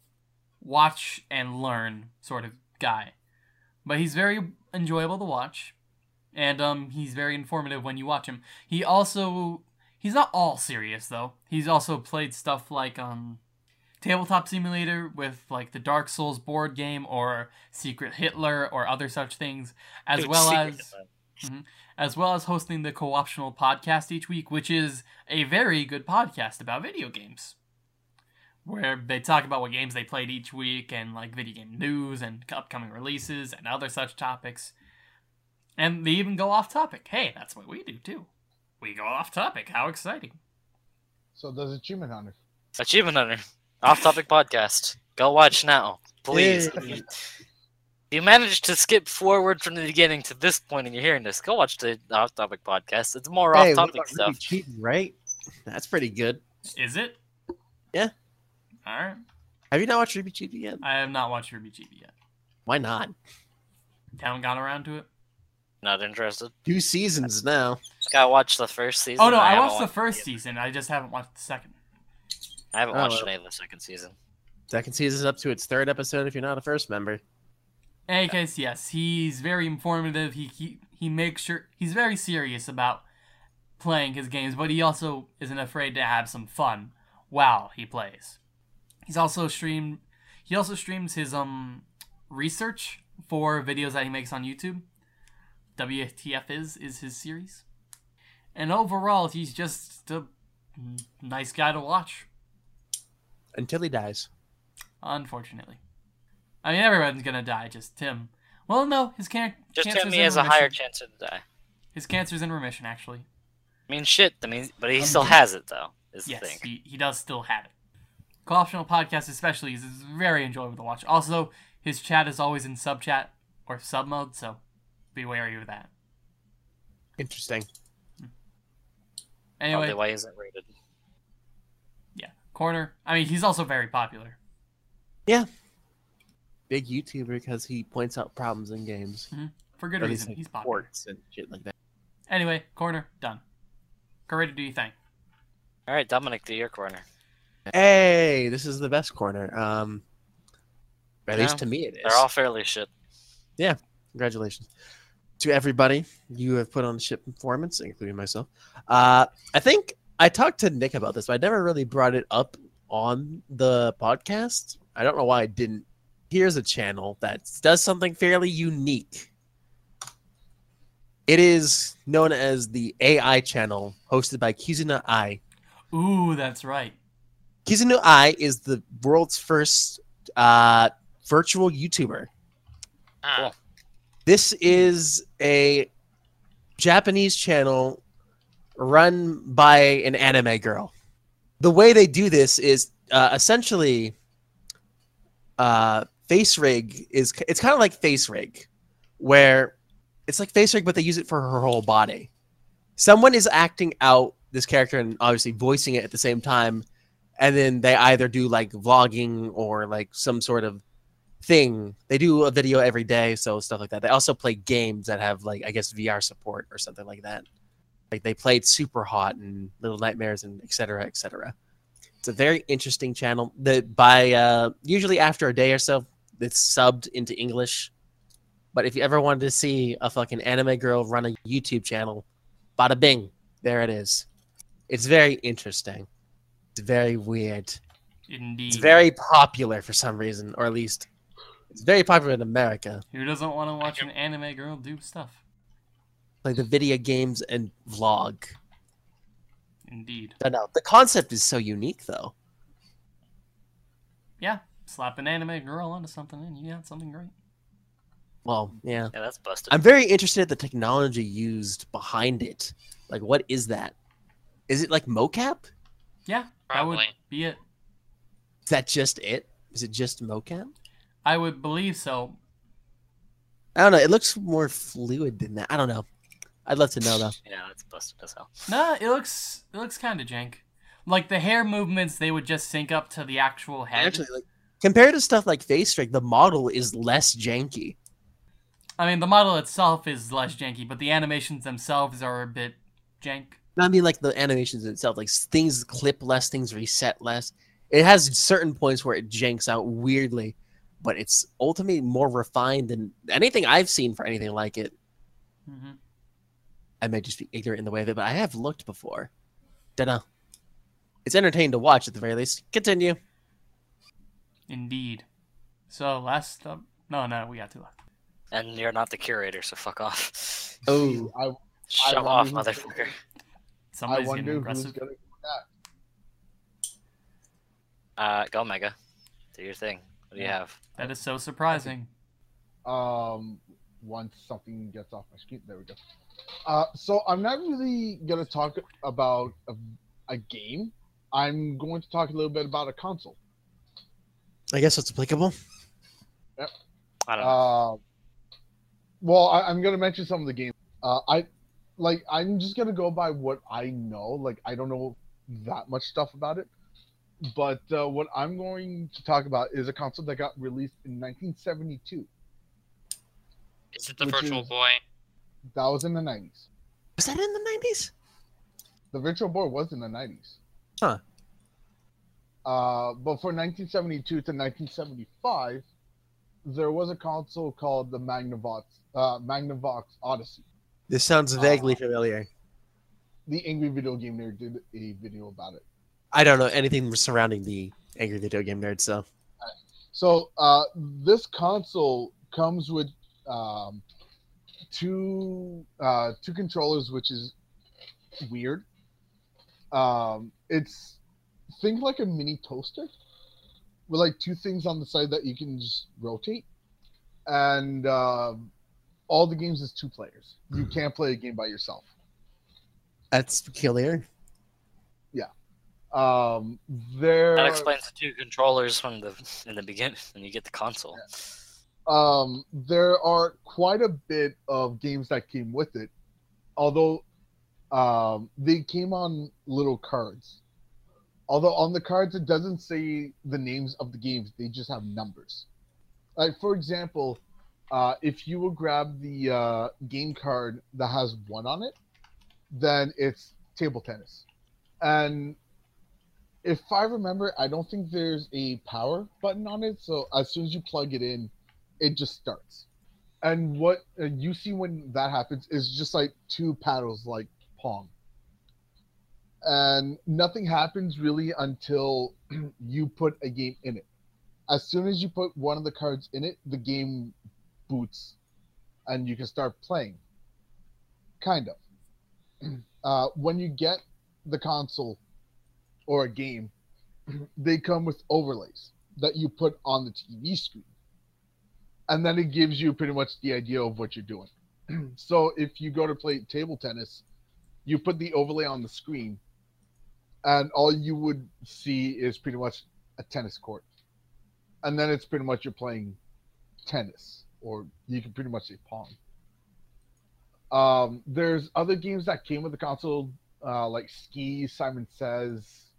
watch and learn sort of guy. But he's very enjoyable to watch, and um, he's very informative when you watch him. He also he's not all serious though. He's also played stuff like um, Tabletop Simulator with like the Dark Souls board game or Secret Hitler or other such things, as Dude, well Secret as. Mhm. as well as hosting the co-optional podcast each week, which is a very good podcast about video games. Where they talk about what games they played each week and like video game news and upcoming releases and other such topics. And they even go off topic. Hey, that's what we do too. We go off topic. How exciting. So does Achievement Hunter. Achievement Hunter, off topic podcast. Go watch now, please. Yay. You managed to skip forward from the beginning to this point and you're hearing this. Go watch the off topic podcast. It's more Hey, off what topic about stuff. RWBY Chibi, right? That's pretty good. Is it? Yeah. Alright. Have you not watched RWBY Chibi yet? I have not watched RWBY Chibi yet. Why not? Haven't got around to it. Not interested. Two seasons now. Gotta watch the first season. Oh no, I haven't watched the watched- first season. I just haven't watched the second. I haven't Oh, watched well. any of the second season. Second season's up to its third episode if you're not a first member. In any case, yes, he's very informative. He, he he makes sure he's very serious about playing his games, but he also isn't afraid to have some fun while he plays. He's also streamed. He also streams his um research for videos that he makes on YouTube. WTF is is his series, and overall, he's just a nice guy to watch. Until he dies. Unfortunately, I mean everyone's gonna die. Just Tim. Well, no, his can- Just cancer's him, he in has a higher chance to die. His cancer's in remission, actually. I mean, shit. I mean, but he Um, still has it though. Is the Yes, thing. he, he does still have it. Co-optional podcast, especially, is, is very enjoyable to watch. Also, his chat is always in sub chat or sub mode, so be wary of that. Interesting. Anyway, Probably why isn't rated. yeah, corner. I mean, he's also very popular. Yeah, big YouTuber because he points out problems in games. Mm-hmm. For good Or at least reason. in He's popular. sports and shit like that. Anyway, corner done. Go do you think? All right, Dominic, do your corner. Hey, this is the best corner. Um, at least to me it is. They're all fairly shit. Yeah, congratulations to everybody you have put on ship performance, including myself. Uh, I think I talked to Nick about this, but I never really brought it up on the podcast. I don't know why I didn't. Here's a channel that does something fairly unique. It is known as the AI channel, hosted by Kizuna Ai. Ooh, that's right. Kizuna Ai is the world's first uh, virtual YouTuber. Ah, This is a Japanese channel run by an anime girl. The way they do this is uh, essentially uh, FaceRig is it's kind of like FaceRig, where it's like FaceRig, but they use it for her whole body. Someone is acting out this character and obviously voicing it at the same time, and then they either do like vlogging or like some sort of thing. They do a video every day, so stuff like that. They also play games that have like I guess VR support or something like that. Like they played Superhot and Little Nightmares and etc. Etc. It's a very interesting channel. That by uh, usually after a day or so, it's subbed into English. But if you ever wanted to see a fucking anime girl run a YouTube channel, bada bing, there it is. It's very interesting. It's very weird. Indeed. It's very popular for some reason, or at least it's very popular in America. Who doesn't want to watch an anime girl do stuff? Like the video games and vlog. Indeed. I don't know. The concept is so unique, though. Yeah, slap an anime girl onto something and you got something great. Well, yeah. Yeah, that's busted. I'm very interested in the technology used behind it. Like, what is that? Is it like mocap? Yeah, that would Probably. be it. Is that just it? Is it just mocap? I would believe so. I don't know. It looks more fluid than that. I don't know. I'd love to know though. yeah, that's busted as hell. Nah, it looks it looks kind of jank. Like the hair movements, they would just sync up to the actual head. Actually, like compared to stuff like Face Strike, the model is less janky. I mean, the model itself is less janky, but the animations themselves are a bit jank. I mean, like the animations itself, like things clip less, things reset less. It has certain points where it janks out weirdly, but it's ultimately more refined than anything I've seen for anything like it. hmm I may just be ignorant in the way of it, but I have looked before. Dunno. It's entertaining to watch at the very least. Continue. Indeed. So last up, no, no, we got two left. And you're not the curator, so fuck off. Oh, I, Shut wonder off, who's motherfucker. I Somebody's getting wonder who's gonna do that. Uh, go Mega. Do your thing. What do you have? That is so surprising. um once something gets off my screen there we go uh so i'm not really gonna talk about a, a game i'm going to talk a little bit about a console I guess it's applicable. Yep. I don't know. uh well I, i'm gonna mention some of the games uh i like i'm just gonna go by what i know like i don't know that much stuff about it but uh, what i'm going to talk about is a console that got released in 1972 Is it the Virtual is- Boy? that was in the 90s Was that in the 90s? The Virtual Boy was in the 90s. Huh. Uh, but for 1972 to 1975, there was a console called the Magnavox, uh, Magnavox Odyssey. This sounds vaguely Uh, familiar. The Angry Video Game Nerd did a video about it. I don't know anything surrounding the Angry Video Game Nerd, so So uh, this console comes with um, two uh, two controllers, which is weird. Um, it's think like a mini toaster with like two things on the side that you can just rotate, and um all the games is two players. You can't play a game by yourself. that's peculiar. Yeah. Um, there. That explains the two controllers from the in the beginning when you get the console. um, there are quite a bit of games that came with it, although um, they came on little cards. Although on the cards it doesn't say the names of the games, they just have numbers. Like for example, uh, if you will grab the uh, game card that has one on it, then it's table tennis. And if I remember, I don't think there's a power button on it. So as soon as you plug it in, it just starts. And what uh, you see when that happens is just like two paddles, like Pong. And nothing happens really until you put a game in it. As soon as you put one of the cards in it, the game boots and you can start playing. Kind of. Uh, when you get the console or a game, they come with overlays that you put on the TV screen. And then it gives you pretty much the idea of what you're doing. so if you go to play table tennis, you put the overlay on the screen, and all you would see is pretty much a tennis court. And then it's pretty much you're playing tennis, or you can pretty much say Pong. Um, there's other games that came with the console, uh, like ski, Simon Says,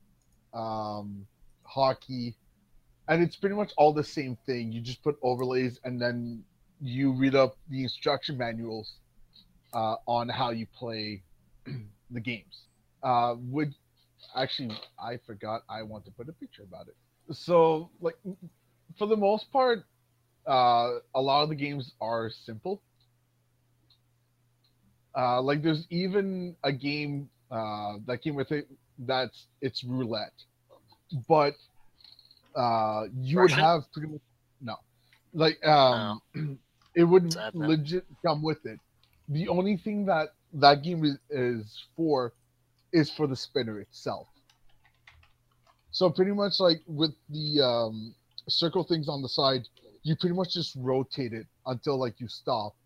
um, hockey, and it's pretty much all the same thing. You just put overlays, and then you read up the instruction manuals uh, on how you play the games. Uh, would actually, I forgot I want to put a picture about it. So, like, for the most part, uh, a lot of the games are simple. Uh, like, there's even a game uh, that came with it that's it's roulette, but uh, you would have pretty much no, like um, it would Sad, legit come with it. The only thing that that game is, is for is for the spinner itself. So pretty much like with the um, circle things on the side, you pretty much just rotate it until like you stop,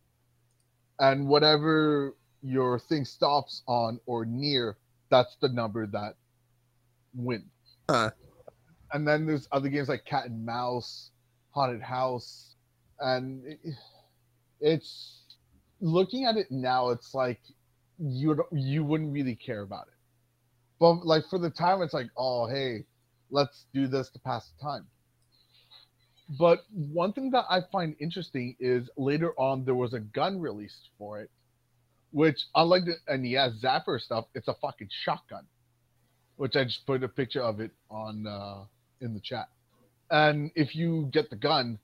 and whatever your thing stops on or near, that's the number that wins. Huh. And then there's other games like Cat and Mouse, Haunted House, and it, it's looking at it now. It's like you you wouldn't really care about it, but like for the time, it's like, oh hey, let's do this to pass the time. But one thing that I find interesting is later on there was a gun released for it, which unlike the NES Zapper stuff, it's a fucking shotgun, which I just put a picture of it on uh, in the chat. And if you get the gun,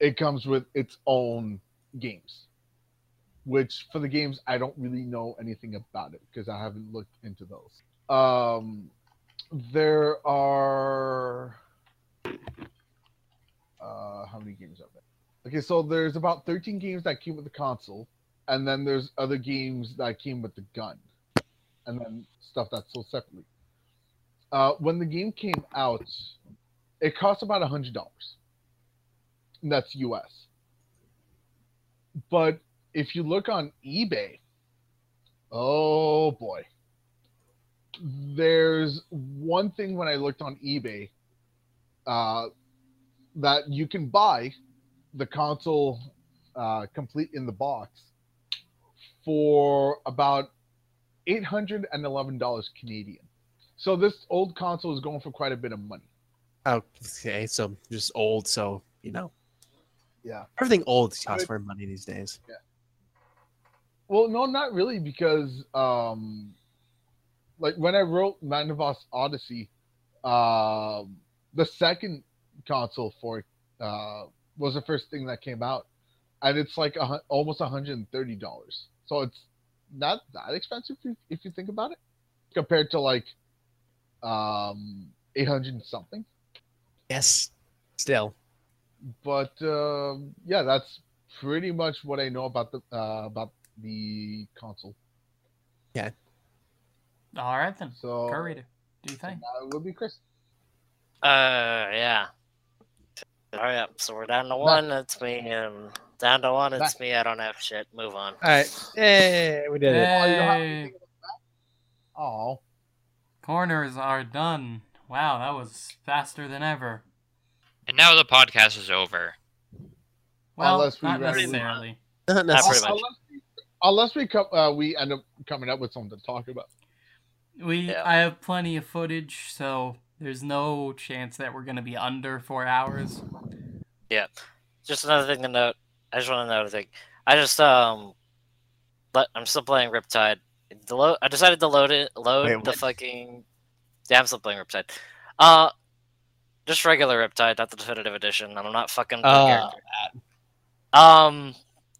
it comes with its own games, which for the games I don't really know anything about it because I haven't looked into those. Um, there are uh, how many games are there? Okay, so there's about 13 games that came with the console, and then there's other games that came with the gun, and then stuff that's sold separately. Uh, when the game came out, it cost about a hundred dollars. That's US. But if you look on eBay, oh boy, there's one thing when I looked on eBay uh, that you can buy the console uh, complete in the box for about eight hundred and eleven dollars Canadian. So this old console is going for quite a bit of money. Okay, so just old, so you know Yeah. everything old costs more money these days. Yeah. Well, no, not really, because um, like when I wrote Magnavox Odyssey, um, the second console for uh, was the first thing that came out, and it's like a, almost hundred and thirty dollars. So it's not that expensive if you, if you think about it, compared to like um, eight hundred something. Yes, still. But um yeah, that's pretty much what I know about the uh, about the console. Yeah. All right then. So Go reader. Do you think? now it will be Chris. Uh, yeah. All right, so we're down to one. That's me. And down to one. It's me. I don't have shit. Move on. All right, hey, we did it. Oh, you don't have Hey, anything? Oh, corners are done. Wow, that was faster than ever. And now the podcast is over. Well, Unless we not necessarily. Not Not necessarily. much. unless we, unless we come, uh, we end up coming up with something to talk about. We Yeah. I have plenty of footage, so there's no chance that we're gonna be under four hours. Just another thing to note. I just want to note a thing. I just um, but I'm still playing Riptide. The lo- I decided to load it. Load Wait, the fucking. Yeah, I'm still playing Riptide. Uh, just regular Riptide, not the definitive edition. I'm not fucking. with the Uh, character. Um,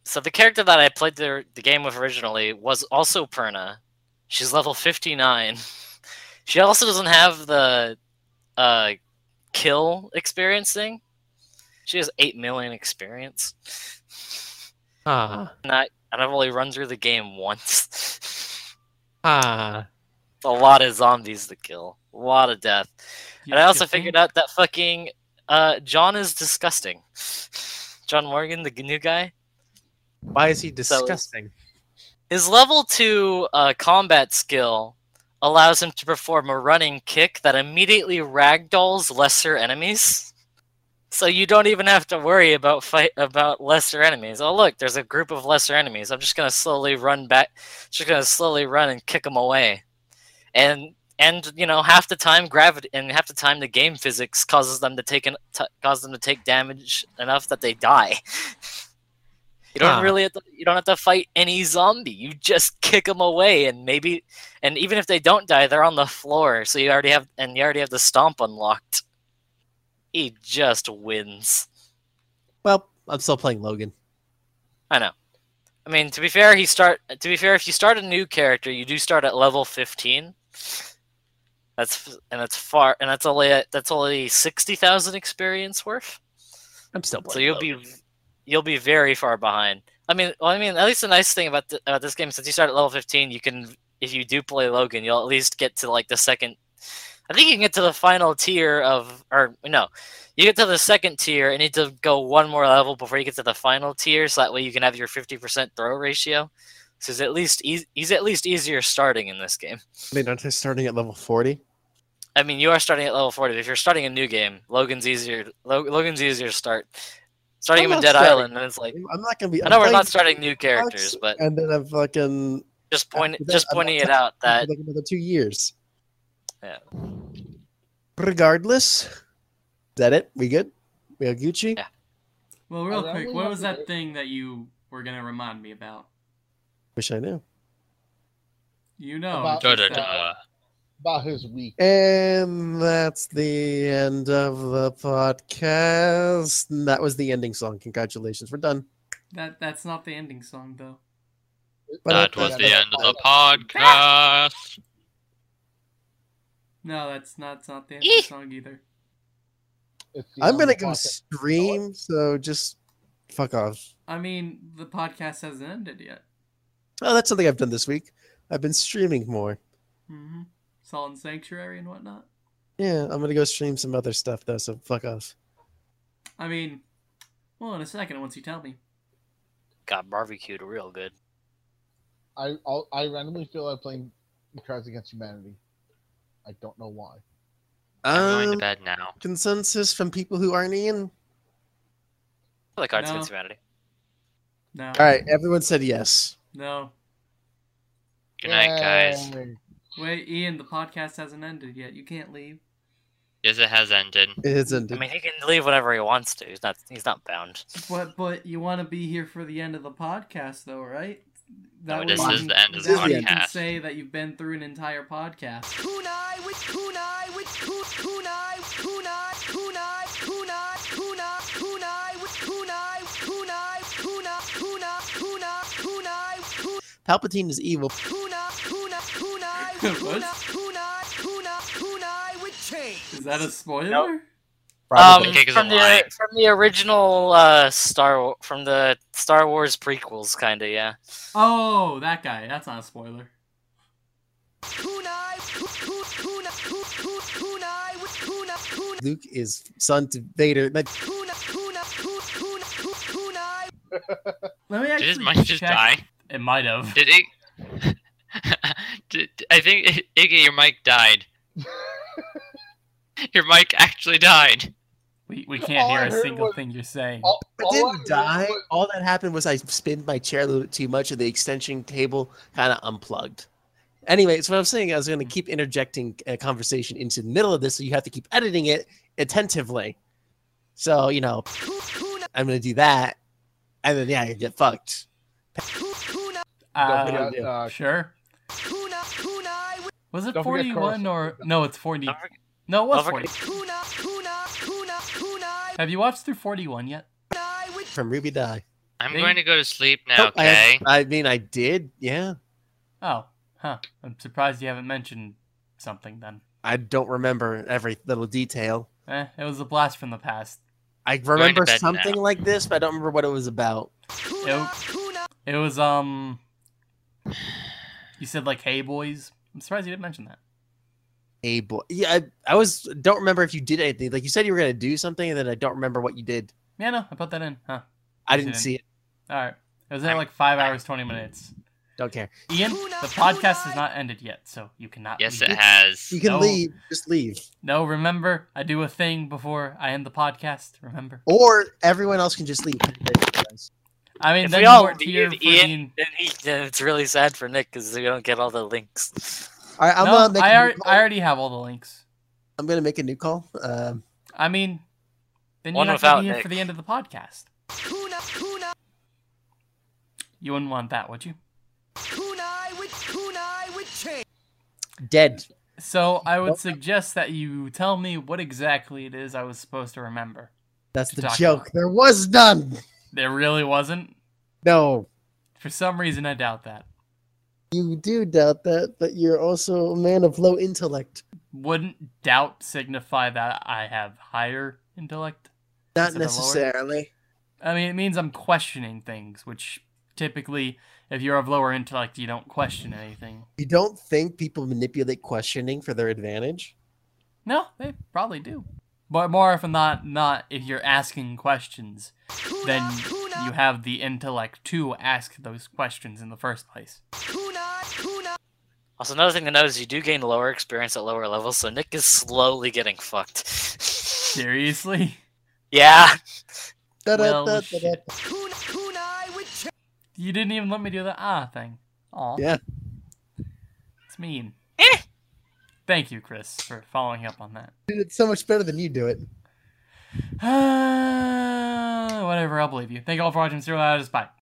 so the character that I played the the game with originally was also Purna. She's level 59. She also doesn't have the uh kill experience thing. She has 8 million experience. Ah, And, I, and I've only run through the game once. ah. a lot of zombies to kill. A lot of death. You- And I also figured out that fucking uh, John is disgusting. John Morgan, the new guy. Why is he So- disgusting? His level 2 uh, combat skill allows him to perform a running kick that immediately ragdolls lesser enemies. So you don't even have to worry about fight about lesser enemies. Oh look, there's a group of lesser enemies. I'm just gonna slowly run back, just gonna slowly run and kick them away, and and you know half the time gravity and half the time the game physics causes them to take an, cause them to take damage enough that they die. You don't really have to, you don't have to fight any zombie. You just kick them away, and maybe and even if they don't die, they're on the floor. So you already have and you already have the stomp unlocked. He just wins. Well, I'm still playing Logan. I know. I mean, to be fair, he start. To be fair, if you start a new character, you do start at level fifteen. That's and that's far, and that's only that's only sixty thousand experience worth. I'm still playing. So you'll Logan. be you'll be very far behind. I mean, well, I mean, at least the nice thing about th- about this game, since you start at level fifteen, you can if you do play Logan, you'll at least get to like the second I think you can get to the final tier of, or no, you get to the second tier and need to go one more level before you get to the final tier, so that way you can have your 50% throw ratio. So he's at least eas he's at least easier starting in this game. I mean, aren't they starting at level 40? I mean, you are starting at level 40. If you're starting a new game, Logan's easier. Lo Logan's easier to start. Starting I'm him in Dead starting- Island, and it's like I'm not gonna be. I I'm know we're not starting new characters, but and then I'm fucking just point that, just pointing it out that like another two years. Yeah. Regardless, is that it? We good? We got Gucci. Yeah. Well, real I quick, what was that thing that you were gonna remind me about? Wish I knew. You know, About- Da, da, da. About his week. And that's the end of the podcast. And That was the ending song. Congratulations, we're done. that that's not the ending song though. But That was the end of the podcast. No, that's not. It's not the ending song either. The I'm gonna go podcast. stream, so just fuck off. I mean, the podcast hasn't ended yet. Oh, that's something I've done this week. I've been streaming more. Mm-hmm. Sullen Sanctuary and whatnot. Yeah, I'm gonna go stream some other stuff though, so fuck off. I mean, well, in a second, once you tell me. got barbecued real good. I I'll, I randomly feel like playing Cards Against Humanity. I don't know why. I'm going to Um, bed now. consensus from people who aren't Ian. I like Cards No. Against Humanity. No. All right, everyone said yes. No. Good night, guys. Wait, Ian, the podcast hasn't ended yet. You can't leave. Yes, it has ended. It isn't. I mean, he can leave whenever he wants to. He's not. He's not bound. But but you want to be here for the end of the podcast, though, right? No, way this is the end of the that way You can podcast. say that you've been through an entire podcast. Kunai with kunai with ku- kunai kunai kunai kunai kunai kunai with kunai kunai kunai kunai kunai kunai ku- Palpatine is evil. kunai kunai kunai kunai kunai kunai kunai with chain. Is that a spoiler? Nope. Probably. Um, Kick from the lie. from the original uh, Star from the Star Wars prequels, kind of yeah. Oh, that guy. That's not a spoiler. Luke is son to Vader. Like, kunai kunai ku- kunai ku- kunai Let me Did his mic just check. die? It might have. Did it? Did, I think Iggy, your mic died. your mic actually died. We, we can't All hear I a heard single was- thing you're saying. All, I didn't heard die. was- All that happened was I spinned my chair a little bit too much, and the extension cable kind of unplugged. Anyway, so what I'm saying, I was going to keep interjecting a conversation into the middle of this, so you have to keep editing it attentively. So you know, I'm going to do that, and then yeah, you get fucked. Uh, Don't forget, yeah. uh, sure. kunai kunai with Was it 41 or no? It's 40. No, it was 40. Have you watched through 41 yet? From Ruby Die. I'm Hey. going to go to sleep now, Nope, I, okay? I mean, I did. Yeah, Oh, huh. I'm surprised you haven't mentioned something then. I don't remember every little detail. Eh, it was a blast from the past. I remember something now. like this, but I don't remember what it was about. kunai kunai It was, um. You said, like, hey, boys. I'm surprised you didn't mention that. A boy. Yeah, I, I was don't remember if you did anything. Like you said you were gonna do something, and then I don't remember what you did. Yeah, no, I put that in. Huh. I didn't didn't. see it. Alright. It was in like 5 hours, 20 minutes. Don't care. Ian, the podcast has not ended yet, so you cannot. Yes, leave. it has. You can No. leave. Just leave. No, remember, I do a thing before I end the podcast. Remember? Or everyone else can just leave. I mean, If then we all weren't here leave, Ian, then, he, then it's really sad for Nick because we don't get all the links. All right, I'm no, gonna make. I a new already, call. I already have all the links. I'm gonna make a new call. Um, I mean, then you One have to without be here Nick. for the end of the podcast. kunai kunai You wouldn't want that, would you? kunai with kunai with chain. dead. So I would suggest that you tell me what exactly it is I was supposed to remember. That's To the joke. about. There was none. There really wasn't. No, For some reason, I doubt that. You do doubt that, but you're also a man of low intellect. Wouldn't doubt signify that I have higher intellect? Not Instead of lower? necessarily. I mean, it means I'm questioning things, which typically, if you're of lower intellect, you don't question anything. You don't think people manipulate questioning for their advantage? No, they probably do. But more often not, not if you're asking questions, then you have the intellect to ask those questions in the first place. Also, another thing to note is you do gain lower experience at lower levels, so Nick is slowly getting fucked. Seriously? yeah. Well. You didn't even let me do the ah thing. Aw. Yeah. It's mean. Eh. Thank you, Chris, for following up on that. Dude, It's so much better than you do it. Whatever, I'll believe you. Thank you all for watching. Zero Loudest. Bye.